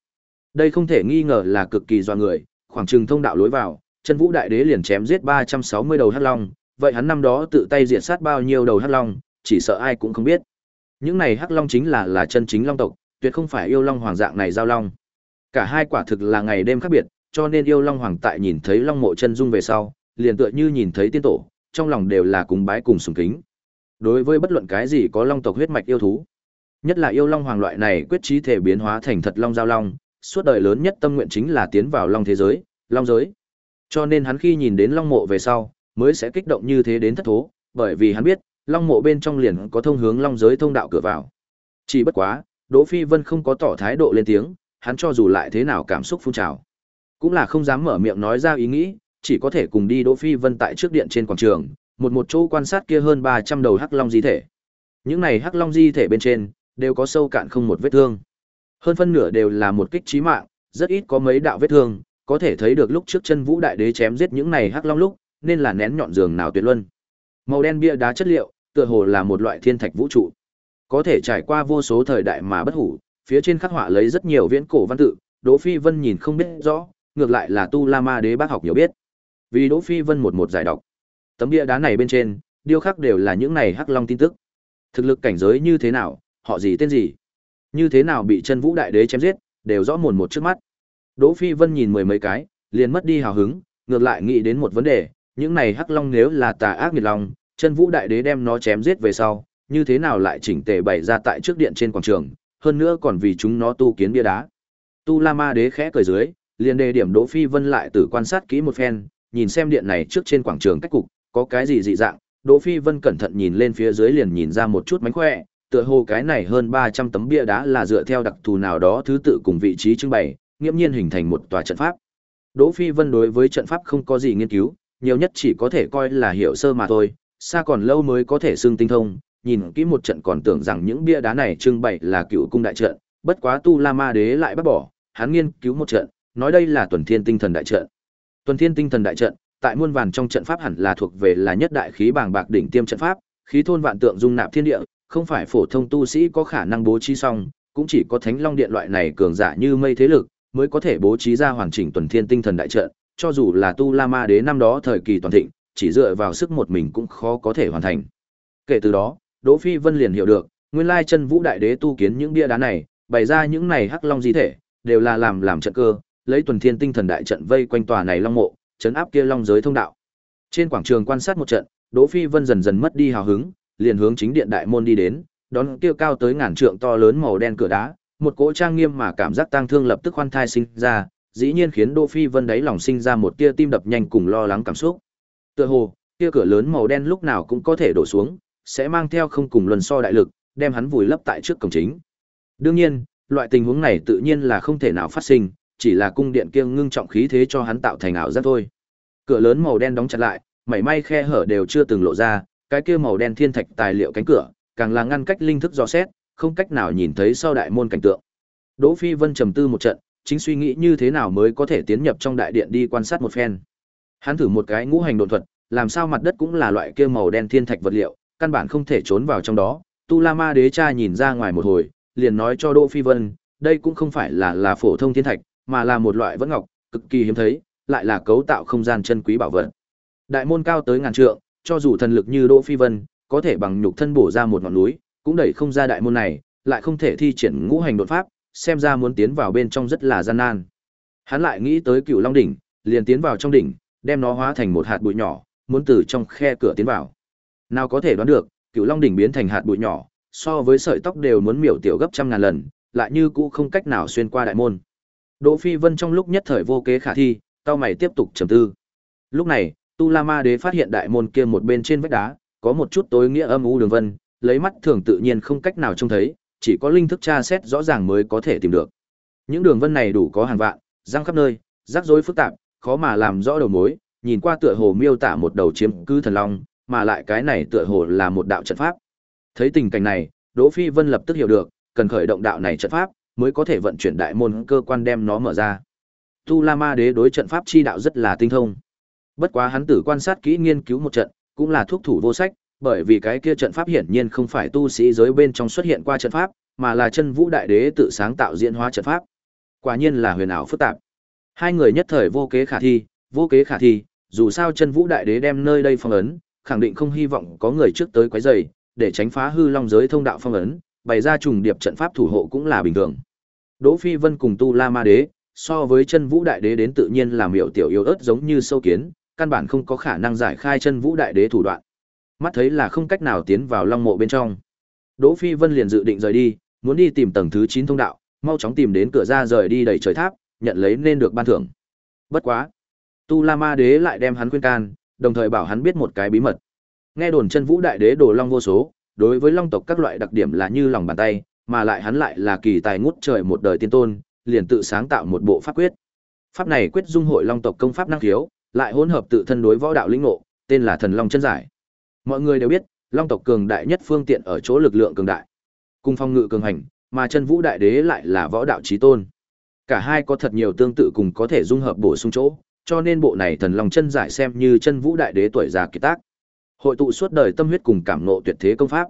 Đây không thể nghi ngờ là cực kỳ doa người, khoảng chừng thông đạo lối vào, chân vũ đại đế liền chém giết 360 đầu hắc long, vậy hắn năm đó tự tay diệt sát bao nhiêu đầu hắc long, chỉ sợ ai cũng không biết. Những này hắc long chính là là chân chính long tộc, tuyệt không phải yêu long hoàng dạng này giao long. Cả hai quả thực là ngày đêm khác biệt, cho nên yêu long hoàng tại nhìn thấy long mộ chân dung về sau, liền tựa như nhìn thấy tiên tổ, trong lòng đều là cùng bái cùng sùng kính. Đối với bất luận cái gì có long tộc huyết mạch yêu thú, nhất là yêu long hoàng loại này quyết trí thể biến hóa thành thật long giao long, suốt đời lớn nhất tâm nguyện chính là tiến vào long thế giới, long giới. Cho nên hắn khi nhìn đến long mộ về sau, mới sẽ kích động như thế đến thất thố, bởi vì hắn biết, long mộ bên trong liền có thông hướng long giới thông đạo cửa vào. Chỉ bất quá, Đỗ Phi Vân không có tỏ thái độ lên tiếng, hắn cho dù lại thế nào cảm xúc phun trào, cũng là không dám mở miệng nói ra ý nghĩ, chỉ có thể cùng đi Đỗ Phi Vân tại trước điện trên quảng trường, một một chỗ quan sát kia hơn 300 đầu hắc long di thể. Những này hắc long di thể bên trên đều có sâu cạn không một vết thương. Hơn phân nửa đều là một kích chí mạng, rất ít có mấy đạo vết thương, có thể thấy được lúc trước chân Vũ Đại Đế chém giết những này hắc long lúc, nên là nén nhọn giường nào tuyệt luân. Màu đen bia đá chất liệu, tựa hồ là một loại thiên thạch vũ trụ. Có thể trải qua vô số thời đại mà bất hủ, phía trên khắc họa lấy rất nhiều viễn cổ văn tự, Đỗ Phi Vân nhìn không biết rõ, ngược lại là Tu La Ma Đế bác học nhiều biết. Vì Đỗ Phi Vân một một giải đọc. Tấm bia đá này bên trên, điêu khắc đều là những này hắc long tin tức. Thực lực cảnh giới như thế nào, họ gì tên gì, như thế nào bị chân vũ đại đế chém giết, đều rõ mồn một trước mắt. Đỗ Phi Vân nhìn mười mấy cái, liền mất đi hào hứng, ngược lại nghĩ đến một vấn đề, những này hắc long nếu là tà ác nghiệt long, chân vũ đại đế đem nó chém giết về sau, như thế nào lại chỉnh tề bày ra tại trước điện trên quảng trường, hơn nữa còn vì chúng nó tu kiến bia đá. Tu La Ma đế khẽ cười dưới, liền đề điểm Đỗ Phi Vân lại từ quan sát kỹ một phen, nhìn xem điện này trước trên quảng trường cách cục, có cái gì dị dạng, Đỗ Phi Vân cẩn thận nhìn lên phía dưới liền nhìn ra một chút mánh khỏe, tựa hồ cái này hơn 300 tấm bia đá là dựa theo đặc thù nào đó thứ tự cùng vị trí trưng bày, nghiêm nhiên hình thành một tòa trận pháp. Đỗ Phi Vân đối với trận pháp không có gì nghiên cứu, nhiều nhất chỉ có thể coi là hiểu sơ mà thôi, xa còn lâu mới có thể xưng tinh thông, nhìn kỹ một trận còn tưởng rằng những bia đá này trưng bày là cựu cung đại trận, bất quá Tu La Ma Đế lại bắt bỏ, hắn nghiên cứu một trận, nói đây là tuần thiên tinh thần đại trận. Tuần thiên tinh thần đại trận, tại muôn vàn trong trận pháp hẳn là thuộc về là nhất đại khí bàng bạc đỉnh tiêm trận pháp, khí thôn vạn tượng dung nạp thiên địa, không phải phổ thông tu sĩ có khả năng bố trí xong, cũng chỉ có Thánh Long Điện loại này cường giả như mây thế lực mới có thể bố trí ra hoàn chỉnh tuần thiên tinh thần đại trận, cho dù là Tu La Ma Đế năm đó thời kỳ toàn thịnh, chỉ dựa vào sức một mình cũng khó có thể hoàn thành. Kể từ đó, Đỗ Phi Vân liền hiểu được, nguyên lai chân vũ đại đế tu kiến những bia đá này, bày ra những này hắc long di thể, đều là làm làm trận cơ, lấy tuần thiên tinh thần đại trận vây quanh tòa này long mộ, chấn áp kia long giới thông đạo. Trên quảng trường quan sát một trận, Đỗ Phi Vân dần dần mất đi hào hứng, liền hướng chính điện đại môn đi đến, đón kia cao tới ngàn trượng to lớn màu đen cửa đá, một cỗ trang nghiêm mà cảm giác tang thương lập tức khoan thai sinh ra, dĩ nhiên khiến Đỗ Phi Vân đáy lòng sinh ra một tia tim đập nhanh cùng lo lắng cảm xúc. Tựa hồ, kia cửa lớn màu đen lúc nào cũng có thể đổ xuống, sẽ mang theo không cùng luân so đại lực, đem hắn vùi lấp tại trước cổng chính. Đương nhiên, loại tình huống này tự nhiên là không thể nào phát sinh, chỉ là cung điện kia ngưng trọng khí thế cho hắn tạo thành ảo giác thôi. Cửa lớn màu đen đóng chặt lại, mảy may khe hở đều chưa từng lộ ra, cái kia màu đen thiên thạch tài liệu cánh cửa, càng là ngăn cách linh thức dò xét, không cách nào nhìn thấy sau đại môn cảnh tượng. Đỗ Phi Vân trầm tư một trận, chính suy nghĩ như thế nào mới có thể tiến nhập trong đại điện đi quan sát một phen. Hắn thử một cái ngũ hành độn thuật, làm sao mặt đất cũng là loại kia màu đen thiên thạch vật liệu, căn bản không thể trốn vào trong đó. Tu La Ma Đế cha nhìn ra ngoài một hồi, liền nói cho Đỗ Phi Vân, đây cũng không phải là là phổ thông thiên thạch, mà là một loại vẫn ngọc, cực kỳ hiếm thấy, lại là cấu tạo không gian chân quý bảo vật. Đại môn cao tới ngàn trượng, cho dù thần lực như Đỗ Phi Vân, có thể bằng nhục thân bổ ra một ngọn núi, cũng đẩy không ra đại môn này, lại không thể thi triển ngũ hành đột pháp, xem ra muốn tiến vào bên trong rất là gian nan. Hắn lại nghĩ tới Cửu Long đỉnh, liền tiến vào trong đỉnh, đem nó hóa thành một hạt bụi nhỏ, muốn từ trong khe cửa tiến vào. Nào có thể đoán được, Cửu Long đỉnh biến thành hạt bụi nhỏ, so với sợi tóc đều muốn miểu tiểu gấp trăm ngàn lần, lại như cũ không cách nào xuyên qua đại môn. Đỗ Phi Vân trong lúc nhất thời vô kế khả thi, cao mày tiếp tục trầm tư. Lúc này, Tu La Ma Đế phát hiện đại môn kia một bên trên vách đá, có một chút tối nghĩa âm u đường vân, lấy mắt thường tự nhiên không cách nào trông thấy, chỉ có linh thức tra xét rõ ràng mới có thể tìm được. Những đường vân này đủ có hàng vạn, răng khắp nơi, rắc rối phức tạp, khó mà làm rõ đầu mối, nhìn qua tựa hồ miêu tả một đầu chiếm cư thần long, mà lại cái này tựa hồ là một đạo trận pháp. Thấy tình cảnh này, Đỗ Phi Vân lập tức hiểu được, cần khởi động đạo này trận pháp, mới có thể vận chuyển đại môn cơ quan đem nó mở ra. Tu La Ma Đế đối trận pháp chi đạo rất là tinh thông. Bất quá hắn tử quan sát kỹ nghiên cứu một trận, cũng là thuốc thủ vô sách, bởi vì cái kia trận pháp hiển nhiên không phải tu sĩ giới bên trong xuất hiện qua trận pháp, mà là chân vũ đại đế tự sáng tạo diễn hóa trận pháp. Quả nhiên là huyền ảo phức tạp. Hai người nhất thời vô kế khả thi, vô kế khả thi, dù sao chân vũ đại đế đem nơi đây phong ấn, khẳng định không hy vọng có người trước tới quấy rầy, để tránh phá hư long giới thông đạo phong ấn, bày ra trùng điệp trận pháp thủ hộ cũng là bình thường. Đỗ Phi Vân cùng Tu La Ma Đế, so với chân vũ đại đế đến tự nhiên là miểu tiểu yếu ớt giống như sâu kiến, căn bản không có khả năng giải khai chân vũ đại đế thủ đoạn. Mắt thấy là không cách nào tiến vào long mộ bên trong. Đỗ Phi Vân liền dự định rời đi, muốn đi tìm tầng thứ 9 thông đạo, mau chóng tìm đến cửa ra rời đi đầy trời tháp, nhận lấy nên được ban thưởng. Bất quá, Tu La Ma Đế lại đem hắn khuyên can, đồng thời bảo hắn biết một cái bí mật. Nghe đồn chân vũ đại đế đồ long vô số, đối với long tộc các loại đặc điểm là như lòng bàn tay, mà lại hắn lại là kỳ tài ngút trời một đời tiên tôn, liền tự sáng tạo một bộ pháp quyết. Pháp này quyết dung hội long tộc công pháp năng khiếu, lại hỗn hợp tự thân đối võ đạo linh ngộ, tên là Thần Long chân giải. Mọi người đều biết, long tộc cường đại nhất phương tiện ở chỗ lực lượng cường đại, cùng phong ngự cường hành, mà chân vũ đại đế lại là võ đạo chí tôn. Cả hai có thật nhiều tương tự cùng có thể dung hợp bổ sung chỗ, cho nên bộ này Thần Long chân giải xem như chân vũ đại đế tuổi già kỳ tác. Hội tụ suốt đời tâm huyết cùng cảm ngộ tuyệt thế công pháp.